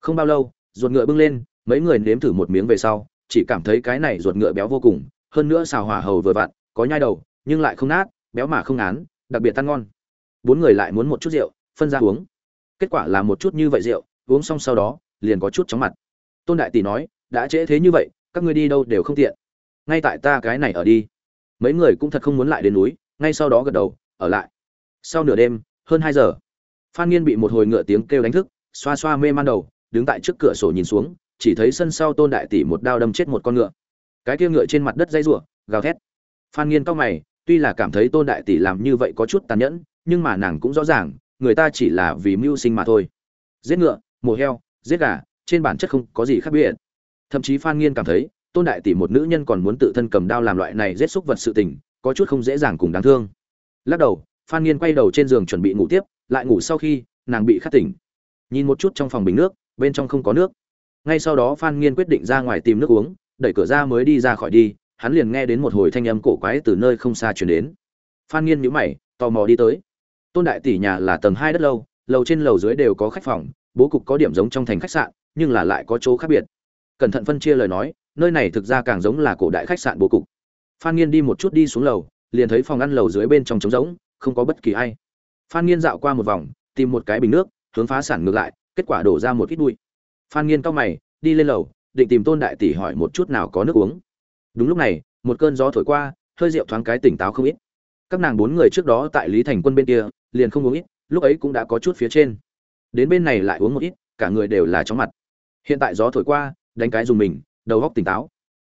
Không bao lâu, ruột ngựa bưng lên, mấy người nếm thử một miếng về sau, chỉ cảm thấy cái này ruột ngựa béo vô cùng hơn nữa xào hỏa hầu vừa vặn, có nhai đầu, nhưng lại không nát, béo mà không ngán, đặc biệt ăn ngon. Bốn người lại muốn một chút rượu, phân ra uống. Kết quả là một chút như vậy rượu, uống xong sau đó, liền có chút chóng mặt. Tôn đại tỷ nói, đã trễ thế như vậy, các ngươi đi đâu đều không tiện. Ngay tại ta cái này ở đi. Mấy người cũng thật không muốn lại đến núi, ngay sau đó gật đầu, ở lại. Sau nửa đêm, hơn hai giờ, phan nghiên bị một hồi ngựa tiếng kêu đánh thức, xoa xoa mê man đầu, đứng tại trước cửa sổ nhìn xuống, chỉ thấy sân sau tôn đại tỷ một đao đâm chết một con ngựa cái kia ngựa trên mặt đất dây rủa, gào thét. Phan nghiên cao mày, tuy là cảm thấy tôn đại tỷ làm như vậy có chút tàn nhẫn, nhưng mà nàng cũng rõ ràng, người ta chỉ là vì mưu sinh mà thôi. Giết ngựa, mổ heo, giết gà, trên bản chất không có gì khác biệt. Thậm chí phan nghiên cảm thấy, tôn đại tỷ một nữ nhân còn muốn tự thân cầm đao làm loại này giết xúc vật sự tình, có chút không dễ dàng cùng đáng thương. Lắc đầu, phan nghiên quay đầu trên giường chuẩn bị ngủ tiếp, lại ngủ sau khi, nàng bị khát tỉnh. Nhìn một chút trong phòng bình nước, bên trong không có nước. Ngay sau đó phan nghiên quyết định ra ngoài tìm nước uống đẩy cửa ra mới đi ra khỏi đi, hắn liền nghe đến một hồi thanh âm cổ quái từ nơi không xa truyền đến. Phan nghiên nhíu mày, tò mò đi tới. Tôn đại tỷ nhà là tầng hai đất lâu, lầu trên lầu dưới đều có khách phòng, bố cục có điểm giống trong thành khách sạn, nhưng là lại có chỗ khác biệt. Cẩn thận phân chia lời nói, nơi này thực ra càng giống là cổ đại khách sạn bố cục. Phan nghiên đi một chút đi xuống lầu, liền thấy phòng ăn lầu dưới bên trong trống rỗng, không có bất kỳ ai. Phan nghiên dạo qua một vòng, tìm một cái bình nước, hướng phá sản ngược lại, kết quả đổ ra một ít bụi. Phan nghiên cau mày, đi lên lầu định tìm tôn đại tỷ hỏi một chút nào có nước uống. Đúng lúc này, một cơn gió thổi qua, hơi rượu thoáng cái tỉnh táo không ít. Các nàng bốn người trước đó tại lý thành quân bên kia, liền không uống ít, lúc ấy cũng đã có chút phía trên. Đến bên này lại uống một ít, cả người đều là chóng mặt. Hiện tại gió thổi qua, đánh cái dùng mình, đầu góc tỉnh táo.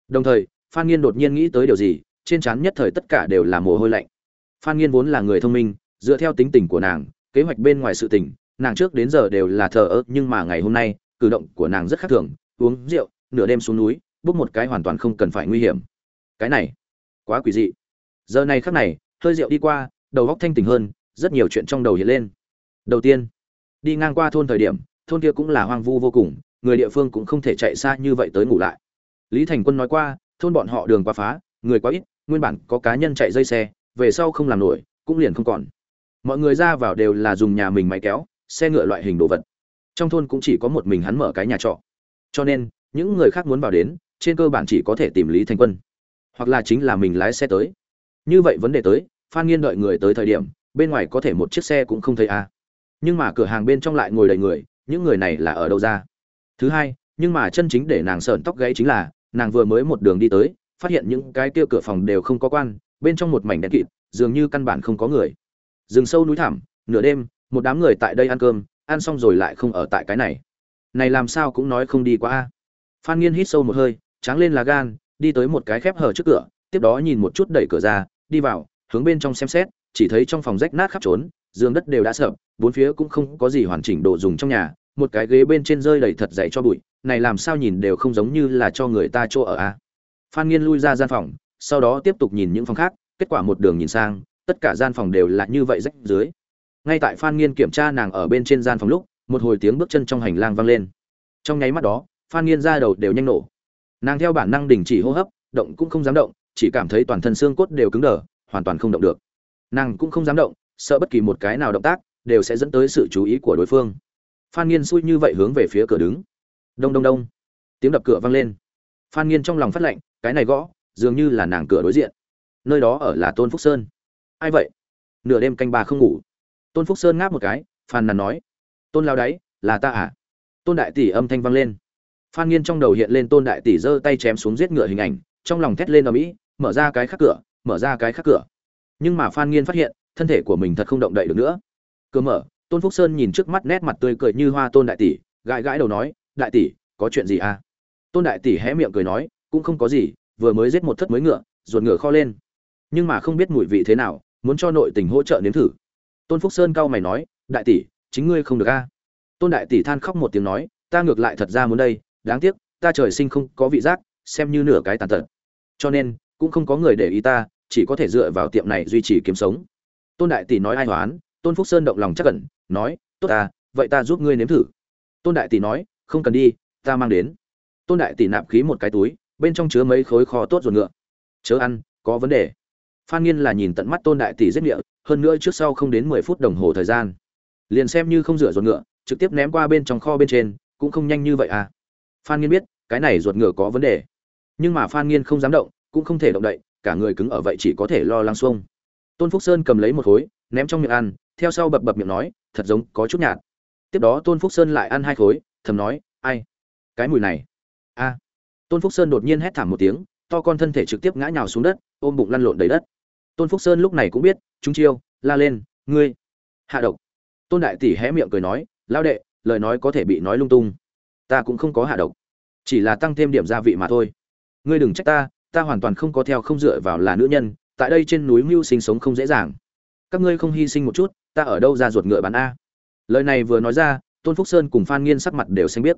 Đồng thời, phan nghiên đột nhiên nghĩ tới điều gì, trên trán nhất thời tất cả đều là mồ hôi lạnh. Phan nghiên vốn là người thông minh, dựa theo tính tình của nàng, kế hoạch bên ngoài sự tình, nàng trước đến giờ đều là thờ ơ, nhưng mà ngày hôm nay, cử động của nàng rất khác thường uống rượu, nửa đêm xuống núi bốc một cái hoàn toàn không cần phải nguy hiểm. Cái này, quá quỷ dị. Giờ này khắc này, hơi rượu đi qua, đầu góc thanh tỉnh hơn, rất nhiều chuyện trong đầu hiện lên. Đầu tiên, đi ngang qua thôn thời điểm, thôn kia cũng là hoang vu vô cùng, người địa phương cũng không thể chạy xa như vậy tới ngủ lại. Lý thành quân nói qua, thôn bọn họ đường quá phá, người quá ít, nguyên bản có cá nhân chạy dây xe, về sau không làm nổi, cũng liền không còn. Mọi người ra vào đều là dùng nhà mình máy kéo, xe ngựa loại hình đồ vật. Trong thôn cũng chỉ có một mình hắn mở cái nhà trọ cho nên, những người khác muốn vào đến, trên cơ bản chỉ có thể tìm lý thành quân. Hoặc là chính là mình lái xe tới. Như vậy vấn đề tới, phan nghiên đợi người tới thời điểm, bên ngoài có thể một chiếc xe cũng không thấy a à. nhưng mà cửa hàng bên trong lại ngồi đầy người, những người này là ở đâu ra? Thứ hai, nhưng mà chân chính để nàng sợn tóc gãy chính là, nàng vừa mới một đường đi tới, phát hiện những cái kia cửa phòng đều không có quan, bên trong một mảnh đen kịt, dường như căn bản không có người. Rừng sâu núi thẳm, nửa đêm, một đám người tại đây ăn cơm, ăn xong rồi lại không ở tại cái này này làm sao cũng nói không đi qua a. Phan nghiên hít sâu một hơi, tráng lên là gan, đi tới một cái khép hở trước cửa, tiếp đó nhìn một chút đẩy cửa ra, đi vào, hướng bên trong xem xét, chỉ thấy trong phòng rách nát khắp trốn, giường đất đều đã sập, bốn phía cũng không có gì hoàn chỉnh đồ dùng trong nhà, một cái ghế bên trên rơi đầy thật dày cho bụi, này làm sao nhìn đều không giống như là cho người ta chỗ ở a. Phan nghiên lui ra gian phòng, sau đó tiếp tục nhìn những phòng khác, kết quả một đường nhìn sang, tất cả gian phòng đều là như vậy rách dưới. Ngay tại phan nghiên kiểm tra nàng ở bên trên gian phòng lúc một hồi tiếng bước chân trong hành lang vang lên. Trong nháy mắt đó, phan nghiên ra đầu đều nhanh nổ. Nàng theo bản năng đình chỉ hô hấp, động cũng không dám động, chỉ cảm thấy toàn thân xương cốt đều cứng đờ, hoàn toàn không động được. Nàng cũng không dám động, sợ bất kỳ một cái nào động tác đều sẽ dẫn tới sự chú ý của đối phương. Phan nghiên xui như vậy hướng về phía cửa đứng. Đông đông đông. Tiếng đập cửa vang lên. Phan nghiên trong lòng phát lệnh cái này gõ, dường như là nàng cửa đối diện. Nơi đó ở là tôn phúc sơn. Ai vậy? Nửa đêm canh ba không ngủ. Tôn phúc sơn ngáp một cái, phàn nàn nói tôn lao đáy, là ta à? Tôn đại tỷ âm thanh vang lên. Phan nghiên trong đầu hiện lên tôn đại tỷ giơ tay chém xuống giết ngựa hình ảnh, trong lòng thét lên ở mỹ mở ra cái khắc cửa, mở ra cái khắc cửa. Nhưng mà phan nghiên phát hiện, thân thể của mình thật không động đậy được nữa. Cửa mở, tôn phúc sơn nhìn trước mắt nét mặt tươi cười như hoa tôn đại tỷ, gãi gãi đầu nói, đại tỷ, có chuyện gì à? Tôn đại tỷ hé miệng cười nói, cũng không có gì, vừa mới giết một thất mới ngựa, ruột ngựa kho lên. Nhưng mà không biết mùi vị thế nào, muốn cho nội tình hỗ trợ nếm thử. Tôn phúc sơn cau mày nói, đại tỷ chính ngươi không được a. Tôn đại tỷ than khóc một tiếng nói, ta ngược lại thật ra muốn đây, đáng tiếc, ta trời sinh không có vị giác, xem như nửa cái tàn tật. Cho nên, cũng không có người để ý ta, chỉ có thể dựa vào tiệm này duy trì kiếm sống. Tôn đại tỷ nói ai hoán, tôn phúc sơn động lòng chắc cẩn nói, tốt ta, vậy ta giúp ngươi nếm thử. Tôn đại tỷ nói, không cần đi, ta mang đến. Tôn đại tỷ nạp khí một cái túi, bên trong chứa mấy khối kho tốt ruột ngựa. Chớ ăn, có vấn đề. Phan nghiên là nhìn tận mắt tôn đại tỷ giết ngựa hơn nữa trước sau không đến mười phút đồng hồ thời gian liền xem như không rửa ruột ngựa, trực tiếp ném qua bên trong kho bên trên, cũng không nhanh như vậy à. Phan nghiên biết, cái này ruột ngựa có vấn đề. Nhưng mà phan nghiên không dám động, cũng không thể động đậy, cả người cứng ở vậy chỉ có thể lo lăng xuông. Tôn phúc sơn cầm lấy một khối, ném trong miệng ăn, theo sau bập bập miệng nói, thật giống có chút nhạt. Tiếp đó tôn phúc sơn lại ăn hai khối, thầm nói, ai? Cái mùi này. A. Tôn phúc sơn đột nhiên hét thảm một tiếng, to con thân thể trực tiếp ngã nhào xuống đất, ôm bụng lăn lộn đầy đất. Tôn phúc sơn lúc này cũng biết, chúng chiêu, la lên, ngươi, hạ độc tôn đại tỷ hé miệng cười nói lao đệ, lời nói có thể bị nói lung tung. Ta cũng không có hạ độc, chỉ là tăng thêm điểm gia vị mà thôi. Ngươi đừng trách ta ta hoàn toàn không có theo không dựa vào là nữ nhân, tại đây trên núi mưu sinh sống không dễ dàng. Các ngươi không hy sinh một chút, ta ở đâu ra ruột ngựa bán a? Lời này vừa nói ra, tôn phúc sơn cùng phan nghiên sắc mặt đều xanh biết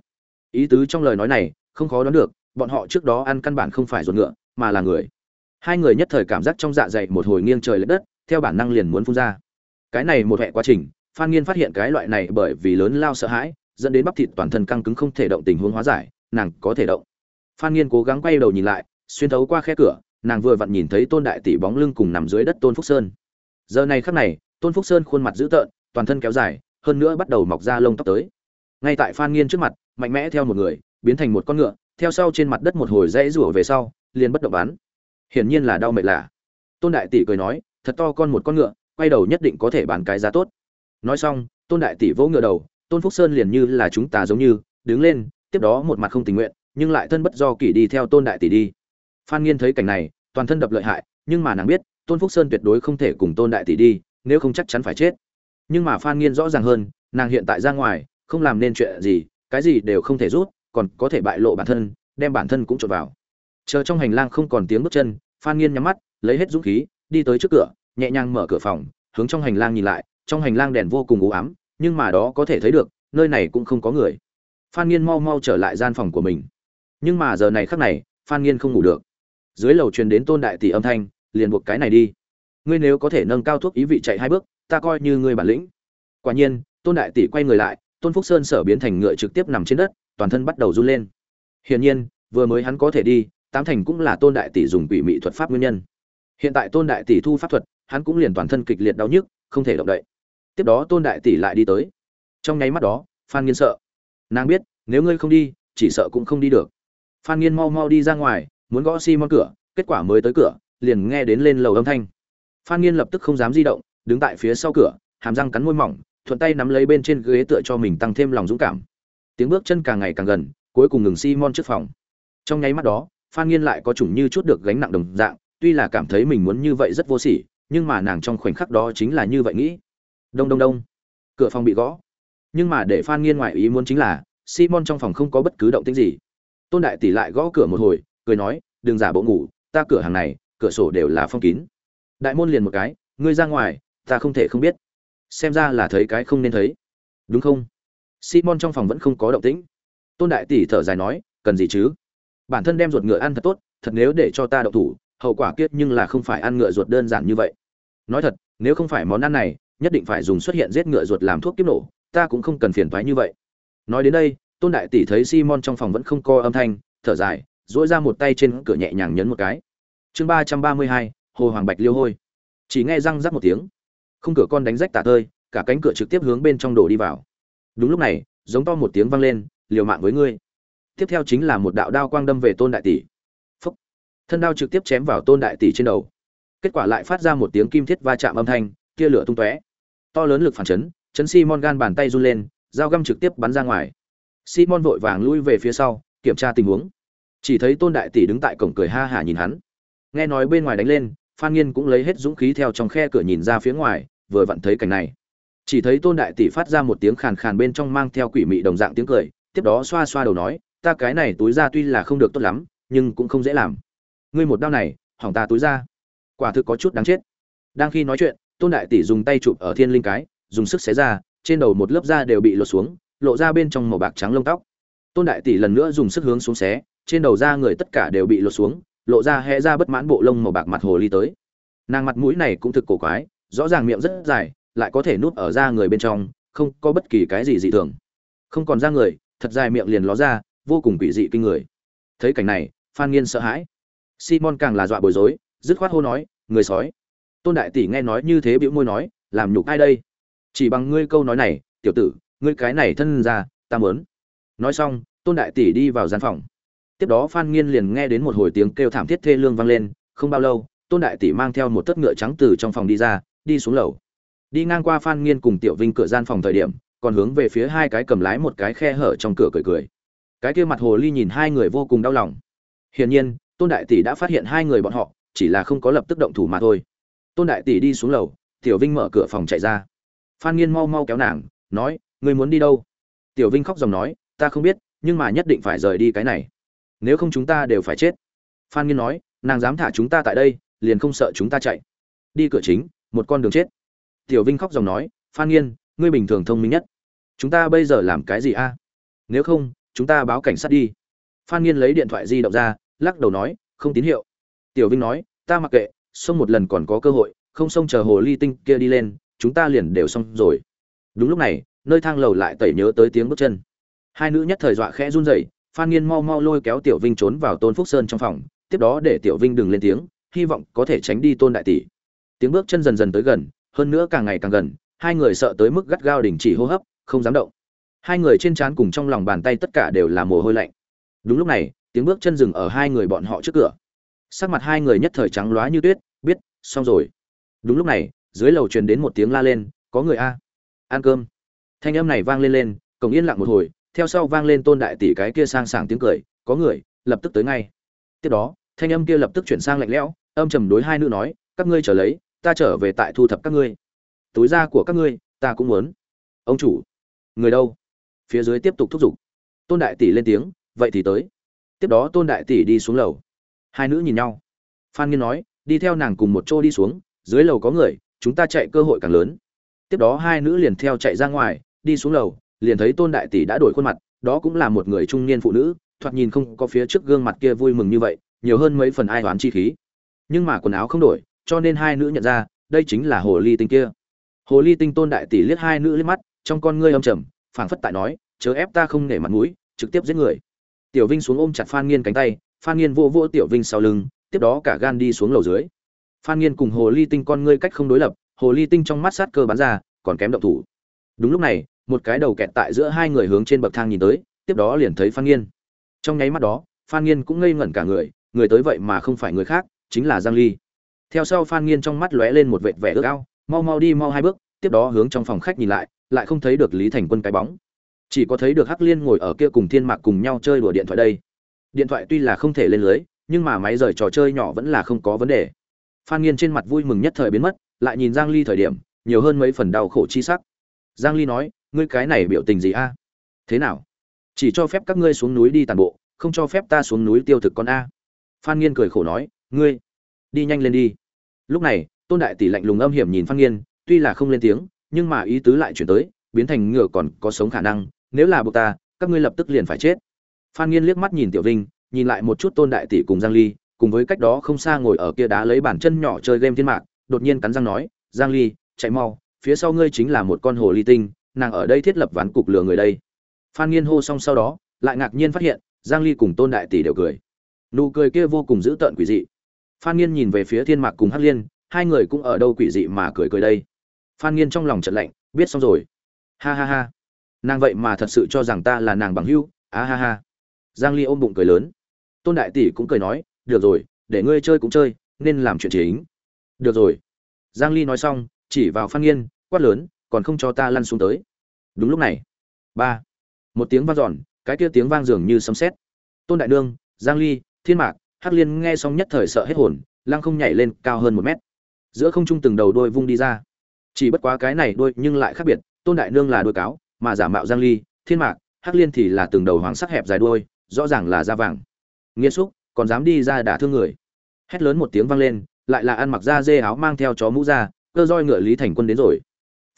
ý tứ trong lời nói này, không khó đoán được, bọn họ trước đó ăn căn bản không phải ruột ngựa, mà là người. Hai người nhất thời cảm giác trong dạ dày một hồi nghiêng trời l ệ đất, theo bản năng liền muốn phun ra. Cái này một hệ quá trình phan nghiên phát hiện cái loại này bởi vì lớn lao sợ hãi, dẫn đến bắp thịt toàn thân căng cứng không thể động tình huống hóa giải, nàng có thể động. Phan nghiên cố gắng quay đầu nhìn lại, xuyên thấu qua khe cửa, nàng vừa vặn nhìn thấy tôn đại tỷ bóng lưng cùng nằm dưới đất tôn phúc sơn. Giờ này khắc này, tôn phúc sơn khuôn mặt dữ tợn, toàn thân kéo dài, hơn nữa bắt đầu mọc ra lông tóc tới. Ngay tại phan nghiên trước mặt, mạnh mẽ theo một người, biến thành một con ngựa, theo sau trên mặt đất một hồi rẽ rủa về sau, liền bất động bắn. Hiển nhiên là đau mệt lạ. Tôn đại tỷ cười nói, thật to con một con ngựa, quay đầu nhất định có thể bán cái giá tốt nói xong, tôn đại tỷ vỗ ngựa đầu, tôn phúc sơn liền như là chúng ta giống như, đứng lên, tiếp đó một mặt không tình nguyện, nhưng lại thân bất do kỷ đi theo tôn đại tỷ đi. Phan nghiên thấy cảnh này, toàn thân đập lợi hại, nhưng mà nàng biết, tôn phúc sơn tuyệt đối không thể cùng tôn đại tỷ đi, nếu không chắc chắn phải chết. Nhưng mà phan nghiên rõ ràng hơn, nàng hiện tại ra ngoài, không làm nên chuyện gì, cái gì đều không thể rút, còn có thể bại lộ bản thân, đem bản thân cũng trộn vào. Chờ trong hành lang không còn tiếng bước chân, phan nghiên nhắm mắt, lấy hết dũng khí, đi tới trước cửa, nhẹ nhàng mở cửa phòng, hướng trong hành lang nhìn lại trong hành lang đèn vô cùng u ám, nhưng mà đó có thể thấy được, nơi này cũng không có người. Phan nghiên mau mau trở lại gian phòng của mình. Nhưng mà giờ này khắc này, phan nghiên không ngủ được. Dưới lầu truyền đến tôn đại tỷ âm thanh, liền buộc cái này đi. Ngươi nếu có thể nâng cao thuốc ý vị chạy hai bước, ta coi như ngươi bản lĩnh. Quả nhiên, tôn đại tỷ quay người lại, tôn phúc sơn sở biến thành ngựa trực tiếp nằm trên đất, toàn thân bắt đầu run lên. Hiển nhiên, vừa mới hắn có thể đi, tám thành cũng là tôn đại tỷ dùng quỷ mị thuật pháp nguyên nhân. Hiện tại tôn đại tỷ thu pháp thuật, hắn cũng liền toàn thân kịch liệt đau nhức, không thể động đậy tiếp đó tôn đại tỷ lại đi tới. Trong nháy mắt đó, phan nghiên sợ. Nàng biết, nếu ngươi không đi, chỉ sợ cũng không đi được. Phan nghiên mau mau đi ra ngoài, muốn gõ xi、si、mong cửa, kết quả mới tới cửa, liền nghe đến lên lầu âm thanh. Phan nghiên lập tức không dám di động, đứng tại phía sau cửa, hàm răng cắn môi mỏng, thuận tay nắm lấy bên trên ghế tựa cho mình tăng thêm lòng dũng cảm. Tiếng bước chân càng ngày càng gần, cuối cùng ngừng xi、si、mon trước phòng. Trong nháy mắt đó, phan nghiên lại có chủng như chút được gánh nặng đồng dạng, tuy là cảm thấy mình muốn như vậy rất vô sỉ, nhưng mà nàng trong khoảnh khắc đó chính là như vậy nghĩ đông đông đông. Cửa phòng bị gõ. Nhưng mà để phan nghiên ngoại ý muốn chính là, simon trong phòng không có bất cứ động tĩnh gì. Tôn đại tỷ lại gõ cửa một hồi, cười nói, đừng giả bộ ngủ, ta cửa hàng này, cửa sổ đều là phong kín. Đại môn liền một cái, ngươi ra ngoài, ta không thể không biết. Xem ra là thấy cái không nên thấy. Đúng không? Simon trong phòng vẫn không có động tĩnh. Tôn đại tỷ thở dài nói, cần gì chứ? Bản thân đem ruột ngựa ăn thật tốt, thật nếu để cho ta đậu thủ, hậu quả kiết nhưng là không phải ăn ngựa ruột đơn giản như vậy. Nói thật, nếu không phải món ăn này nhất định phải dùng xuất hiện giết ngựa ruột làm thuốc kiếp nổ, ta cũng không cần phiền thoái như vậy. Nói đến đây, tôn đại tỷ thấy simon trong phòng vẫn không co âm thanh, thở dài dỗi ra một tay trên cửa nhẹ nhàng nhấn một cái. Chương ba trăm ba mươi hai, hồ hoàng bạch liêu hôi. Chỉ nghe răng rắc một tiếng không cửa con đánh rách tả tơi, cả cánh cửa trực tiếp hướng bên trong đổ đi vào. Đúng lúc này, giống to một tiếng vang lên, liều mạng với ngươi. Tiếp theo chính là một đạo đao quang đâm về tôn đại tỷ. Phúc! Thân đao trực tiếp chém vào tôn đại tỷ trên đầu. Kết quả lại phát ra một tiếng kim thiết va chạm âm thanh, tia lửa tung tóe to lớn lực phản chấn chấn simon gan bàn tay run lên, dao găm trực tiếp bắn ra ngoài. Simon vội vàng lui về phía sau, kiểm tra tình huống. Chỉ thấy tôn đại tỷ đứng tại cổng cười ha hả nhìn hắn. Nghe nói bên ngoài đánh lên, phan nghiên cũng lấy hết dũng khí theo trong khe cửa nhìn ra phía ngoài, vừa vặn thấy cảnh này. Chỉ thấy tôn đại tỷ phát ra một tiếng khàn khàn bên trong mang theo quỷ mị đồng dạng tiếng cười, tiếp đó xoa xoa đầu nói, ta cái này túi ra tuy là không được tốt lắm, nhưng cũng không dễ làm. Ngươi một đau này, hỏng ta túi ra. Quả thực có chút đáng chết. Đang khi nói chuyện tôn đại tỷ dùng tay chụp ở thiên linh cái, dùng sức xé ra, trên đầu một lớp da đều bị lột xuống, lộ ra bên trong màu bạc trắng lông tóc. Tôn đại tỷ lần nữa dùng sức hướng xuống xé, trên đầu da người tất cả đều bị lột xuống, lộ ra hé ra bất mãn bộ lông màu bạc mặt hồ ly tới. Nàng mặt mũi này cũng thực cổ quái, rõ ràng miệng rất dài, lại có thể nuốt ở da người bên trong, không có bất kỳ cái gì dị thường. Không còn da người, thật dài miệng liền ló ra, vô cùng quỷ dị kinh người. Thấy cảnh này, phan nghiên sợ hãi. Simon càng là dọa bối rối, dứt khoát hô nói, người sói tôn đại tỷ nghe nói như thế bĩu môi nói, làm nhục ai đây? Chỉ bằng ngươi câu nói này, tiểu tử, ngươi cái này thân ra, ta mớn nói xong, tôn đại tỷ đi vào gian phòng. Tiếp đó phan nghiên liền nghe đến một hồi tiếng kêu thảm thiết thê lương vang lên, không bao lâu, tôn đại tỷ mang theo một tấc ngựa trắng từ trong phòng đi ra, đi xuống lầu. Đi ngang qua phan nghiên cùng tiểu vinh cửa gian phòng thời điểm, còn hướng về phía hai cái cầm lái một cái khe hở trong cửa cười cười. Cái kia mặt hồ ly nhìn hai người vô cùng đau lòng. Hiển nhiên, tôn đại tỷ đã phát hiện hai người bọn họ, chỉ là không có lập tức động thủ mà thôi tôn đại tỷ đi xuống lầu, tiểu vinh mở cửa phòng chạy ra. Phan nghiên mau mau kéo nàng, nói người muốn đi đâu? Tiểu vinh khóc dòng nói, ta không biết, nhưng mà nhất định phải rời đi cái này. Nếu không chúng ta đều phải chết. Phan nghiên nói, nàng dám thả chúng ta tại đây, liền không sợ chúng ta chạy. Đi cửa chính, một con đường chết. Tiểu vinh khóc dòng nói, phan nghiên, ngươi bình thường thông minh nhất. Chúng ta bây giờ làm cái gì a? Nếu không, chúng ta báo cảnh sát đi. Phan nghiên lấy điện thoại di động ra, lắc đầu nói, không tín hiệu. Tiểu vinh nói, ta mặc kệ xông một lần còn có cơ hội, không xông chờ hồ ly tinh kia đi lên, chúng ta liền đều xong rồi. Đúng lúc này, nơi thang lầu lại tẩy nhớ tới tiếng bước chân. Hai nữ nhất thời dọa khẽ run rẩy, phan nghiên mau mau lôi kéo tiểu vinh trốn vào tôn phúc sơn trong phòng, tiếp đó để tiểu vinh đừng lên tiếng, hy vọng có thể tránh đi tôn đại tỷ. Tiếng bước chân dần dần tới gần, hơn nữa càng ngày càng gần, hai người sợ tới mức gắt gao đình chỉ hô hấp, không dám động. Hai người trên trán cùng trong lòng bàn tay tất cả đều là mồ hôi lạnh. Đúng lúc này, tiếng bước chân dừng ở hai người bọn họ trước cửa sắc mặt hai người nhất thời trắng loá như tuyết, biết, xong rồi. Đúng lúc này, dưới lầu truyền đến một tiếng la lên, có người a? Ăn cơm. Thanh âm này vang lên lên, cổng yên lặng một hồi, theo sau vang lên tôn đại tỷ cái kia sang sảng tiếng cười, có người, lập tức tới ngay. Tiếp đó, thanh âm kia lập tức chuyển sang lạnh lẽo, âm trầm đối hai nữ nói, các ngươi trở lấy, ta trở về tại thu thập các ngươi. Túi da của các ngươi, ta cũng muốn. Ông chủ, người đâu? Phía dưới tiếp tục thúc giục. Tôn đại tỷ lên tiếng, vậy thì tới. Tiếp đó tôn đại tỷ đi xuống lầu hai nữ nhìn nhau. Phan nghiên nói, đi theo nàng cùng một chỗ đi xuống, dưới lầu có người, chúng ta chạy cơ hội càng lớn. Tiếp đó hai nữ liền theo chạy ra ngoài, đi xuống lầu, liền thấy tôn đại tỷ đã đổi khuôn mặt, đó cũng là một người trung niên phụ nữ, thoạt nhìn không có phía trước gương mặt kia vui mừng như vậy, nhiều hơn mấy phần ai toán chi khí. Nhưng mà quần áo không đổi, cho nên hai nữ nhận ra, đây chính là hồ ly tinh kia. Hồ ly tinh tôn đại tỷ liếc hai nữ liếc mắt, trong con ngươi âm trầm, phảng phất tại nói, chớ ép ta không nể mặt mũi, trực tiếp giết người. Tiểu vinh xuống ôm chặt phan nghiên cánh tay phan nghiên vô vô tiểu vinh sau lưng, tiếp đó cả gan đi xuống lầu dưới. Phan nghiên cùng hồ ly tinh con ngươi cách không đối lập, hồ ly tinh trong mắt sát cơ bắn ra, còn kém động thủ. Đúng lúc này, một cái đầu kẹt tại giữa hai người hướng trên bậc thang nhìn tới, tiếp đó liền thấy phan nghiên. Trong nháy mắt đó, phan nghiên cũng ngây ngẩn cả người người tới vậy mà không phải người khác, chính là giang ly. Theo sau phan nghiên trong mắt lóe lên một vệt vẻ ước ao, mau mau đi mau hai bước, tiếp đó hướng trong phòng khách nhìn lại lại không thấy được lý thành quân cái bóng. Chỉ có thấy được hắc liên ngồi ở kia cùng thiên mạc cùng nhau chơi đùa điện thoại đây điện thoại tuy là không thể lên lưới, nhưng mà máy rời trò chơi nhỏ vẫn là không có vấn đề. Phan nghiên trên mặt vui mừng nhất thời biến mất, lại nhìn giang ly thời điểm, nhiều hơn mấy phần đau khổ chi sắc. Giang ly nói, ngươi cái này biểu tình gì a? Thế nào? Chỉ cho phép các ngươi xuống núi đi tàn bộ, không cho phép ta xuống núi tiêu thực con a. Phan nghiên cười khổ nói, ngươi, đi nhanh lên đi. Lúc này, tôn đại tỷ lạnh lùng âm hiểm nhìn phan nghiên, tuy là không lên tiếng, nhưng mà ý tứ lại chuyển tới, biến thành ngựa còn có sống khả năng, nếu là buộc ta, các ngươi lập tức liền phải chết phan nghiên liếc mắt nhìn tiểu vinh, nhìn lại một chút tôn đại tỷ cùng giang ly, cùng với cách đó không xa ngồi ở kia đá lấy bàn chân nhỏ chơi game thiên mạc, đột nhiên cắn răng nói, giang ly, chạy mau, phía sau ngươi chính là một con hồ ly tinh, nàng ở đây thiết lập ván cục lừa người đây. Phan nghiên hô xong sau đó, lại ngạc nhiên phát hiện, giang ly cùng tôn đại tỷ đều cười. Nụ cười kia vô cùng dữ tợn quỷ dị. Phan nghiên nhìn về phía thiên mạc cùng hắc liên, hai người cũng ở đâu quỷ dị mà cười cười đây. Phan nghiên trong lòng trận lạnh, biết xong rồi. Ha ha ha. Nàng vậy mà thật sự cho rằng ta là nàng bằng hữu. Á ha ha giang ly ôm bụng cười lớn. Tôn đại tỷ cũng cười nói, được rồi, để ngươi chơi cũng chơi, nên làm chuyện chính. Được rồi. Giang ly nói xong, chỉ vào phan nghiên, quát lớn, còn không cho ta lăn xuống tới. Đúng lúc này, ba, một tiếng vang dọn, cái kia tiếng vang dường như sấm sét. Tôn đại nương, giang ly, thiên mạc, hắc liên nghe xong nhất thời sợ hết hồn, lăng không nhảy lên cao hơn một mét. Giữa không trung từng đầu đôi vung đi ra. Chỉ bất quá cái này đôi nhưng lại khác biệt, tôn đại nương là đôi cáo, mà giả mạo giang ly, thiên mạc, hắc liên thì là từng đầu hoàng sắc hẹp dài đuôi rõ ràng là da vàng. Nghiên xúc, còn dám đi ra đả thương người. Hét lớn một tiếng vang lên, lại là ăn mặc da dê áo mang theo chó mũ ra cơ roi ngựa lý thành quân đến rồi.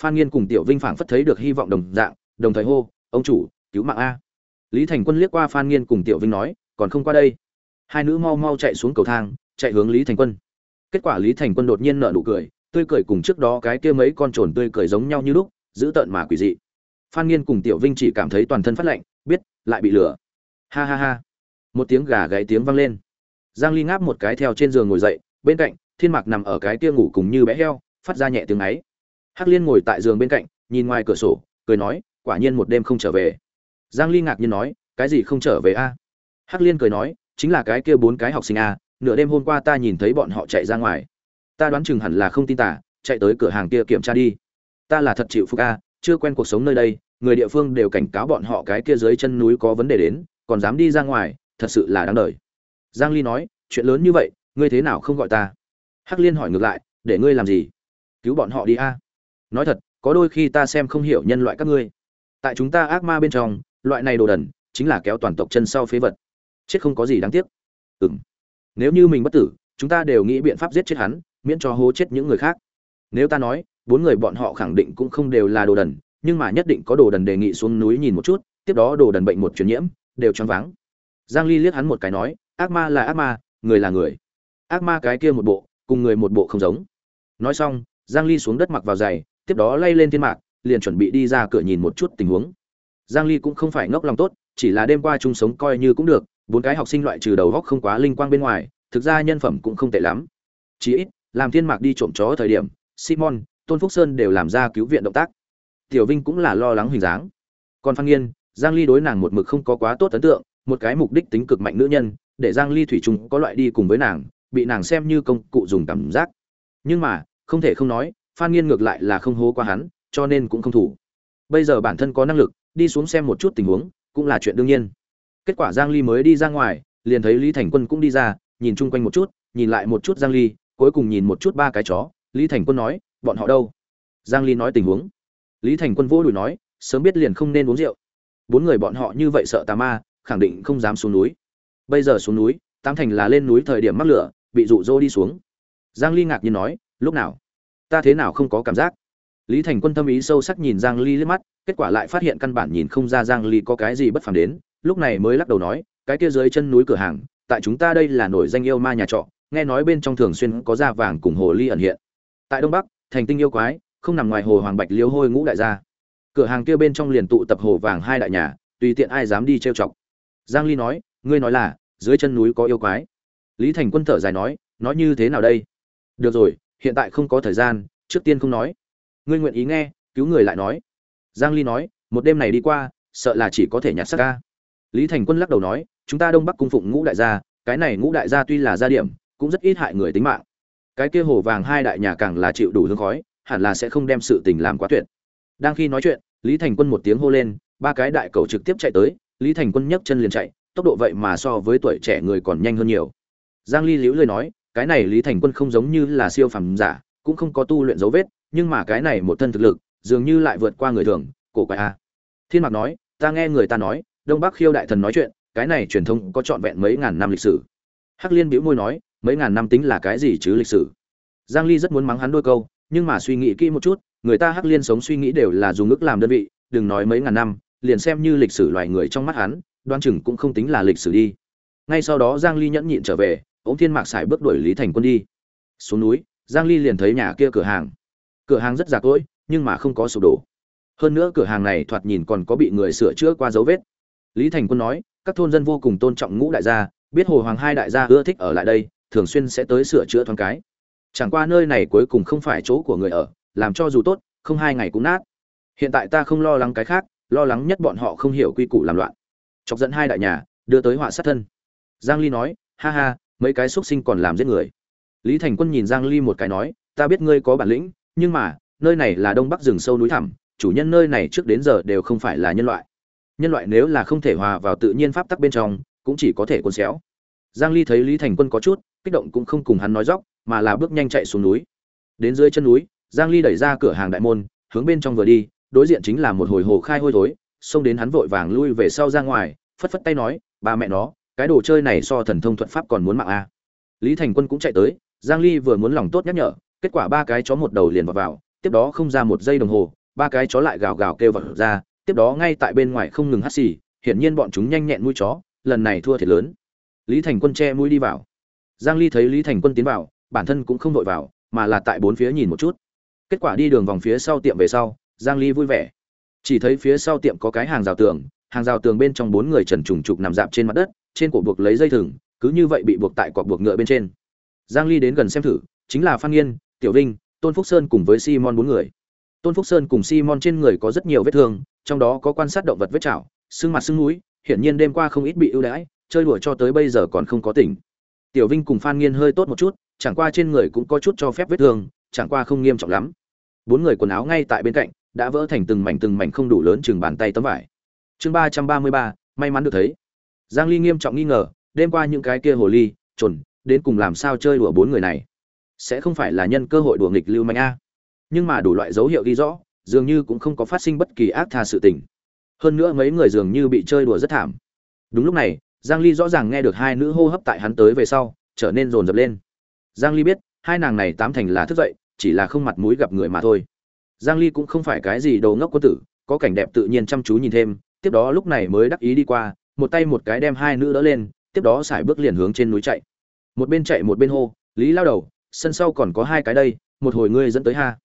Phan nghiên cùng tiểu vinh phảng phất thấy được hy vọng đồng dạng, đồng thời hô, ông chủ, cứu mạng a. Lý thành quân liếc qua phan nghiên cùng tiểu vinh nói, còn không qua đây. Hai nữ mau mau chạy xuống cầu thang, chạy hướng lý thành quân. Kết quả lý thành quân đột nhiên nở nụ cười, tươi cười cùng trước đó cái kia mấy con trồn tươi cười giống nhau như lúc, giữ tợn mà quỷ dị. Phan nghiên cùng tiểu vinh chỉ cảm thấy toàn thân phát lạnh, biết, lại bị lừa ha ha ha. Một tiếng gà gáy tiếng vang lên. Giang ly ngáp một cái theo trên giường ngồi dậy, bên cạnh, thiên mạc nằm ở cái kia ngủ cùng như bé heo, phát ra nhẹ tiếng ấy. Hắc liên ngồi tại giường bên cạnh, nhìn ngoài cửa sổ, cười nói, quả nhiên một đêm không trở về. Giang ly ngạc nhiên nói, cái gì không trở về a? Hắc liên cười nói, chính là cái kia bốn cái học sinh a, nửa đêm hôm qua ta nhìn thấy bọn họ chạy ra ngoài. Ta đoán chừng hẳn là không tin tả, chạy tới cửa hàng kia kiểm tra đi. Ta là thật chịu phục a, chưa quen cuộc sống nơi đây, người địa phương đều cảnh cáo bọn họ cái kia dưới chân núi có vấn đề đến còn dám đi ra ngoài, thật sự là đáng đời. Giang ly nói, chuyện lớn như vậy, ngươi thế nào không gọi ta? Hắc liên hỏi ngược lại, để ngươi làm gì? Cứu bọn họ đi a. Nói thật, có đôi khi ta xem không hiểu nhân loại các ngươi. Tại chúng ta ác ma bên trong, loại này đồ đần, chính là kéo toàn tộc chân sau phế vật. Chết không có gì đáng tiếc. Ừm. Nếu như mình bất tử, chúng ta đều nghĩ biện pháp giết chết hắn, miễn cho hố chết những người khác. Nếu ta nói, bốn người bọn họ khẳng định cũng không đều là đồ đần, nhưng mà nhất định có đồ đần đề nghị xuống núi nhìn một chút, tiếp đó đồ đần bệnh một truyền nhiễm đều choáng váng. Giang ly liếc hắn một cái nói, ác ma là ác ma, người là người. Ác ma cái kia một bộ, cùng người một bộ không giống. Nói xong, giang ly xuống đất mặc vào giày, tiếp đó lay lên thiên mạc, liền chuẩn bị đi ra cửa nhìn một chút tình huống. Giang ly cũng không phải ngốc lòng tốt, chỉ là đêm qua chung sống coi như cũng được, bốn cái học sinh loại trừ đầu góc không quá linh quang bên ngoài, thực ra nhân phẩm cũng không tệ lắm. Chí ít, làm thiên mạc đi trộm chó thời điểm, simon, tôn phúc sơn đều làm ra cứu viện động tác. Tiểu vinh cũng là lo lắng hình dáng. Còn phan nghiên giang ly đối nàng một mực không có quá tốt ấn tượng, một cái mục đích tính cực mạnh nữ nhân, để giang ly thủy chung có loại đi cùng với nàng, bị nàng xem như công cụ dùng cảm giác. Nhưng mà, không thể không nói, phan nghiên ngược lại là không hố qua hắn, cho nên cũng không thủ. Bây giờ bản thân có năng lực, đi xuống xem một chút tình huống, cũng là chuyện đương nhiên. Kết quả giang ly mới đi ra ngoài, liền thấy lý thành quân cũng đi ra, nhìn chung quanh một chút, nhìn lại một chút giang ly, cuối cùng nhìn một chút ba cái chó. Lý thành quân nói, bọn họ đâu? Giang ly nói tình huống. Lý thành quân vỗ đùi nói, sớm biết liền không nên uống rượu bốn người bọn họ như vậy sợ tà ma, khẳng định không dám xuống núi. Bây giờ xuống núi, tám thành là lên núi thời điểm mắc lửa, bị dụ dỗ đi xuống. Giang ly ngạc nhiên nói, lúc nào? Ta thế nào không có cảm giác? Lý thành quân tâm ý sâu sắc nhìn giang ly liếc mắt, kết quả lại phát hiện căn bản nhìn không ra giang ly có cái gì bất phàm đến, lúc này mới lắc đầu nói, cái kia dưới chân núi cửa hàng, tại chúng ta đây là nổi danh yêu ma nhà trọ, nghe nói bên trong thường xuyên có da vàng cùng hồ ly ẩn hiện. Tại đông bắc, thành tinh yêu quái, không nằm ngoài hồ hoàng bạch liêu hôi ngũ đại gia cửa hàng kia bên trong liền tụ tập hồ vàng hai đại nhà, tùy tiện ai dám đi trêu chọc. Giang ly nói, ngươi nói là, dưới chân núi có yêu quái. Lý thành quân thở dài nói nói như thế nào đây? Được rồi, hiện tại không có thời gian, trước tiên không nói. Ngươi nguyện ý nghe, cứu người lại nói. Giang ly nói, một đêm này đi qua, sợ là chỉ có thể nhặt xác ca. Lý thành quân lắc đầu nói, chúng ta đông bắc cung phụng ngũ đại gia, cái này ngũ đại gia tuy là gia điểm, cũng rất ít hại người tính mạng. Cái kia hồ vàng hai đại nhà càng là chịu đủ hương khói, hẳn là sẽ không đem sự tình làm quá tuyệt đang khi nói chuyện, lý thành quân một tiếng hô lên, ba cái đại cầu trực tiếp chạy tới, lý thành quân nhấc chân liền chạy, tốc độ vậy mà so với tuổi trẻ người còn nhanh hơn nhiều. Giang ly liễu lời nói, cái này lý thành quân không giống như là siêu phàm giả, cũng không có tu luyện dấu vết, nhưng mà cái này một thân thực lực, dường như lại vượt qua người thường, cổ quái a thiên Mặc nói, ta nghe người ta nói, đông bắc khiêu đại thần nói chuyện, cái này truyền thông có trọn vẹn mấy ngàn năm lịch sử. Hắc liên bĩu môi nói, mấy ngàn năm tính là cái gì chứ lịch sử? Giang ly rất muốn mắng hắn đôi câu, nhưng mà suy nghĩ kỹ một chút người ta hắc liên sống suy nghĩ đều là dùng ước làm đơn vị, đừng nói mấy ngàn năm, liền xem như lịch sử loài người trong mắt hắn, đoan chừng cũng không tính là lịch sử đi. Ngay sau đó giang ly nhẫn nhịn trở về, ống thiên mạc xài bước đuổi lý thành quân đi. Xuống núi, giang ly liền thấy nhà kia cửa hàng. Cửa hàng rất già cỗi nhưng mà không có sụp đổ. Hơn nữa cửa hàng này thoạt nhìn còn có bị người sửa chữa qua dấu vết. Lý thành quân nói, các thôn dân vô cùng tôn trọng ngũ đại gia, biết hồ hoàng hai đại gia ưa thích ở lại đây, thường xuyên sẽ tới sửa chữa thoáng cái. Chẳng qua nơi này cuối cùng không phải chỗ của người ở làm cho dù tốt, không hai ngày cũng nát. Hiện tại ta không lo lắng cái khác, lo lắng nhất bọn họ không hiểu quy củ làm loạn. Chọc dẫn hai đại nhà, đưa tới họa sát thân. Giang ly nói, ha ha, mấy cái xuất sinh còn làm giết người. Lý thành quân nhìn giang ly một cái nói, ta biết ngươi có bản lĩnh, nhưng mà, nơi này là đông bắc rừng sâu núi thẳm, chủ nhân nơi này trước đến giờ đều không phải là nhân loại. Nhân loại nếu là không thể hòa vào tự nhiên pháp tắc bên trong, cũng chỉ có thể cuốn xéo. Giang ly thấy lý thành quân có chút kích động cũng không cùng hắn nói dóc, mà là bước nhanh chạy xuống núi. Đến dưới chân núi giang ly đẩy ra cửa hàng đại môn, hướng bên trong vừa đi, đối diện chính là một hồi hồ khai hôi thối, xông đến hắn vội vàng lui về sau ra ngoài, phất phất tay nói, ba mẹ nó, cái đồ chơi này so thần thông thuật pháp còn muốn mạng a. Lý thành quân cũng chạy tới, giang ly vừa muốn lòng tốt nhắc nhở, kết quả ba cái chó một đầu liền vào vào, tiếp đó không ra một giây đồng hồ, ba cái chó lại gào gào kêu vào ra, tiếp đó ngay tại bên ngoài không ngừng hắt xì, hiển nhiên bọn chúng nhanh nhẹn mũi chó, lần này thua thiệt lớn. Lý thành quân che mũi đi vào. Giang ly thấy lý thành quân tiến vào, bản thân cũng không vội vào, mà là tại bốn phía nhìn một chút kết quả đi đường vòng phía sau tiệm về sau, giang ly vui vẻ. Chỉ thấy phía sau tiệm có cái hàng rào tường, hàng rào tường bên trong bốn người trần trùng trục nằm dạp trên mặt đất, trên cổ buộc lấy dây thừng, cứ như vậy bị buộc tại cọc buộc ngựa bên trên. Giang ly đến gần xem thử, chính là phan nghiên, tiểu vinh, tôn phúc sơn cùng với simon bốn người. Tôn phúc sơn cùng simon trên người có rất nhiều vết thương, trong đó có quan sát động vật vết chảo xương mặt xương mũi, hiển nhiên đêm qua không ít bị ưu đãi, chơi đùa cho tới bây giờ còn không có tỉnh. Tiểu vinh cùng phan nghiên hơi tốt một chút, chẳng qua trên người cũng có chút cho phép vết thương chẳng qua không nghiêm trọng lắm. Bốn người quần áo ngay tại bên cạnh, đã vỡ thành từng mảnh từng mảnh không đủ lớn chừng bàn tay tấm vải. Chương ba trăm ba mươi ba, may mắn được thấy. Giang ly nghiêm trọng nghi ngờ, đêm qua những cái kia hồ ly, trồn, đến cùng làm sao chơi đùa bốn người này? Sẽ không phải là nhân cơ hội đùa nghịch lưu manh a. Nhưng mà đủ loại dấu hiệu ghi rõ, dường như cũng không có phát sinh bất kỳ ác tha sự tình. Hơn nữa mấy người dường như bị chơi đùa rất thảm. Đúng lúc này, giang ly rõ ràng nghe được hai nữ hô hấp tại hắn tới về sau, trở nên rồn rập lên. Giang ly biết, hai nàng này tám thành là thức dậy chỉ là không mặt mũi gặp người mà thôi. Giang ly cũng không phải cái gì đồ ngốc quân tử, có cảnh đẹp tự nhiên chăm chú nhìn thêm, tiếp đó lúc này mới đắc ý đi qua, một tay một cái đem hai nữ đỡ lên, tiếp đó xài bước liền hướng trên núi chạy. Một bên chạy một bên hô, lý lao đầu, sân sau còn có hai cái đây, một hồi ngươi dẫn tới ha.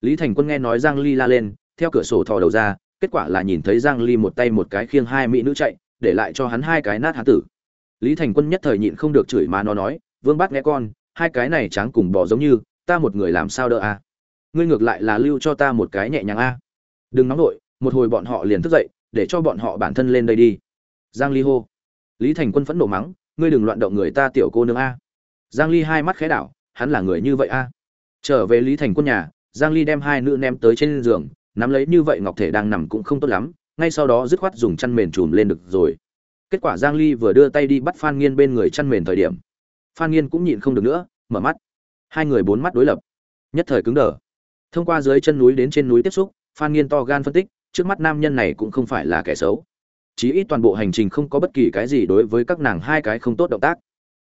Lý thành quân nghe nói giang ly la lên, theo cửa sổ thò đầu ra, kết quả là nhìn thấy giang ly một tay một cái khiêng hai mỹ nữ chạy, để lại cho hắn hai cái nát hán tử. Lý thành quân nhất thời nhịn không được chửi mà nó nói, vương bát nghe con, hai cái này tráng cùng bỏ giống như ta một người làm sao đỡ a ngươi ngược lại là lưu cho ta một cái nhẹ nhàng a đừng nóng nổi một hồi bọn họ liền thức dậy, để cho bọn họ bản thân lên đây đi. Giang ly hô. Lý thành quân phẫn nộ mắng, ngươi đừng loạn động người ta tiểu cô nương a. Giang ly hai mắt khẽ đảo, hắn là người như vậy a? Trở về lý thành quân nhà, giang ly đem hai nữ ném tới trên giường, nắm lấy như vậy ngọc thể đang nằm cũng không tốt lắm, ngay sau đó dứt khoát dùng chăn mền trùm lên được rồi. Kết quả giang ly vừa đưa tay đi bắt phan nghiên bên người chăn mền thời điểm. Phan nghiên cũng nhịn không được nữa, mở mắt hai người bốn mắt đối lập. Nhất thời cứng đờ. Thông qua dưới chân núi đến trên núi tiếp xúc, phan nghiên to gan phân tích, trước mắt nam nhân này cũng không phải là kẻ xấu. Chí ít toàn bộ hành trình không có bất kỳ cái gì đối với các nàng hai cái không tốt động tác.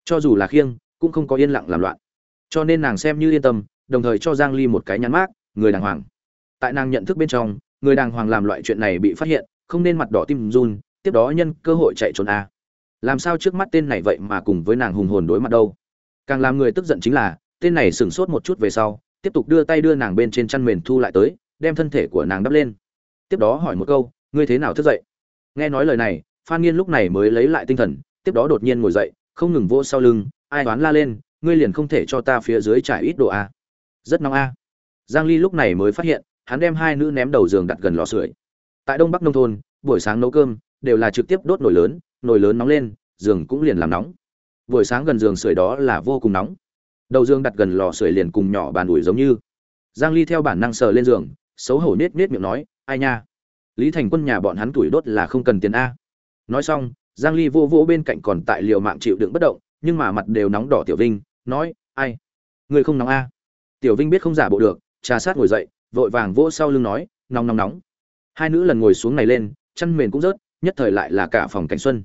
Cho dù là khiêng, cũng không có yên lặng làm loạn. Cho nên nàng xem như yên tâm, đồng thời cho giang ly một cái nhắn mát người đàng hoàng. Tại nàng nhận thức bên trong, người đàng hoàng làm loại chuyện này bị phát hiện, không nên mặt đỏ tim run, tiếp đó nhân cơ hội chạy trốn a. Làm sao trước mắt tên này vậy mà cùng với nàng hùng hồn đối mặt đâu? Càng làm người tức giận chính là tên này sửng sốt một chút về sau, tiếp tục đưa tay đưa nàng bên trên chăn mền thu lại tới, đem thân thể của nàng đắp lên. Tiếp đó hỏi một câu, ngươi thế nào thức dậy? Nghe nói lời này, phan nghiên lúc này mới lấy lại tinh thần, tiếp đó đột nhiên ngồi dậy, không ngừng vỗ sau lưng, ai đoán la lên, ngươi liền không thể cho ta phía dưới trải ít độ a. Rất nóng a. Giang ly lúc này mới phát hiện, hắn đem hai nữ ném đầu giường đặt gần lò sưởi. Tại đông bắc nông thôn, buổi sáng nấu cơm đều là trực tiếp đốt nồi lớn nồi lớn nóng lên, giường cũng liền làm nóng. Buổi sáng gần giường sưởi đó là vô cùng nóng đầu giường đặt gần lò sưởi liền cùng nhỏ bàn ủi giống như. Giang ly theo bản năng sờ lên giường, xấu hổ nết nết miệng nói, ai nha? Lý thành quân nhà bọn hắn tuổi đốt là không cần tiền a. Nói xong, giang ly vô vô bên cạnh còn tại liều mạng chịu đựng bất động, nhưng mà mặt đều nóng đỏ tiểu vinh, nói, ai? Người không nóng a? Tiểu vinh biết không giả bộ được, trà sát ngồi dậy, vội vàng vỗ sau lưng nói, nóng nóng nóng. Hai nữ lần ngồi xuống này lên chăn mền cũng rớt, nhất thời lại là cả phòng cảnh xuân.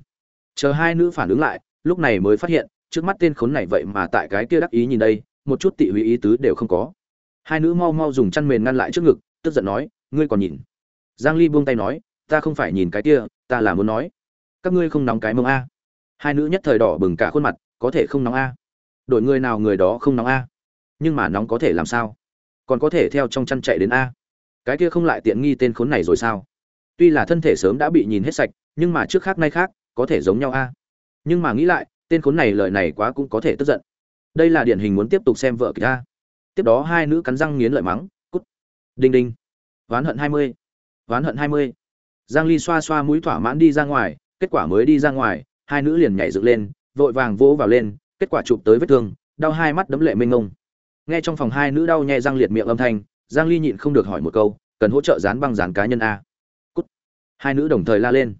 Chờ hai nữ phản ứng lại, lúc này mới phát hiện trước mắt tên khốn này vậy mà tại cái kia đắc ý nhìn đây, một chút tị hủy ý tứ đều không có. Hai nữ mau mau dùng chăn mền ngăn lại trước ngực, tức giận nói, ngươi còn nhìn? Giang ly buông tay nói, ta không phải nhìn cái kia, ta là muốn nói. Các ngươi không nóng cái mông a? Hai nữ nhất thời đỏ bừng cả khuôn mặt, có thể không nóng a? Đổi người nào người đó không nóng a? Nhưng mà nóng có thể làm sao? Còn có thể theo trong chăn chạy đến a? Cái kia không lại tiện nghi tên khốn này rồi sao? Tuy là thân thể sớm đã bị nhìn hết sạch, nhưng mà trước khác nay khác, có thể giống nhau a? Nhưng mà nghĩ lại tên khốn này lời này quá cũng có thể tức giận. Đây là điển hình muốn tiếp tục xem vợ kịch tiếp đó hai nữ cắn răng nghiến lợi mắng, cút. Đinh đinh. Oán hận hai mươi. Oán hận hai mươi. Giang ly xoa xoa mũi thỏa mãn đi ra ngoài, kết quả mới đi ra ngoài, hai nữ liền nhảy dựng lên, vội vàng vỗ vào lên, kết quả chụp tới vết thương, đau hai mắt đấm lệ mênh ngông nghe trong phòng hai nữ đau nhẹ răng liệt miệng âm thanh, giang ly nhịn không được hỏi một câu, cần hỗ trợ dán băng dán cá nhân a? Cút. Hai nữ đồng thời la lên.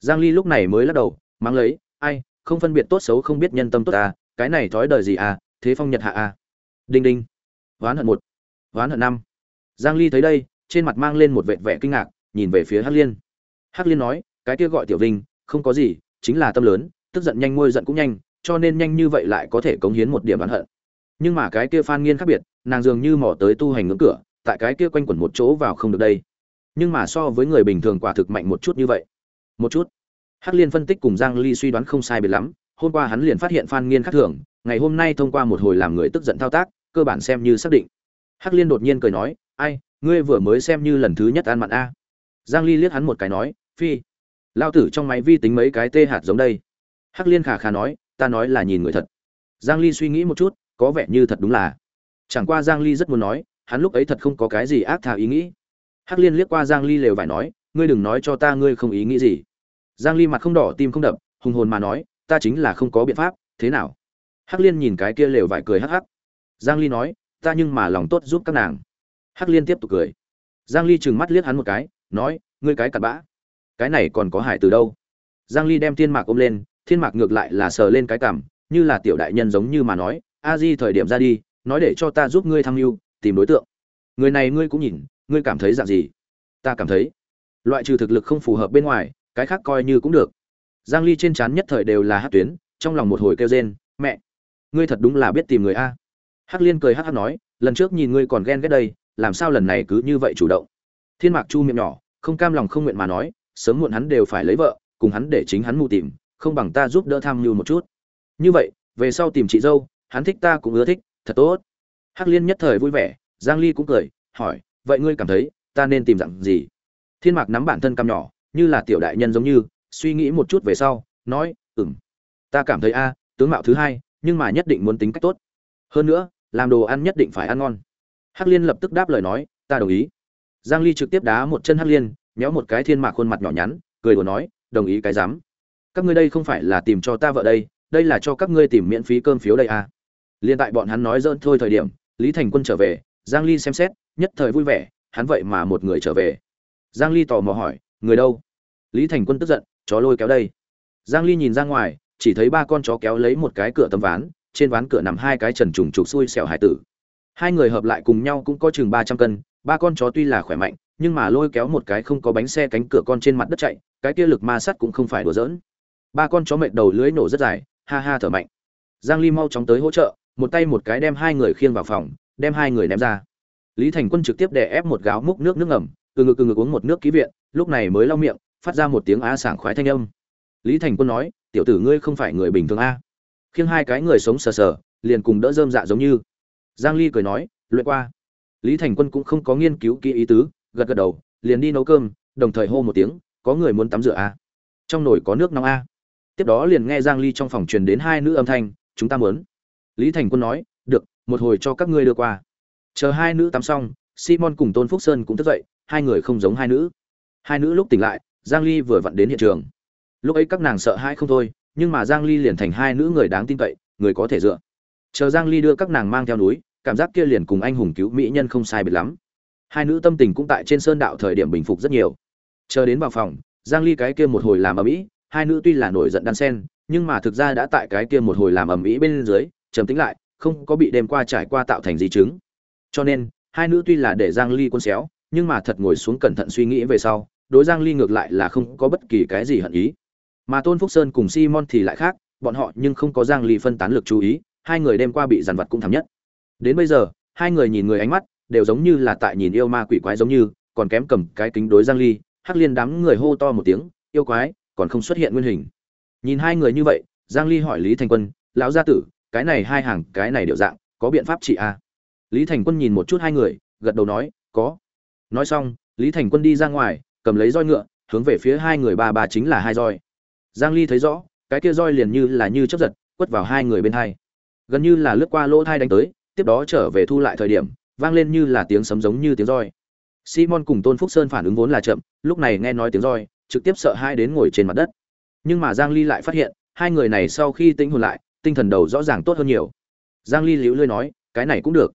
Giang ly lúc này mới lắc đầu, mắng lấy, ai không phân biệt tốt xấu không biết nhân tâm tốt à cái này thói đời gì à thế phong nhật hạ à. Đinh đinh. Ván hận một. Ván hận năm. Giang ly thấy đây, trên mặt mang lên một vệt vẻ kinh ngạc, nhìn về phía hắc liên. Hắc liên nói, cái kia gọi tiểu vinh, không có gì, chính là tâm lớn, tức giận nhanh môi giận cũng nhanh, cho nên nhanh như vậy lại có thể cống hiến một điểm oán hận. Nhưng mà cái kia phan nghiên khác biệt, nàng dường như mò tới tu hành ngưỡng cửa, tại cái kia quanh quẩn một chỗ vào không được đây. Nhưng mà so với người bình thường quả thực mạnh một chút như vậy. Một chút hắc liên phân tích cùng giang ly suy đoán không sai biệt lắm, hôm qua hắn liền phát hiện phan nghiên khác thường, ngày hôm nay thông qua một hồi làm người tức giận thao tác, cơ bản xem như xác định. Hắc liên đột nhiên cười nói, ai, ngươi vừa mới xem như lần thứ nhất ăn mặn a. Giang ly liếc hắn một cái nói, phi, lao tử trong máy vi tính mấy cái tê hạt giống đây. Hắc liên khà khà nói, ta nói là nhìn người thật. Giang ly suy nghĩ một chút, có vẻ như thật đúng là. Chẳng qua giang ly rất muốn nói, hắn lúc ấy thật không có cái gì ác thà ý nghĩ. Hắc liên liếc qua giang ly lều vải nói, ngươi đừng nói cho ta ngươi không ý nghĩ gì giang ly mặt không đỏ, tim không đập, hùng hồn mà nói, ta chính là không có biện pháp, thế nào? Hắc liên nhìn cái kia lều vải cười hắc hắc. Giang ly nói, ta nhưng mà lòng tốt giúp các nàng. Hắc liên tiếp tục cười. Giang ly trừng mắt liếc hắn một cái, nói, ngươi cái cặn bã. Cái này còn có hải từ đâu? Giang ly đem thiên mạc ôm lên, thiên mạc ngược lại là sờ lên cái cằm, như là tiểu đại nhân giống như mà nói, a di thời điểm ra đi, nói để cho ta giúp ngươi tham mưu, tìm đối tượng. Người này ngươi cũng nhìn, ngươi cảm thấy dạng gì? Ta cảm thấy, loại trừ thực lực không phù hợp bên ngoài cái khác coi như cũng được. Giang ly trên trán nhất thời đều là hát tuyến, trong lòng một hồi kêu rên, mẹ, ngươi thật đúng là biết tìm người a. Hắc liên cười hắc hắc nói, lần trước nhìn ngươi còn ghen ghét đây, làm sao lần này cứ như vậy chủ động? Thiên mạc chu miệng nhỏ, không cam lòng không nguyện mà nói, sớm muộn hắn đều phải lấy vợ, cùng hắn để chính hắn mù tìm, không bằng ta giúp đỡ tham mưu một chút. Như vậy, về sau tìm chị dâu, hắn thích ta cũng ưa thích, thật tốt. Hắc liên nhất thời vui vẻ, giang ly cũng cười, hỏi, vậy ngươi cảm thấy ta nên tìm dạng gì? Thiên mạc nắm bản thân cam nhỏ như là tiểu đại nhân giống như, suy nghĩ một chút về sau, nói, ừm, ta cảm thấy a, tướng mạo thứ hai, nhưng mà nhất định muốn tính cách tốt. Hơn nữa, làm đồ ăn nhất định phải ăn ngon. Hắc liên lập tức đáp lời nói, ta đồng ý. Giang ly trực tiếp đá một chân hắc liên, méo một cái thiên mạc khuôn mặt nhỏ nhắn, cười đùa nói, đồng ý cái dám các ngươi đây không phải là tìm cho ta vợ đây đây là cho các ngươi tìm miễn phí cơm phiếu đây à liên tại bọn hắn nói dỡn thôi thời điểm, lý thành quân trở về, giang ly xem xét, nhất thời vui vẻ, hắn vậy mà một người trở về. Giang ly tò mò hỏi người đâu? Lý thành quân tức giận, chó lôi kéo đây. Giang ly nhìn ra ngoài, chỉ thấy ba con chó kéo lấy một cái cửa tấm ván, trên ván cửa nằm hai cái trần trùng trục xui xẻo hải tử. Hai người hợp lại cùng nhau cũng có chừng 300 cân, ba con chó tuy là khỏe mạnh, nhưng mà lôi kéo một cái không có bánh xe cánh cửa con trên mặt đất chạy, cái kia lực ma sắt cũng không phải đùa giỡn. Ba con chó mệt đầu lưới nổ rất dài, ha ha thở mạnh. Giang ly mau chóng tới hỗ trợ, một tay một cái đem hai người khiêng vào phòng, đem hai người ném ra. Lý thành quân trực tiếp đè ép một gáo múc nước nước ngầm từ ngực từ ngực uống một nước ký viện, lúc này mới lau miệng, phát ra một tiếng a sảng khoái thanh âm. Lý thành quân nói, tiểu tử ngươi không phải người bình thường a? Khiêng hai cái người sống sờ sờ, liền cùng đỡ dơm dạ giống như. Giang ly cười nói, luyện qua. Lý thành quân cũng không có nghiên cứu kỹ ý tứ, gật gật đầu, liền đi nấu cơm, đồng thời hô một tiếng, có người muốn tắm rửa a? Trong nồi có nước nóng a. Tiếp đó liền nghe giang ly trong phòng truyền đến hai nữ âm thanh, chúng ta muốn. Lý thành quân nói, được, một hồi cho các ngươi đưa qua. Chờ hai nữ tắm xong, simon cùng tôn phúc sơn cũng thức dậy hai người không giống hai nữ. Hai nữ lúc tỉnh lại, giang ly vừa vặn đến hiện trường. Lúc ấy các nàng sợ hãi không thôi, nhưng mà giang ly liền thành hai nữ người đáng tin cậy, người có thể dựa. Chờ giang ly đưa các nàng mang theo núi, cảm giác kia liền cùng anh hùng cứu mỹ nhân không sai biệt lắm. Hai nữ tâm tình cũng tại trên sơn đạo thời điểm bình phục rất nhiều. Chờ đến vào phòng, giang ly cái kia một hồi làm ở mỹ hai nữ tuy là nổi giận đan sen, nhưng mà thực ra đã tại cái kia một hồi làm ầm ĩ bên dưới, trầm tĩnh lại, không có bị đêm qua trải qua tạo thành di chứng. Cho nên, hai nữ tuy là để giang ly quân xéo nhưng mà thật ngồi xuống cẩn thận suy nghĩ về sau, đối giang ly ngược lại là không có bất kỳ cái gì hận ý. Mà tôn phúc sơn cùng simon thì lại khác, bọn họ nhưng không có giang ly phân tán lực chú ý, hai người đêm qua bị giàn vật cũng thảm nhất. Đến bây giờ, hai người nhìn người ánh mắt, đều giống như là tại nhìn yêu ma quỷ quái giống như, còn kém cầm cái kính đối giang ly, hắc liên đám người hô to một tiếng, yêu quái, còn không xuất hiện nguyên hình. Nhìn hai người như vậy, giang ly hỏi lý thành quân, lão gia tử, cái này hai hàng, cái này điệu dạng, có biện pháp trị à? lý thành quân nhìn một chút hai người, gật đầu nói, có nói xong, lý thành quân đi ra ngoài, cầm lấy roi ngựa, hướng về phía hai người ba bà chính là hai roi. Giang ly thấy rõ, cái kia roi liền như là như chấp giật, quất vào hai người bên hai. Gần như là lướt qua lỗ thai đánh tới, tiếp đó trở về thu lại thời điểm, vang lên như là tiếng sấm giống như tiếng roi. Simon cùng tôn phúc sơn phản ứng vốn là chậm, lúc này nghe nói tiếng roi, trực tiếp sợ hai đến ngồi trên mặt đất. Nhưng mà giang ly lại phát hiện, hai người này sau khi tĩnh hồn lại, tinh thần đầu rõ ràng tốt hơn nhiều. Giang ly liễu lươi nói, cái này cũng được.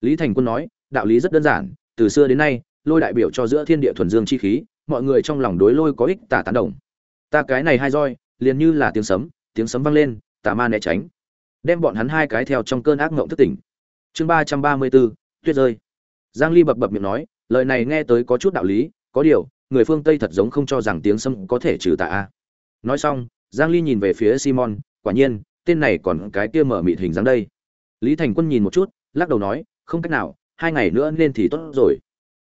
Lý thành quân nói, đạo lý rất đơn giản, từ xưa đến nay lôi đại biểu cho giữa thiên địa thuần dương chi khí, mọi người trong lòng đối lôi có ích tả tán đồng. Ta cái này hai roi, liền như là tiếng sấm tiếng sấm vang lên, tà ma né tránh. Đem bọn hắn hai cái theo trong cơn ác ngộng thức tỉnh. Chương ba trăm ba mươi bốn tuyết rơi. Giang ly bập bập miệng nói, lời này nghe tới có chút đạo lý, có điều, người phương tây thật giống không cho rằng tiếng sấm có thể trừ tà a. Nói xong, giang ly nhìn về phía simon, quả nhiên, tên này còn cái kia mở mịt hình dáng đây. Lý thành quân nhìn một chút, lắc đầu nói, không cách nào, hai ngày nữa nên thì tốt rồi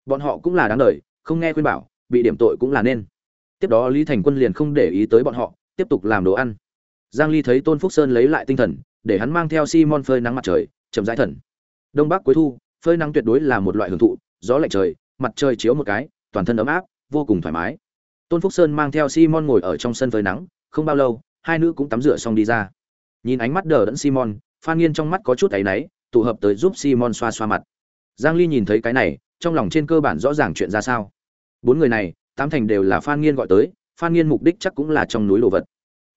bọn họ cũng là đáng đời, không nghe khuyên bảo, bị điểm tội cũng là nên. Tiếp đó lý thành quân liền không để ý tới bọn họ, tiếp tục làm đồ ăn. Giang ly thấy tôn phúc sơn lấy lại tinh thần, để hắn mang theo simon phơi nắng mặt trời, chậm rãi thần. Đông bắc cuối thu, phơi nắng tuyệt đối là một loại hưởng thụ, gió lạnh trời, mặt trời chiếu một cái, toàn thân ấm áp, vô cùng thoải mái. Tôn phúc sơn mang theo simon ngồi ở trong sân phơi nắng, không bao lâu, hai nữ cũng tắm rửa xong đi ra. Nhìn ánh mắt đờ đẫn simon, phan nghiên trong mắt có chút áy náy, tụ hợp tới giúp simon xoa xoa mặt. Giang ly nhìn thấy cái này trong lòng trên cơ bản rõ ràng chuyện ra sao. Bốn người này, tám thành đều là phan nghiên gọi tới, phan nghiên mục đích chắc cũng là trong núi lộ vật.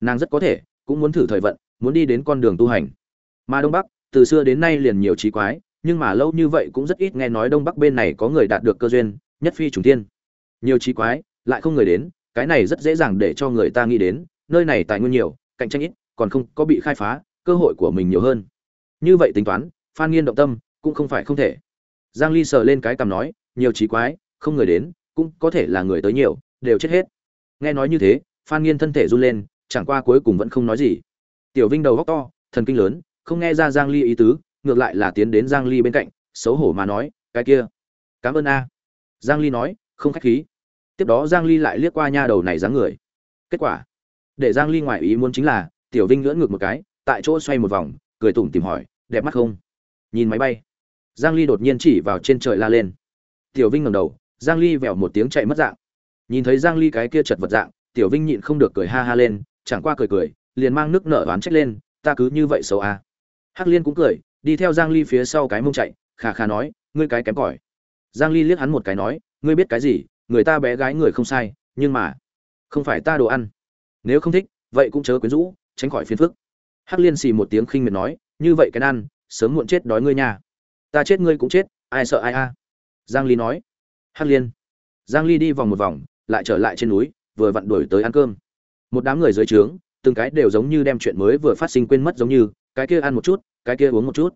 Nàng rất có thể, cũng muốn thử thời vận, muốn đi đến con đường tu hành. Mà đông bắc, từ xưa đến nay liền nhiều trí quái, nhưng mà lâu như vậy cũng rất ít nghe nói đông bắc bên này có người đạt được cơ duyên, nhất phi trùng tiên nhiều trí quái, lại không người đến, cái này rất dễ dàng để cho người ta nghĩ đến, nơi này tài nguyên nhiều, cạnh tranh ít, còn không có bị khai phá, cơ hội của mình nhiều hơn. Như vậy tính toán, phan nghiên động tâm, cũng không phải không thể giang ly sờ lên cái cằm nói, nhiều trí quái, không người đến, cũng có thể là người tới nhiều, đều chết hết. Nghe nói như thế, phan nghiên thân thể run lên, chẳng qua cuối cùng vẫn không nói gì. Tiểu vinh đầu góc to, thần kinh lớn, không nghe ra giang ly ý tứ, ngược lại là tiến đến giang ly bên cạnh, xấu hổ mà nói, cái kia, cảm ơn a. Giang ly nói, không khách khí. Tiếp đó giang ly lại liếc qua nha đầu này dáng người. Kết quả, để giang ly ngoài ý muốn chính là, tiểu vinh ngửa ngược một cái, tại chỗ xoay một vòng, cười tủm tìm hỏi, đẹp mắt không? Nhìn máy bay giang ly đột nhiên chỉ vào trên trời la lên. Tiểu vinh ngẩng đầu, giang ly vèo một tiếng chạy mất dạng. Nhìn thấy giang ly cái kia chật vật dạng, tiểu vinh nhịn không được cười ha ha lên, chẳng qua cười cười, liền mang nước nở oán trách lên, ta cứ như vậy xấu à? Hắc liên cũng cười, đi theo giang ly phía sau cái mông chạy, khà khà nói, ngươi cái kém cỏi. Giang ly liếc hắn một cái nói, ngươi biết cái gì, người ta bé gái người không sai, nhưng mà không phải ta đồ ăn. Nếu không thích, vậy cũng chớ quyến rũ, tránh khỏi phiền phức. Hắc liên xì một tiếng khinh miệt nói, như vậy cái ăn, sớm muộn chết đói ngươi nha ta chết ngươi cũng chết, ai sợ ai a? Giang ly nói. Hắc liên. Giang ly đi vòng một vòng, lại trở lại trên núi, vừa vặn đuổi tới ăn cơm. Một đám người dưới trướng, từng cái đều giống như đem chuyện mới vừa phát sinh quên mất giống như, cái kia ăn một chút, cái kia uống một chút.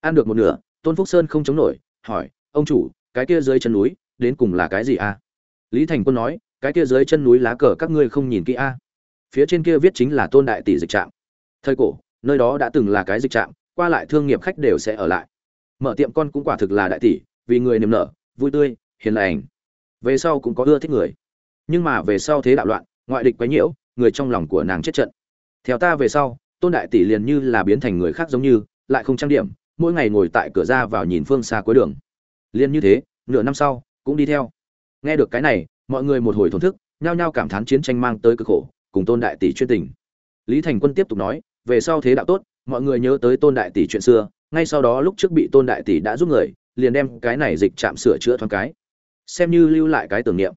Ăn được một nửa, tôn phúc sơn không chống nổi, hỏi, ông chủ, cái kia dưới chân núi, đến cùng là cái gì a? Lý thành quân nói, cái kia dưới chân núi lá cờ các ngươi không nhìn kỹ a. Phía trên kia viết chính là tôn đại tỷ dịch trạm. Thời cổ, nơi đó đã từng là cái dịch trạm, qua lại thương nghiệp khách đều sẽ ở lại mở tiệm con cũng quả thực là đại tỷ, vì người niềm nở, vui tươi, hiền lành. Về sau cũng có ưa thích người. Nhưng mà về sau thế đạo loạn, ngoại địch quấy nhiễu, người trong lòng của nàng chết trận. Theo ta về sau, tôn đại tỷ liền như là biến thành người khác giống như, lại không trang điểm, mỗi ngày ngồi tại cửa ra vào nhìn phương xa cuối đường. Liền như thế, nửa năm sau, cũng đi theo. Nghe được cái này, mọi người một hồi thổn thức, nhao nhao cảm thán chiến tranh mang tới cực khổ, cùng tôn đại tỷ chuyên tình. Lý thành quân tiếp tục nói, về sau thế đạo tốt, mọi người nhớ tới tôn đại tỷ chuyện xưa ngay sau đó lúc trước bị tôn đại tỷ đã giúp người, liền đem cái này dịch chạm sửa chữa thoáng cái. Xem như lưu lại cái tưởng niệm.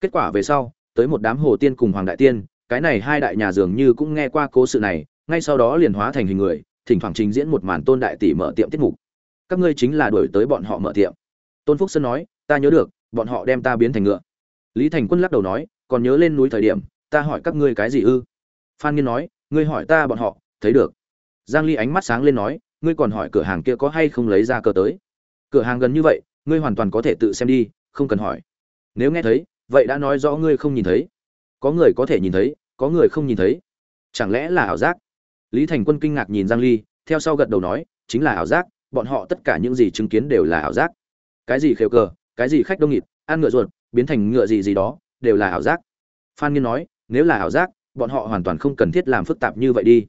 Kết quả về sau, tới một đám hồ tiên cùng hoàng đại tiên, cái này hai đại nhà dường như cũng nghe qua cố sự này, ngay sau đó liền hóa thành hình người, thỉnh thoảng trình diễn một màn tôn đại tỷ mở tiệm tiết mục. Các ngươi chính là đuổi tới bọn họ mở tiệm. Tôn phúc sơn nói, ta nhớ được, bọn họ đem ta biến thành ngựa. Lý thành quân lắc đầu nói, còn nhớ lên núi thời điểm, ta hỏi các ngươi cái gì ư? Phan nghiên nói, ngươi hỏi ta bọn họ, thấy được. Giang ly ánh mắt sáng lên nói ngươi còn hỏi cửa hàng kia có hay không lấy ra cờ tới. Cửa hàng gần như vậy, ngươi hoàn toàn có thể tự xem đi, không cần hỏi. Nếu nghe thấy, vậy đã nói rõ ngươi không nhìn thấy. Có người có thể nhìn thấy, có người không nhìn thấy. Chẳng lẽ là ảo giác? Lý thành quân kinh ngạc nhìn giang ly, theo sau gật đầu nói, chính là ảo giác, bọn họ tất cả những gì chứng kiến đều là ảo giác. Cái gì khều cờ, cái gì khách đông nghịt, ăn ngựa ruột, biến thành ngựa gì gì đó, đều là ảo giác. Phan nghiên nói, nếu là ảo giác, bọn họ hoàn toàn không cần thiết làm phức tạp như vậy đi.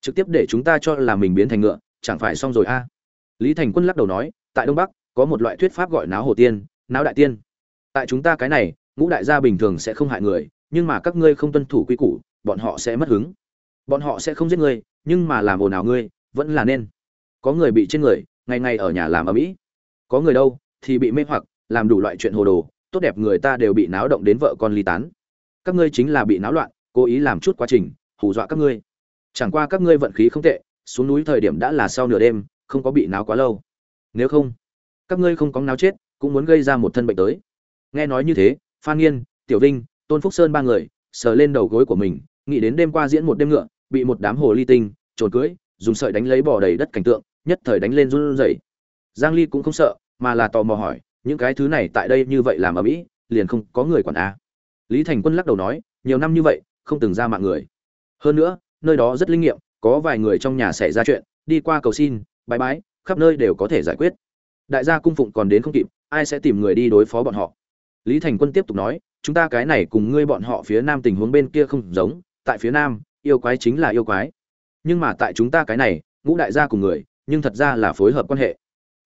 Trực tiếp để chúng ta cho là mình biến thành ngựa chẳng phải xong rồi a? Lý thành quân lắc đầu nói, tại đông bắc, có một loại thuyết pháp gọi náo hồ tiên, náo đại tiên. Tại chúng ta cái này, ngũ đại gia bình thường sẽ không hại người, nhưng mà các ngươi không tuân thủ quy củ, bọn họ sẽ mất hứng. Bọn họ sẽ không giết ngươi nhưng mà làm ồn ào ngươi vẫn là nên. Có người bị trên người, ngày ngày ở nhà làm ở mỹ có người đâu, thì bị mê hoặc, làm đủ loại chuyện hồ đồ, tốt đẹp người ta đều bị náo động đến vợ con ly tán. Các ngươi chính là bị náo loạn, cố ý làm chút quá trình, hù dọa các ngươi. Chẳng qua các ngươi vận khí không tệ xuống núi thời điểm đã là sau nửa đêm, không có bị náo quá lâu. Nếu không, các ngươi không có náo chết, cũng muốn gây ra một thân bệnh tới. Nghe nói như thế, phan nghiên, tiểu vinh, tôn phúc sơn ba người, sờ lên đầu gối của mình, nghĩ đến đêm qua diễn một đêm ngựa, bị một đám hồ ly tinh, trồn cưới, dùng sợi đánh lấy bỏ đầy đất cảnh tượng, nhất thời đánh lên run rẩy. Giang ly cũng không sợ, mà là tò mò hỏi, những cái thứ này tại đây như vậy làm ở mỹ, liền không có người quản a. À. lý thành quân lắc đầu nói, nhiều năm như vậy, không từng ra mạng người. Hơn nữa, nơi đó rất linh nghiệm có vài người trong nhà xảy ra chuyện, đi qua cầu xin, bái bái, khắp nơi đều có thể giải quyết. Đại gia cung phụng còn đến không kịp, ai sẽ tìm người đi đối phó bọn họ? Lý thành quân tiếp tục nói, chúng ta cái này cùng ngươi bọn họ phía nam tình huống bên kia không giống, tại phía nam, yêu quái chính là yêu quái. Nhưng mà tại chúng ta cái này, ngũ đại gia cùng người, nhưng thật ra là phối hợp quan hệ.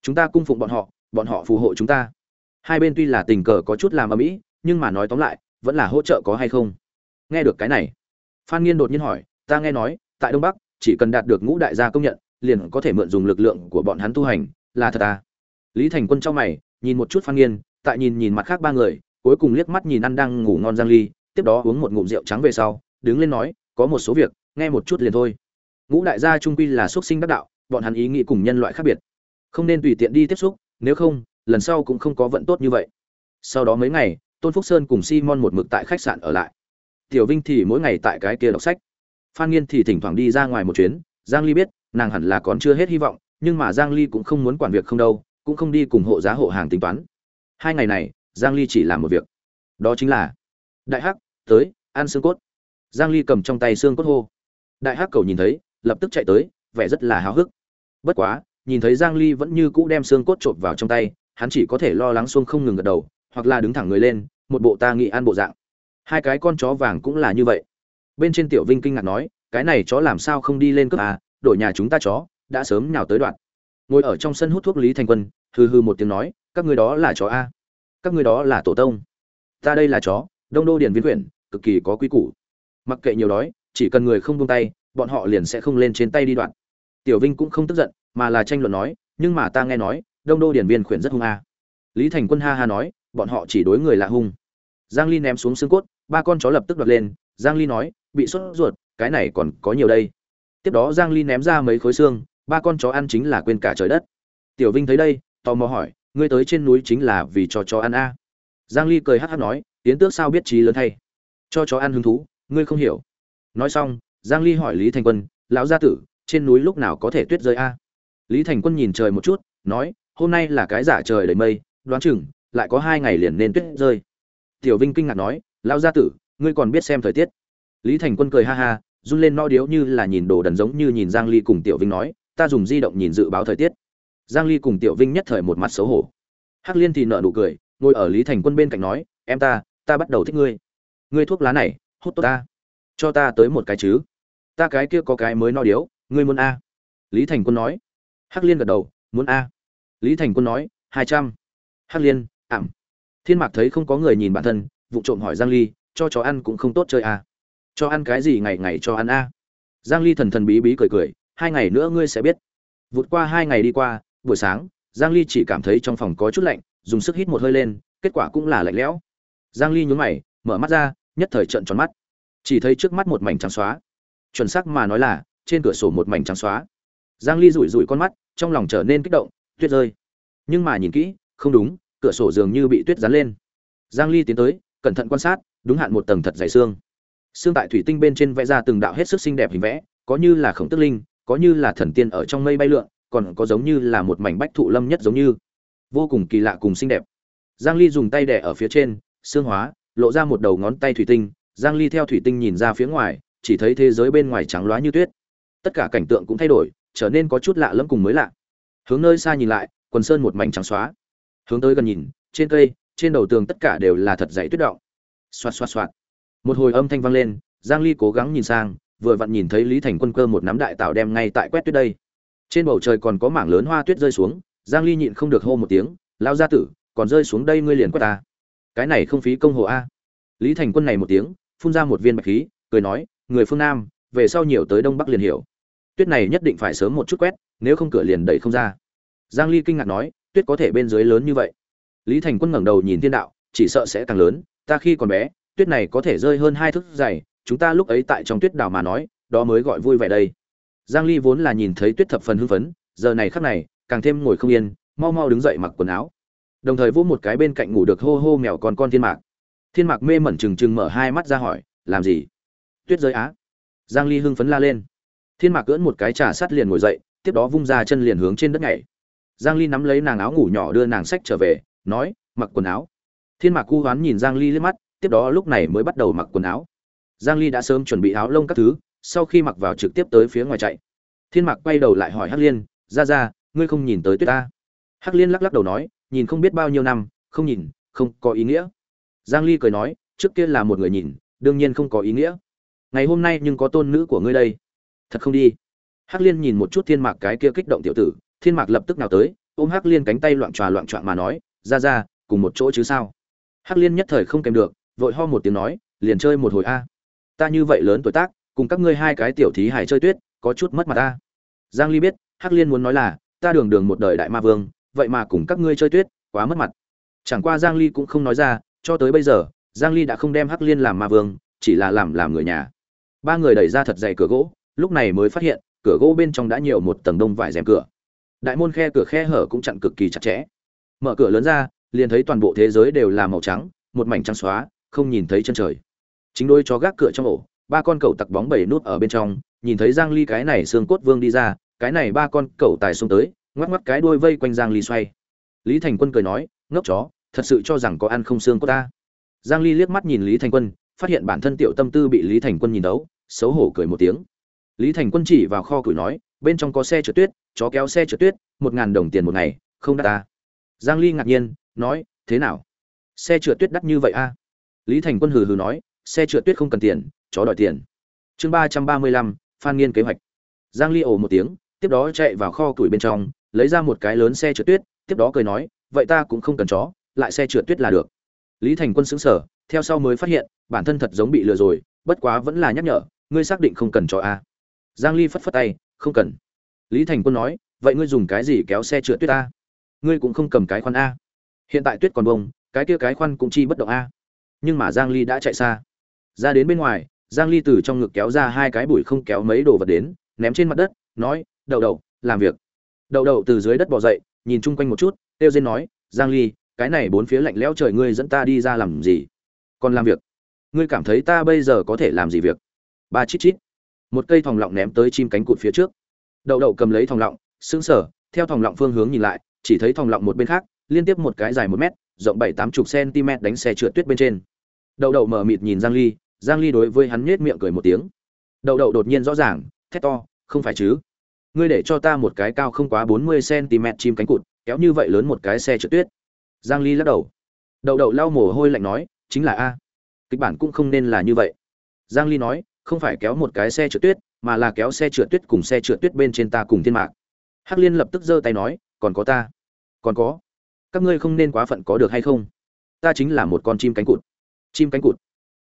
Chúng ta cung phụng bọn họ bọn họ phù hộ chúng ta. Hai bên tuy là tình cờ có chút làm ở mỹ nhưng mà nói tóm lại, vẫn là hỗ trợ có hay không? Nghe được cái này, phan nghiên đột nhiên hỏi, ta nghe nói tại đông bắc, chỉ cần đạt được ngũ đại gia công nhận, liền có thể mượn dùng lực lượng của bọn hắn tu hành, là thật à? Lý thành quân trong mày, nhìn một chút phan nghiên, tại nhìn nhìn mặt khác ba người, cuối cùng liếc mắt nhìn ăn đang ngủ ngon giang ly, tiếp đó uống một ngụm rượu trắng về sau, đứng lên nói, có một số việc, nghe một chút liền thôi. Ngũ đại gia trung quy là xuất sinh đắc đạo, bọn hắn ý nghĩ cùng nhân loại khác biệt. Không nên tùy tiện đi tiếp xúc, nếu không, lần sau cũng không có vận tốt như vậy. Sau đó mấy ngày, tôn phúc sơn cùng simon một mực tại khách sạn ở lại. Tiểu vinh thì mỗi ngày tại cái kia đọc sách phan nghiên thì thỉnh thoảng đi ra ngoài một chuyến, giang ly biết, nàng hẳn là còn chưa hết hy vọng, nhưng mà giang ly cũng không muốn quản việc không đâu, cũng không đi cùng hộ giá hộ hàng tính toán. Hai ngày này, giang ly chỉ làm một việc. Đó chính là, đại hắc, tới, ăn xương cốt. Giang ly cầm trong tay xương cốt hô. Đại hắc cầu nhìn thấy, lập tức chạy tới, vẻ rất là háo hức. Bất quá, nhìn thấy giang ly vẫn như cũ đem xương cốt trộn vào trong tay, hắn chỉ có thể lo lắng xuông không ngừng gật đầu, hoặc là đứng thẳng người lên, một bộ ta nghị ăn bộ dạng. Hai cái con chó vàng cũng là như vậy bên trên tiểu vinh kinh ngạc nói, cái này chó làm sao không đi lên cướp à? Đổi nhà chúng ta chó, đã sớm nhào tới đoạn. Ngồi ở trong sân hút thuốc lý thành quân, hừ hừ một tiếng nói, các người đó là chó a? Các người đó là tổ tông? Ta đây là chó, đông đô điền viên quyển, cực kỳ có quý củ. Mặc kệ nhiều đói, chỉ cần người không buông tay, bọn họ liền sẽ không lên trên tay đi đoạn. Tiểu vinh cũng không tức giận, mà là tranh luận nói, nhưng mà ta nghe nói, đông đô điển viên khuyển rất hung a. Lý thành quân ha ha nói, bọn họ chỉ đối người là hung. Giang ly ném xuống xương cốt, ba con chó lập tức đoạt lên. Giang ly nói bị sốt ruột, cái này còn có nhiều đây. Tiếp đó giang ly ném ra mấy khối xương, ba con chó ăn chính là quên cả trời đất. Tiểu vinh thấy đây, tò mò hỏi, ngươi tới trên núi chính là vì cho chó ăn a giang ly cười hắt hắt nói tiến tước sao biết trí lớn thay? Cho chó ăn hứng thú, ngươi không hiểu. Nói xong, giang ly hỏi lý thành quân, lão gia tử, trên núi lúc nào có thể tuyết rơi a lý thành quân nhìn trời một chút, nói, hôm nay là cái giả trời đầy mây, đoán chừng lại có hai ngày liền nên tuyết rơi. Tiểu vinh kinh ngạc nói, lão gia tử, ngươi còn biết xem thời tiết? Lý thành quân cười ha ha, run lên no điếu như là nhìn đồ đần giống như nhìn giang ly cùng tiểu vinh nói, ta dùng di động nhìn dự báo thời tiết. Giang ly cùng tiểu vinh nhất thời một mặt xấu hổ. Hắc liên thì nở nụ cười, ngồi ở lý thành quân bên cạnh nói, em ta ta bắt đầu thích ngươi. Ngươi thuốc lá này, hút tốt ta. Cho ta tới một cái chứ. Ta cái kia có cái mới no điếu, ngươi muốn a. Lý thành quân nói. Hắc liên gật đầu, muốn a. Lý thành quân nói, hai trăm. Hắc liên, ảm. Thiên mạc thấy không có người nhìn bản thân, vụ trộm hỏi giang ly, cho chó ăn cũng không tốt chơi a cho ăn cái gì ngày ngày cho ăn a? Giang ly thần thần bí bí cười cười, hai ngày nữa ngươi sẽ biết. Vụt qua hai ngày đi qua, buổi sáng, giang ly chỉ cảm thấy trong phòng có chút lạnh, dùng sức hít một hơi lên, kết quả cũng là lạnh lẽo. Giang ly nhún mày, mở mắt ra, nhất thời trợn tròn mắt. Chỉ thấy trước mắt một mảnh trắng xóa. Chuẩn xác mà nói là, trên cửa sổ một mảnh trắng xóa. Giang ly rủi rủi con mắt, trong lòng trở nên kích động, tuyết rơi. Nhưng mà nhìn kỹ, không đúng, cửa sổ dường như bị tuyết dán lên. Giang ly tiến tới, cẩn thận quan sát, đúng hạn một tầng thật dày xương xương tại thủy tinh bên trên vẽ ra từng đạo hết sức xinh đẹp hình vẽ, có như là khổng tức linh, có như là thần tiên ở trong mây bay lượn, còn có giống như là một mảnh bách thụ lâm nhất giống như. Vô cùng kỳ lạ cùng xinh đẹp. Giang ly dùng tay đẻ ở phía trên, xương hóa, lộ ra một đầu ngón tay thủy tinh. Giang ly theo thủy tinh nhìn ra phía ngoài, chỉ thấy thế giới bên ngoài trắng loá như tuyết. Tất cả cảnh tượng cũng thay đổi, trở nên có chút lạ lẫm cùng mới lạ. Hướng nơi xa nhìn lại, quần sơn một mảnh trắng xóa. Hướng tới gần nhìn, trên cây, trên đầu tường tất cả đều là thật dày tuyết động. Xoạt xoạt xoạt một hồi âm thanh vang lên, giang ly cố gắng nhìn sang, vừa vặn nhìn thấy lý thành quân cơ một nắm đại tạo đem ngay tại quét tuyết đây. Trên bầu trời còn có mảng lớn hoa tuyết rơi xuống, giang ly nhịn không được hô một tiếng lao gia tử, còn rơi xuống đây ngươi liền quét ta. Cái này không phí công hồ a. Lý thành quân này một tiếng, phun ra một viên bạch khí, cười nói, người phương nam, về sau nhiều tới đông bắc liền hiểu. Tuyết này nhất định phải sớm một chút quét, nếu không cửa liền đẩy không ra. Giang ly kinh ngạc nói, tuyết có thể bên dưới lớn như vậy? Lý thành quân ngẩng đầu nhìn thiên đạo, chỉ sợ sẽ càng lớn, ta khi còn bé tuyết này có thể rơi hơn hai thước dày, chúng ta lúc ấy tại trong tuyết đảo mà nói, đó mới gọi vui vẻ đây. Giang ly vốn là nhìn thấy tuyết thập phần hưng phấn, giờ này khắc này, càng thêm ngồi không yên, mau mau đứng dậy mặc quần áo. Đồng thời vỗ một cái bên cạnh ngủ được hô hô mèo con con thiên mạc. Thiên mạc mê mẩn trừng trừng mở hai mắt ra hỏi, làm gì? Tuyết rơi á? Giang ly hưng phấn la lên. Thiên mạc cưỡn một cái trà sắt liền ngồi dậy, tiếp đó vung ra chân liền hướng trên đất nhảy. Giang ly nắm lấy nàng áo ngủ nhỏ đưa nàng sách trở về, nói, mặc quần áo. Thiên mạc cu hoán nhìn giang ly liếc mắt tiếp đó lúc này mới bắt đầu mặc quần áo. Giang ly đã sớm chuẩn bị áo lông các thứ, sau khi mặc vào trực tiếp tới phía ngoài chạy. Thiên mạc quay đầu lại hỏi hắc liên ra ra ngươi không nhìn tới tuyết ta? Hắc liên lắc lắc đầu nói, nhìn không biết bao nhiêu năm, không nhìn, không có ý nghĩa. Giang ly cười nói, trước kia là một người nhìn, đương nhiên không có ý nghĩa. Ngày hôm nay nhưng có tôn nữ của ngươi đây. Thật không đi? Hắc liên nhìn một chút thiên mạc cái kia kích động tiểu tử, thiên mạc lập tức nào tới, ôm hắc liên cánh tay loạn tròa loạn trọn mà nói ra ra cùng một chỗ chứ sao? Hắc liên nhất thời không kèm được vội ho một tiếng nói, liền chơi một hồi a. Ta như vậy lớn tuổi tác, cùng các ngươi hai cái tiểu thí hải chơi tuyết, có chút mất mặt ta. Giang ly biết, hắc liên muốn nói là, ta đường đường một đời đại ma vương, vậy mà cùng các ngươi chơi tuyết, quá mất mặt. Chẳng qua giang ly cũng không nói ra, cho tới bây giờ, giang ly đã không đem hắc liên làm ma vương, chỉ là làm làm người nhà. Ba người đẩy ra thật dày cửa gỗ, lúc này mới phát hiện, cửa gỗ bên trong đã nhiều một tầng đông vải rèm cửa. Đại môn khe cửa khe hở cũng chặn cực kỳ chặt chẽ. Mở cửa lớn ra, liền thấy toàn bộ thế giới đều là màu trắng, một mảnh trắng xóa không nhìn thấy chân trời. Chính đôi chó gác cửa trong ổ, ba con cẩu tặc bóng bảy nút ở bên trong, nhìn thấy giang ly cái này xương cốt vương đi ra, cái này ba con cẩu tài xuống tới, ngoắc ngoắc cái đuôi vây quanh giang ly xoay. Lý thành quân cười nói, ngốc chó, thật sự cho rằng có ăn không xương cốt ta. Giang ly liếc mắt nhìn lý thành quân, phát hiện bản thân tiểu tâm tư bị lý thành quân nhìn đấu, xấu hổ cười một tiếng. Lý thành quân chỉ vào kho củi nói, bên trong có xe trượt tuyết, chó kéo xe trượt tuyết, một ngàn đồng tiền một ngày, không đắt ta. Giang ly ngạc nhiên, nói, thế nào? Xe trượt tuyết đắt như vậy a? Lý thành quân hừ hừ nói, xe trượt tuyết không cần tiền, chó đòi tiền. Chương ba trăm ba mươi lăm, phan nghiên kế hoạch. Giang ly ồ một tiếng, tiếp đó chạy vào kho củi bên trong, lấy ra một cái lớn xe trượt tuyết, tiếp đó cười nói, vậy ta cũng không cần chó, lại xe trượt tuyết là được. Lý thành quân sững sờ, theo sau mới phát hiện, bản thân thật giống bị lừa rồi, bất quá vẫn là nhắc nhở, ngươi xác định không cần chó a giang ly phất phất tay, không cần. Lý thành quân nói, vậy ngươi dùng cái gì kéo xe trượt tuyết a ngươi cũng không cầm cái khoan a. Hiện tại tuyết còn bông, cái kia cái khoan cũng chi bất động a nhưng mà giang ly đã chạy xa. Ra đến bên ngoài, giang ly từ trong ngực kéo ra hai cái bụi không kéo mấy đồ vật đến, ném trên mặt đất, nói, đậu đậu, làm việc. Đậu đậu từ dưới đất bò dậy, nhìn chung quanh một chút tiêu diên nói, giang ly, cái này bốn phía lạnh lẽo trời ngươi dẫn ta đi ra làm gì? Còn làm việc? Ngươi cảm thấy ta bây giờ có thể làm gì việc? Ba chít chít. Một cây thòng lọng ném tới chim cánh cụt phía trước. Đậu đậu cầm lấy thòng lọng, sững sờ, theo thòng lọng phương hướng nhìn lại, chỉ thấy thòng lọng một bên khác, liên tiếp một cái dài một mét, rộng bảy tám chục cm đánh xe trượt tuyết bên trên đậu đậu mở mịt nhìn giang ly giang ly đối với hắn nhếch miệng cười một tiếng. Đậu đậu đột nhiên rõ ràng, thét to, không phải chứ? Ngươi để cho ta một cái cao không quá 40 cm chim cánh cụt, kéo như vậy lớn một cái xe trượt tuyết. Giang ly lắc đầu. Đậu đậu lau mồ hôi lạnh nói, chính là a, kịch bản cũng không nên là như vậy. Giang ly nói, không phải kéo một cái xe trượt tuyết, mà là kéo xe trượt tuyết cùng xe trượt tuyết bên trên ta cùng thiên mạc. Hắc liên lập tức giơ tay nói, còn có ta. Còn có? Các ngươi không nên quá phận có được hay không? Ta chính là một con chim cánh cụt chim cánh cụt.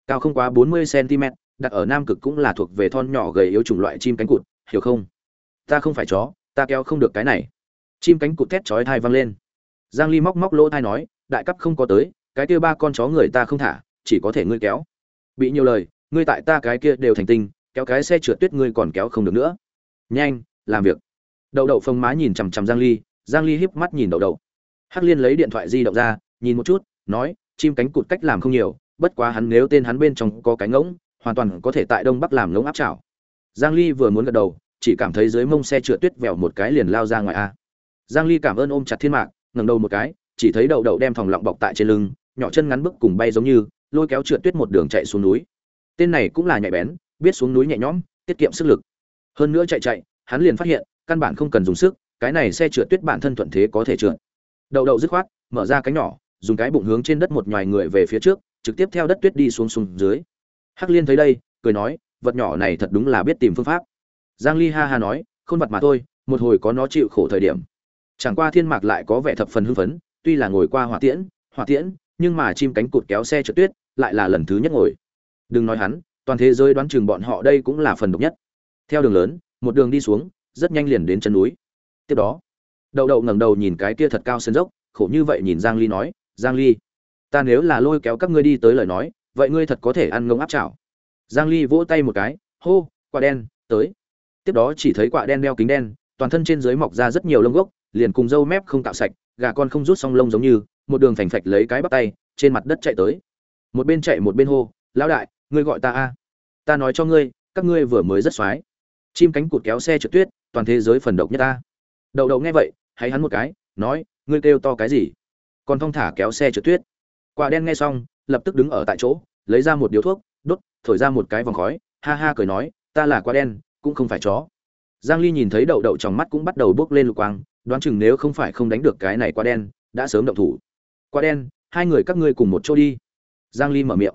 Cao không quá 40 cm, đặt ở nam cực cũng là thuộc về thon nhỏ gầy yếu chủng loại chim cánh cụt, hiểu không? Ta không phải chó, ta kéo không được cái này. Chim cánh cụt thét chói thai vang lên. Giang ly móc móc lỗ thai nói, đại cấp không có tới, cái kia ba con chó người ta không thả, chỉ có thể ngươi kéo. Bị nhiều lời, ngươi tại ta cái kia đều thành tinh, kéo cái xe trượt tuyết ngươi còn kéo không được nữa. Nhanh, làm việc. Đậu đậu phông má nhìn chằm chằm giang ly giang ly híp mắt nhìn đậu đậu. Hắc liên lấy điện thoại di động ra, nhìn một chút, nói, chim cánh cụt cách làm không nhiều bất quá hắn nếu tên hắn bên trong có cái ngỗng, hoàn toàn có thể tại đông bắc làm ngỗng áp chảo giang ly vừa muốn gật đầu, chỉ cảm thấy dưới mông xe trượt tuyết vèo một cái liền lao ra ngoài a. Giang ly cảm ơn ôm chặt thiên mạc, ngẩng đầu một cái, chỉ thấy đậu đậu đem thòng lọng bọc tại trên lưng, nhỏ chân ngắn bước cùng bay giống như, lôi kéo trượt tuyết một đường chạy xuống núi. Tên này cũng là nhạy bén, biết xuống núi nhẹ nhõm, tiết kiệm sức lực. Hơn nữa chạy chạy, hắn liền phát hiện, căn bản không cần dùng sức, cái này xe trượt tuyết bản thân thuận thế có thể trượt. Đậu đậu dứt khoát, mở ra cánh nhỏ, dùng cái bụng hướng trên đất một nhòi người về phía trước trực tiếp theo đất tuyết đi xuống xuống dưới. Hắc liên thấy đây, cười nói, vật nhỏ này thật đúng là biết tìm phương pháp. Giang ly ha ha nói, khôn vật mà thôi, một hồi có nó chịu khổ thời điểm. Chẳng qua thiên mạc lại có vẻ thập phần hưng phấn, tuy là ngồi qua hỏa tiễn hỏa tiễn, nhưng mà chim cánh cụt kéo xe trượt tuyết, lại là lần thứ nhất ngồi. Đừng nói hắn, toàn thế giới đoán chừng bọn họ đây cũng là phần độc nhất. Theo đường lớn, một đường đi xuống, rất nhanh liền đến chân núi. Tiếp đó, đậu đậu ngẩng đầu nhìn cái kia thật cao sân dốc, khổ như vậy nhìn giang ly nói, giang ly ta nếu là lôi kéo các ngươi đi tới lời nói, vậy ngươi thật có thể ăn ngông áp chảo. Giang ly vỗ tay một cái, hô, quả đen, tới. Tiếp đó chỉ thấy quả đen đeo kính đen, toàn thân trên dưới mọc ra rất nhiều lông gốc, liền cùng dâu mép không tạo sạch, gà con không rút xong lông giống như, một đường phành phạch lấy cái bắt tay, trên mặt đất chạy tới. Một bên chạy một bên hô, lão đại, ngươi gọi ta a? Ta nói cho ngươi, các ngươi vừa mới rất xoái. Chim cánh cụt kéo xe trượt tuyết, toàn thế giới phần độc nhất ta. Đậu đậu nghe vậy, hãy hắn một cái, nói, ngươi kêu to cái gì? Còn thong thả kéo xe trượt tuyết quả đen nghe xong, lập tức đứng ở tại chỗ, lấy ra một điếu thuốc, đốt, thổi ra một cái vòng khói, ha ha cười nói, ta là quả đen, cũng không phải chó. Giang ly nhìn thấy đậu đậu trong mắt cũng bắt đầu bước lên lục quang, đoán chừng nếu không phải không đánh được cái này quả đen, đã sớm động thủ. Quả đen, hai người các ngươi cùng một chỗ đi. Giang ly mở miệng.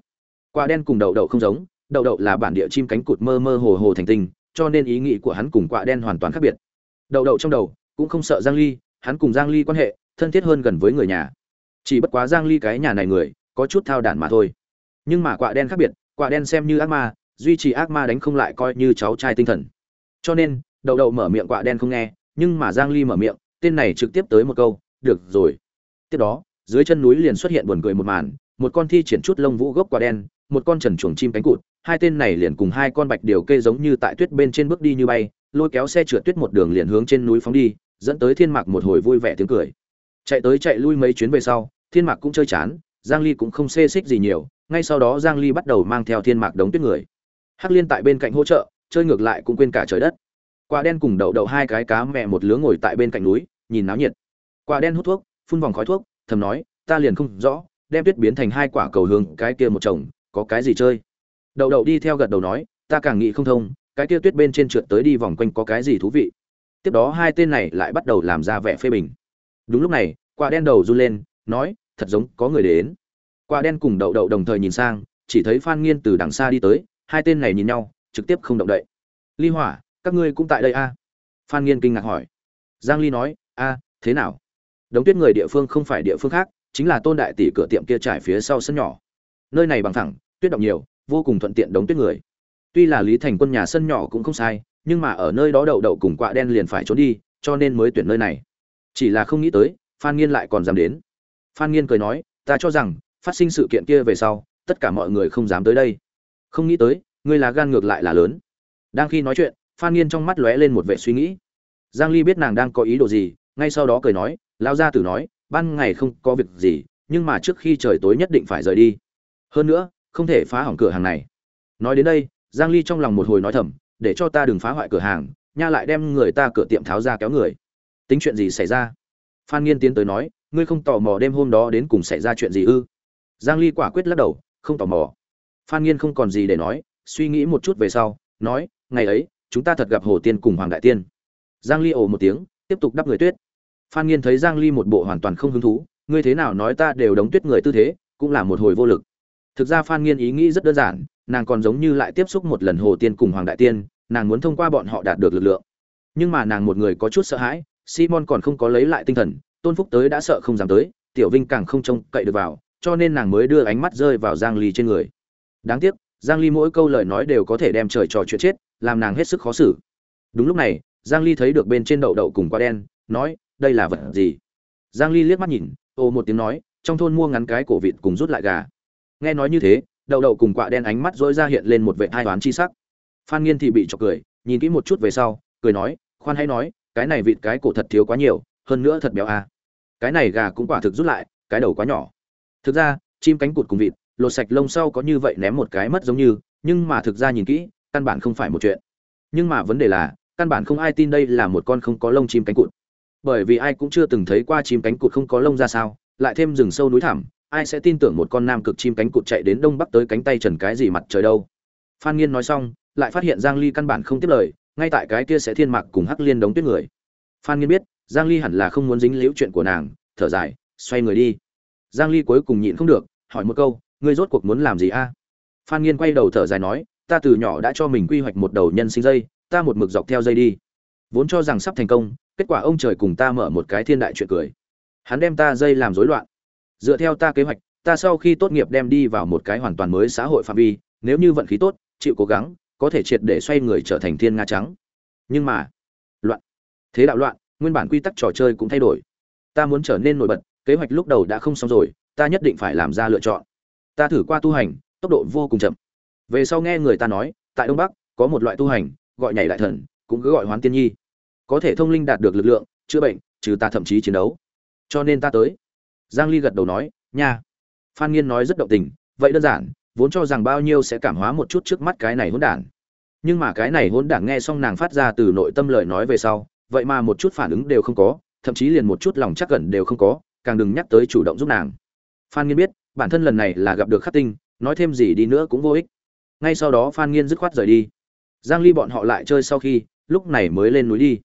Quả đen cùng đậu đậu không giống, đậu đậu là bản địa chim cánh cụt mơ mơ hồ hồ thành tinh cho nên ý nghĩ của hắn cùng quả đen hoàn toàn khác biệt. Đậu đậu trong đầu, cũng không sợ giang ly, hắn cùng giang ly quan hệ thân thiết hơn gần với người nhà chỉ bất quá giang ly cái nhà này người, có chút thao đản mà thôi. Nhưng mà quạ đen khác biệt, quạ đen xem như ác ma, duy trì ác ma đánh không lại coi như cháu trai tinh thần. Cho nên đầu đầu mở miệng quạ đen không nghe, nhưng mà giang ly mở miệng, tên này trực tiếp tới một câu, được rồi. Tiếp đó, dưới chân núi liền xuất hiện buồn cười một màn, một con thi triển chút lông vũ gốc quả đen, một con trần chuồng chim cánh cụt, hai tên này liền cùng hai con bạch điều kê giống như tại tuyết bên trên bước đi như bay, lôi kéo xe trượt tuyết một đường liền hướng trên núi phóng đi, dẫn tới thiên mạc một hồi vui vẻ tiếng cười chạy tới chạy lui mấy chuyến về sau, thiên mạc cũng chơi chán, giang ly cũng không xê xích gì nhiều, ngay sau đó giang ly bắt đầu mang theo thiên mạc đống tuyết người. Hắc liên tại bên cạnh hỗ trợ, chơi ngược lại cũng quên cả trời đất. Quả đen cùng đậu đậu hai cái cá mẹ một lứa ngồi tại bên cạnh núi, nhìn náo nhiệt. Quả đen hút thuốc, phun vòng khói thuốc, thầm nói, ta liền không rõ, đem tuyết biến thành hai quả cầu hướng cái kia một chồng, có cái gì chơi? Đậu đậu đi theo gật đầu nói, ta càng nghĩ không thông, cái kia tuyết bên trên trượt tới đi vòng quanh có cái gì thú vị? Tiếp đó hai tên này lại bắt đầu làm ra vẻ phê bình đúng lúc này, quả đen đầu run lên, nói, thật giống có người đến. Quả đen cùng đậu đậu đồng thời nhìn sang, chỉ thấy phan nghiên từ đằng xa đi tới, hai tên này nhìn nhau, trực tiếp không động đậy. Ly hỏa, các ngươi cũng tại đây a? À? phan nghiên kinh ngạc hỏi. Giang ly nói, a, thế nào? Đống tuyết người địa phương không phải địa phương khác, chính là tôn đại tỷ cửa tiệm kia trải phía sau sân nhỏ. Nơi này bằng thẳng, tuyết động nhiều, vô cùng thuận tiện đống tuyết người. Tuy là lý thành quân nhà sân nhỏ cũng không sai, nhưng mà ở nơi đó đậu đậu cùng quạ đen liền phải trốn đi, cho nên mới tuyển nơi này chỉ là không nghĩ tới, phan nghiên lại còn dám đến. Phan nghiên cười nói, ta cho rằng, phát sinh sự kiện kia về sau, tất cả mọi người không dám tới đây. Không nghĩ tới, ngươi là gan ngược lại là lớn. Đang khi nói chuyện, phan nghiên trong mắt lóe lên một vẻ suy nghĩ. Giang ly biết nàng đang có ý đồ gì, ngay sau đó cười nói lao gia tử nói, ban ngày không có việc gì, nhưng mà trước khi trời tối nhất định phải rời đi. Hơn nữa, không thể phá hỏng cửa hàng này. Nói đến đây, giang ly trong lòng một hồi nói thầm, để cho ta đừng phá hoại cửa hàng, nha lại đem người ta cửa tiệm tháo ra kéo người tính chuyện gì xảy ra? Phan nghiên tiến tới nói, ngươi không tò mò đêm hôm đó đến cùng xảy ra chuyện gì ư? Giang ly quả quyết lắc đầu, không tò mò. Phan nghiên không còn gì để nói, suy nghĩ một chút về sau, nói, ngày ấy, chúng ta thật gặp hồ tiên cùng hoàng đại tiên. Giang ly ồ một tiếng, tiếp tục đắp người tuyết. Phan nghiên thấy giang ly một bộ hoàn toàn không hứng thú, ngươi thế nào nói ta đều đóng tuyết người tư thế, cũng là một hồi vô lực. Thực ra phan nghiên ý nghĩ rất đơn giản, nàng còn giống như lại tiếp xúc một lần hồ tiên cùng hoàng đại tiên, nàng muốn thông qua bọn họ đạt được lực lượng. Nhưng mà nàng một người có chút sợ hãi simon còn không có lấy lại tinh thần, tôn phúc tới đã sợ không dám tới, tiểu vinh càng không trông cậy được vào, cho nên nàng mới đưa ánh mắt rơi vào giang ly trên người. Đáng tiếc, giang ly mỗi câu lời nói đều có thể đem trời trò chuyện chết, làm nàng hết sức khó xử. Đúng lúc này, giang ly thấy được bên trên đậu đậu cùng quả đen, nói, đây là vật gì? Giang ly liếc mắt nhìn ồ một tiếng nói, trong thôn mua ngắn cái cổ vịt cùng rút lại gà. Nghe nói như thế, đậu đậu cùng quạ đen ánh mắt dỗi ra hiện lên một vẻ hai đoán chi sắc. Phan nghiên thì bị chọc cười, nhìn kỹ một chút về sau, cười nói, khoan hãy nói cái này vịt cái cổ thật thiếu quá nhiều, hơn nữa thật béo à. cái này gà cũng quả thực rút lại, cái đầu quá nhỏ. Thực ra, chim cánh cụt cùng vịt, lột sạch lông sau có như vậy ném một cái mất giống như, nhưng mà thực ra nhìn kỹ, căn bản không phải một chuyện. Nhưng mà vấn đề là, căn bản không ai tin đây là một con không có lông chim cánh cụt. Bởi vì ai cũng chưa từng thấy qua chim cánh cụt không có lông ra sao, lại thêm rừng sâu núi thẳm, ai sẽ tin tưởng một con nam cực chim cánh cụt chạy đến đông bắc tới cánh tay trần cái gì mặt trời đâu. Phan nghiên nói xong, lại phát hiện giang ly căn bản không tiếp lời ngay tại cái kia sẽ thiên mạc cùng hắc liên đống tuyết người. Phan nghiên biết, giang ly hẳn là không muốn dính liễu chuyện của nàng, thở dài, xoay người đi. Giang ly cuối cùng nhịn không được, hỏi một câu, ngươi rốt cuộc muốn làm gì a? Phan nghiên quay đầu thở dài nói, ta từ nhỏ đã cho mình quy hoạch một đầu nhân sinh dây, ta một mực dọc theo dây đi. Vốn cho rằng sắp thành công, kết quả ông trời cùng ta mở một cái thiên đại chuyện cười. Hắn đem ta dây làm rối loạn. Dựa theo ta kế hoạch, ta sau khi tốt nghiệp đem đi vào một cái hoàn toàn mới xã hội phạm vi, nếu như vận khí tốt, chịu cố gắng có thể triệt để xoay người trở thành thiên nga trắng. Nhưng mà, loạn. Thế đạo loạn, nguyên bản quy tắc trò chơi cũng thay đổi. Ta muốn trở nên nổi bật, kế hoạch lúc đầu đã không xong rồi, ta nhất định phải làm ra lựa chọn. Ta thử qua tu hành, tốc độ vô cùng chậm. Về sau nghe người ta nói, tại đông bắc, có một loại tu hành, gọi nhảy đại thần, cũng cứ gọi hoán tiên nhi. Có thể thông linh đạt được lực lượng, chữa bệnh, trừ ta thậm chí chiến đấu. Cho nên ta tới. Giang ly gật đầu nói, nha. Phan nghiên nói rất động tình, vậy đơn giản vốn cho rằng bao nhiêu sẽ cảm hóa một chút trước mắt cái này hỗn đản. Nhưng mà cái này hỗn đản nghe xong nàng phát ra từ nội tâm lời nói về sau, vậy mà một chút phản ứng đều không có, thậm chí liền một chút lòng chắc gần đều không có, càng đừng nhắc tới chủ động giúp nàng. Phan nghiên biết, bản thân lần này là gặp được khắc tinh, nói thêm gì đi nữa cũng vô ích. Ngay sau đó phan nghiên dứt khoát rời đi. Giang ly bọn họ lại chơi sau khi, lúc này mới lên núi đi.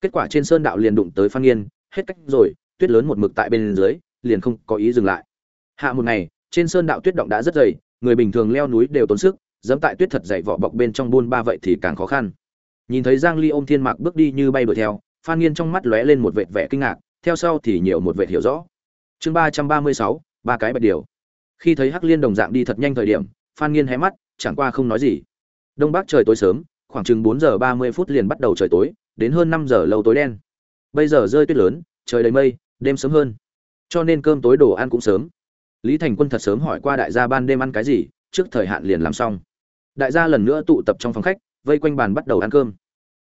Kết quả trên sơn đạo liền đụng tới phan nghiên, hết cách rồi, tuyết lớn một mực tại bên dưới, liền không có ý dừng lại. Hạ một ngày, trên sơn đạo tuyết động đã rất dày người bình thường leo núi đều tốn sức, dẫm tại tuyết thật dày vỏ bọc bên trong buôn ba vậy thì càng khó khăn. Nhìn thấy giang ly ôm thiên mạc bước đi như bay đuổi theo, phan nghiên trong mắt lóe lên một vệt vẻ kinh ngạc, theo sau thì nhiều một vệt hiểu rõ. Chương ba trăm ba mươi sáu, ba cái bạch điều. Khi thấy hắc liên đồng dạng đi thật nhanh thời điểm, phan nghiên hé mắt, chẳng qua không nói gì. Đông bắc trời tối sớm, khoảng chừng bốn giờ ba mươi phút liền bắt đầu trời tối, đến hơn năm giờ lâu tối đen. Bây giờ rơi tuyết lớn, trời đầy mây, đêm sớm hơn. Cho nên cơm tối đồ ăn cũng sớm lý thành quân thật sớm hỏi qua đại gia ban đêm ăn cái gì, trước thời hạn liền làm xong. Đại gia lần nữa tụ tập trong phòng khách, vây quanh bàn bắt đầu ăn cơm.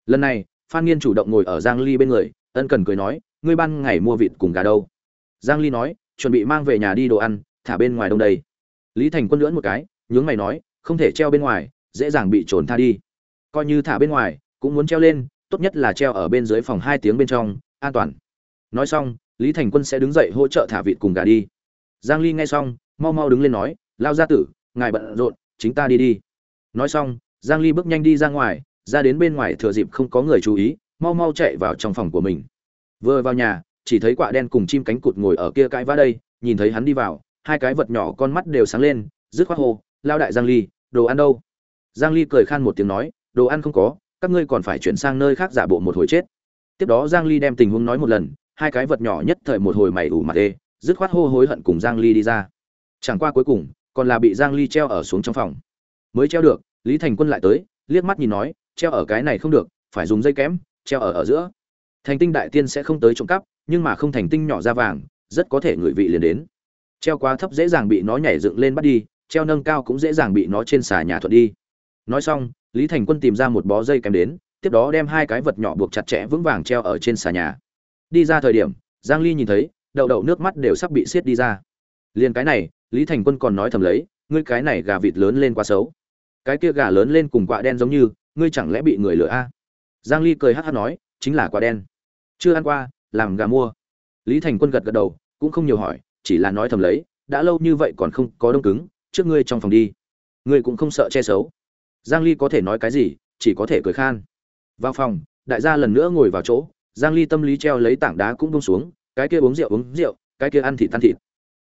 Lần này, phan nghiên chủ động ngồi ở giang ly bên người, ân cần cười nói, ngươi ban ngày mua vịt cùng gà đâu? Giang ly nói, chuẩn bị mang về nhà đi đồ ăn, thả bên ngoài đông đây. Lý thành quân lưỡn một cái, nhướng mày nói, không thể treo bên ngoài, dễ dàng bị trồn tha đi. Coi như thả bên ngoài, cũng muốn treo lên, tốt nhất là treo ở bên dưới phòng hai tiếng bên trong, an toàn. Nói xong, lý thành quân sẽ đứng dậy hỗ trợ thả vịt cùng gà đi giang ly nghe xong, mau mau đứng lên nói, lao gia tử, ngài bận rộn, chính ta đi đi. Nói xong, giang ly bước nhanh đi ra ngoài, ra đến bên ngoài thừa dịp không có người chú ý, mau mau chạy vào trong phòng của mình. Vừa vào nhà, chỉ thấy quả đen cùng chim cánh cụt ngồi ở kia cãi vã đây, nhìn thấy hắn đi vào, hai cái vật nhỏ con mắt đều sáng lên dứt khoát hô, lao đại giang ly, đồ ăn đâu? Giang ly cười khan một tiếng nói, đồ ăn không có, các ngươi còn phải chuyển sang nơi khác giả bộ một hồi chết. Tiếp đó giang ly đem tình huống nói một lần, hai cái vật nhỏ nhất thời một hồi mày ủ mặt ê dứt khoát hô hối hận cùng giang ly đi ra. Chẳng qua cuối cùng, còn là bị giang ly treo ở xuống trong phòng. Mới treo được, lý thành quân lại tới, liếc mắt nhìn nói, treo ở cái này không được, phải dùng dây kém, treo ở ở giữa. Thành tinh đại tiên sẽ không tới trộm cắp, nhưng mà không thành tinh nhỏ ra vàng, rất có thể người vị liền đến. Treo quá thấp dễ dàng bị nó nhảy dựng lên bắt đi, treo nâng cao cũng dễ dàng bị nó trên xà nhà thuận đi. Nói xong, lý thành quân tìm ra một bó dây kém đến, tiếp đó đem hai cái vật nhỏ buộc chặt chẽ vững vàng treo ở trên xà nhà. Đi ra thời điểm, giang ly nhìn thấy đậu đậu nước mắt đều sắp bị xiết đi ra. Liền cái này, lý thành quân còn nói thầm lấy, ngươi cái này gà vịt lớn lên quá xấu. Cái kia gà lớn lên cùng quạ đen giống như, ngươi chẳng lẽ bị người lừa a? Giang ly cười hát hát nói, chính là quạ đen. Chưa ăn qua, làm gà mua. Lý thành quân gật gật đầu, cũng không nhiều hỏi, chỉ là nói thầm lấy, đã lâu như vậy còn không có đông cứng, trước ngươi trong phòng đi. Ngươi cũng không sợ che xấu. Giang ly có thể nói cái gì, chỉ có thể cười khan. Vào phòng, đại gia lần nữa ngồi vào chỗ, giang ly tâm lý treo lấy tảng đá cũng buông xuống cái kia uống rượu uống rượu, cái kia ăn thịt ăn thịt.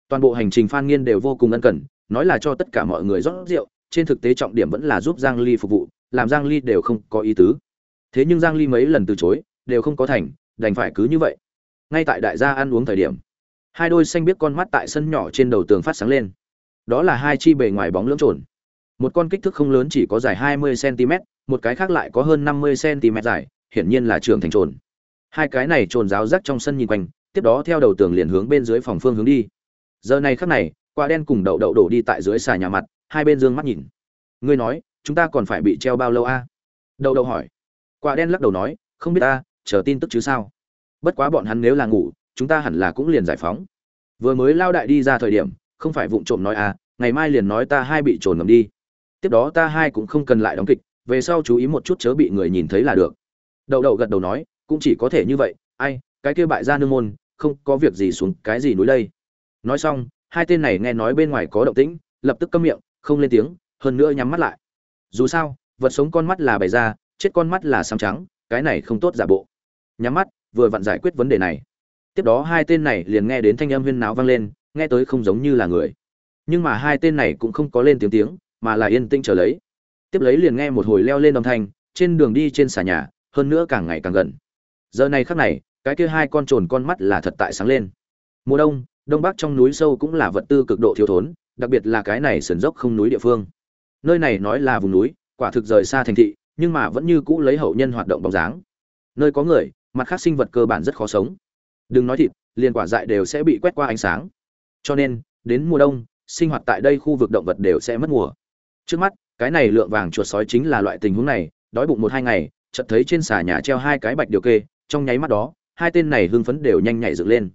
Toàn bộ hành trình phan nghiên đều vô cùng ân cần, nói là cho tất cả mọi người rót rượu, trên thực tế trọng điểm vẫn là giúp giang ly phục vụ, làm giang ly đều không có ý tứ. Thế nhưng giang ly mấy lần từ chối, đều không có thành, đành phải cứ như vậy. Ngay tại đại gia ăn uống thời điểm, hai đôi xanh biết con mắt tại sân nhỏ trên đầu tường phát sáng lên. Đó là hai chi bề ngoài bóng lưỡng trồn. Một con kích thước không lớn chỉ có dài 20 cm một cái khác lại có hơn 50 cm dài, hiển nhiên là trưởng thành trồn. Hai cái này trồn giáo rắc trong sân nhìn quanh tiếp đó theo đầu tường liền hướng bên dưới phòng phương hướng đi. Giờ này khắc này, quả đen cùng đậu đậu đổ đi tại dưới xà nhà mặt, hai bên dương mắt nhìn. Ngươi nói, chúng ta còn phải bị treo bao lâu a? Đậu đậu hỏi. Quả đen lắc đầu nói, không biết ta, chờ tin tức chứ sao? Bất quá bọn hắn nếu là ngủ, chúng ta hẳn là cũng liền giải phóng. Vừa mới lao đại đi ra thời điểm, không phải vụng trộm nói à ngày mai liền nói ta hai bị trồn ngầm đi. Tiếp đó ta hai cũng không cần lại đóng kịch, về sau chú ý một chút chớ bị người nhìn thấy là được. Đậu đậu gật đầu nói, cũng chỉ có thể như vậy, ai, cái kia bại ra nương môn không có việc gì xuống cái gì núi đây. Nói xong, hai tên này nghe nói bên ngoài có động tĩnh, lập tức câm miệng, không lên tiếng, hơn nữa nhắm mắt lại. Dù sao, vật sống con mắt là bày ra, chết con mắt là xám trắng, cái này không tốt giả bộ. Nhắm mắt, vừa vặn giải quyết vấn đề này. Tiếp đó hai tên này liền nghe đến thanh âm huyên náo vang lên, nghe tới không giống như là người. Nhưng mà hai tên này cũng không có lên tiếng tiếng, mà là yên tĩnh chờ lấy. Tiếp lấy liền nghe một hồi leo lên âm thanh, trên đường đi trên xà nhà, hơn nữa càng ngày càng gần. Giờ này khắc này cái kia hai con trồn con mắt là thật tại sáng lên. Mùa đông đông bắc trong núi sâu cũng là vật tư cực độ thiếu thốn, đặc biệt là cái này sườn dốc không núi địa phương. Nơi này nói là vùng núi, quả thực rời xa thành thị, nhưng mà vẫn như cũ lấy hậu nhân hoạt động bóng dáng. Nơi có người, mặt khác sinh vật cơ bản rất khó sống. Đừng nói thịt, liền quả dại đều sẽ bị quét qua ánh sáng. Cho nên, đến mùa đông, sinh hoạt tại đây khu vực động vật đều sẽ mất mùa. Trước mắt, cái này lượng vàng chuột sói chính là loại tình huống này, đói bụng một hai ngày, chợt thấy trên xà nhà treo hai cái bạch điều kê, trong nháy mắt đó hai tên này hưng phấn đều nhanh nhảy dựng lên.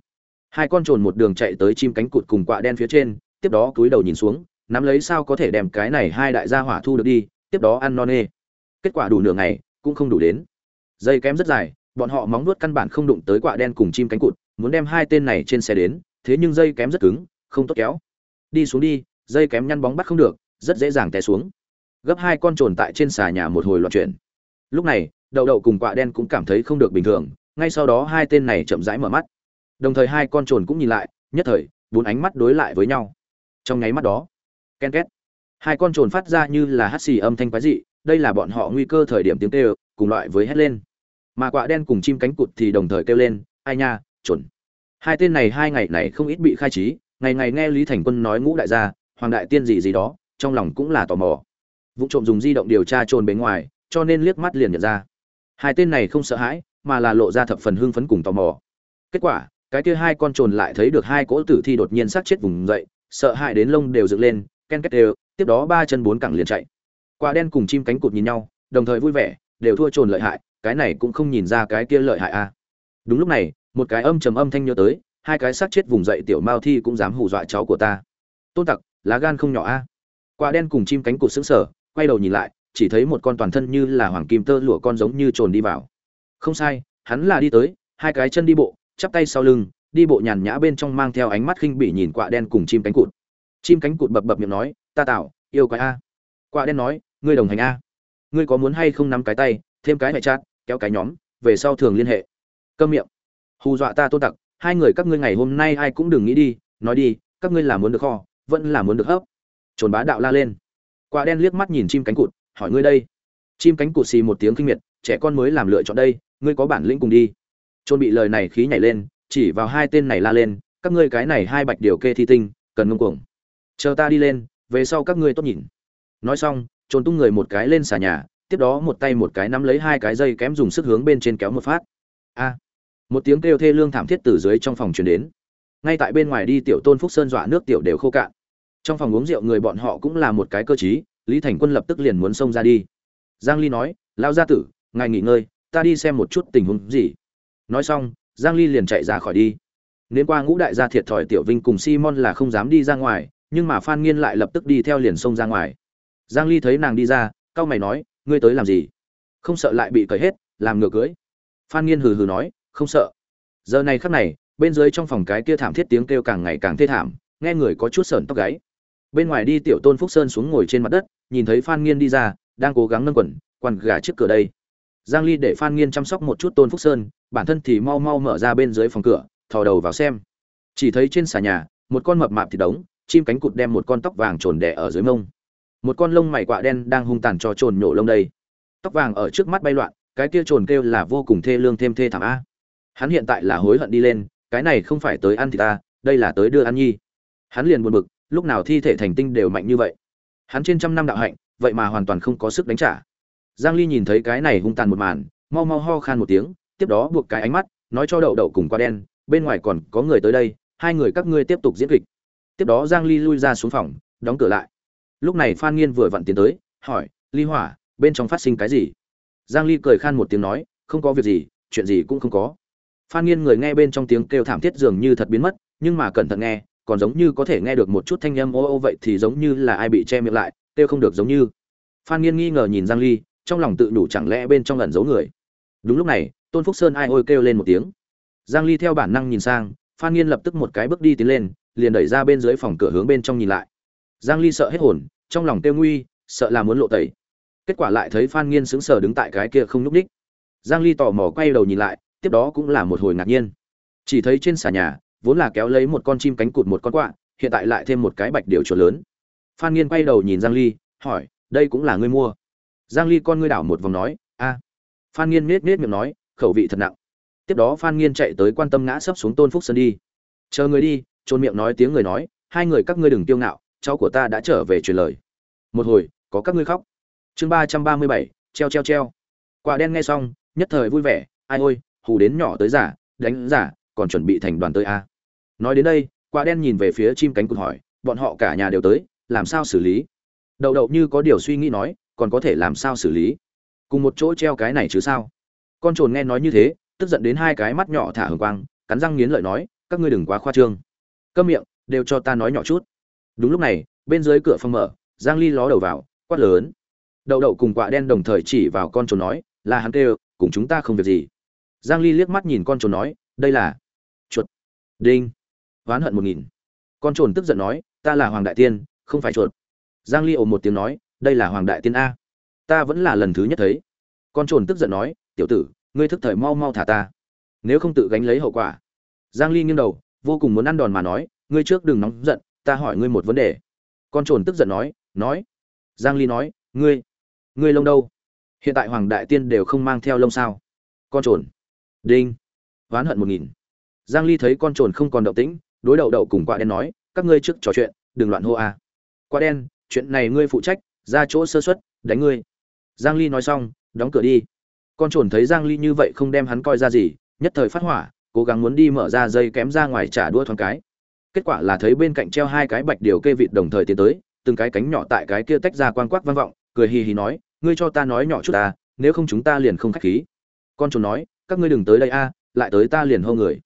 Hai con trồn một đường chạy tới chim cánh cụt cùng quạ đen phía trên, tiếp đó cúi đầu nhìn xuống, nắm lấy sao có thể đem cái này hai đại gia hỏa thu được đi, tiếp đó ăn non nê. Kết quả đủ nửa ngày, cũng không đủ đến. Dây kém rất dài, bọn họ móng nuốt căn bản không đụng tới quạ đen cùng chim cánh cụt, muốn đem hai tên này trên xe đến, thế nhưng dây kém rất cứng, không tốt kéo. Đi xuống đi, dây kém nhăn bóng bắt không được, rất dễ dàng té xuống. Gấp hai con trồn tại trên xà nhà một hồi loạn chuyển. Lúc này, đậu đậu cùng quạ đen cũng cảm thấy không được bình thường ngay sau đó hai tên này chậm rãi mở mắt. Đồng thời hai con trồn cũng nhìn lại, nhất thời, bốn ánh mắt đối lại với nhau. Trong nháy mắt đó, ken két, hai con trồn phát ra như là hắt xì âm thanh quái dị, đây là bọn họ nguy cơ thời điểm tiếng kêu, cùng loại với hét lên. Mà quạ đen cùng chim cánh cụt thì đồng thời kêu lên, ai nha, trồn. hai tên này hai ngày này không ít bị khai trí, ngày ngày nghe lý thành quân nói ngũ đại gia, hoàng đại tiên gì gì đó, trong lòng cũng là tò mò. Vụ trộm dùng di động điều tra trồn bề ngoài, cho nên liếc mắt liền nhận ra. Hai tên này không sợ hãi mà là lộ ra thập phần hưng phấn cùng tò mò kết quả, cái kia hai con trồn lại thấy được hai cỗ tử thi đột nhiên sát chết vùng dậy, sợ hãi đến lông đều dựng lên, ken két đều, tiếp đó ba chân bốn cẳng liền chạy quả đen cùng chim cánh cụt nhìn nhau, đồng thời vui vẻ, đều thua trồn lợi hại, cái này cũng không nhìn ra cái kia lợi hại a à. đúng lúc này, một cái âm trầm âm thanh nhớ tới, hai cái xác chết vùng dậy tiểu mao thi cũng dám hù dọa cháu của ta tôn tặc, lá gan không nhỏ a à. quả đen cùng chim cánh cụt sững sờ, quay đầu nhìn lại, chỉ thấy một con toàn thân như là hoàng kim tơ lụa con giống như trồn đi vào không sai hắn là đi tới hai cái chân đi bộ chắp tay sau lưng đi bộ nhàn nhã bên trong mang theo ánh mắt khinh bỉ nhìn quạ đen cùng chim cánh cụt. Chim cánh cụt bập bập miệng nói ta tạo yêu quái a. Quạ đen nói ngươi đồng hành a. Ngươi có muốn hay không nắm cái tay thêm cái hệ chát, kéo cái nhóm về sau thường liên hệ. Câm miệng. Hù dọa ta tôn tặc hai người các ngươi ngày hôm nay ai cũng đừng nghĩ đi nói đi các ngươi là muốn được kho vẫn là muốn được hấp. Trồn bá đạo la lên. Quả đen liếc mắt nhìn chim cánh cụt hỏi ngươi đây? Chim cánh cụt xì một tiếng kinh miệt trẻ con mới làm lựa chọn đây ngươi có bản lĩnh cùng đi. Trôn bị lời này khí nhảy lên, chỉ vào hai tên này la lên, các ngươi cái này hai bạch điều kê thi tinh, cần ngông cuồng. Chờ ta đi lên, về sau các ngươi tốt nhìn. Nói xong trôn tung người một cái lên xà nhà, tiếp đó một tay một cái nắm lấy hai cái dây kém dùng sức hướng bên trên kéo một phát. A! Một tiếng kêu thê lương thảm thiết từ dưới trong phòng truyền đến. Ngay tại bên ngoài đi tiểu tôn phúc sơn dọa nước tiểu đều khô cạn. Trong phòng uống rượu người bọn họ cũng là một cái cơ chí lý thành quân lập tức liền muốn xông ra đi. Giang ly nói lao gia tử, ngài nghỉ ngơi ta đi xem một chút tình huống gì. Nói xong, giang ly liền chạy ra khỏi đi. Nên qua ngũ đại gia thiệt thòi tiểu vinh cùng simon là không dám đi ra ngoài, nhưng mà phan nghiên lại lập tức đi theo liền xông ra ngoài. Giang ly thấy nàng đi ra cao mày nói, ngươi tới làm gì? Không sợ lại bị cởi hết, làm ngược cưới. Phan nghiên hừ hừ nói, không sợ. Giờ này khắc này, bên dưới trong phòng cái kia thảm thiết tiếng kêu càng ngày càng thê thảm, nghe người có chút sởn tóc gáy. Bên ngoài đi tiểu tôn phúc sơn xuống ngồi trên mặt đất, nhìn thấy phan nghiên đi ra, đang cố gắng nâng quần, quằn gà trước cửa đây giang ly để phan nghiên chăm sóc một chút tôn phúc sơn, bản thân thì mau mau mở ra bên dưới phòng cửa, thò đầu vào xem. Chỉ thấy trên xà nhà, một con mập mạp thì đống, chim cánh cụt đem một con tóc vàng trồn đè ở dưới mông. Một con lông mày quạ đen đang hung tàn cho trồn nhổ lông đây. Tóc vàng ở trước mắt bay loạn, cái kia trồn kêu là vô cùng thê lương thêm thê thảm a. Hắn hiện tại là hối hận đi lên, cái này không phải tới ăn thì ta, đây là tới đưa ăn nhi. Hắn liền buồn bực, lúc nào thi thể thành tinh đều mạnh như vậy. Hắn trên trăm năm đạo hạnh, vậy mà hoàn toàn không có sức đánh trả giang ly nhìn thấy cái này hung tàn một màn, mau mau ho khan một tiếng, tiếp đó buộc cái ánh mắt, nói cho đậu đậu cùng qua đen, bên ngoài còn có người tới đây, hai người các ngươi tiếp tục diễn kịch. Tiếp đó giang ly lui ra xuống phòng, đóng cửa lại. Lúc này phan nghiên vừa vặn tiến tới, hỏi, ly hỏa, bên trong phát sinh cái gì? Giang ly cười khan một tiếng nói, không có việc gì, chuyện gì cũng không có. Phan nghiên người nghe bên trong tiếng kêu thảm thiết dường như thật biến mất, nhưng mà cẩn thận nghe, còn giống như có thể nghe được một chút thanh âm ô ô vậy thì giống như là ai bị che miệng lại, kêu không được giống như. Phan nghiên nghi ngờ nhìn giang ly trong lòng tự đủ chẳng lẽ bên trong ẩn giấu người. Đúng lúc này, tôn phúc sơn ai ôi kêu lên một tiếng. Giang ly theo bản năng nhìn sang, phan nghiên lập tức một cái bước đi tiến lên, liền đẩy ra bên dưới phòng cửa hướng bên trong nhìn lại. Giang ly sợ hết hồn, trong lòng tiêu nguy, sợ là muốn lộ tẩy. Kết quả lại thấy phan nghiên sững sờ đứng tại cái kia không nhúc đích. Giang ly tò mò quay đầu nhìn lại, tiếp đó cũng là một hồi ngạc nhiên. Chỉ thấy trên xà nhà, vốn là kéo lấy một con chim cánh cụt một con quạ, hiện tại lại thêm một cái bạch điều chuột lớn. Phan nghiên quay đầu nhìn giang ly, hỏi, đây cũng là ngươi mua? Giang ly con ngươi đảo một vòng nói, a. Phan nghiên nết nết miệng nói, khẩu vị thật nặng. Tiếp đó phan nghiên chạy tới quan tâm ngã sấp xuống tôn phúc sơn đi. Chờ người đi, trôn miệng nói tiếng người nói, hai người các ngươi đừng tiêu ngạo, cháu của ta đã trở về truyền lời. Một hồi, có các ngươi khóc. Chương ba trăm ba mươi bảy, treo treo treo. Quả đen nghe xong, nhất thời vui vẻ, ai ôi, hù đến nhỏ tới giả đánh giả còn chuẩn bị thành đoàn tới a. Nói đến đây, quả đen nhìn về phía chim cánh cụt hỏi, bọn họ cả nhà đều tới, làm sao xử lý? Đậu đậu như có điều suy nghĩ nói còn có thể làm sao xử lý? Cùng một chỗ treo cái này chứ sao? Con trồn nghe nói như thế, tức giận đến hai cái mắt nhỏ thả hừng quang, cắn răng nghiến lợi nói, các ngươi đừng quá khoa trương. Câm miệng, đều cho ta nói nhỏ chút. Đúng lúc này, bên dưới cửa phòng mở, giang ly ló đầu vào, quát lớn. Đậu đậu cùng quạ đen đồng thời chỉ vào con trồn nói, là hắn kêu, cùng chúng ta không việc gì. Giang ly liếc mắt nhìn con trồn nói, đây là chuột. Đinh. Oán hận một nghìn. Con trồn tức giận nói, ta là hoàng đại tiên, không phải chuột. Giang ly ồ một tiếng nói đây là hoàng đại tiên a. Ta vẫn là lần thứ nhất thấy. Con trồn tức giận nói, tiểu tử, ngươi thức thời mau mau thả ta. Nếu không tự gánh lấy hậu quả. Giang ly nghiêng đầu, vô cùng muốn ăn đòn mà nói, ngươi trước đừng nóng giận, ta hỏi ngươi một vấn đề. Con trồn tức giận nói nói. Giang ly nói, ngươi ngươi lông đâu? Hiện tại hoàng đại tiên đều không mang theo lông sao? Con trồn. Đinh. Oán hận một nghìn. Giang ly thấy con trồn không còn động tĩnh, đối đầu đậu cùng quả đen nói, các ngươi trước trò chuyện, đừng loạn hô a. À. quả đen, chuyện này ngươi phụ trách ra chỗ sơ suất, đánh ngươi. Giang ly nói xong, đóng cửa đi. Con trồn thấy giang ly như vậy không đem hắn coi ra gì, nhất thời phát hỏa, cố gắng muốn đi mở ra dây kém ra ngoài trả đua thoáng cái. Kết quả là thấy bên cạnh treo hai cái bạch điều kê vịt đồng thời tiến tới, từng cái cánh nhỏ tại cái kia tách ra quang quắc vang vọng, cười hì hì nói, ngươi cho ta nói nhỏ chút ta, nếu không chúng ta liền không khách khí. Con trồn nói, các ngươi đừng tới đây a, lại tới ta liền hô người.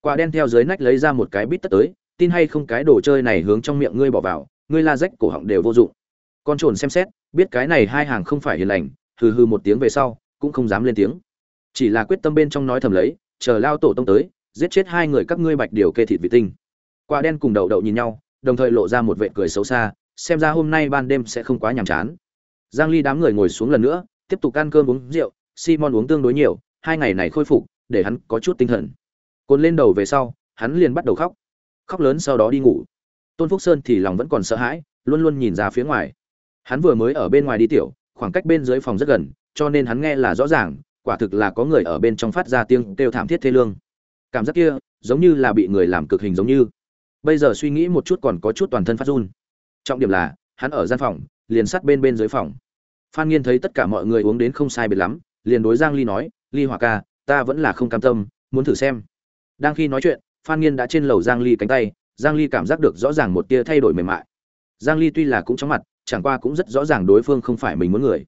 Quả đen theo dưới nách lấy ra một cái bít tất tới, tin hay không cái đồ chơi này hướng trong miệng ngươi bỏ vào, ngươi la rách cổ họng đều vô dụng con trồn xem xét, biết cái này hai hàng không phải hiền lành, hừ hừ một tiếng về sau, cũng không dám lên tiếng. Chỉ là quyết tâm bên trong nói thầm lấy, chờ lao tổ tông tới, giết chết hai người các ngươi bạch điều kê thịt vị tinh. Quả đen cùng đậu đậu nhìn nhau, đồng thời lộ ra một vệ cười xấu xa, xem ra hôm nay ban đêm sẽ không quá nhàm chán. Giang ly đám người ngồi xuống lần nữa, tiếp tục ăn cơm uống rượu, simon uống tương đối nhiều, hai ngày này khôi phục, để hắn có chút tinh thần. Cồn lên đầu về sau, hắn liền bắt đầu khóc. Khóc lớn sau đó đi ngủ. Tôn phúc sơn thì lòng vẫn còn sợ hãi, luôn luôn nhìn ra phía ngoài hắn vừa mới ở bên ngoài đi tiểu, khoảng cách bên dưới phòng rất gần, cho nên hắn nghe là rõ ràng, quả thực là có người ở bên trong phát ra tiếng kêu thảm thiết thê lương. Cảm giác kia, giống như là bị người làm cực hình giống như. Bây giờ suy nghĩ một chút còn có chút toàn thân phát run. Trọng điểm là, hắn ở gian phòng, liền sát bên bên dưới phòng. Phan nghiên thấy tất cả mọi người uống đến không sai biệt lắm, liền đối giang ly nói, ly hòa ca, ta vẫn là không cam tâm, muốn thử xem. Đang khi nói chuyện, phan nghiên đã trên lầu giang ly cánh tay, giang ly cảm giác được rõ ràng một tia thay đổi mềm mại. Giang ly tuy là cũng chóng mặt chẳng qua cũng rất rõ ràng đối phương không phải mình muốn người.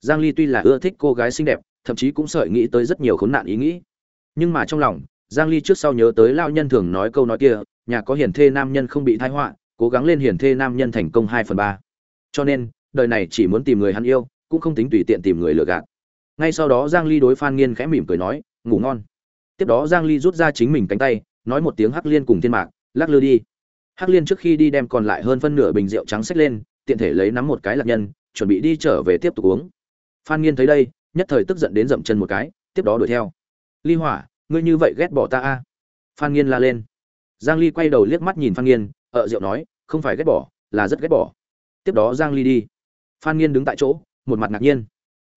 Giang ly tuy là ưa thích cô gái xinh đẹp, thậm chí cũng sợi nghĩ tới rất nhiều khốn nạn ý nghĩ. Nhưng mà trong lòng, giang ly trước sau nhớ tới lao nhân thường nói câu nói kia, nhà có hiển thê nam nhân không bị tai họa, cố gắng lên hiển thê nam nhân thành công 2 phần 3. cho nên, đời này chỉ muốn tìm người hắn yêu, cũng không tính tùy tiện tìm người lừa gạt. Ngay sau đó giang ly đối phan nghiên khẽ mỉm cười nói, ngủ ngon. Tiếp đó giang ly rút ra chính mình cánh tay, nói một tiếng hắc liên cùng thiên mạc, lắc lư đi. Hắc liên trước khi đi đem còn lại hơn phân nửa bình rượu trắng xách lên tiện thể lấy nắm một cái lạc nhân, chuẩn bị đi trở về tiếp tục uống. Phan nghiên thấy đây, nhất thời tức giận đến dậm chân một cái, tiếp đó đuổi theo. Ly hỏa, ngươi như vậy ghét bỏ ta a? Phan nghiên la lên. Giang ly quay đầu liếc mắt nhìn phan nghiên, ợ rượu nói, không phải ghét bỏ, là rất ghét bỏ. Tiếp đó giang ly đi. Phan nghiên đứng tại chỗ, một mặt ngạc nhiên.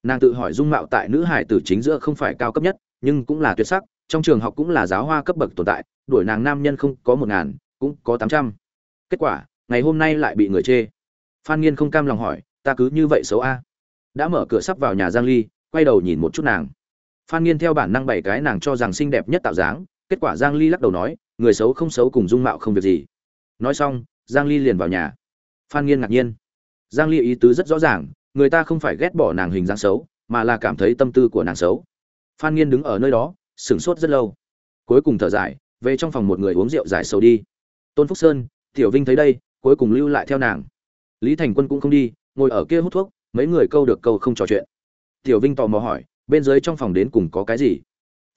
Nàng tự hỏi dung mạo tại nữ hải tử chính giữa không phải cao cấp nhất, nhưng cũng là tuyệt sắc, trong trường học cũng là giáo hoa cấp bậc tồn tại, đuổi nàng nam nhân không có một ngàn, cũng có tám trăm. Kết quả, ngày hôm nay lại bị người chê phan nghiên không cam lòng hỏi, ta cứ như vậy xấu a? Đã mở cửa sắp vào nhà giang ly, quay đầu nhìn một chút nàng. Phan nghiên theo bản năng bảy cái nàng cho rằng xinh đẹp nhất tạo dáng, kết quả giang ly lắc đầu nói, người xấu không xấu cùng dung mạo không việc gì. Nói xong, giang ly liền vào nhà. Phan nghiên ngạc nhiên. Giang ly ý tứ rất rõ ràng, người ta không phải ghét bỏ nàng hình dáng xấu, mà là cảm thấy tâm tư của nàng xấu. Phan nghiên đứng ở nơi đó, sửng sốt rất lâu. Cuối cùng thở dài, về trong phòng một người uống rượu giải sầu đi. Tôn phúc sơn, tiểu vinh thấy đây, cuối cùng lưu lại theo nàng lý thành quân cũng không đi, ngồi ở kia hút thuốc, mấy người câu được câu không trò chuyện. Tiểu vinh tò mò hỏi, bên dưới trong phòng đến cùng có cái gì?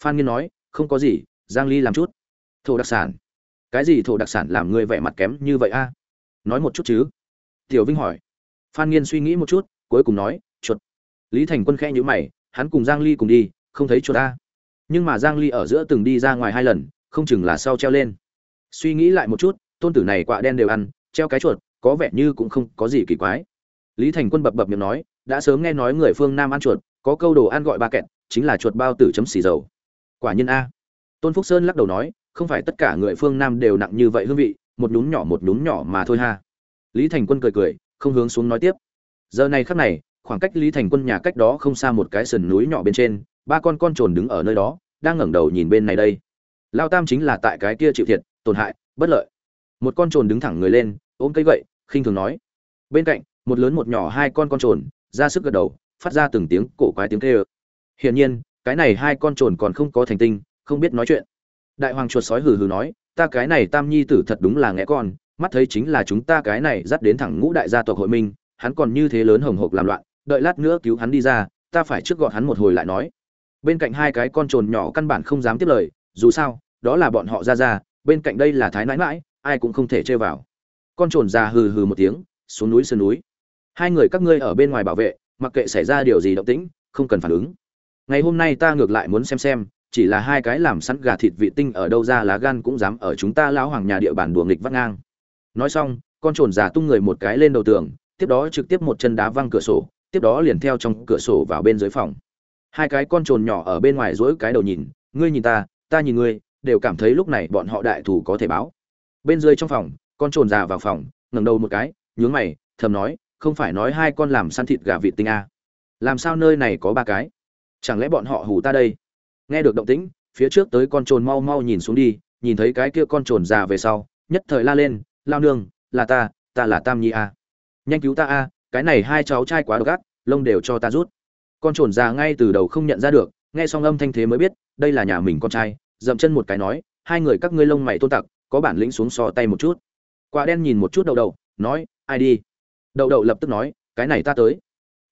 Phan nghiên nói, không có gì, giang ly làm chút. Thổ đặc sản. Cái gì thổ đặc sản làm người vẻ mặt kém như vậy a? Nói một chút chứ. Tiểu vinh hỏi. Phan nghiên suy nghĩ một chút, cuối cùng nói, chuột. Lý thành quân khẽ nhíu mày, hắn cùng giang ly cùng đi, không thấy chuột a. Nhưng mà giang ly ở giữa từng đi ra ngoài hai lần, không chừng là sau treo lên. Suy nghĩ lại một chút, tôn tử này quạ đen đều ăn, treo cái chuột có vẻ như cũng không có gì kỳ quái. Lý thành quân bập bập miệng nói, đã sớm nghe nói người phương nam ăn chuột, có câu đồ ăn gọi ba kẹt, chính là chuột bao tử chấm xì dầu. Quả nhiên a. Tôn phúc sơn lắc đầu nói, không phải tất cả người phương nam đều nặng như vậy hương vị, một nhún nhỏ một nhún nhỏ mà thôi ha. Lý thành quân cười cười, không hướng xuống nói tiếp. Giờ này khắc này, khoảng cách lý thành quân nhà cách đó không xa một cái sườn núi nhỏ bên trên, ba con con trồn đứng ở nơi đó, đang ngẩng đầu nhìn bên này đây. Lao tam chính là tại cái kia chịu thiệt, tổn hại, bất lợi. Một con trồn đứng thẳng người lên ôm cây gậy, khinh thường nói. Bên cạnh, một lớn một nhỏ hai con con trồn, ra sức gật đầu, phát ra từng tiếng cổ quái tiếng kêu. Hiển nhiên, cái này hai con trồn còn không có thành tinh, không biết nói chuyện. Đại hoàng chuột sói hừ hừ nói, ta cái này tam nhi tử thật đúng là ngẽ con, mắt thấy chính là chúng ta cái này dắt đến thẳng ngũ đại gia tộc hội minh, hắn còn như thế lớn hồng hộc làm loạn, đợi lát nữa cứu hắn đi ra, ta phải trước gọn hắn một hồi lại nói. Bên cạnh hai cái con trồn nhỏ căn bản không dám tiếp lời, dù sao, đó là bọn họ ra ra, bên cạnh đây là thái nãi mãi ai cũng không thể chơi vào con trồn già hừ hừ một tiếng, xuống núi sườn núi. Hai người các ngươi ở bên ngoài bảo vệ, mặc kệ xảy ra điều gì động tĩnh, không cần phản ứng. Ngày hôm nay ta ngược lại muốn xem xem, chỉ là hai cái làm sẵn gà thịt vị tinh ở đâu ra lá gan cũng dám ở chúng ta lão hoàng nhà địa bàn đùa nghịch vắt ngang. Nói xong, con trồn già tung người một cái lên đầu tường, tiếp đó trực tiếp một chân đá văng cửa sổ, tiếp đó liền theo trong cửa sổ vào bên dưới phòng. Hai cái con trồn nhỏ ở bên ngoài dỗi cái đầu nhìn, ngươi nhìn ta ta nhìn ngươi, đều cảm thấy lúc này bọn họ đại thủ có thể báo. Bên dưới trong phòng con trồn già vào phòng ngẩng đầu một cái nhướng mày thầm nói không phải nói hai con làm săn thịt gà vịt tinh à. làm sao nơi này có ba cái chẳng lẽ bọn họ hù ta đây nghe được động tĩnh phía trước tới con trồn mau mau nhìn xuống đi nhìn thấy cái kia con trồn già về sau nhất thời la lên lao nương là ta ta là tam nhi a à. nhanh cứu ta a à, cái này hai cháu trai quá độc ác lông đều cho ta rút con trồn già ngay từ đầu không nhận ra được nghe xong âm thanh thế mới biết đây là nhà mình con trai dậm chân một cái nói hai người các ngươi lông mày tôn tặc có bản lĩnh xuống so tay một chút quả đen nhìn một chút đậu đậu, nói, ai đi? Đậu đậu lập tức nói, cái này ta tới.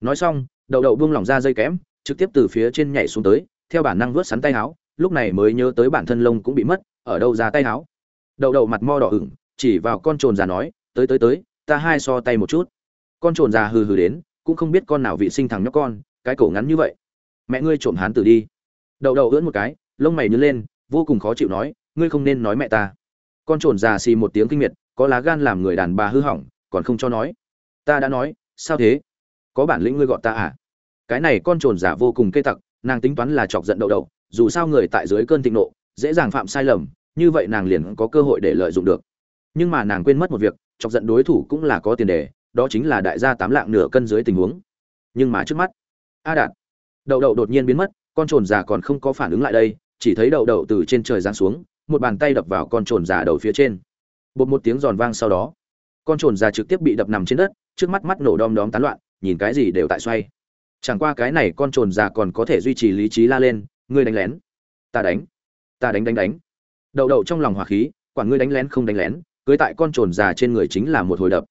Nói xong, đậu đậu buông lỏng ra dây kém, trực tiếp từ phía trên nhảy xuống tới, theo bản năng vớt sắn tay áo, lúc này mới nhớ tới bản thân lông cũng bị mất, ở đâu ra tay áo. Đậu đậu mặt mo đỏ ửng, chỉ vào con trồn già nói, tới tới tới, ta hai so tay một chút. Con trồn già hừ hừ đến, cũng không biết con nào vị sinh thằng nhóc con, cái cổ ngắn như vậy. Mẹ ngươi trộm hán tử đi. Đậu đậu ưỡn một cái, lông mày nhớ lên, vô cùng khó chịu nói, ngươi không nên nói mẹ ta. Con trồn già xì một tiếng kinh miệt có lá gan làm người đàn bà hư hỏng, còn không cho nói. Ta đã nói, sao thế? Có bản lĩnh ngươi gọi ta à? Cái này con trồn giả vô cùng cây tặc, nàng tính toán là chọc giận đậu đậu, dù sao người tại dưới cơn thịnh nộ, dễ dàng phạm sai lầm, như vậy nàng liền có cơ hội để lợi dụng được. Nhưng mà nàng quên mất một việc, chọc giận đối thủ cũng là có tiền đề, đó chính là đại gia tám lạng nửa cân dưới tình huống. Nhưng mà trước mắt, a đạt, đậu đậu đột nhiên biến mất, con trồn giả còn không có phản ứng lại đây, chỉ thấy đậu đậu từ trên trời giáng xuống, một bàn tay đập vào con trồn giả đầu phía trên bột một tiếng giòn vang sau đó. Con trồn già trực tiếp bị đập nằm trên đất, trước mắt mắt nổ đom đóm tán loạn, nhìn cái gì đều tại xoay. Chẳng qua cái này con trồn già còn có thể duy trì lý trí la lên, ngươi đánh lén. Ta đánh. Ta đánh đánh đánh. Đậu đậu trong lòng hỏa khí quản ngươi đánh lén không đánh lén, cưới tại con trồn già trên người chính là một hồi đập.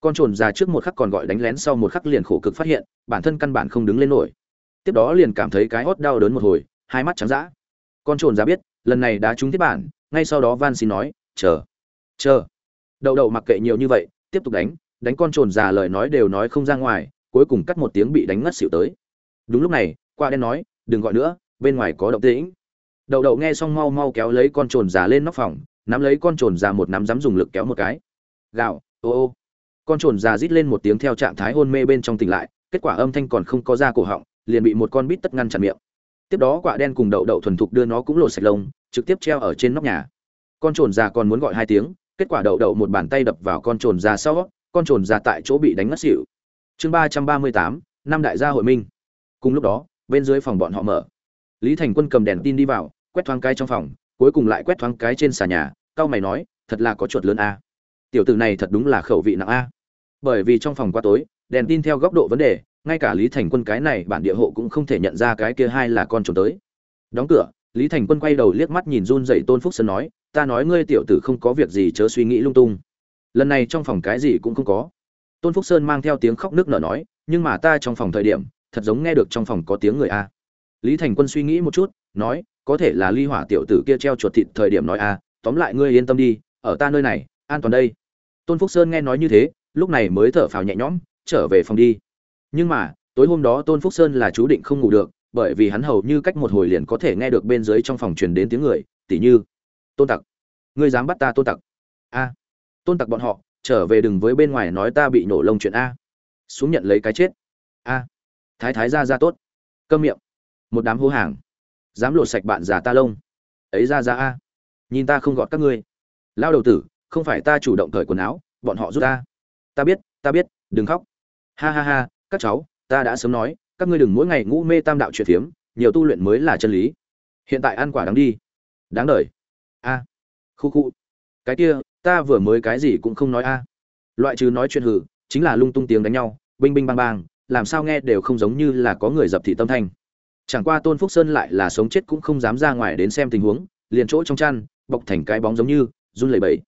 Con trồn già trước một khắc còn gọi đánh lén sau một khắc liền khổ cực phát hiện, bản thân căn bản không đứng lên nổi. Tiếp đó liền cảm thấy cái hót đau đớn một hồi, hai mắt trắng d con trồn già biết, lần này đã trúng tiếp bản, ngay sau đó van xin nói, chờ chờ. Đậu đậu mặc kệ nhiều như vậy, tiếp tục đánh đánh con trồn già lời nói đều nói không ra ngoài, cuối cùng cắt một tiếng bị đánh ngất xỉu tới. Đúng lúc này, qua đen nói, đừng gọi nữa, bên ngoài có động tĩnh. Đậu đậu nghe xong mau mau kéo lấy con trồn già lên nóc phòng, nắm lấy con trồn già một nắm dám dùng lực kéo một cái. Gạo ô ô. Con trồn già rít lên một tiếng theo trạng thái hôn mê bên trong tỉnh lại, kết quả âm thanh còn không có ra cổ họng, liền bị một con bít tất ngăn chặn miệng. Tiếp đó quả đen cùng đậu đậu thuần thục đưa nó cũng lột sạch lông, trực tiếp treo ở trên nóc nhà. Con trồn già còn muốn gọi hai tiếng kết quả đậu đậu một bàn tay đập vào con trồn già sau, con trồn già tại chỗ bị đánh ngất xỉu. Chương ba trăm ba mươi tám, năm đại gia hội minh. Cùng lúc đó, bên dưới phòng bọn họ mở. Lý thành quân cầm đèn tin đi vào, quét thoáng cái trong phòng, cuối cùng lại quét thoáng cái trên xà nhà cao mày nói, thật là có chuột lớn a. Tiểu tử này thật đúng là khẩu vị nặng a. Bởi vì trong phòng quá tối, đèn tin theo góc độ vấn đề, ngay cả lý thành quân cái này bản địa hộ cũng không thể nhận ra cái kia hai là con trồn tới. Đóng cửa, lý thành quân quay đầu liếc mắt nhìn run dậy tôn phúc sơn nói ta nói ngươi tiểu tử không có việc gì chớ suy nghĩ lung tung. Lần này trong phòng cái gì cũng không có. Tôn phúc sơn mang theo tiếng khóc nước nở nói, nhưng mà ta trong phòng thời điểm, thật giống nghe được trong phòng có tiếng người a. Lý thành quân suy nghĩ một chút, nói, có thể là ly hỏa tiểu tử kia treo chuột thịt thời điểm nói a, tóm lại ngươi yên tâm đi, ở ta nơi này, an toàn đây. Tôn phúc sơn nghe nói như thế, lúc này mới thở phào nhẹ nhõm, trở về phòng đi. Nhưng mà, tối hôm đó tôn phúc sơn là chú định không ngủ được, bởi vì hắn hầu như cách một hồi liền có thể nghe được bên dưới trong phòng truyền đến tiếng người, tỉ như tôn tặc. Ngươi dám bắt ta tôn tặc? A. Tôn tặc bọn họ, trở về đừng với bên ngoài nói ta bị nổ lông chuyện a. Xuống nhận lấy cái chết. A. Thái thái ra ra tốt. Cơm miệng. Một đám hô hàng. Dám lộ sạch bạn già ta lông. Ấy ra ra a. Nhìn ta không gọt các ngươi. Lao đầu tử, không phải ta chủ động cởi quần áo, bọn họ giúp ta. Ta biết ta biết, đừng khóc. Ha ha ha, các cháu, ta đã sớm nói, các ngươi đừng mỗi ngày ngũ mê tam đạo chuyện phiếm, nhiều tu luyện mới là chân lý. Hiện tại ăn quả đáng đi. Đáng đời a, khu khu, cái kia, ta vừa mới cái gì cũng không nói a. Loại trừ nói chuyện hử, chính là lung tung tiếng đánh nhau, binh binh bang bang, làm sao nghe đều không giống như là có người dập thị tâm thanh. Chẳng qua tôn phúc sơn lại là sống chết cũng không dám ra ngoài đến xem tình huống, liền chỗ trong chăn, bọc thành cái bóng giống như, run lẩy bẩy.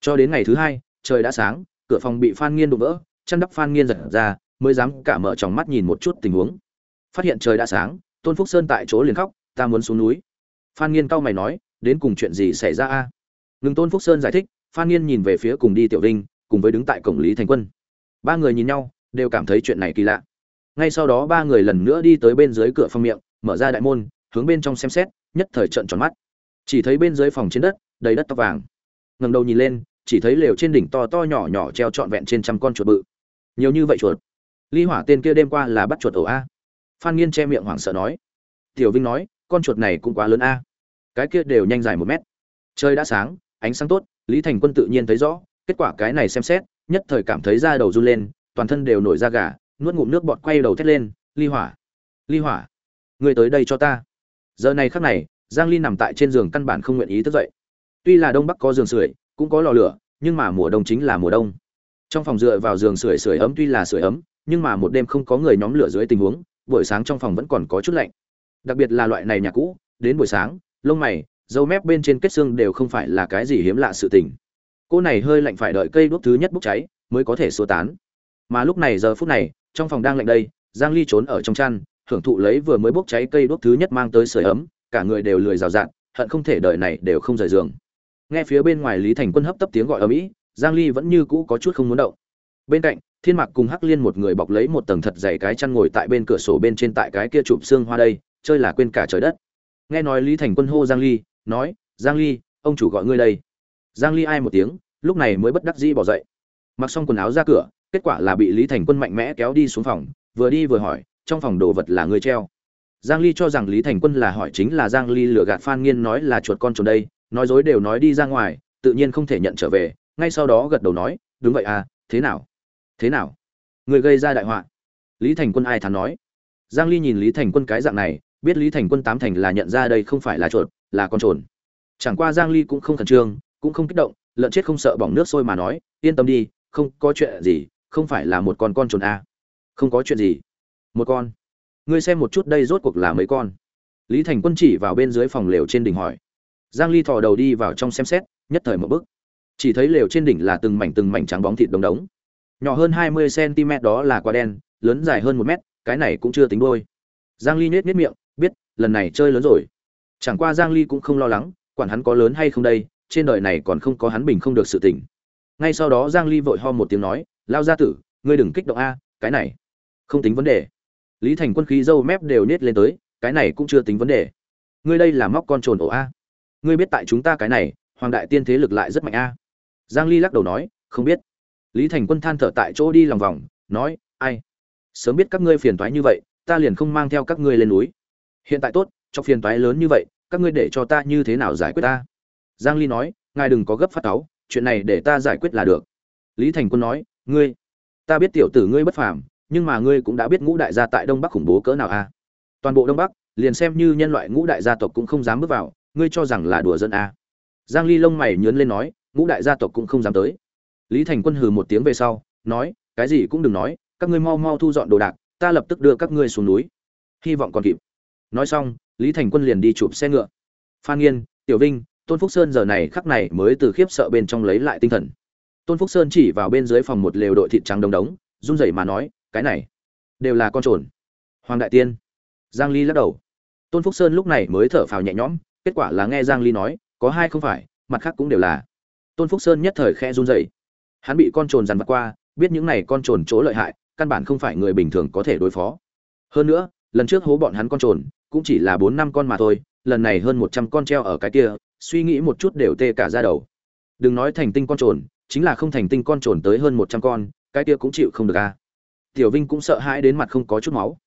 Cho đến ngày thứ hai, trời đã sáng, cửa phòng bị phan nghiên đụng vỡ, chăn đắp phan nghiên giật ra, mới dám cả mở tròng mắt nhìn một chút tình huống. Phát hiện trời đã sáng, tôn phúc sơn tại chỗ liền khóc, ta muốn xuống núi. Phan nghiên cau mày nói đến cùng chuyện gì xảy ra a? Ngừng tôn phúc sơn giải thích, phan nghiên nhìn về phía cùng đi tiểu vinh, cùng với đứng tại cổng lý thành quân. Ba người nhìn nhau, đều cảm thấy chuyện này kỳ lạ. Ngay sau đó ba người lần nữa đi tới bên dưới cửa phòng miệng, mở ra đại môn, hướng bên trong xem xét, nhất thời trận tròn mắt. Chỉ thấy bên dưới phòng trên đất, đầy đất tóc vàng. Ngầm đầu nhìn lên, chỉ thấy lều trên đỉnh to to nhỏ nhỏ treo trọn vẹn trên trăm con chuột bự. Nhiều như vậy chuột? Ly hỏa tên kia đêm qua là bắt chuột ổ a. Phan nghiên che miệng hoảng sợ nói. Tiểu vinh nói, con chuột này cũng quá lớn a cái kia đều nhanh dài một mét. Trời đã sáng, ánh sáng tốt, lý thành quân tự nhiên thấy rõ, kết quả cái này xem xét, nhất thời cảm thấy da đầu run lên, toàn thân đều nổi da gà, nuốt ngụm nước bọt quay đầu thét lên, ly hỏa! Ly hỏa! Người tới đây cho ta. Giờ này khắc này, giang ly nằm tại trên giường căn bản không nguyện ý thức dậy. Tuy là đông bắc có giường sưởi, cũng có lò lửa, nhưng mà mùa đông chính là mùa đông. Trong phòng dựa vào giường sưởi sưởi ấm tuy là sưởi ấm, nhưng mà một đêm không có người nhóm lửa dưới tình huống, buổi sáng trong phòng vẫn còn có chút lạnh. Đặc biệt là loại này nhà cũ, đến buổi sáng lông mày, dâu mép bên trên kết xương đều không phải là cái gì hiếm lạ sự tình. Cô này hơi lạnh phải đợi cây đuốc thứ nhất bốc cháy, mới có thể xua tán. Mà lúc này, giờ phút này, trong phòng đang lạnh đây, giang ly trốn ở trong chăn, hưởng thụ lấy vừa mới bốc cháy cây đuốc thứ nhất mang tới sưởi ấm, cả người đều lười rào rạt, hận không thể đợi này đều không rời giường. Nghe phía bên ngoài lý thành quân hấp tấp tiếng gọi ở mỹ giang ly vẫn như cũ có chút không muốn động. Bên cạnh, thiên mạc cùng hắc liên một người bọc lấy một tầng thật dày cái chăn ngồi tại bên cửa sổ bên trên tại cái kia chụp xương hoa đây, chơi là quên cả trời đất nghe nói lý thành quân hô giang ly, nói, giang ly, ông chủ gọi ngươi đây. Giang ly ai một tiếng, lúc này mới bất đắc dĩ bỏ dậy. Mặc xong quần áo ra cửa, kết quả là bị lý thành quân mạnh mẽ kéo đi xuống phòng, vừa đi vừa hỏi, trong phòng đồ vật là ngươi treo? Giang ly cho rằng lý thành quân là hỏi chính là giang ly lừa gạt phan nghiên nói là chuột con trốn đây, nói dối đều nói đi ra ngoài, tự nhiên không thể nhận trở về, ngay sau đó gật đầu nói, đúng vậy à thế nào? Thế nào? Người gây ra đại họa. Lý thành quân ai thắn nói. Giang ly nhìn lý thành quân cái dạng này biết lý thành quân tám thành là nhận ra đây không phải là chuột, là con trồn. Chẳng qua giang ly cũng không khẩn trương, cũng không kích động, lợn chết không sợ bỏng nước sôi mà nói, yên tâm đi, không có chuyện gì, không phải là một con con trồn a. Không có chuyện gì. Một con. Ngươi xem một chút đây rốt cuộc là mấy con? Lý thành quân chỉ vào bên dưới phòng lều trên đỉnh hỏi. Giang ly thò đầu đi vào trong xem xét, nhất thời một bước chỉ thấy lều trên đỉnh là từng mảnh từng mảnh trắng bóng thịt đống đống. Nhỏ hơn 20 cm đó là quả đen, lớn dài hơn một mét, cái này cũng chưa tính đôi. Giang ly nhếch nhếch miệng biết, lần này chơi lớn rồi. Chẳng qua giang ly cũng không lo lắng, quản hắn có lớn hay không đây, trên đời này còn không có hắn bình không được sự tỉnh ngay sau đó giang ly vội ho một tiếng nói, lao gia tử, ngươi đừng kích động a, cái này không tính vấn đề. Lý thành quân khí dâu mép đều nết lên tới, cái này cũng chưa tính vấn đề. Ngươi đây là móc con trồn ổ a. Ngươi biết tại chúng ta cái này, hoàng đại tiên thế lực lại rất mạnh a. Giang ly lắc đầu nói, không biết. Lý thành quân than thở tại chỗ đi lòng vòng, nói, ai? Sớm biết các ngươi phiền toái như vậy, ta liền không mang theo các ngươi lên núi hiện tại tốt, cho phiền toái lớn như vậy, các ngươi để cho ta như thế nào giải quyết ta? Giang ly nói, ngài đừng có gấp phát táo chuyện này để ta giải quyết là được. Lý thành quân nói, ngươi, ta biết tiểu tử ngươi bất phàm, nhưng mà ngươi cũng đã biết ngũ đại gia tại đông bắc khủng bố cỡ nào a toàn bộ đông bắc, liền xem như nhân loại ngũ đại gia tộc cũng không dám bước vào, ngươi cho rằng là đùa dân a à? giang ly lông mày nhướng lên nói, ngũ đại gia tộc cũng không dám tới. Lý thành quân hừ một tiếng về sau, nói, cái gì cũng đừng nói, các ngươi mau mau thu dọn đồ đạc, ta lập tức đưa các ngươi xuống núi. Hy vọng còn kịp nói xong, lý thành quân liền đi chụp xe ngựa. Phan nghiên, tiểu vinh, tôn phúc sơn giờ này khắc này mới từ khiếp sợ bên trong lấy lại tinh thần. Tôn phúc sơn chỉ vào bên dưới phòng một lều đội thịt trắng đông đống, run rẩy mà nói, cái này đều là con trồn. Hoàng đại tiên, giang ly lắc đầu. Tôn phúc sơn lúc này mới thở phào nhẹ nhõm, kết quả là nghe giang ly nói, có hai không phải, mặt khác cũng đều là. Tôn phúc sơn nhất thời khẽ run rẩy. Hắn bị con trồn dằn vặt qua, biết những này con trồn chỗ lợi hại, căn bản không phải người bình thường có thể đối phó. Hơn nữa, lần trước hố bọn hắn con trồn cũng chỉ là bốn năm con mà thôi, lần này hơn một trăm con treo ở cái kia, suy nghĩ một chút đều tê cả ra đầu. Đừng nói thành tinh con trồn, chính là không thành tinh con trồn tới hơn một trăm con, cái kia cũng chịu không được a. Tiểu vinh cũng sợ hãi đến mặt không có chút máu.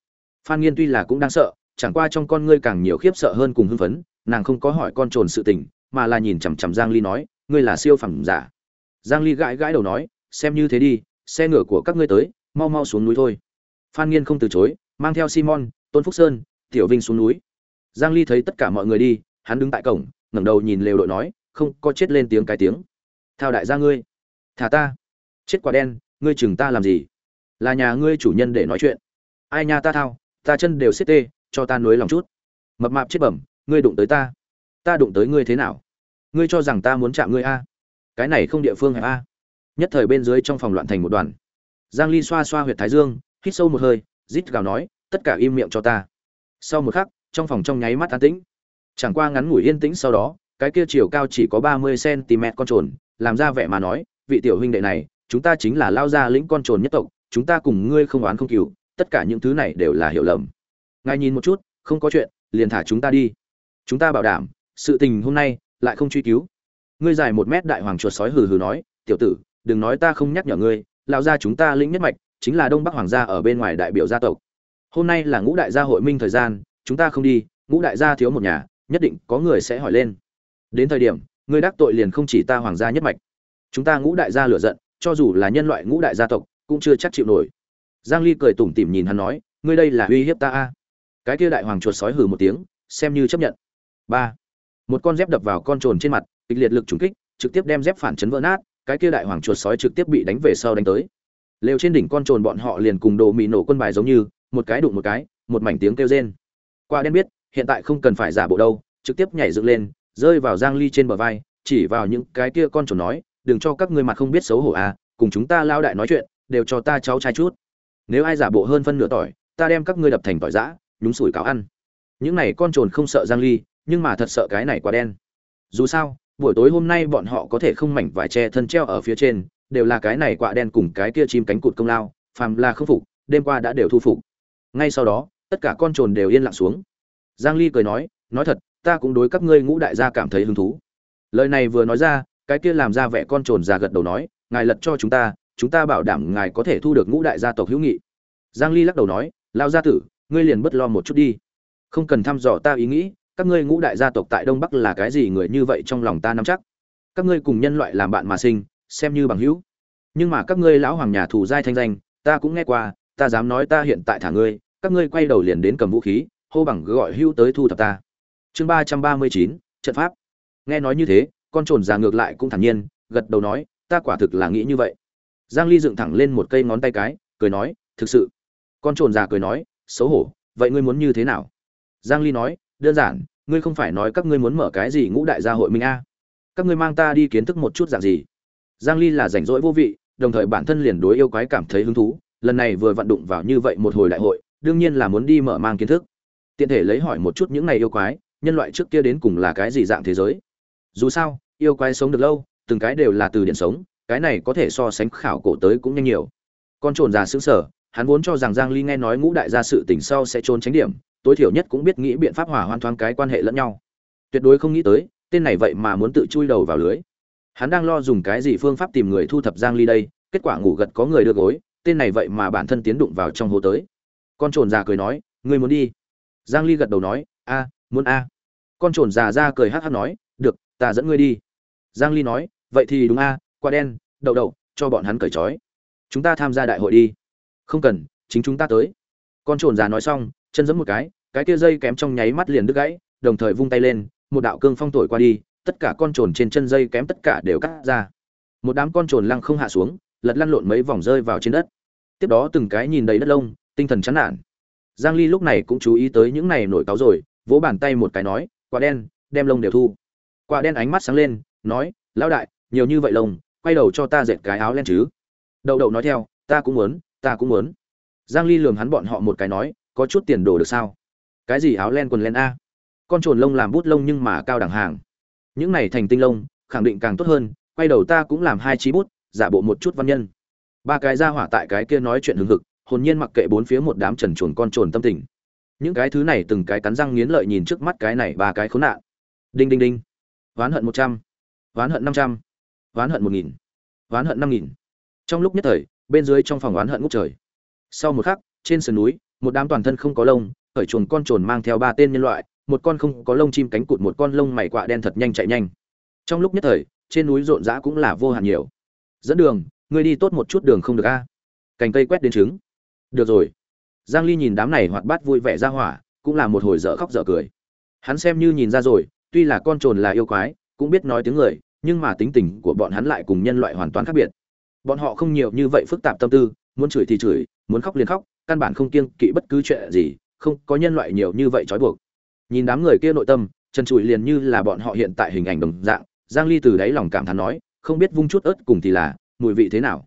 Phan nghiên tuy là cũng đang sợ, chẳng qua trong con ngươi càng nhiều khiếp sợ hơn cùng hưng phấn, nàng không có hỏi con trồn sự tình, mà là nhìn chằm chằm giang ly nói, ngươi là siêu phẩm giả. Giang ly gãi gãi đầu nói, xem như thế đi, xe ngựa của các ngươi tới, mau mau xuống núi thôi. Phan nghiên không từ chối, mang theo simon, tôn phúc sơn tiểu vinh xuống núi. Giang ly thấy tất cả mọi người đi, hắn đứng tại cổng, ngẩng đầu nhìn lều đội nói, không, có chết lên tiếng cái tiếng. Thao đại gia ngươi, thả ta. Chết quả đen, ngươi chừng ta làm gì? Là nhà ngươi chủ nhân để nói chuyện. Ai nha ta thao, ta chân đều xếp tê, cho ta nuối lòng chút. Mập mạp chết bẩm, ngươi đụng tới ta. Ta đụng tới ngươi thế nào? Ngươi cho rằng ta muốn chạm ngươi a? Cái này không địa phương hẹp a. Nhất thời bên dưới trong phòng loạn thành một đoàn. Giang ly xoa xoa huyệt thái dương, hít sâu một hơi, rít gào nói, tất cả im miệng cho ta sau một khắc, trong phòng trong nháy mắt an tĩnh. Chẳng qua ngắn ngủi yên tĩnh sau đó, cái kia chiều cao chỉ có 30 cm con trồn, làm ra vẻ mà nói, vị tiểu huynh đệ này, chúng ta chính là lao gia lĩnh con trồn nhất tộc, chúng ta cùng ngươi không oán không cừu, tất cả những thứ này đều là hiểu lầm. Ngài nhìn một chút, không có chuyện, liền thả chúng ta đi. Chúng ta bảo đảm, sự tình hôm nay lại không truy cứu. Ngươi dài một mét đại hoàng chuột sói hừ hừ nói, tiểu tử, đừng nói ta không nhắc nhở ngươi lao gia chúng ta lĩnh nhất mạch, chính là đông bắc hoàng gia ở bên ngoài đại biểu gia tộc hôm nay là ngũ đại gia hội minh thời gian, chúng ta không đi, ngũ đại gia thiếu một nhà, nhất định có người sẽ hỏi lên. Đến thời điểm ngươi đắc tội liền không chỉ ta hoàng gia nhất mạch. Chúng ta ngũ đại gia lửa giận, cho dù là nhân loại ngũ đại gia tộc, cũng chưa chắc chịu nổi. Giang ly cười tủm tỉm nhìn hắn nói, ngươi đây là uy hiếp ta a? Cái kia đại hoàng chuột sói hừ một tiếng, xem như chấp nhận. Ba. Một con dép đập vào con trồn trên mặt, kịch liệt lực trúng kích, trực tiếp đem dép phản chấn vỡ nát, cái kia đại hoàng chuột sói trực tiếp bị đánh về sau đánh tới. Lều trên đỉnh con trồn bọn họ liền cùng đồ mì nổ quân bài giống như một cái đụng một cái, một mảnh tiếng kêu rên. Qua đen biết, hiện tại không cần phải giả bộ đâu, trực tiếp nhảy dựng lên, rơi vào giang ly trên bờ vai, chỉ vào những cái kia con trồn nói, đừng cho các ngươi mặt không biết xấu hổ à cùng chúng ta lao đại nói chuyện, đều cho ta cháu trai chút. Nếu ai giả bộ hơn phân nửa tỏi, ta đem các ngươi đập thành tỏi giã, nhúng sủi cáo ăn. Những này con trồn không sợ giang ly, nhưng mà thật sợ cái này quá đen. Dù sao, buổi tối hôm nay bọn họ có thể không mảnh vải che thân treo ở phía trên, đều là cái này quạ đen cùng cái kia chim cánh cụt công lao, phàm là không phục, đêm qua đã đều thu phục ngay sau đó, tất cả con trồn đều yên lặng xuống. Giang ly cười nói nói thật, ta cũng đối các ngươi ngũ đại gia cảm thấy hứng thú. Lời này vừa nói ra, cái kia làm ra vẻ con trồn già gật đầu nói, ngài lật cho chúng ta chúng ta bảo đảm ngài có thể thu được ngũ đại gia tộc hữu nghị. Giang ly lắc đầu nói lao gia tử, ngươi liền bất lo một chút đi. Không cần thăm dò ta ý nghĩ, các ngươi ngũ đại gia tộc tại đông bắc là cái gì người như vậy trong lòng ta nắm chắc. Các ngươi cùng nhân loại làm bạn mà sinh, xem như bằng hữu. Nhưng mà các ngươi lão hoàng nhà thủ giai thanh danh, ta cũng nghe qua ta dám nói ta hiện tại thả ngươi, các ngươi quay đầu liền đến cầm vũ khí, hô bằng gọi hưu tới thu thập ta. Chương ba trăm ba mươi chín, trận pháp. Nghe nói như thế, con trồn già ngược lại cũng thản nhiên, gật đầu nói, ta quả thực là nghĩ như vậy. Giang ly dựng thẳng lên một cây ngón tay cái, cười nói, thực sự. Con trồn già cười nói, xấu hổ, vậy ngươi muốn như thế nào? Giang ly nói, đơn giản, ngươi không phải nói các ngươi muốn mở cái gì ngũ đại gia hội minh a? Các ngươi mang ta đi kiến thức một chút dạng gì? Giang ly là rảnh rỗi vô vị, đồng thời bản thân liền đối yêu quái cảm thấy hứng thú lần này vừa vận đụng vào như vậy một hồi đại hội, đương nhiên là muốn đi mở mang kiến thức. Tiện thể lấy hỏi một chút những này yêu quái, nhân loại trước kia đến cùng là cái gì dạng thế giới? Dù sao, yêu quái sống được lâu, từng cái đều là từ điện sống, cái này có thể so sánh khảo cổ tới cũng nhanh nhiều. Con trồn già sững sở hắn vốn cho rằng giang ly nghe nói ngũ đại gia sự tình sau sẽ trốn tránh điểm, tối thiểu nhất cũng biết nghĩ biện pháp hòa hoan thoáng cái quan hệ lẫn nhau. Tuyệt đối không nghĩ tới, tên này vậy mà muốn tự chui đầu vào lưới. Hắn đang lo dùng cái gì phương pháp tìm người thu thập giang ly đây, kết quả ngủ gật có người đưa gối tên này vậy mà bản thân tiến đụng vào trong hố tới. Con trồn già cười nói, ngươi muốn đi? Giang ly gật đầu nói, a, muốn a. Con trồn già ra cười hắc hắc nói, được, ta dẫn ngươi đi. Giang ly nói, vậy thì đúng a qua đen, đậu đậu, cho bọn hắn cởi trói. Chúng ta tham gia đại hội đi. Không cần, chính chúng ta tới. Con trồn già nói xong, chân giẫm một cái cái kia dây kém trong nháy mắt liền đứt gãy, đồng thời vung tay lên, một đạo cương phong thổi qua đi, tất cả con trồn trên chân dây kém tất cả đều cắt ra. Một đám con trồn lăng không hạ xuống lật lăn lộn mấy vòng rơi vào trên đất. Tiếp đó từng cái nhìn đầy đất lông, tinh thần chán nản. Giang ly lúc này cũng chú ý tới những này nổi cáo rồi, vỗ bàn tay một cái nói, quả đen, đem lông đều thu. Quả đen ánh mắt sáng lên, nói, lão đại, nhiều như vậy lông, quay đầu cho ta dệt cái áo len chứ. Đậu đậu nói theo, ta cũng muốn, ta cũng muốn. Giang ly lườm hắn bọn họ một cái nói, có chút tiền đồ được sao? Cái gì áo len quần len a? Con trồn lông làm bút lông nhưng mà cao đẳng hàng. Những này thành tinh lông, khẳng định càng tốt hơn, quay đầu ta cũng làm hai chí bút giả bộ một chút văn nhân. Ba cái ra hỏa tại cái kia nói chuyện hừng hực, hồn nhiên mặc kệ bốn phía một đám trần chuồn con trồn tâm tình. Những cái thứ này từng cái cắn răng nghiến lợi nhìn trước mắt cái này ba cái khốn nạn. Đinh đinh đinh. Oán hận một trăm. Oán hận năm trăm. Oán hận một nghìn. Oán hận năm nghìn. Trong lúc nhất thời, bên dưới trong phòng oán hận ngút trời. Sau một khắc, trên sườn núi, một đám toàn thân không có lông, khởi chuồn con trồn mang theo ba tên nhân loại, một con không có lông chim cánh cụt, một con lông mày quạ đen thật nhanh chạy nhanh. Trong lúc nhất thời, trên núi rộn rã cũng là vô hạn nhiều dẫn đường, ngươi đi tốt một chút đường không được a? Cành cây quét đến trứng. Được rồi. Giang ly nhìn đám này hoạt bát vui vẻ ra hỏa, cũng là một hồi dở khóc dở cười. Hắn xem như nhìn ra rồi, tuy là con trồn là yêu quái, cũng biết nói tiếng người, nhưng mà tính tình của bọn hắn lại cùng nhân loại hoàn toàn khác biệt. Bọn họ không nhiều như vậy phức tạp tâm tư, muốn chửi thì chửi, muốn khóc liền khóc, căn bản không kiêng kỵ bất cứ chuyện gì, không có nhân loại nhiều như vậy trói buộc. Nhìn đám người kia nội tâm, trần trụi liền như là bọn họ hiện tại hình ảnh đồng dạng, giang ly từ đáy lòng cảm thán nói không biết vung chút ớt cùng thì là, mùi vị thế nào.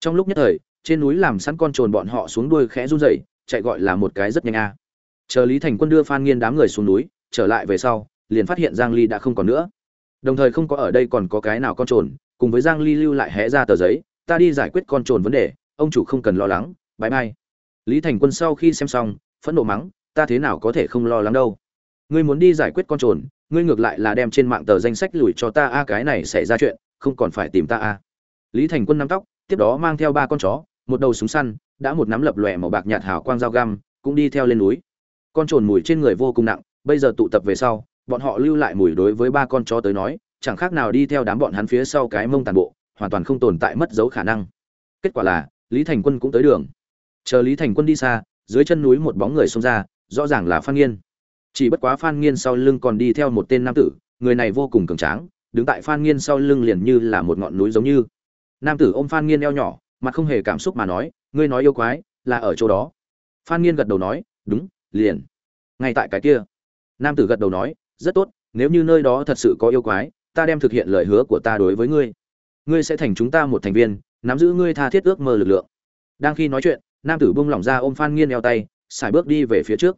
Trong lúc nhất thời, trên núi làm sẵn con trồn bọn họ xuống đuôi khẽ run rẩy, chạy gọi là một cái rất nhanh a. À. Chờ lý thành quân đưa phan nghiên đám người xuống núi, trở lại về sau, liền phát hiện giang ly đã không còn nữa. Đồng thời không có ở đây còn có cái nào con trồn, cùng với giang ly lưu lại hé ra tờ giấy, ta đi giải quyết con trồn vấn đề, ông chủ không cần lo lắng bye bye lý thành quân sau khi xem xong, phẫn nộ mắng, ta thế nào có thể không lo lắng đâu? Ngươi muốn đi giải quyết con trồn, ngươi ngược lại là đem trên mạng tờ danh sách lùi cho ta a, cái này xảy ra chuyện không còn phải tìm ta à? lý thành quân nắm tóc, tiếp đó mang theo ba con chó, một đầu súng săn, đã một nắm lập lòe màu bạc nhạt hào quang dao găm, cũng đi theo lên núi. Con trồn mùi trên người vô cùng nặng, bây giờ tụ tập về sau, bọn họ lưu lại mùi đối với ba con chó tới nói, chẳng khác nào đi theo đám bọn hắn phía sau cái mông tàn bộ, hoàn toàn không tồn tại mất dấu khả năng. Kết quả là, lý thành quân cũng tới đường. Chờ lý thành quân đi xa, dưới chân núi một bóng người xông ra, rõ ràng là phan nghiên. Chỉ bất quá phan nghiên sau lưng còn đi theo một tên nam tử, người này vô cùng cường tráng đứng tại phan nghiên sau lưng liền như là một ngọn núi giống như. Nam tử ôm phan nghiên eo nhỏ, mặt không hề cảm xúc mà nói, ngươi nói yêu quái, là ở chỗ đó. Phan nghiên gật đầu nói, đúng, liền. Ngay tại cái kia. Nam tử gật đầu nói, rất tốt, nếu như nơi đó thật sự có yêu quái, ta đem thực hiện lời hứa của ta đối với ngươi. Ngươi sẽ thành chúng ta một thành viên, nắm giữ ngươi tha thiết ước mơ lực lượng. Đang khi nói chuyện, nam tử buông lỏng ra ôm phan nghiên eo tay, xài bước đi về phía trước.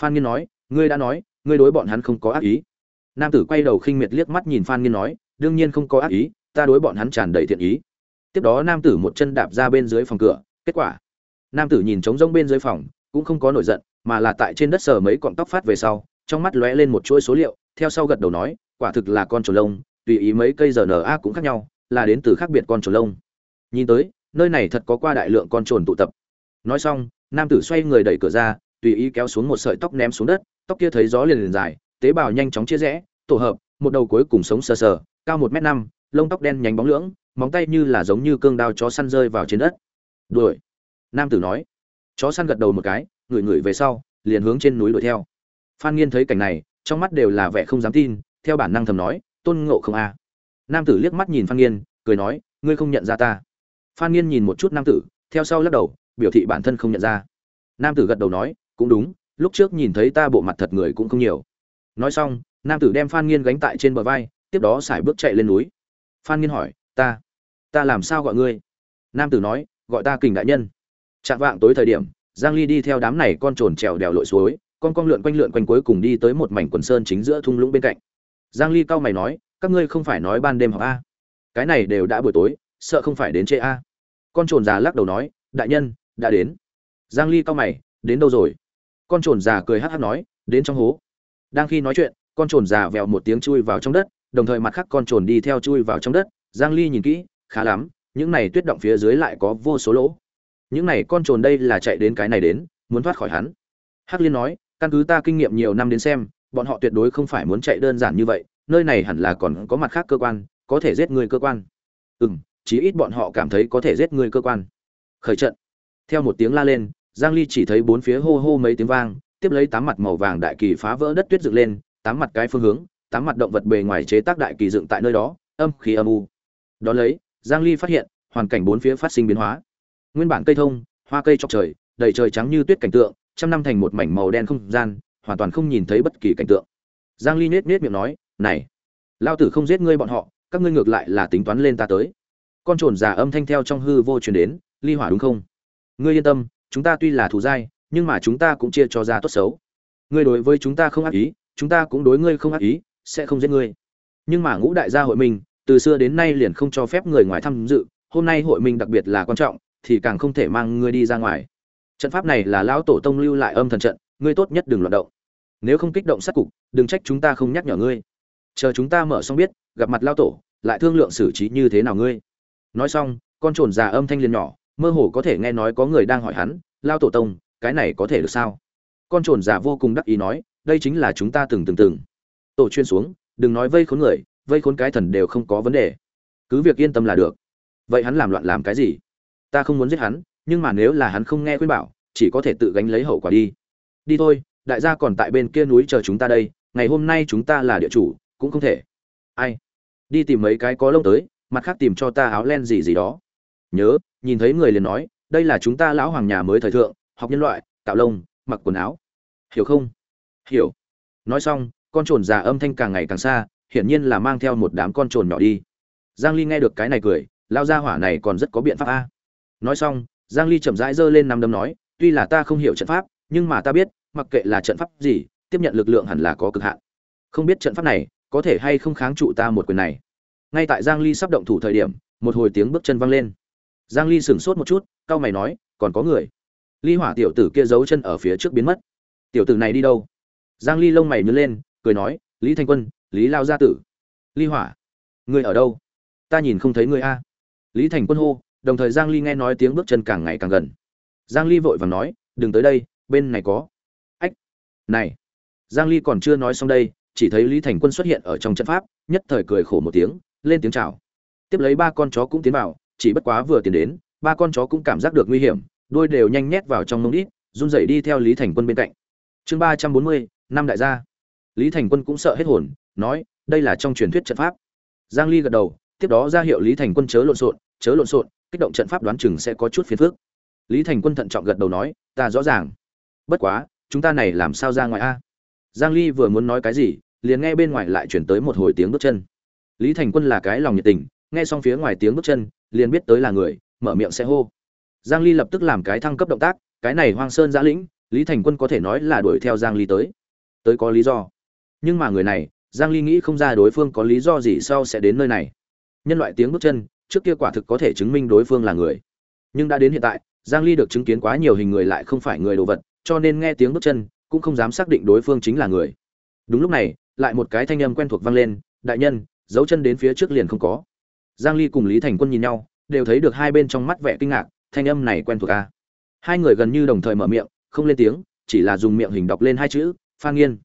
Phan nghiên nói, ngươi đã nói, ngươi đối bọn hắn không có ác ý nam tử quay đầu khinh miệt liếc mắt nhìn phan nghiên nói, đương nhiên không có ác ý, ta đối bọn hắn tràn đầy thiện ý. Tiếp đó nam tử một chân đạp ra bên dưới phòng cửa, kết quả, nam tử nhìn trống rỗng bên dưới phòng, cũng không có nổi giận, mà là tại trên đất sờ mấy cọng tóc phát về sau, trong mắt lóe lên một chuỗi số liệu, theo sau gật đầu nói, quả thực là con trồn lông, tùy ý mấy cây giờ a cũng khác nhau, là đến từ khác biệt con trồn lông. Nhìn tới, nơi này thật có qua đại lượng con trồn tụ tập. Nói xong, nam tử xoay người đẩy cửa ra, tùy ý kéo xuống một sợi tóc ném xuống đất, tóc kia thấy gió liền liền dài, tế bào nhanh chóng chia rẽ tổ hợp, một đầu cuối cùng sống sờ sờ, cao một m năm, lông tóc đen nhánh bóng lưỡng, móng tay như là giống như cương đao chó săn rơi vào trên đất. Đuổi. Nam tử nói. Chó săn gật đầu một cái, ngửi ngửi về sau, liền hướng trên núi đuổi theo. Phan nghiên thấy cảnh này, trong mắt đều là vẻ không dám tin, theo bản năng thầm nói, tôn ngộ không a nam tử liếc mắt nhìn phan nghiên, cười nói, ngươi không nhận ra ta. Phan nghiên nhìn một chút nam tử, theo sau lắc đầu, biểu thị bản thân không nhận ra. Nam tử gật đầu nói, cũng đúng, lúc trước nhìn thấy ta bộ mặt thật người cũng không nhiều. Nói xong nam tử đem phan nghiên gánh tại trên bờ vai, tiếp đó xài bước chạy lên núi. Phan nghiên hỏi, ta ta làm sao gọi ngươi? Nam tử nói, gọi ta kình đại nhân. Chạm vạng tối thời điểm, giang ly đi theo đám này con trồn trèo đèo lội suối, con con lượn quanh lượn quanh cuối cùng đi tới một mảnh quần sơn chính giữa thung lũng bên cạnh. Giang ly cau mày nói, các ngươi không phải nói ban đêm học a? Cái này đều đã buổi tối, sợ không phải đến trễ a? Con trồn già lắc đầu nói, đại nhân, đã đến. Giang ly cau mày, đến đâu rồi? Con trồn già cười hắt hắt nói, đến trong hố. Đang khi nói chuyện con trồn già vèo một tiếng chui vào trong đất đồng thời mặt khác con trồn đi theo chui vào trong đất. Giang ly nhìn kỹ khá lắm những này tuyết động phía dưới lại có vô số lỗ. Những này con trồn đây là chạy đến cái này đến muốn thoát khỏi hắn. Hắc liên nói căn cứ ta kinh nghiệm nhiều năm đến xem bọn họ tuyệt đối không phải muốn chạy đơn giản như vậy nơi này hẳn là còn có mặt khác cơ quan có thể giết người cơ quan. Ừm, chí ít bọn họ cảm thấy có thể giết người cơ quan. Khởi trận. Theo một tiếng la lên giang ly chỉ thấy bốn phía hô hô mấy tiếng vang tiếp lấy tám mặt màu vàng đại kỳ phá vỡ đất tuyết dựng lên tám mặt cái phương hướng, tám mặt động vật bề ngoài chế tác đại kỳ dựng tại nơi đó, âm khí âm u. Đó lấy, giang ly phát hiện, hoàn cảnh bốn phía phát sinh biến hóa. Nguyên bản cây thông, hoa cây chọc trời, đầy trời trắng như tuyết cảnh tượng, trăm năm thành một mảnh màu đen không gian, hoàn toàn không nhìn thấy bất kỳ cảnh tượng. Giang ly nết nết miệng nói, này, lao tử không giết ngươi bọn họ, các ngươi ngược lại là tính toán lên ta tới. Con trồn già âm thanh theo trong hư vô truyền đến, ly hỏa đúng không? Ngươi yên tâm, chúng ta tuy là thù dai, nhưng mà chúng ta cũng chia cho ra tốt xấu. Ngươi đối với chúng ta không ác ý chúng ta cũng đối ngươi không ác ý, sẽ không giết ngươi. Nhưng mà ngũ đại gia hội mình, từ xưa đến nay liền không cho phép người ngoài tham dự, hôm nay hội mình đặc biệt là quan trọng, thì càng không thể mang ngươi đi ra ngoài. Trận pháp này là lão tổ tông lưu lại âm thần trận, ngươi tốt nhất đừng loạt động. Nếu không kích động sát cục, đừng trách chúng ta không nhắc nhở ngươi. Chờ chúng ta mở xong biết, gặp mặt lao tổ, lại thương lượng xử trí như thế nào ngươi. Nói xong, con trồn già âm thanh liền nhỏ, mơ hồ có thể nghe nói có người đang hỏi hắn lao tổ tông, cái này có thể được sao? Con trồn già vô cùng đắc ý nói đây chính là chúng ta từng từng từng. Tổ chuyên xuống, đừng nói vây khốn người, vây khốn cái thần đều không có vấn đề. Cứ việc yên tâm là được. Vậy hắn làm loạn làm cái gì? Ta không muốn giết hắn, nhưng mà nếu là hắn không nghe khuyên bảo, chỉ có thể tự gánh lấy hậu quả đi. Đi thôi, đại gia còn tại bên kia núi chờ chúng ta đây, ngày hôm nay chúng ta là địa chủ, cũng không thể. Ai? Đi tìm mấy cái có lông tới, mặt khác tìm cho ta áo len gì gì đó. Nhớ, nhìn thấy người liền nói, đây là chúng ta lão hoàng nhà mới thời thượng, học nhân loại tạo lông, mặc quần áo. Hiểu không? Hiểu. Nói xong, con trồn già âm thanh càng ngày càng xa, hiển nhiên là mang theo một đám con trồn nhỏ đi. Giang ly nghe được cái này cười lao ra hỏa này còn rất có biện pháp a. Nói xong, giang ly chậm rãi giơ lên năm đấm nói, tuy là ta không hiểu trận pháp, nhưng mà ta biết, mặc kệ là trận pháp gì, tiếp nhận lực lượng hẳn là có cực hạn. Không biết trận pháp này, có thể hay không kháng trụ ta một quyền này. Ngay tại giang ly sắp động thủ thời điểm, một hồi tiếng bước chân văng lên. Giang ly sửng sốt một chút cao mày nói, còn có người. Ly hỏa tiểu tử kia giấu chân ở phía trước biến mất. Tiểu tử này đi đâu? Giang ly lông mày nhướng lên cười nói lý thanh quân lý lao gia tử. Ly hỏa ngươi ở đâu? Ta nhìn không thấy ngươi a. Lý thành quân hô đồng thời giang ly nghe nói tiếng bước chân càng ngày càng gần. Giang ly vội vàng nói đừng tới đây bên này có. Ách này. Giang ly còn chưa nói xong đây chỉ thấy lý thành quân xuất hiện ở trong trận pháp nhất thời cười khổ một tiếng lên tiếng chào. Tiếp lấy ba con chó cũng tiến vào chỉ bất quá vừa tiến đến ba con chó cũng cảm giác được nguy hiểm đuôi đều nhanh nhét vào trong mông đít run rẩy đi theo lý thành quân bên cạnh. Chương 340, năm đại gia. Lý thành quân cũng sợ hết hồn, nói, đây là trong truyền thuyết trận pháp. Giang ly gật đầu, tiếp đó ra hiệu lý thành quân chớ lộn xộn, chớ lộn xộn, kích động trận pháp đoán chừng sẽ có chút phiền phức. Lý thành quân thận trọng gật đầu nói, ta rõ ràng. Bất quá, chúng ta này làm sao ra ngoài a? Giang ly vừa muốn nói cái gì, liền nghe bên ngoài lại chuyển tới một hồi tiếng bước chân. Lý thành quân là cái lòng nhiệt tình, nghe xong phía ngoài tiếng bước chân, liền biết tới là người, mở miệng sẽ hô. Giang ly lập tức làm cái thăng cấp động tác, cái này hoang sơn giã lĩnh, lý thành quân có thể nói là đuổi theo giang ly tới tới có lý do. Nhưng mà người này, giang ly nghĩ không ra đối phương có lý do gì sau sẽ đến nơi này. Nhân loại tiếng bước chân, trước kia quả thực có thể chứng minh đối phương là người. Nhưng đã đến hiện tại, giang ly được chứng kiến quá nhiều hình người lại không phải người đồ vật, cho nên nghe tiếng bước chân, cũng không dám xác định đối phương chính là người. Đúng lúc này, lại một cái thanh âm quen thuộc vang lên, đại nhân, dấu chân đến phía trước liền không có. Giang ly cùng lý thành quân nhìn nhau, đều thấy được hai bên trong mắt vẻ kinh ngạc, thanh âm này quen thuộc à? Hai người gần như đồng thời mở miệng, không lên tiếng, chỉ là dùng miệng hình đọc lên hai chữ phan nghiên.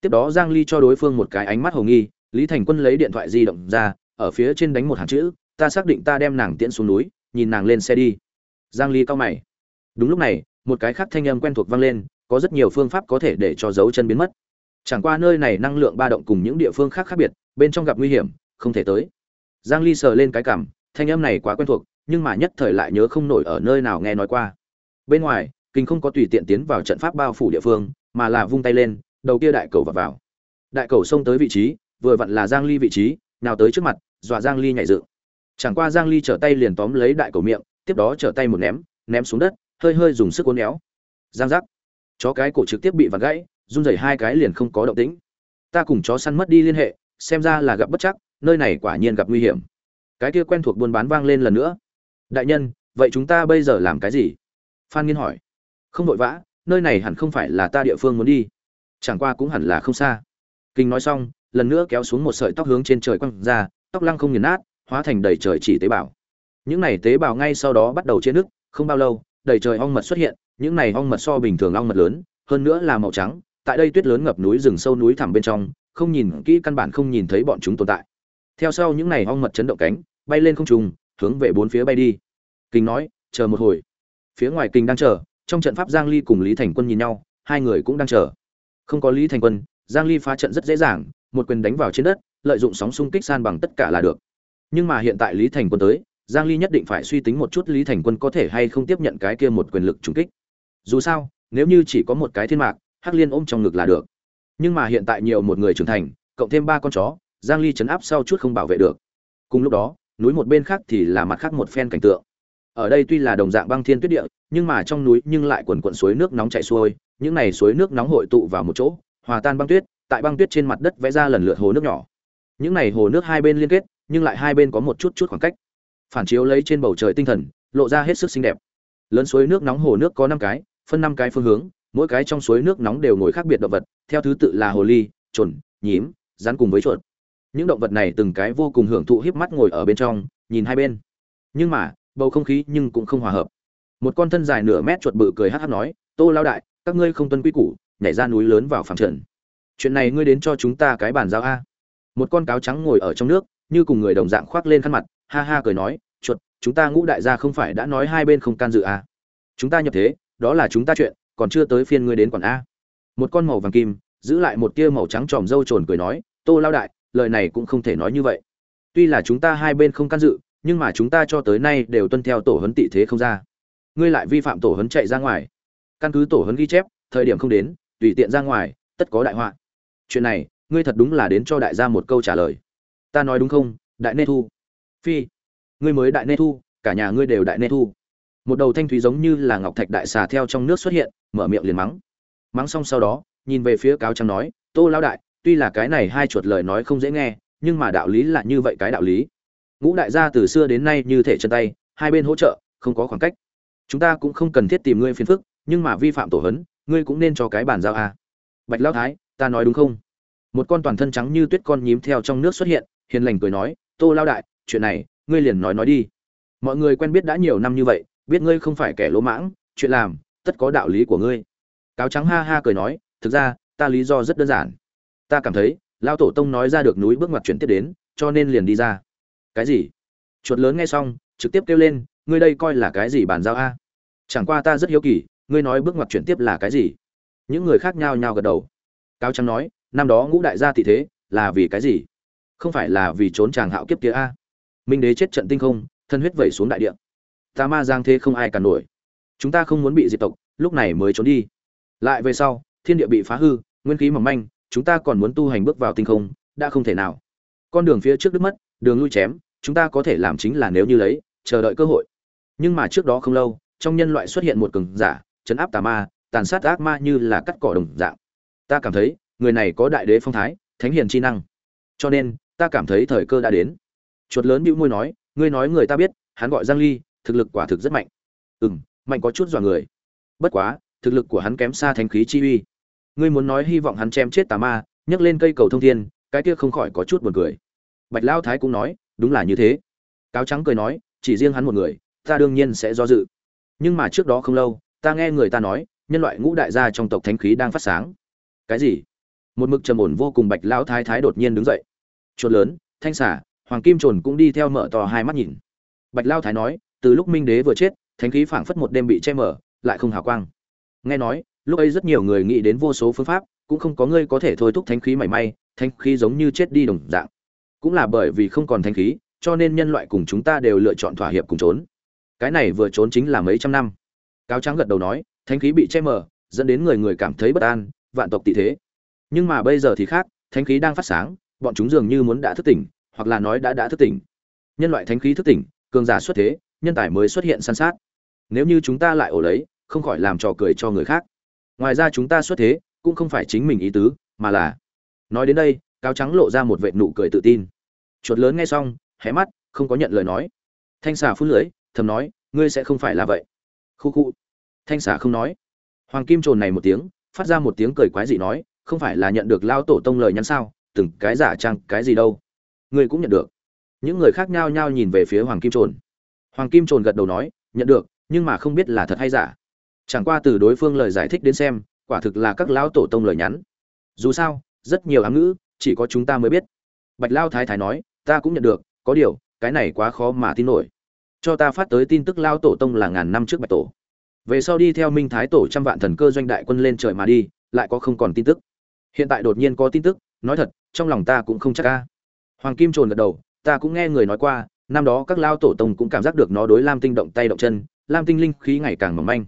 Tiếp đó giang ly cho đối phương một cái ánh mắt hồ nghi, lý thành quân lấy điện thoại di động ra, ở phía trên đánh một hàng chữ, ta xác định ta đem nàng tiễn xuống núi, nhìn nàng lên xe đi. Giang ly cao mày. Đúng lúc này, một cái khác thanh âm quen thuộc vang lên, có rất nhiều phương pháp có thể để cho dấu chân biến mất. Chẳng qua nơi này năng lượng ba động cùng những địa phương khác khác biệt, bên trong gặp nguy hiểm, không thể tới. Giang ly sờ lên cái cảm, thanh âm này quá quen thuộc, nhưng mà nhất thời lại nhớ không nổi ở nơi nào nghe nói qua. Bên ngoài, kinh không có tùy tiện tiến vào trận pháp bao phủ địa phương mà là vung tay lên, đầu kia đại cầu vào vào. Đại cầu xông tới vị trí, vừa vặn là giang ly vị trí, nào tới trước mặt, dọa giang ly nhảy dựng. Chẳng qua giang ly trở tay liền tóm lấy đại cầu miệng, tiếp đó trở tay một ném ném xuống đất, hơi hơi dùng sức uốn éo. Giang giác. Chó cái cổ trực tiếp bị vặn gãy, run rẩy hai cái liền không có động tĩnh. Ta cùng chó săn mất đi liên hệ, xem ra là gặp bất chắc, nơi này quả nhiên gặp nguy hiểm. Cái kia quen thuộc buôn bán vang lên lần nữa. Đại nhân, vậy chúng ta bây giờ làm cái gì? Phan nghiên hỏi. Không vội vã nơi này hẳn không phải là ta địa phương muốn đi. Chẳng qua cũng hẳn là không xa. Kinh nói xong, lần nữa kéo xuống một sợi tóc hướng trên trời quăng ra, tóc lăng không nghiền nát, hóa thành đầy trời chỉ tế bào. Những này tế bào ngay sau đó bắt đầu chia nước không bao lâu, đầy trời ong mật xuất hiện, những này ong mật so bình thường ong mật lớn, hơn nữa là màu trắng, tại đây tuyết lớn ngập núi rừng sâu núi thẳm bên trong, không nhìn kỹ căn bản không nhìn thấy bọn chúng tồn tại. Theo sau những này ong mật chấn động cánh, bay lên không trung, hướng về bốn phía bay đi. Kinh nói, chờ một hồi. Phía ngoài kinh đang chờ trong trận pháp giang ly cùng lý thành quân nhìn nhau, hai người cũng đang chờ. Không có lý thành quân, giang ly phá trận rất dễ dàng, một quyền đánh vào trên đất, lợi dụng sóng xung kích san bằng tất cả là được. Nhưng mà hiện tại lý thành quân tới, giang ly nhất định phải suy tính một chút lý thành quân có thể hay không tiếp nhận cái kia một quyền lực trùng kích. Dù sao, nếu như chỉ có một cái thiên mạc, hắc liên ôm trong ngực là được. Nhưng mà hiện tại nhiều một người trưởng thành, cộng thêm ba con chó, giang ly chấn áp sau chút không bảo vệ được. Cùng lúc đó, núi một bên khác thì là mặt khác một phen cảnh tượng ở đây tuy là đồng dạng băng thiên tuyết địa, nhưng mà trong núi nhưng lại quần quận suối nước nóng chảy xuôi, những này suối nước nóng hội tụ vào một chỗ, hòa tan băng tuyết, tại băng tuyết trên mặt đất vẽ ra lần lượt hồ nước nhỏ. Những này hồ nước hai bên liên kết, nhưng lại hai bên có một chút chút khoảng cách. Phản chiếu lấy trên bầu trời tinh thần, lộ ra hết sức xinh đẹp. Lớn suối nước nóng hồ nước có năm cái, phân năm cái phương hướng, mỗi cái trong suối nước nóng đều ngồi khác biệt động vật, theo thứ tự là hồ ly trồn nhím, rắn cùng với chuột. Những động vật này từng cái vô cùng hưởng thụ híp mắt ngồi ở bên trong, nhìn hai bên. Nhưng mà bầu không khí nhưng cũng không hòa hợp. Một con thân dài nửa mét chuột bự cười hắc hắc nói, tô lao đại, các ngươi không tuân quy củ, nhảy ra núi lớn vào phạm trận chuyện này ngươi đến cho chúng ta cái bàn giao a. Một con cáo trắng ngồi ở trong nước, như cùng người đồng dạng khoác lên khăn mặt, ha ha cười nói, chuột, chúng ta ngũ đại gia không phải đã nói hai bên không can dự a? Chúng ta nhập thế, đó là chúng ta chuyện, còn chưa tới phiên ngươi đến quản a. Một con màu vàng kim, giữ lại một tia màu trắng tròm râu trồn cười nói, tô lao đại, lời này cũng không thể nói như vậy. Tuy là chúng ta hai bên không can dự nhưng mà chúng ta cho tới nay đều tuân theo tổ huấn tị thế không ra. Ngươi lại vi phạm tổ huấn chạy ra ngoài. Căn cứ tổ huấn ghi chép, thời điểm không đến, tùy tiện ra ngoài, tất có đại họa. Chuyện này, ngươi thật đúng là đến cho đại gia một câu trả lời. Ta nói đúng không, đại nê thu? Phi, ngươi mới đại nê thu, cả nhà ngươi đều đại nê thu. Một đầu thanh thúy giống như là ngọc thạch đại xà theo trong nước xuất hiện, mở miệng liền mắng. Mắng xong sau đó, nhìn về phía cáo trắng nói, tô lao đại, tuy là cái này hai chuột lời nói không dễ nghe, nhưng mà đạo lý là như vậy cái đạo lý ngũ đại gia từ xưa đến nay như thể chân tay, hai bên hỗ trợ, không có khoảng cách. Chúng ta cũng không cần thiết tìm ngươi phiền phức, nhưng mà vi phạm tổ hấn, ngươi cũng nên cho cái bàn giao a. Bạch lao thái, ta nói đúng không? Một con toàn thân trắng như tuyết con nhím theo trong nước xuất hiện, hiền lành cười nói, tô lao đại, chuyện này, ngươi liền nói nói đi. Mọi người quen biết đã nhiều năm như vậy, biết ngươi không phải kẻ lỗ mãng, chuyện làm, tất có đạo lý của ngươi. Cáo trắng ha ha cười nói, thực ra, ta lý do rất đơn giản. Ta cảm thấy lao tổ tông nói ra được núi bước ngoặt chuyển tiếp đến, cho nên liền đi ra cái gì? Chuột lớn nghe xong, trực tiếp kêu lên, ngươi đây coi là cái gì bàn giao a? Chẳng qua ta rất hiếu kỳ, ngươi nói bước ngoặt chuyển tiếp là cái gì? Những người khác nhao nhao gật đầu. Cao trắng nói, năm đó ngũ đại gia thị thế, là vì cái gì? Không phải là vì trốn chàng hạo kiếp kia a? Minh đế chết trận tinh không, thân huyết vẩy xuống đại địa. Ta ma giang thế không ai cản nổi. Chúng ta không muốn bị diệt tộc, lúc này mới trốn đi. Lại về sau, thiên địa bị phá hư, nguyên khí mỏng manh, chúng ta còn muốn tu hành bước vào tinh không, đã không thể nào. Con đường phía trước đứt mất, đường lui chém chúng ta có thể làm chính là nếu như lấy, chờ đợi cơ hội. Nhưng mà trước đó không lâu, trong nhân loại xuất hiện một cường giả, chấn áp tà ma, tàn sát ác ma như là cắt cỏ đồng dạng. Ta cảm thấy, người này có đại đế phong thái, thánh hiền chi năng. Cho nên, ta cảm thấy thời cơ đã đến. Chuột lớn bĩu môi nói, ngươi nói người ta biết, hắn gọi giang ly, thực lực quả thực rất mạnh. Ừ mạnh có chút dọa người. Bất quá, thực lực của hắn kém xa thánh khí chi uy. Ngươi muốn nói hy vọng hắn chém chết tà ma, nhấc lên cây cầu thông thiên, cái kia không khỏi có chút buồn cười. Bạch lao thái cũng nói đúng là như thế. Cáo trắng cười nói, chỉ riêng hắn một người, ta đương nhiên sẽ do dự. Nhưng mà trước đó không lâu, ta nghe người ta nói, nhân loại ngũ đại gia trong tộc thánh khí đang phát sáng. Cái gì? Một mực trầm ổn vô cùng bạch lão thái thái đột nhiên đứng dậy. Chuột lớn, thanh xả hoàng kim trồn cũng đi theo mở to hai mắt nhìn. Bạch lao thái nói, từ lúc minh đế vừa chết, thánh khí phảng phất một đêm bị che mở lại không hào quang. Nghe nói, lúc ấy rất nhiều người nghĩ đến vô số phương pháp, cũng không có ngươi có thể thôi thúc thánh khí mảy may, thánh khí giống như chết đi đồng dạng cũng là bởi vì không còn thánh khí, cho nên nhân loại cùng chúng ta đều lựa chọn thỏa hiệp cùng trốn. Cái này vừa trốn chính là mấy trăm năm. Cáo trắng gật đầu nói thánh khí bị che mờ, dẫn đến người người cảm thấy bất an, vạn tộc tị thế. Nhưng mà bây giờ thì khác thánh khí đang phát sáng, bọn chúng dường như muốn đã thức tỉnh, hoặc là nói đã đã thức tỉnh. Nhân loại thánh khí thức tỉnh, cường giả xuất thế, nhân tài mới xuất hiện san sát. Nếu như chúng ta lại ổ lấy, không khỏi làm trò cười cho người khác. Ngoài ra chúng ta xuất thế, cũng không phải chính mình ý tứ, mà là. Nói đến đây, cáo trắng lộ ra một vệ nụ cười tự tin chuột lớn nghe xong, hé mắt, không có nhận lời nói. Thanh xà phun lưỡi thầm nói, ngươi sẽ không phải là vậy. Khu khu. Thanh xà không nói. Hoàng kim trồn này một tiếng, phát ra một tiếng cười quái dị nói, không phải là nhận được lao tổ tông lời nhắn sao? Từng cái giả trang cái gì đâu? Ngươi cũng nhận được. Những người khác nhao nhao nhìn về phía hoàng kim trồn. Hoàng kim trồn gật đầu nói, nhận được, nhưng mà không biết là thật hay giả. Chẳng qua từ đối phương lời giải thích đến xem, quả thực là các lão tổ tông lời nhắn. Dù sao, rất nhiều ám ngữ, chỉ có chúng ta mới biết. Bạch lao thái thái nói ta cũng nhận được, có điều, cái này quá khó mà tin nổi. Cho ta phát tới tin tức lao tổ tông là ngàn năm trước bạch tổ. Về sau đi theo minh thái tổ trăm vạn thần cơ doanh đại quân lên trời mà đi, lại có không còn tin tức. Hiện tại đột nhiên có tin tức, nói thật, trong lòng ta cũng không chắc ca hoàng kim trồn gật đầu, ta cũng nghe người nói qua, năm đó các lao tổ tông cũng cảm giác được nó đối lam tinh động tay động chân, lam tinh linh khí ngày càng mỏng manh.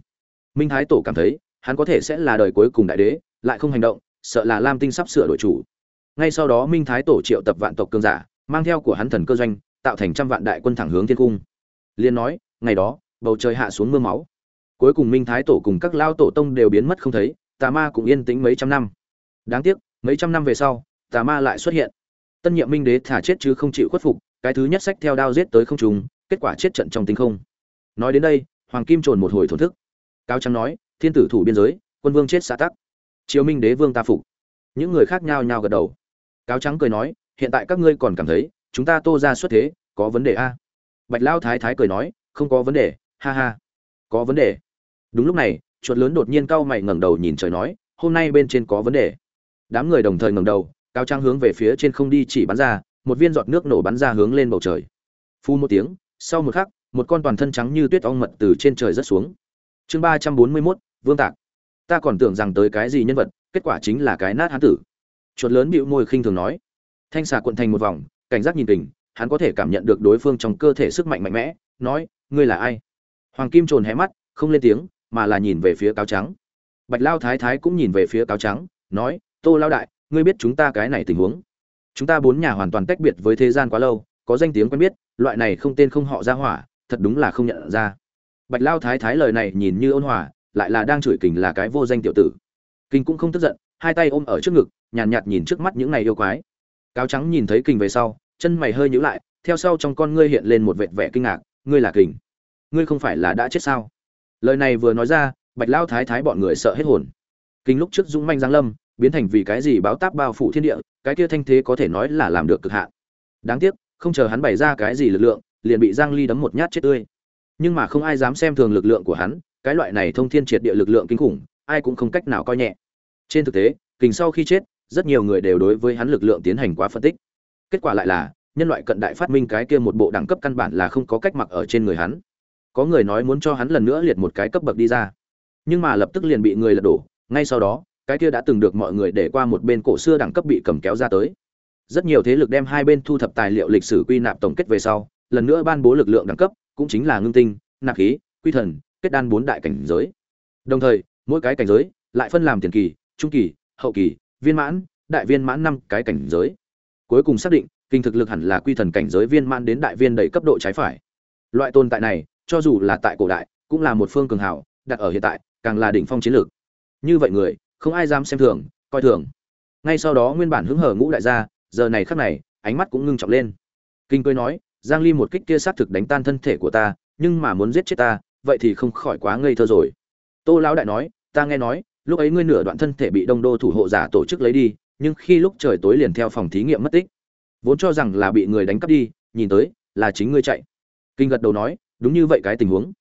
Minh thái tổ cảm thấy, hắn có thể sẽ là đời cuối cùng đại đế, lại không hành động, sợ là lam tinh sắp sửa đổi chủ. Ngay sau đó minh thái tổ triệu tập vạn tộc cường giả mang theo của hắn thần cơ doanh, tạo thành trăm vạn đại quân thẳng hướng thiên cung. Liên nói, ngày đó, bầu trời hạ xuống mưa máu. Cuối cùng minh thái tổ cùng các lao tổ tông đều biến mất không thấy, tà ma cũng yên tĩnh mấy trăm năm. Đáng tiếc, mấy trăm năm về sau, tà ma lại xuất hiện. Tân nhiệm minh đế thả chết chứ không chịu khuất phục, cái thứ nhất sách theo đao giết tới không trùng kết quả chết trận trong tinh không. Nói đến đây, hoàng kim trồn một hồi thổn thức. Cao trắng nói, thiên tử thủ biên giới, quân vương chết xã tắc. Chiếu minh đế vương ta phục. Những người khác nhao nhao gật đầu. Cáo trắng cười nói hiện tại các ngươi còn cảm thấy, chúng ta tô ra xuất thế, có vấn đề a? Bạch lao thái thái cười nói, không có vấn đề, ha ha. Có vấn đề. Đúng lúc này, chuột lớn đột nhiên cau mày ngẩng đầu nhìn trời nói, hôm nay bên trên có vấn đề. Đám người đồng thời ngẩng đầu, cao trang hướng về phía trên không đi chỉ bắn ra, một viên giọt nước nổ bắn ra hướng lên bầu trời. Phu một tiếng, sau một khắc, một con toàn thân trắng như tuyết ong mật từ trên trời rớt xuống. Chương ba trăm bốn mươi mốt, vương tạc. Ta còn tưởng rằng tới cái gì nhân vật, kết quả chính là cái nát hán tử. Chuột lớn bịu môi khinh thường nói thanh xà quận thành một vòng cảnh giác nhìn tình hắn có thể cảm nhận được đối phương trong cơ thể sức mạnh mạnh mẽ nói ngươi là ai? Hoàng kim trồn hé mắt không lên tiếng mà là nhìn về phía cáo trắng. Bạch lao thái thái cũng nhìn về phía cáo trắng nói tô lao đại ngươi biết chúng ta cái này tình huống. Chúng ta bốn nhà hoàn toàn tách biệt với thế gian quá lâu có danh tiếng quen biết loại này không tên không họ ra hỏa thật đúng là không nhận ra. Bạch lao thái thái lời này nhìn như ôn hòa lại là đang chửi kình là cái vô danh tiểu tử. Kinh cũng không tức giận hai tay ôm ở trước ngực nhàn nhạt, nhạt nhìn trước mắt những này yêu quái cáo trắng nhìn thấy kình về sau, chân mày hơi nhíu lại, theo sau trong con ngươi hiện lên một vệt vẻ kinh ngạc, ngươi là kình. Ngươi không phải là đã chết sao? Lời này vừa nói ra, bạch lao thái thái bọn người sợ hết hồn. Kinh lúc trước dũng manh giang lâm, biến thành vì cái gì báo táp bao phủ thiên địa, cái kia thanh thế có thể nói là làm được cực hạn. Đáng tiếc, không chờ hắn bày ra cái gì lực lượng, liền bị giang ly đấm một nhát chết tươi. Nhưng mà không ai dám xem thường lực lượng của hắn, cái loại này thông thiên triệt địa lực lượng kinh khủng, ai cũng không cách nào coi nhẹ. Trên thực tế, kình sau khi chết rất nhiều người đều đối với hắn lực lượng tiến hành quá phân tích. Kết quả lại là, nhân loại cận đại phát minh cái kia một bộ đẳng cấp căn bản là không có cách mặc ở trên người hắn. Có người nói muốn cho hắn lần nữa liệt một cái cấp bậc đi ra. Nhưng mà lập tức liền bị người lật đổ, ngay sau đó, cái kia đã từng được mọi người để qua một bên cổ xưa đẳng cấp bị cầm kéo ra tới. Rất nhiều thế lực đem hai bên thu thập tài liệu lịch sử quy nạp tổng kết về sau, lần nữa ban bố lực lượng đẳng cấp, cũng chính là ngưng tinh, nạp khí, quy thần, kết đan bốn đại cảnh giới. Đồng thời, mỗi cái cảnh giới lại phân làm tiền kỳ, trung kỳ, hậu kỳ viên mãn, đại viên mãn năm cái cảnh giới. Cuối cùng xác định, kinh thực lực hẳn là quy thần cảnh giới viên mãn đến đại viên đầy cấp độ trái phải. Loại tồn tại này, cho dù là tại cổ đại, cũng là một phương cường hảo đặt ở hiện tại, càng là đỉnh phong chiến lược. Như vậy người, không ai dám xem thường, coi thường. Ngay sau đó nguyên bản hứng hở ngũ đại gia, giờ này khắc này, ánh mắt cũng ngưng trọng lên. Kinh cười nói, giang ly một kích kia sát thực đánh tan thân thể của ta, nhưng mà muốn giết chết ta, vậy thì không khỏi quá ngây thơ rồi. Tô lão đại nói, ta nghe nói lúc ấy ngươi nửa đoạn thân thể bị đông đô thủ hộ giả tổ chức lấy đi, nhưng khi lúc trời tối liền theo phòng thí nghiệm mất tích. Vốn cho rằng là bị người đánh cắp đi, nhìn tới, là chính ngươi chạy. Kinh gật đầu nói, đúng như vậy cái tình huống.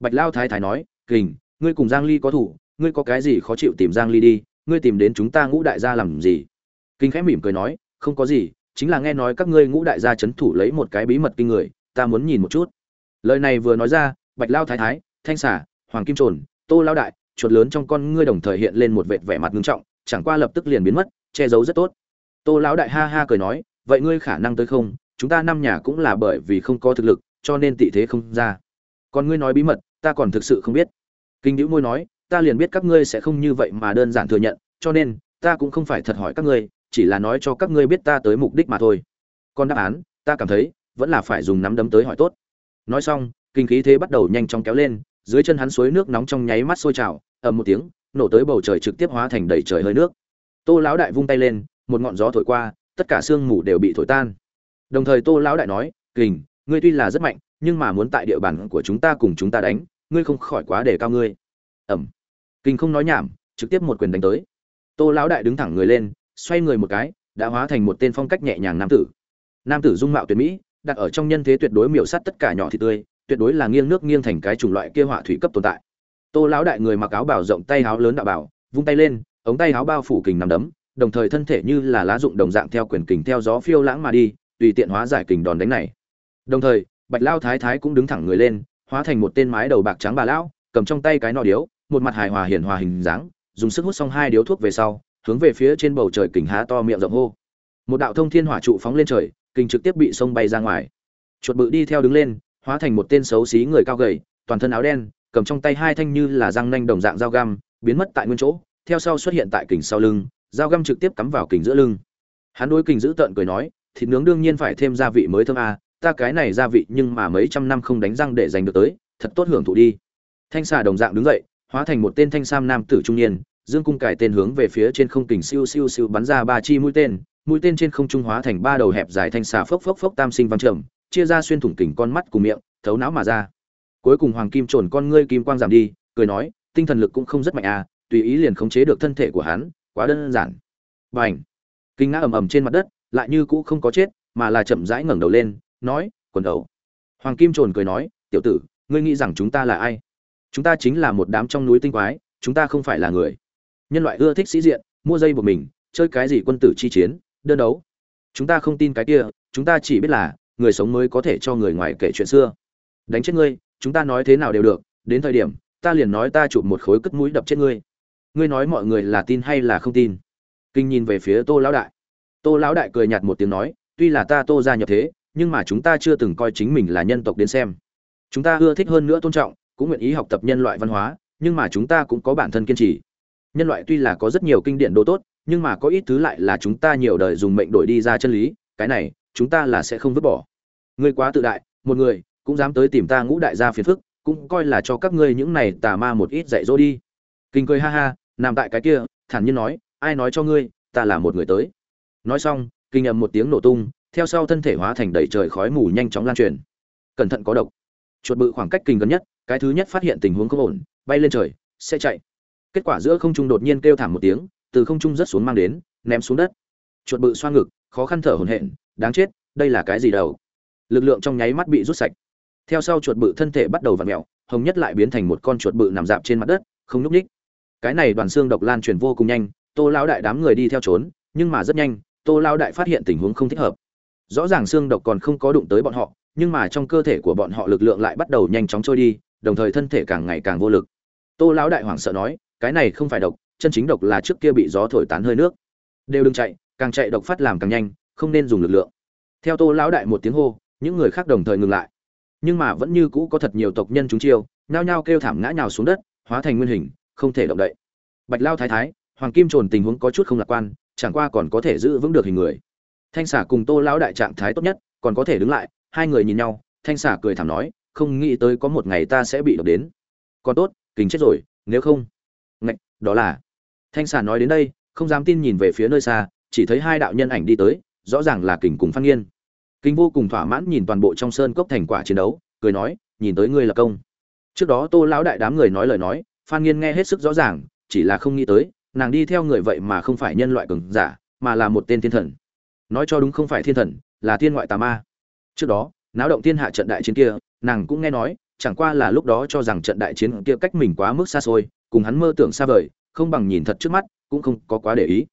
Bạch lao thái thái nói, kình, ngươi cùng giang ly có thủ, ngươi có cái gì khó chịu tìm giang ly đi, ngươi tìm đến chúng ta ngũ đại gia làm gì? Kinh khẽ mỉm cười nói, không có gì, chính là nghe nói các ngươi ngũ đại gia chấn thủ lấy một cái bí mật kinh người, ta muốn nhìn một chút. Lời này vừa nói ra, bạch lao thái thái, thanh xả hoàng kim trồn, tô lao đại chuột lớn trong con ngươi đồng thời hiện lên một vệt vẻ mặt nghiêm trọng, chẳng qua lập tức liền biến mất, che giấu rất tốt. Tô lão đại ha ha cười nói, vậy ngươi khả năng tới không? Chúng ta năm nhà cũng là bởi vì không có thực lực, cho nên tị thế không ra. Còn ngươi nói bí mật, ta còn thực sự không biết. Kinh Diễu môi nói, ta liền biết các ngươi sẽ không như vậy mà đơn giản thừa nhận, cho nên ta cũng không phải thật hỏi các ngươi, chỉ là nói cho các ngươi biết ta tới mục đích mà thôi. Còn đáp án, ta cảm thấy vẫn là phải dùng nắm đấm tới hỏi tốt. Nói xong, kinh khí thế bắt đầu nhanh chóng kéo lên dưới chân hắn suối nước nóng trong nháy mắt sôi trào, ầm một tiếng, nổ tới bầu trời trực tiếp hóa thành đầy trời hơi nước. Tô lão đại vung tay lên, một ngọn gió thổi qua, tất cả sương mù đều bị thổi tan. Đồng thời tô lão đại nói, kình, ngươi tuy là rất mạnh, nhưng mà muốn tại địa bàn của chúng ta cùng chúng ta đánh, ngươi không khỏi quá để cao ngươi. Ẩm kình không nói nhảm, trực tiếp một quyền đánh tới. Tô lão đại đứng thẳng người lên, xoay người một cái, đã hóa thành một tên phong cách nhẹ nhàng nam tử. Nam tử dung mạo tuyệt mỹ, đặt ở trong nhân thế tuyệt đối miểu sát tất cả nhỏ thịt tươi tuyệt đối là nghiêng nước nghiêng thành cái chủng loại kia họa thủy cấp tồn tại. Tô lão đại người mặc áo bảo rộng tay áo lớn đạo bảo, vung tay lên, ống tay áo bao phủ kình nằm đấm, đồng thời thân thể như là lá dụng đồng dạng theo quyền kình theo gió phiêu lãng mà đi, tùy tiện hóa giải kình đòn đánh này. Đồng thời, bạch lao thái thái cũng đứng thẳng người lên, hóa thành một tên mái đầu bạc trắng bà lão, cầm trong tay cái nọ điếu, một mặt hài hòa hiền hòa hình dáng, dùng sức hút xong hai điếu thuốc về sau, hướng về phía trên bầu trời kình há to miệng rộng hô. Một đạo thông thiên hỏa trụ phóng lên trời, kình trực tiếp bị sông bay ra ngoài. Chuột bự đi theo đứng lên hóa thành một tên xấu xí người cao gầy toàn thân áo đen cầm trong tay hai thanh như là răng nanh đồng dạng dao găm biến mất tại nguyên chỗ theo sau xuất hiện tại kình sau lưng dao găm trực tiếp cắm vào kình giữa lưng. Hắn đối kình giữ tợn cười nói thịt nướng đương nhiên phải thêm gia vị mới thơm à, ta cái này gia vị nhưng mà mấy trăm năm không đánh răng để giành được tới thật tốt hưởng thụ đi. Thanh xà đồng dạng đứng dậy hóa thành một tên thanh sam nam tử trung niên dương cung cải tên hướng về phía trên không kình siêu siêu siêu bắn ra ba chi mũi tên mũi tên trên không trung hóa thành ba đầu hẹp dài thanh xà phốc phốc phốc tam sinh văn trầm chia ra xuyên thủng kình con mắt cùng miệng, thấu não mà ra. Cuối cùng hoàng kim trồn con ngươi kim quang giảm đi, cười nói, tinh thần lực cũng không rất mạnh à tùy ý liền khống chế được thân thể của hắn, quá đơn giản. Bành! Kinh ngã ầm ầm trên mặt đất, lại như cũ không có chết, mà là chậm rãi ngẩng đầu lên, nói, quần đầu. Hoàng kim trồn cười nói, tiểu tử, ngươi nghĩ rằng chúng ta là ai? Chúng ta chính là một đám trong núi tinh quái, chúng ta không phải là người. Nhân loại ưa thích sĩ diện, mua dây của mình, chơi cái gì quân tử chi chiến, đơn đấu. Chúng ta không tin cái kia, chúng ta chỉ biết là người sống mới có thể cho người ngoài kể chuyện xưa. Đánh chết ngươi, chúng ta nói thế nào đều được, đến thời điểm, ta liền nói ta chụp một khối cất mũi đập chết ngươi. Ngươi nói mọi người là tin hay là không tin? Kinh nhìn về phía tô lão đại. Tô lão đại cười nhạt một tiếng nói, tuy là ta tô ra nhập thế, nhưng mà chúng ta chưa từng coi chính mình là nhân tộc đến xem. Chúng ta ưa thích hơn nữa tôn trọng, cũng nguyện ý học tập nhân loại văn hóa, nhưng mà chúng ta cũng có bản thân kiên trì. Nhân loại tuy là có rất nhiều kinh điển đồ tốt, nhưng mà có ít thứ lại là chúng ta nhiều đời dùng mệnh đổi đi ra chân lý, cái này chúng ta là sẽ không vứt bỏ. Ngươi quá tự đại, một người, cũng dám tới tìm ta ngũ đại gia phiền phức, cũng coi là cho các ngươi những này tà ma một ít dạy dỗ đi. Kinh cười ha ha, nằm tại cái kia, thản nhiên nói, ai nói cho ngươi, ta là một người tới. Nói xong, kinh ầm một tiếng nổ tung, theo sau thân thể hóa thành đầy trời khói mù nhanh chóng lan truyền. Cẩn thận có độc. Chuột bự khoảng cách kinh gần nhất, cái thứ nhất phát hiện tình huống không ổn, bay lên trời, sẽ chạy. Kết quả giữa không trung đột nhiên kêu thảm một tiếng, từ không trung rất xuống mang đến, ném xuống đất. Chuột bự xoa ngực, khó khăn thở hổn hển đáng chết, đây là cái gì đâu? Lực lượng trong nháy mắt bị rút sạch. Theo sau chuột bự thân thể bắt đầu vặn mẹo hồng nhất lại biến thành một con chuột bự nằm dạp trên mặt đất, không nhúc nhích. cái này đoàn xương độc lan truyền vô cùng nhanh, tô lão đại đám người đi theo trốn, nhưng mà rất nhanh, tô lão đại phát hiện tình huống không thích hợp. Rõ ràng xương độc còn không có đụng tới bọn họ, nhưng mà trong cơ thể của bọn họ lực lượng lại bắt đầu nhanh chóng trôi đi, đồng thời thân thể càng ngày càng vô lực. Tô lão đại hoảng sợ nói, cái này không phải độc, chân chính độc là trước kia bị gió thổi tán hơi nước. Đều đừng chạy, càng chạy độc phát làm càng nhanh không nên dùng lực lượng. Theo tô lão đại một tiếng hô, những người khác đồng thời ngừng lại. Nhưng mà vẫn như cũ có thật nhiều tộc nhân chúng chiêu, nhao nhao kêu thảm ngã nhào xuống đất, hóa thành nguyên hình, không thể động đậy. Bạch lao thái thái, hoàng kim trồn tình huống có chút không lạc quan, chẳng qua còn có thể giữ vững được hình người. Thanh xả cùng tô lão đại trạng thái tốt nhất, còn có thể đứng lại, hai người nhìn nhau, thanh xả cười thảm nói, không nghĩ tới có một ngày ta sẽ bị độc đến. Còn tốt kính chết rồi, nếu không. Ngạch, đó là thanh xả nói đến đây, không dám tin nhìn về phía nơi xa, chỉ thấy hai đạo nhân ảnh đi tới rõ ràng là kình cùng phan nghiên Kinh vô cùng thỏa mãn nhìn toàn bộ trong sơn cốc thành quả chiến đấu, cười nói, nhìn tới ngươi là công. Trước đó Tô lão đại đám người nói lời nói, Phan Nghiên nghe hết sức rõ ràng, chỉ là không nghĩ tới, nàng đi theo người vậy mà không phải nhân loại cường giả, mà là một tên thiên thần. Nói cho đúng không phải thiên thần, là thiên ngoại tà ma. Trước đó, náo động thiên hạ trận đại chiến kia, nàng cũng nghe nói, chẳng qua là lúc đó cho rằng trận đại chiến kia cách mình quá mức xa xôi, cùng hắn mơ tưởng xa vời, không bằng nhìn thật trước mắt, cũng không có quá để ý.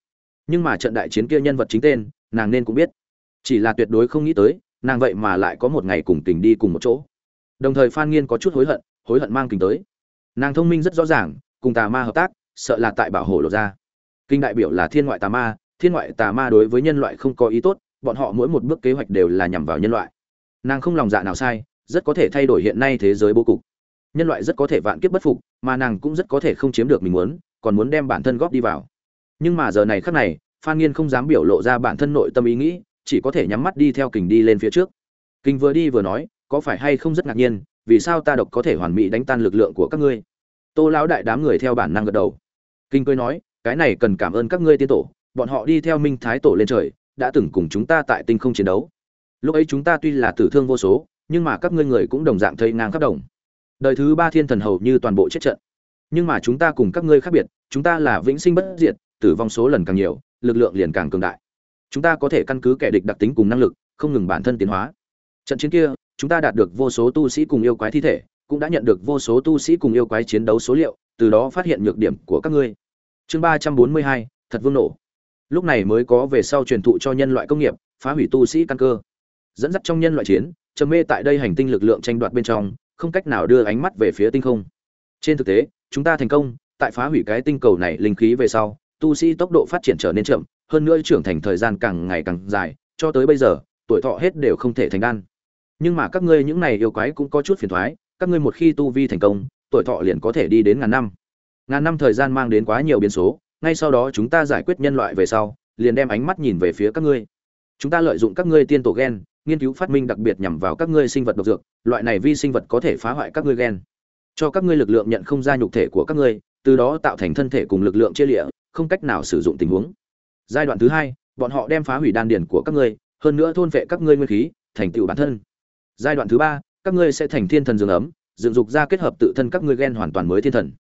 Nhưng mà trận đại chiến kia nhân vật chính tên, nàng nên cũng biết. Chỉ là tuyệt đối không nghĩ tới, nàng vậy mà lại có một ngày cùng tình đi cùng một chỗ. Đồng thời phan nghiên có chút hối hận hối hận mang tình tới. Nàng thông minh rất rõ ràng, cùng tà ma hợp tác, sợ là tại bảo hộ lộ ra. Kinh đại biểu là thiên ngoại tà ma, thiên ngoại tà ma đối với nhân loại không có ý tốt, bọn họ mỗi một bước kế hoạch đều là nhằm vào nhân loại. Nàng không lòng dạ nào sai, rất có thể thay đổi hiện nay thế giới bố cục. Nhân loại rất có thể vạn kiếp bất phục, mà nàng cũng rất có thể không chiếm được mình muốn, còn muốn đem bản thân góp đi vào. Nhưng mà giờ này khắc này phan nghiên không dám biểu lộ ra bản thân nội tâm ý nghĩ, chỉ có thể nhắm mắt đi theo kình đi lên phía trước. Kình vừa đi vừa nói, có phải hay không rất ngạc nhiên, vì sao ta độc có thể hoàn mỹ đánh tan lực lượng của các ngươi? Tô lão đại đám người theo bản năng gật đầu. Kinh cười nói, cái này cần cảm ơn các ngươi tiên tổ, bọn họ đi theo minh thái tổ lên trời, đã từng cùng chúng ta tại tinh không chiến đấu. Lúc ấy chúng ta tuy là tử thương vô số, nhưng mà các ngươi người cũng đồng dạng thấy ngang khắp đồng. Đời thứ ba thiên thần hầu như toàn bộ chết trận. Nhưng mà chúng ta cùng các ngươi khác biệt, chúng ta là vĩnh sinh bất diệt, tử vong số lần càng nhiều lực lượng liền càng cường đại. Chúng ta có thể căn cứ kẻ địch đặc tính cùng năng lực, không ngừng bản thân tiến hóa. Trận chiến kia, chúng ta đạt được vô số tu sĩ cùng yêu quái thi thể, cũng đã nhận được vô số tu sĩ cùng yêu quái chiến đấu số liệu, từ đó phát hiện nhược điểm của các ngươi. Chương ba trăm bốn mươi hai, thật vương nổ. Lúc này mới có về sau truyền thụ cho nhân loại công nghiệp, phá hủy tu sĩ căn cơ. Dẫn dắt trong nhân loại chiến, trầm mê tại đây hành tinh lực lượng tranh đoạt bên trong, không cách nào đưa ánh mắt về phía tinh không. Trên thực tế, chúng ta thành công, tại phá hủy cái tinh cầu này linh khí về sau tu sĩ tốc độ phát triển trở nên chậm, hơn nữa trưởng thành thời gian càng ngày càng dài, cho tới bây giờ, tuổi thọ hết đều không thể thành đan. Nhưng mà các ngươi những này yêu quái cũng có chút phiền thoái, các ngươi một khi tu vi thành công, tuổi thọ liền có thể đi đến ngàn năm. Ngàn năm thời gian mang đến quá nhiều biến số, ngay sau đó chúng ta giải quyết nhân loại về sau, liền đem ánh mắt nhìn về phía các ngươi. Chúng ta lợi dụng các ngươi tiên tổ gen, nghiên cứu phát minh đặc biệt nhằm vào các ngươi sinh vật độc dược, loại này vi sinh vật có thể phá hoại các ngươi gen. Cho các ngươi lực lượng nhận không ra nhục thể của các ngươi, từ đó tạo thành thân thể cùng lực lượng chia lịa không cách nào sử dụng tình huống. Giai đoạn thứ hai, bọn họ đem phá hủy đan điển của các ngươi, hơn nữa thôn vệ các ngươi nguyên khí, thành tựu bản thân. Giai đoạn thứ ba, các ngươi sẽ thành thiên thần dương ấm, dựng dục ra kết hợp tự thân các ngươi gen hoàn toàn mới thiên thần.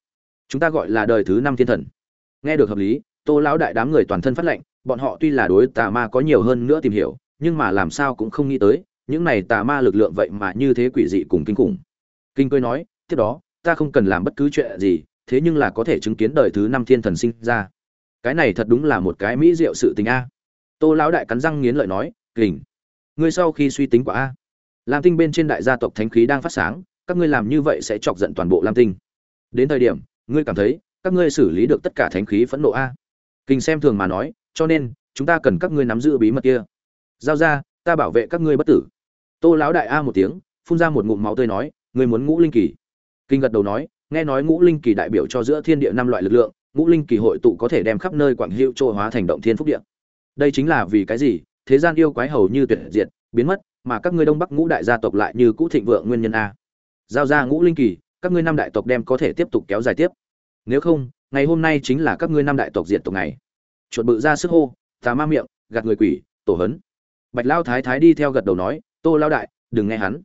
Chúng ta gọi là đời thứ năm thiên thần. Nghe được hợp lý, tô lão đại đám người toàn thân phát lệnh, bọn họ tuy là đối tà ma có nhiều hơn nữa tìm hiểu, nhưng mà làm sao cũng không nghĩ tới, những này tà ma lực lượng vậy mà như thế quỷ dị cùng kinh khủng. Kinh cười nói, tiếp đó, ta không cần làm bất cứ chuyện gì, thế nhưng là có thể chứng kiến đời thứ năm thiên thần sinh ra cái này thật đúng là một cái mỹ diệu sự tình a. Tô lão đại cắn răng nghiến lợi nói, kình, ngươi sau khi suy tính quả a, lam tinh bên trên đại gia tộc thánh khí đang phát sáng, các ngươi làm như vậy sẽ chọc giận toàn bộ lam tinh. Đến thời điểm, ngươi cảm thấy các ngươi xử lý được tất cả thánh khí phẫn nộ a. Kình xem thường mà nói, cho nên, chúng ta cần các ngươi nắm giữ bí mật kia. Giao ra, ta bảo vệ các ngươi bất tử. Tô lão đại a một tiếng, phun ra một ngụm máu tươi nói, ngươi muốn ngũ linh kỳ. Kinh gật đầu nói, nghe nói ngũ linh kỳ đại biểu cho giữa thiên địa năm loại lực lượng ngũ linh kỳ hội tụ có thể đem khắp nơi quảng hữu trôi hóa thành động thiên phúc địa. Đây chính là vì cái gì? Thế gian yêu quái hầu như tuyệt diệt, biến mất, mà các ngươi đông bắc ngũ đại gia tộc lại như cũ thịnh vượng nguyên nhân a. Giao ra ngũ linh kỳ, các ngươi năm đại tộc đem có thể tiếp tục kéo dài tiếp. Nếu không, ngày hôm nay chính là các ngươi năm đại tộc diệt tộc ngày. Chuột bự ra sức hô, tà ma miệng, gạt người quỷ, tổ hấn. Bạch lao thái thái đi theo gật đầu nói, tô lao đại, đừng nghe hắn.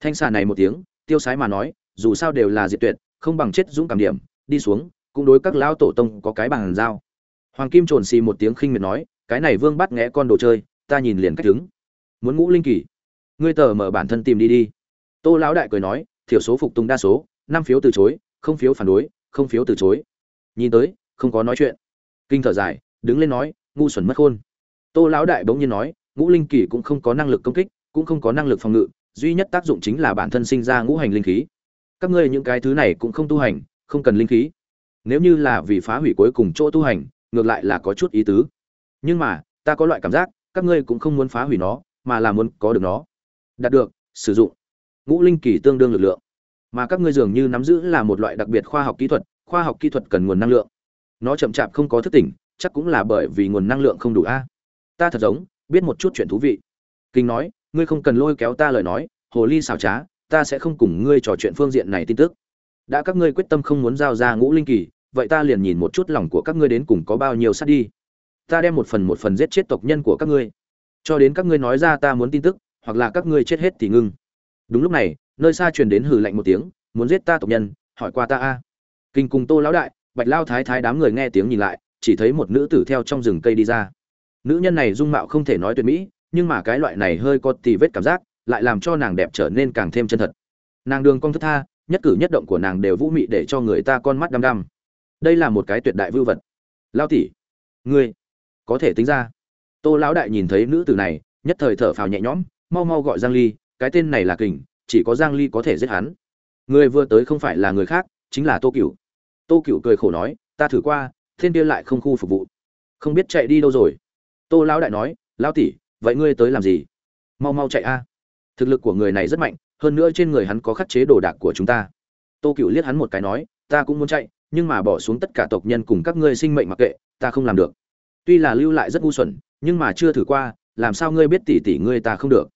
Thanh xà này một tiếng, tiêu sái mà nói, dù sao đều là diệt tuyệt, không bằng chết dũng cảm điểm, đi xuống cũng đối các lão tổ tông có cái bằng giao. Hoàng kim trồn xì một tiếng khinh miệt nói, cái này vương bắt nghe con đồ chơi, ta nhìn liền cách đứng. Muốn ngũ linh kỳ, ngươi tờ mở bản thân tìm đi đi. Tô lão đại cười nói, thiểu số phục tùng đa số, năm phiếu từ chối, không phiếu phản đối, không phiếu từ chối. Nhìn tới, không có nói chuyện. Kinh thở dài, đứng lên nói, ngu xuẩn mất khôn. Tô lão đại bỗng nhiên nói, ngũ linh kỳ cũng không có năng lực công kích, cũng không có năng lực phòng ngự, duy nhất tác dụng chính là bản thân sinh ra ngũ hành linh khí. Các ngươi những cái thứ này cũng không tu hành, không cần linh khí nếu như là vì phá hủy cuối cùng chỗ tu hành, ngược lại là có chút ý tứ. Nhưng mà, ta có loại cảm giác, các ngươi cũng không muốn phá hủy nó, mà là muốn có được nó. Đạt được, sử dụng. Ngũ linh kỳ tương đương lực lượng. Mà các ngươi dường như nắm giữ là một loại đặc biệt khoa học kỹ thuật, khoa học kỹ thuật cần nguồn năng lượng. Nó chậm chạp không có thức tỉnh, chắc cũng là bởi vì nguồn năng lượng không đủ a. À? Ta thật giống, biết một chút chuyện thú vị. Kinh nói, ngươi không cần lôi kéo ta lời nói, hồ ly xào trá, ta sẽ không cùng ngươi trò chuyện phương diện này tin tức. Đã các ngươi quyết tâm không muốn giao ra ngũ linh kỳ vậy ta liền nhìn một chút lòng của các ngươi đến cùng có bao nhiêu sát đi. Ta đem một phần một phần giết chết tộc nhân của các ngươi. Cho đến các ngươi nói ra ta muốn tin tức, hoặc là các ngươi chết hết thì ngưng. Đúng lúc này, nơi xa truyền đến hừ lạnh một tiếng, muốn giết ta tộc nhân, hỏi qua ta a. Kinh cùng tô lão đại, bạch lao thái thái đám người nghe tiếng nhìn lại, chỉ thấy một nữ tử theo trong rừng cây đi ra. Nữ nhân này dung mạo không thể nói tuyệt mỹ, nhưng mà cái loại này hơi có tì vết cảm giác, lại làm cho nàng đẹp trở nên càng thêm chân thật. Nàng đường cong thức tha, nhất cử nhất động của nàng đều vũ mị để cho người ta con mắt đăm đăm đây là một cái tuyệt đại vưu vật. Lao tỷ, ngươi có thể tính ra. Tô lão đại nhìn thấy nữ tử này, nhất thời thở phào nhẹ nhõm, mau mau gọi giang ly, cái tên này là kình, chỉ có giang ly có thể giết hắn. Người vừa tới không phải là người khác, chính là tô cửu. Tô cửu cười khổ nói, ta thử qua thiên kia lại không khu phục vụ. Không biết chạy đi đâu rồi. Tô lão đại nói, lão tỷ, vậy ngươi tới làm gì? Mau mau chạy a. Thực lực của người này rất mạnh, hơn nữa trên người hắn có khắc chế đồ đạc của chúng ta. Tô Cửu liếc hắn một cái nói, ta cũng muốn chạy nhưng mà bỏ xuống tất cả tộc nhân cùng các ngươi sinh mệnh mặc kệ, ta không làm được. Tuy là lưu lại rất ngu xuẩn, nhưng mà chưa thử qua, làm sao ngươi biết tỷ tỷ ngươi ta không được?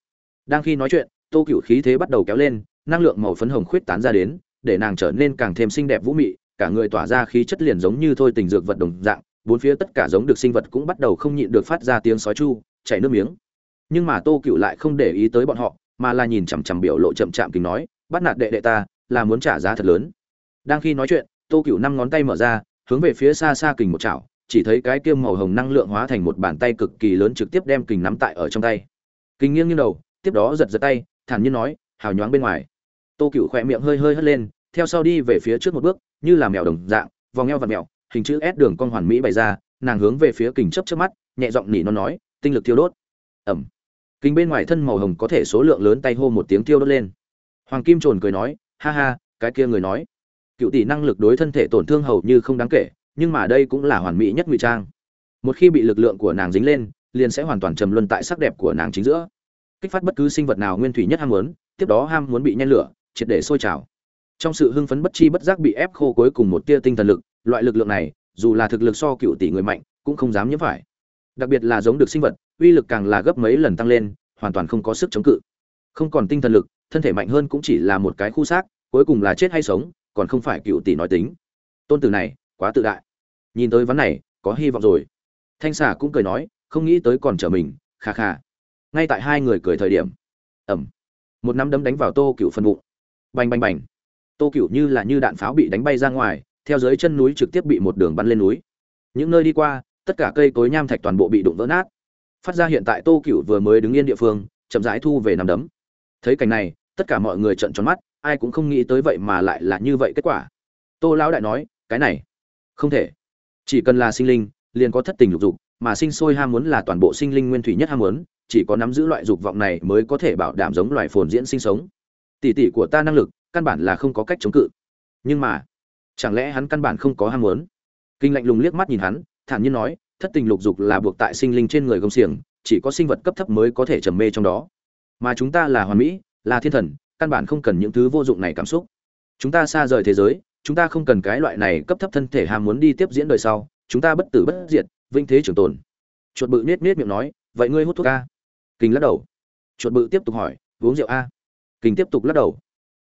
Đang khi nói chuyện, tô cựu khí thế bắt đầu kéo lên, năng lượng màu phấn hồng khuyết tán ra đến, để nàng trở nên càng thêm xinh đẹp vũ mị, cả người tỏa ra khí chất liền giống như thôi tình dược vật đồng dạng, bốn phía tất cả giống được sinh vật cũng bắt đầu không nhịn được phát ra tiếng sói chu, chảy nước miếng. Nhưng mà tô cựu lại không để ý tới bọn họ, mà là nhìn chằm chằm biểu lộ chậm chạm kính nói, bắt nạt đệ đệ ta, là muốn trả giá thật lớn. Đang khi nói chuyện tô cựu năm ngón tay mở ra, hướng về phía xa xa kình một chảo, chỉ thấy cái kia màu hồng năng lượng hóa thành một bàn tay cực kỳ lớn trực tiếp đem kình nắm tại ở trong tay. Kình nghiêng như đầu, tiếp đó giật giật tay, thản nhiên nói, hào nhoáng bên ngoài. Tô cựu khỏe miệng hơi hơi hất lên, theo sau đi về phía trước một bước, như là mèo đồng dạng, vòng eo và mèo, hình chữ S đường con hoàn mỹ bày ra, nàng hướng về phía kình chấp trước mắt, nhẹ giọng nỉ nó nói, tinh lực thiêu đốt. Ẩm. Kình bên ngoài thân màu hồng có thể số lượng lớn tay hô một tiếng tiêu đốt lên. Hoàng kim trồn cười nói, ha ha, cái kia người nói cựu tỷ năng lực đối thân thể tổn thương hầu như không đáng kể, nhưng mà đây cũng là hoàn mỹ nhất ngụy trang. Một khi bị lực lượng của nàng dính lên, liền sẽ hoàn toàn trầm luân tại sắc đẹp của nàng chính giữa. Kích phát bất cứ sinh vật nào nguyên thủy nhất ham muốn, tiếp đó ham muốn bị nhen lửa, triệt để sôi trào. Trong sự hưng phấn bất chi bất giác bị ép khô cuối cùng một tia tinh thần lực, loại lực lượng này, dù là thực lực so cựu tỷ người mạnh, cũng không dám nhiễm phải. Đặc biệt là giống được sinh vật, uy lực càng là gấp mấy lần tăng lên, hoàn toàn không có sức chống cự. Không còn tinh thần lực, thân thể mạnh hơn cũng chỉ là một cái khu xác, cuối cùng là chết hay sống còn không phải cựu tỷ nói tính. Tôn tử này, quá tự đại. Nhìn tới ván này, có hy vọng rồi. Thanh xà cũng cười nói, không nghĩ tới còn trở mình, kha kha. Ngay tại hai người cười thời điểm. Ẩm. Một nắm đấm đánh vào tô cựu phân bụng. Bành bành bành. Tô cựu như là như đạn pháo bị đánh bay ra ngoài, theo dưới chân núi trực tiếp bị một đường bắn lên núi. Những nơi đi qua, tất cả cây cối nham thạch toàn bộ bị đụng vỡ nát. Phát ra hiện tại tô cựu vừa mới đứng yên địa phương, chậm rãi thu về nằm đấm. Thấy cảnh này, tất cả mọi người trợn tròn mắt ai cũng không nghĩ tới vậy mà lại là như vậy kết quả. Tô lão đại nói, cái này, không thể. Chỉ cần là sinh linh, liền có thất tình lục dục, mà sinh sôi ham muốn là toàn bộ sinh linh nguyên thủy nhất ham muốn, chỉ có nắm giữ loại dục vọng này mới có thể bảo đảm giống loài phồn diễn sinh sống. Tỷ tỷ của ta năng lực, căn bản là không có cách chống cự. Nhưng mà, chẳng lẽ hắn căn bản không có ham muốn? Kinh lạnh lùng liếc mắt nhìn hắn, thản nhiên nói, thất tình lục dục là buộc tại sinh linh trên người gông xiềng, chỉ có sinh vật cấp thấp mới có thể trầm mê trong đó. Mà chúng ta là hoàn mỹ, là thiên thần căn bản không cần những thứ vô dụng này cảm xúc. Chúng ta xa rời thế giới, chúng ta không cần cái loại này cấp thấp thân thể ham muốn đi tiếp diễn đời sau, chúng ta bất tử bất diệt vinh thế trường tồn. Chuột bự nết nết miệng nói, vậy ngươi hút thuốc a? Kinh lắc đầu. Chuột bự tiếp tục hỏi, uống rượu a? Kinh tiếp tục lắc đầu.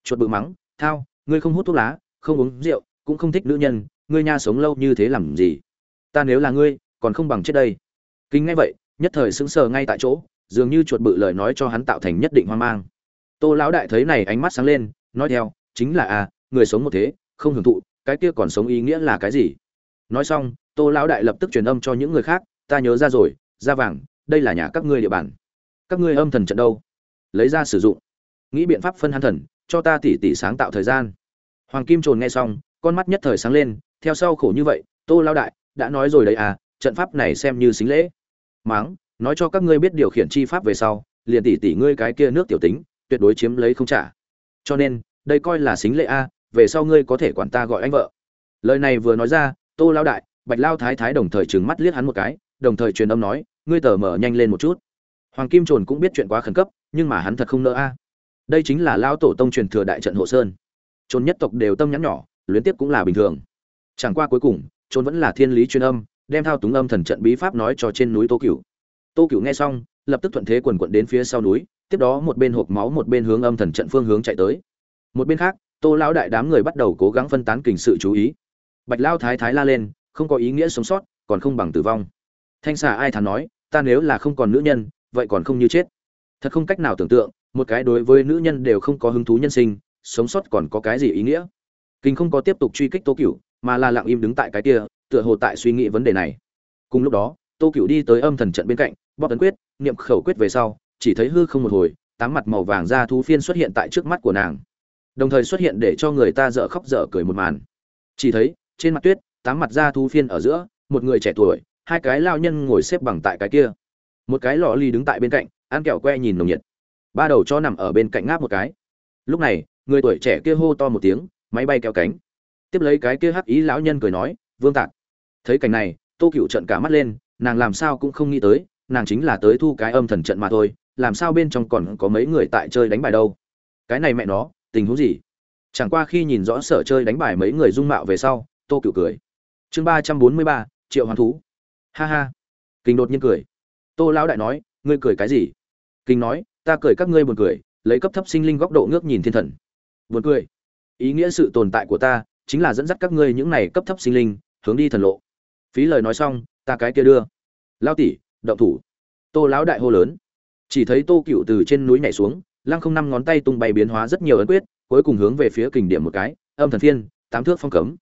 Chuột bự mắng, thao, ngươi không hút thuốc lá, không uống rượu, cũng không thích nữ nhân, ngươi nha sống lâu như thế làm gì? Ta nếu là ngươi, còn không bằng chết đây. Kinh ngay vậy, nhất thời sững sờ ngay tại chỗ, dường như chuột bự lời nói cho hắn tạo thành nhất định hoang mang tô lão đại thấy này ánh mắt sáng lên, nói theo, chính là a người sống một thế, không hưởng thụ, cái kia còn sống ý nghĩa là cái gì? Nói xong, tô lão đại lập tức truyền âm cho những người khác, ta nhớ ra rồi ra vàng, đây là nhà các ngươi địa bàn. Các ngươi âm thần trận đâu? Lấy ra sử dụng. Nghĩ biện pháp phân hắn thần, cho ta tỉ tỉ sáng tạo thời gian. Hoàng kim trồn nghe xong, con mắt nhất thời sáng lên, theo sau khổ như vậy, tô lao đại, đã nói rồi đấy à trận pháp này xem như xính lễ. Máng, nói cho các ngươi biết điều khiển chi pháp về sau, liền tỉ tỉ ngươi cái kia nước tiểu tính tuyệt đối chiếm lấy không trả. Cho nên, đây coi là xính lễ a, về sau ngươi có thể quản ta gọi anh vợ. Lời này vừa nói ra, tô lao đại, bạch lao thái thái đồng thời trừng mắt liếc hắn một cái, đồng thời truyền âm nói, ngươi tờ mở nhanh lên một chút. Hoàng kim trồn cũng biết chuyện quá khẩn cấp, nhưng mà hắn thật không nỡ a. Đây chính là lao tổ tông truyền thừa đại trận hộ sơn. Trồn nhất tộc đều tâm nhắn nhỏ, luyến tiếp cũng là bình thường. Chẳng qua cuối cùng, trồn vẫn là thiên lý truyền âm, đem thao túng âm thần trận bí pháp nói cho trên núi tô cửu. Tô cửu nghe xong, lập tức thuận thế quần quận đến phía sau núi tiếp đó một bên hộp máu một bên hướng âm thần trận phương hướng chạy tới. Một bên khác, tô lão đại đám người bắt đầu cố gắng phân tán kình sự chú ý. Bạch lao thái thái la lên, không có ý nghĩa sống sót, còn không bằng tử vong. Thanh xà ai thán nói, ta nếu là không còn nữ nhân, vậy còn không như chết. Thật không cách nào tưởng tượng, một cái đối với nữ nhân đều không có hứng thú nhân sinh, sống sót còn có cái gì ý nghĩa? Kinh không có tiếp tục truy kích tô cửu, mà là lặng im đứng tại cái kia, tựa hồ tại suy nghĩ vấn đề này. Cùng lúc đó, tô cửu đi tới âm thần trận bên cạnh, bóp tấn quyết, niệm khẩu quyết về sau chỉ thấy hư không một hồi, tám mặt màu vàng da thú phiên xuất hiện tại trước mắt của nàng. Đồng thời xuất hiện để cho người ta dở khóc dở cười một màn. Chỉ thấy, trên mặt tuyết, tám mặt da thú phiên ở giữa, một người trẻ tuổi, hai cái lao nhân ngồi xếp bằng tại cái kia. Một cái lò ly đứng tại bên cạnh, ăn kẹo que nhìn nồng nhiệt. Ba đầu cho nằm ở bên cạnh ngáp một cái. Lúc này, người tuổi trẻ kia hô to một tiếng, máy bay kéo cánh. Tiếp lấy cái kia hắc ý lão nhân cười nói, vương tạc. Thấy cảnh này, tô cựu trận cả mắt lên, nàng làm sao cũng không nghĩ tới, nàng chính là tới thu cái âm thần trận mà thôi làm sao bên trong còn có mấy người tại chơi đánh bài đâu? Cái này mẹ nó, tình huống gì? Chẳng qua khi nhìn rõ sở chơi đánh bài mấy người dung mạo về sau, tô cựu cười. Chương ba trăm bốn mươi ba, triệu hoàn thú. Ha ha. Kinh đột nhiên cười. Tô lão đại nói, ngươi cười cái gì? Kinh nói, ta cười các ngươi buồn cười, lấy cấp thấp sinh linh góc độ ngước nhìn thiên thần. Buồn cười. Ý nghĩa sự tồn tại của ta, chính là dẫn dắt các ngươi những này cấp thấp sinh linh, hướng đi thần lộ. Phí lời nói xong, ta cái kia đưa. Lao tỷ, động thủ. Tô lão đại hô lớn chỉ thấy tô cựu từ trên núi nhảy xuống, lăng không năm ngón tay tung bay biến hóa rất nhiều ấn quyết, cuối cùng hướng về phía kình điểm một cái, âm thần phiên tám thước phong cấm.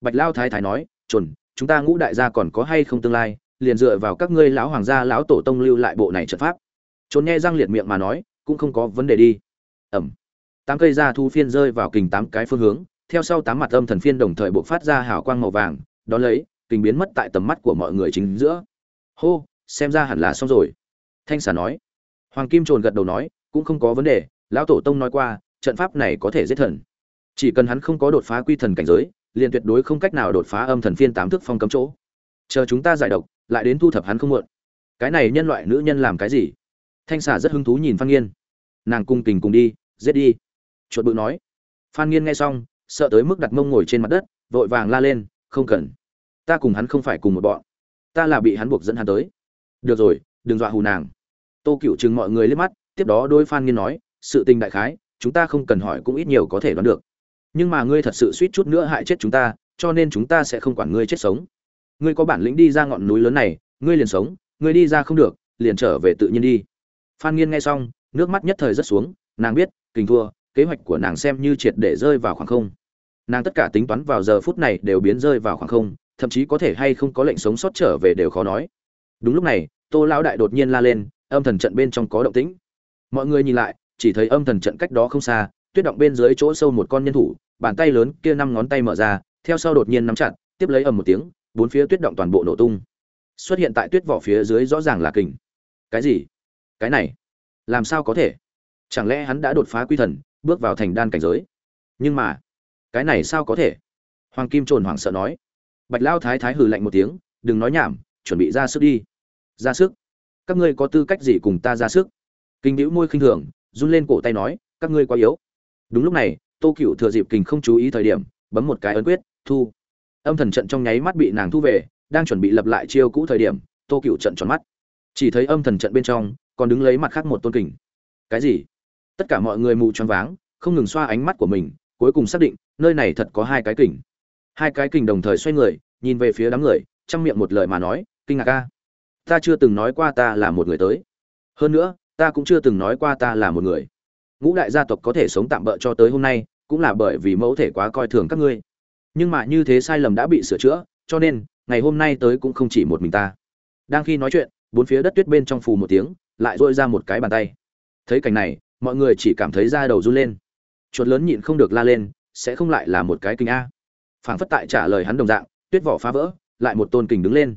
Bạch lao thái thái nói, chuẩn, chúng ta ngũ đại gia còn có hay không tương lai, liền dựa vào các ngươi lão hoàng gia, lão tổ tông lưu lại bộ này trận pháp. Trốn nghe răng liệt miệng mà nói, cũng không có vấn đề đi. Ẩm. Tám cây da thu phiên rơi vào kình tám cái phương hướng, theo sau tám mặt âm thần phiên đồng thời bộc phát ra hào quang màu vàng đón lấy, kình biến mất tại tầm mắt của mọi người chính giữa. Hô, xem ra hẳn là xong rồi. Thanh xà nói hoàng kim trồn gật đầu nói, cũng không có vấn đề, lão tổ tông nói qua, trận pháp này có thể giết thần. Chỉ cần hắn không có đột phá quy thần cảnh giới, liền tuyệt đối không cách nào đột phá âm thần phiên tám thức phong cấm chỗ. Chờ chúng ta giải độc, lại đến thu thập hắn không muộn. Cái này nhân loại nữ nhân làm cái gì? Thanh xà rất hứng thú nhìn phan nghiên. Nàng cung tình cùng đi, giết đi. Chuột bự nói. Phan nghiên nghe xong, sợ tới mức đặt mông ngồi trên mặt đất, vội vàng la lên, không cần. Ta cùng hắn không phải cùng một bọn. Ta là bị hắn buộc dẫn hắn tới. Được rồi, đừng dọa hù nàng tô cựu chừng mọi người liếc mắt, tiếp đó đôi phan nghiên nói, sự tình đại khái, chúng ta không cần hỏi cũng ít nhiều có thể đoán được. Nhưng mà ngươi thật sự suýt chút nữa hại chết chúng ta, cho nên chúng ta sẽ không quản ngươi chết sống. Ngươi có bản lĩnh đi ra ngọn núi lớn này, ngươi liền sống, ngươi đi ra không được, liền trở về tự nhiên đi. Phan nghiên nghe xong, nước mắt nhất thời rất xuống, nàng biết, kình thua, kế hoạch của nàng xem như triệt để rơi vào khoảng không. Nàng tất cả tính toán vào giờ phút này đều biến rơi vào khoảng không, thậm chí có thể hay không có lệnh sống sót trở về đều khó nói. Đúng lúc này, tô lão đại đột nhiên la lên âm thần trận bên trong có động tĩnh. Mọi người nhìn lại, chỉ thấy âm thần trận cách đó không xa, tuyết động bên dưới chỗ sâu một con nhân thủ, bàn tay lớn kia năm ngón tay mở ra, theo sau đột nhiên nắm chặt, tiếp lấy ầm một tiếng, bốn phía tuyết động toàn bộ nổ tung. Xuất hiện tại tuyết vỏ phía dưới rõ ràng là kình. Cái gì? Cái này, làm sao có thể? Chẳng lẽ hắn đã đột phá quy thần, bước vào thành đan cảnh giới? Nhưng mà, cái này sao có thể? Hoàng kim trồn hoảng sợ nói. Bạch lao thái thái hừ lạnh một tiếng, đừng nói nhảm, chuẩn bị ra sức đi. Ra sức? Các ngươi có tư cách gì cùng ta ra sức? Kinh hữu môi khinh thường, run lên cổ tay nói, các ngươi quá yếu. Đúng lúc này, tô cựu thừa dịp kình không chú ý thời điểm, bấm một cái ấn quyết, thu. Âm thần trận trong nháy mắt bị nàng thu về, đang chuẩn bị lập lại chiêu cũ thời điểm, tô cựu trận tròn mắt. Chỉ thấy âm thần trận bên trong, còn đứng lấy mặt khác một tôn kình. Cái gì? Tất cả mọi người mù choáng váng, không ngừng xoa ánh mắt của mình, cuối cùng xác định, nơi này thật có hai cái kình. Hai cái kình đồng thời xoay người, nhìn về phía đám người, trong miệng một lời mà nói, kinh ngạc ca ta chưa từng nói qua ta là một người tới. Hơn nữa, ta cũng chưa từng nói qua ta là một người. Ngũ đại gia tộc có thể sống tạm bỡ cho tới hôm nay, cũng là bởi vì mẫu thể quá coi thường các ngươi. Nhưng mà như thế sai lầm đã bị sửa chữa, cho nên, ngày hôm nay tới cũng không chỉ một mình ta. Đang khi nói chuyện, bốn phía đất tuyết bên trong phù một tiếng, lại dội ra một cái bàn tay. Thấy cảnh này, mọi người chỉ cảm thấy da đầu run lên. Chuột lớn nhịn không được la lên, sẽ không lại là một cái kinh a. Phảng phất tại trả lời hắn đồng dạng, tuyết vỏ phá vỡ, lại một tôn kình đứng lên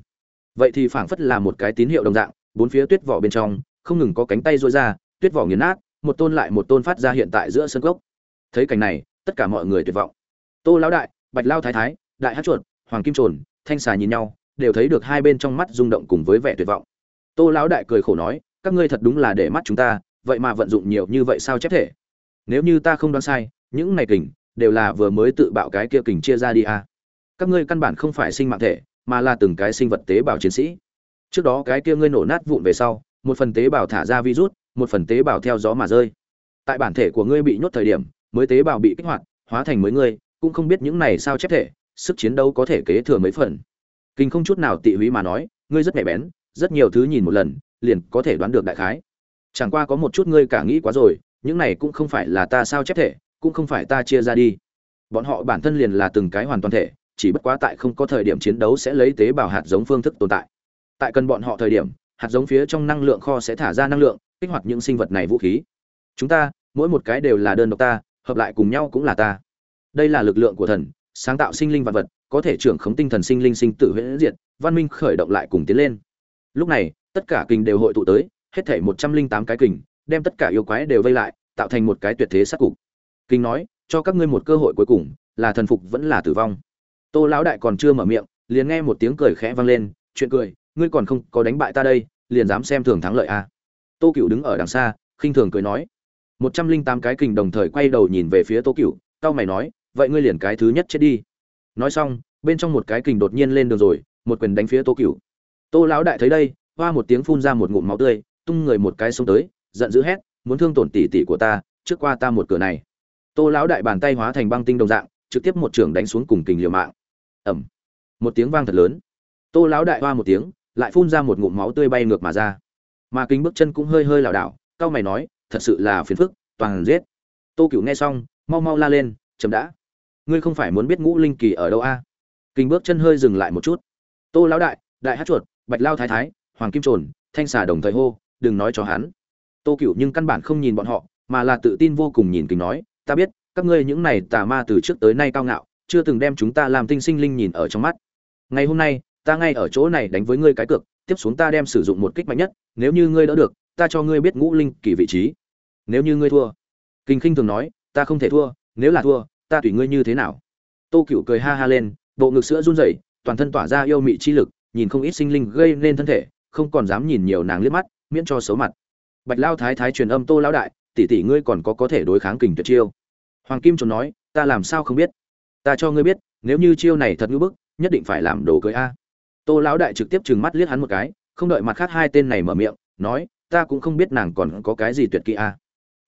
vậy thì phảng phất là một cái tín hiệu đồng dạng, bốn phía tuyết vỏ bên trong, không ngừng có cánh tay rối ra, tuyết vỏ nghiền nát, một tôn lại một tôn phát ra hiện tại giữa sân gốc thấy cảnh này, tất cả mọi người tuyệt vọng. Tô lão đại, bạch lao thái thái, đại hát chuột, hoàng kim trồn, thanh xà nhìn nhau, đều thấy được hai bên trong mắt rung động cùng với vẻ tuyệt vọng. Tô lão đại cười khổ nói, các ngươi thật đúng là để mắt chúng ta, vậy mà vận dụng nhiều như vậy sao chép thể? Nếu như ta không đoán sai, những này kình đều là vừa mới tự bạo cái kia kình chia ra đi à. các ngươi căn bản không phải sinh mạng thể mà là từng cái sinh vật tế bào chiến sĩ. Trước đó cái kia ngươi nổ nát vụn về sau, một phần tế bào thả ra virus, một phần tế bào theo gió mà rơi. Tại bản thể của ngươi bị nhốt thời điểm, mới tế bào bị kích hoạt, hóa thành mới ngươi, cũng không biết những này sao chép thể, sức chiến đấu có thể kế thừa mấy phần. Kinh không chút nào tị húy mà nói, ngươi rất nhạy bén, rất nhiều thứ nhìn một lần, liền có thể đoán được đại khái. Chẳng qua có một chút ngươi cả nghĩ quá rồi, những này cũng không phải là ta sao chép thể, cũng không phải ta chia ra đi. Bọn họ bản thân liền là từng cái hoàn toàn thể chỉ bất quá tại không có thời điểm chiến đấu sẽ lấy tế bào hạt giống phương thức tồn tại. Tại cần bọn họ thời điểm, hạt giống phía trong năng lượng kho sẽ thả ra năng lượng, kích hoạt những sinh vật này vũ khí. Chúng ta, mỗi một cái đều là đơn độc ta, hợp lại cùng nhau cũng là ta. Đây là lực lượng của thần, sáng tạo sinh linh vật vật, có thể trưởng khống tinh thần sinh linh sinh tử huyễn diệt, văn minh khởi động lại cùng tiến lên. Lúc này, tất cả kình đều hội tụ tới, hết thể một trăm linh tám cái kình đem tất cả yêu quái đều vây lại, tạo thành một cái tuyệt thế sát cục. Kinh nói, cho các ngươi một cơ hội cuối cùng, là thần phục vẫn là tử vong tô lão đại còn chưa mở miệng, liền nghe một tiếng cười khẽ vang lên, chuyện cười, ngươi còn không có đánh bại ta đây, liền dám xem thường thắng lợi à. tô cựu đứng ở đằng xa, khinh thường cười nói. Một trăm linh tám cái kình đồng thời quay đầu nhìn về phía tô cựu tao mày nói, vậy ngươi liền cái thứ nhất chết đi. Nói xong, bên trong một cái kình đột nhiên lên đường rồi, một quyền đánh phía tô cựu tô lão đại thấy đây, hoa một tiếng phun ra một ngụm máu tươi, tung người một cái xông tới, giận dữ hét, muốn thương tổn tỷ tỷ của ta, trước qua ta một cửa này. Tô lão đại bàn tay hóa thành băng tinh đồng dạng, trực tiếp một trường đánh xuống cùng kình liều mạng ẩm một tiếng vang thật lớn. Tô lão đại hoa một tiếng, lại phun ra một ngụm máu tươi bay ngược mà ra. Mà kính bước chân cũng hơi hơi lảo đảo cao mày nói, thật sự là phiền phức, toàn giết. Tô cửu nghe xong, mau mau la lên, chấm đã. Ngươi không phải muốn biết ngũ linh kỳ ở đâu a? À? kinh bước chân hơi dừng lại một chút. Tô lão đại đại hát chuột, bạch lao thái thái, hoàng kim trồn, thanh xà đồng thời hô, đừng nói cho hắn. Tô cửu nhưng căn bản không nhìn bọn họ, mà là tự tin vô cùng nhìn kính nói, ta biết, các ngươi những này tà ma từ trước tới nay cao ngạo chưa từng đem chúng ta làm tinh sinh linh nhìn ở trong mắt. Ngày hôm nay, ta ngay ở chỗ này đánh với ngươi cái cược, tiếp xuống ta đem sử dụng một kích mạnh nhất, nếu như ngươi đỡ được, ta cho ngươi biết ngũ linh kỳ vị trí. Nếu như ngươi thua, kinh khinh thường nói, ta không thể thua, nếu là thua, ta tùy ngươi như thế nào? Tô cựu cười ha ha lên, bộ ngực sữa run rẩy, toàn thân tỏa ra yêu mị chi lực, nhìn không ít sinh linh gây nên thân thể, không còn dám nhìn nhiều nàng liếc mắt, miễn cho xấu mặt. Bạch lao thái thái truyền âm tô lão đại, tỷ tỷ ngươi còn có có thể đối kháng kình tuyệt chiêu. Hoàng kim trốn nói, ta làm sao không biết? Ta cho ngươi biết, nếu như chiêu này thật ngưỡng bức, nhất định phải làm đồ cưới a. Tô lão đại trực tiếp trừng mắt liếc hắn một cái, không đợi mặt khác hai tên này mở miệng, nói, ta cũng không biết nàng còn có cái gì tuyệt kỹ a.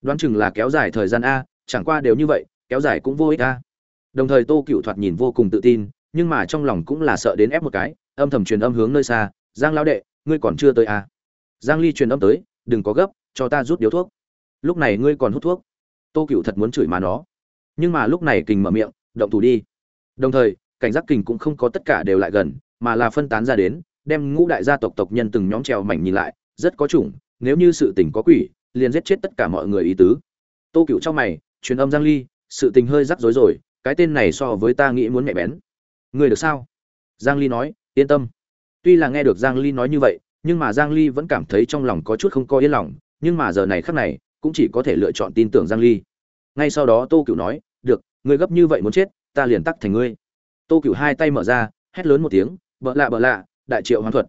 Đoán chừng là kéo dài thời gian a, chẳng qua đều như vậy, kéo dài cũng vô ích a. Đồng thời tô cựu thoạt nhìn vô cùng tự tin, nhưng mà trong lòng cũng là sợ đến ép một cái, âm thầm truyền âm hướng nơi xa, giang lão đệ, ngươi còn chưa tới a? Giang ly truyền âm tới, đừng có gấp, cho ta rút điếu thuốc. Lúc này ngươi còn hút thuốc? Tô cựu thật muốn chửi mà nó. Nhưng mà lúc này kình mở miệng động thủ đi. Đồng thời, cảnh giác kình cũng không có tất cả đều lại gần, mà là phân tán ra đến, đem ngũ đại gia tộc tộc nhân từng nhóm trèo mảnh nhìn lại, rất có chủng, nếu như sự tình có quỷ, liền giết chết tất cả mọi người ý tứ. Tô cựu trong mày, truyền âm giang ly, sự tình hơi rắc rối rồi, cái tên này so với ta nghĩ muốn mẹ bén. Người được sao? Giang ly nói, yên tâm. Tuy là nghe được giang ly nói như vậy, nhưng mà giang ly vẫn cảm thấy trong lòng có chút không có yên lòng, nhưng mà giờ này khắc này, cũng chỉ có thể lựa chọn tin tưởng giang ly. Ngay sau đó tô cựu nói ngươi gấp như vậy muốn chết, ta liền tắc thành ngươi. Tô cựu hai tay mở ra, hét lớn một tiếng, bợ lạ bợ lạ, đại triệu hoán thuật.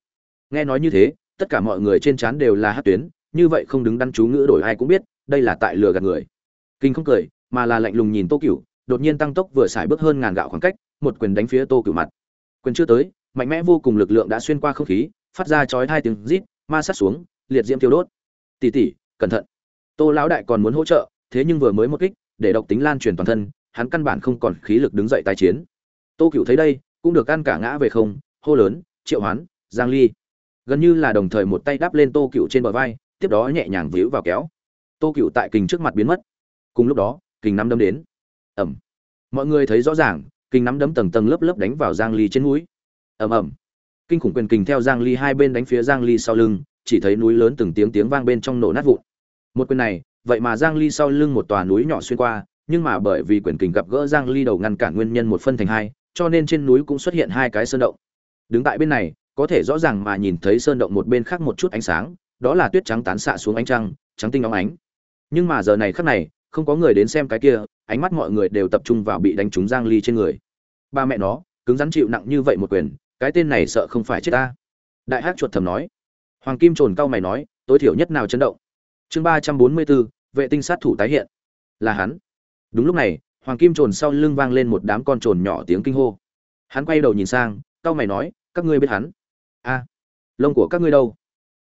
Nghe nói như thế, tất cả mọi người trên trán đều là hát tuyến, như vậy không đứng đắn chú ngữ đổi ai cũng biết, đây là tại lừa gạt người. Kinh không cười, mà là lạnh lùng nhìn tô cựu đột nhiên tăng tốc vừa xài bước hơn ngàn gạo khoảng cách, một quyền đánh phía tô cựu mặt. Quyền chưa tới, mạnh mẽ vô cùng lực lượng đã xuyên qua không khí, phát ra chói hai tiếng rít, ma sát xuống, liệt diễm tiêu đốt. Tỉ tỉ cẩn thận. Tô lão đại còn muốn hỗ trợ, thế nhưng vừa mới một kích, để độc tính lan truyền toàn thân hắn căn bản không còn khí lực đứng dậy tái chiến. Tô cựu thấy đây, cũng được ăn cả ngã về không, hô lớn, triệu hoán, giang ly. Gần như là đồng thời một tay đắp lên tô cựu trên bờ vai, tiếp đó nhẹ nhàng víu vào kéo. Tô cựu tại kình trước mặt biến mất. Cùng lúc đó, kình nắm đấm đến. Ẩm mọi người thấy rõ ràng, kình nắm đấm tầng tầng lớp lớp đánh vào giang ly trên núi ầm ầm. Kinh khủng quyền kình theo giang ly hai bên đánh phía giang ly sau lưng, chỉ thấy núi lớn từng tiếng tiếng vang bên trong nổ nát vụn. Một quyền này, vậy mà giang ly sau lưng một tòa núi nhỏ xuyên qua nhưng mà bởi vì quyền kình gặp gỡ giang ly đầu ngăn cản nguyên nhân một phân thành hai, cho nên trên núi cũng xuất hiện hai cái sơn động. Đứng tại bên này, có thể rõ ràng mà nhìn thấy sơn động một bên khác một chút ánh sáng, đó là tuyết trắng tán xạ xuống ánh trăng, trắng tinh óng ánh. Nhưng mà giờ này khắc này, không có người đến xem cái kia, ánh mắt mọi người đều tập trung vào bị đánh trúng giang ly trên người. Ba mẹ nó, cứng rắn chịu nặng như vậy một quyền, cái tên này sợ không phải chết ta. Đại hắc chuột thầm nói. Hoàng kim trồn cao mày nói, tối thiểu nhất nào chấn động. Chương ba trăm bốn mươi bốn, vệ tinh sát thủ tái hiện. Là hắn đúng lúc này, hoàng kim trồn sau lưng vang lên một đám con trồn nhỏ tiếng kinh hô. Hắn quay đầu nhìn sang cao mày nói, các ngươi biết hắn? A, lông của các ngươi đâu?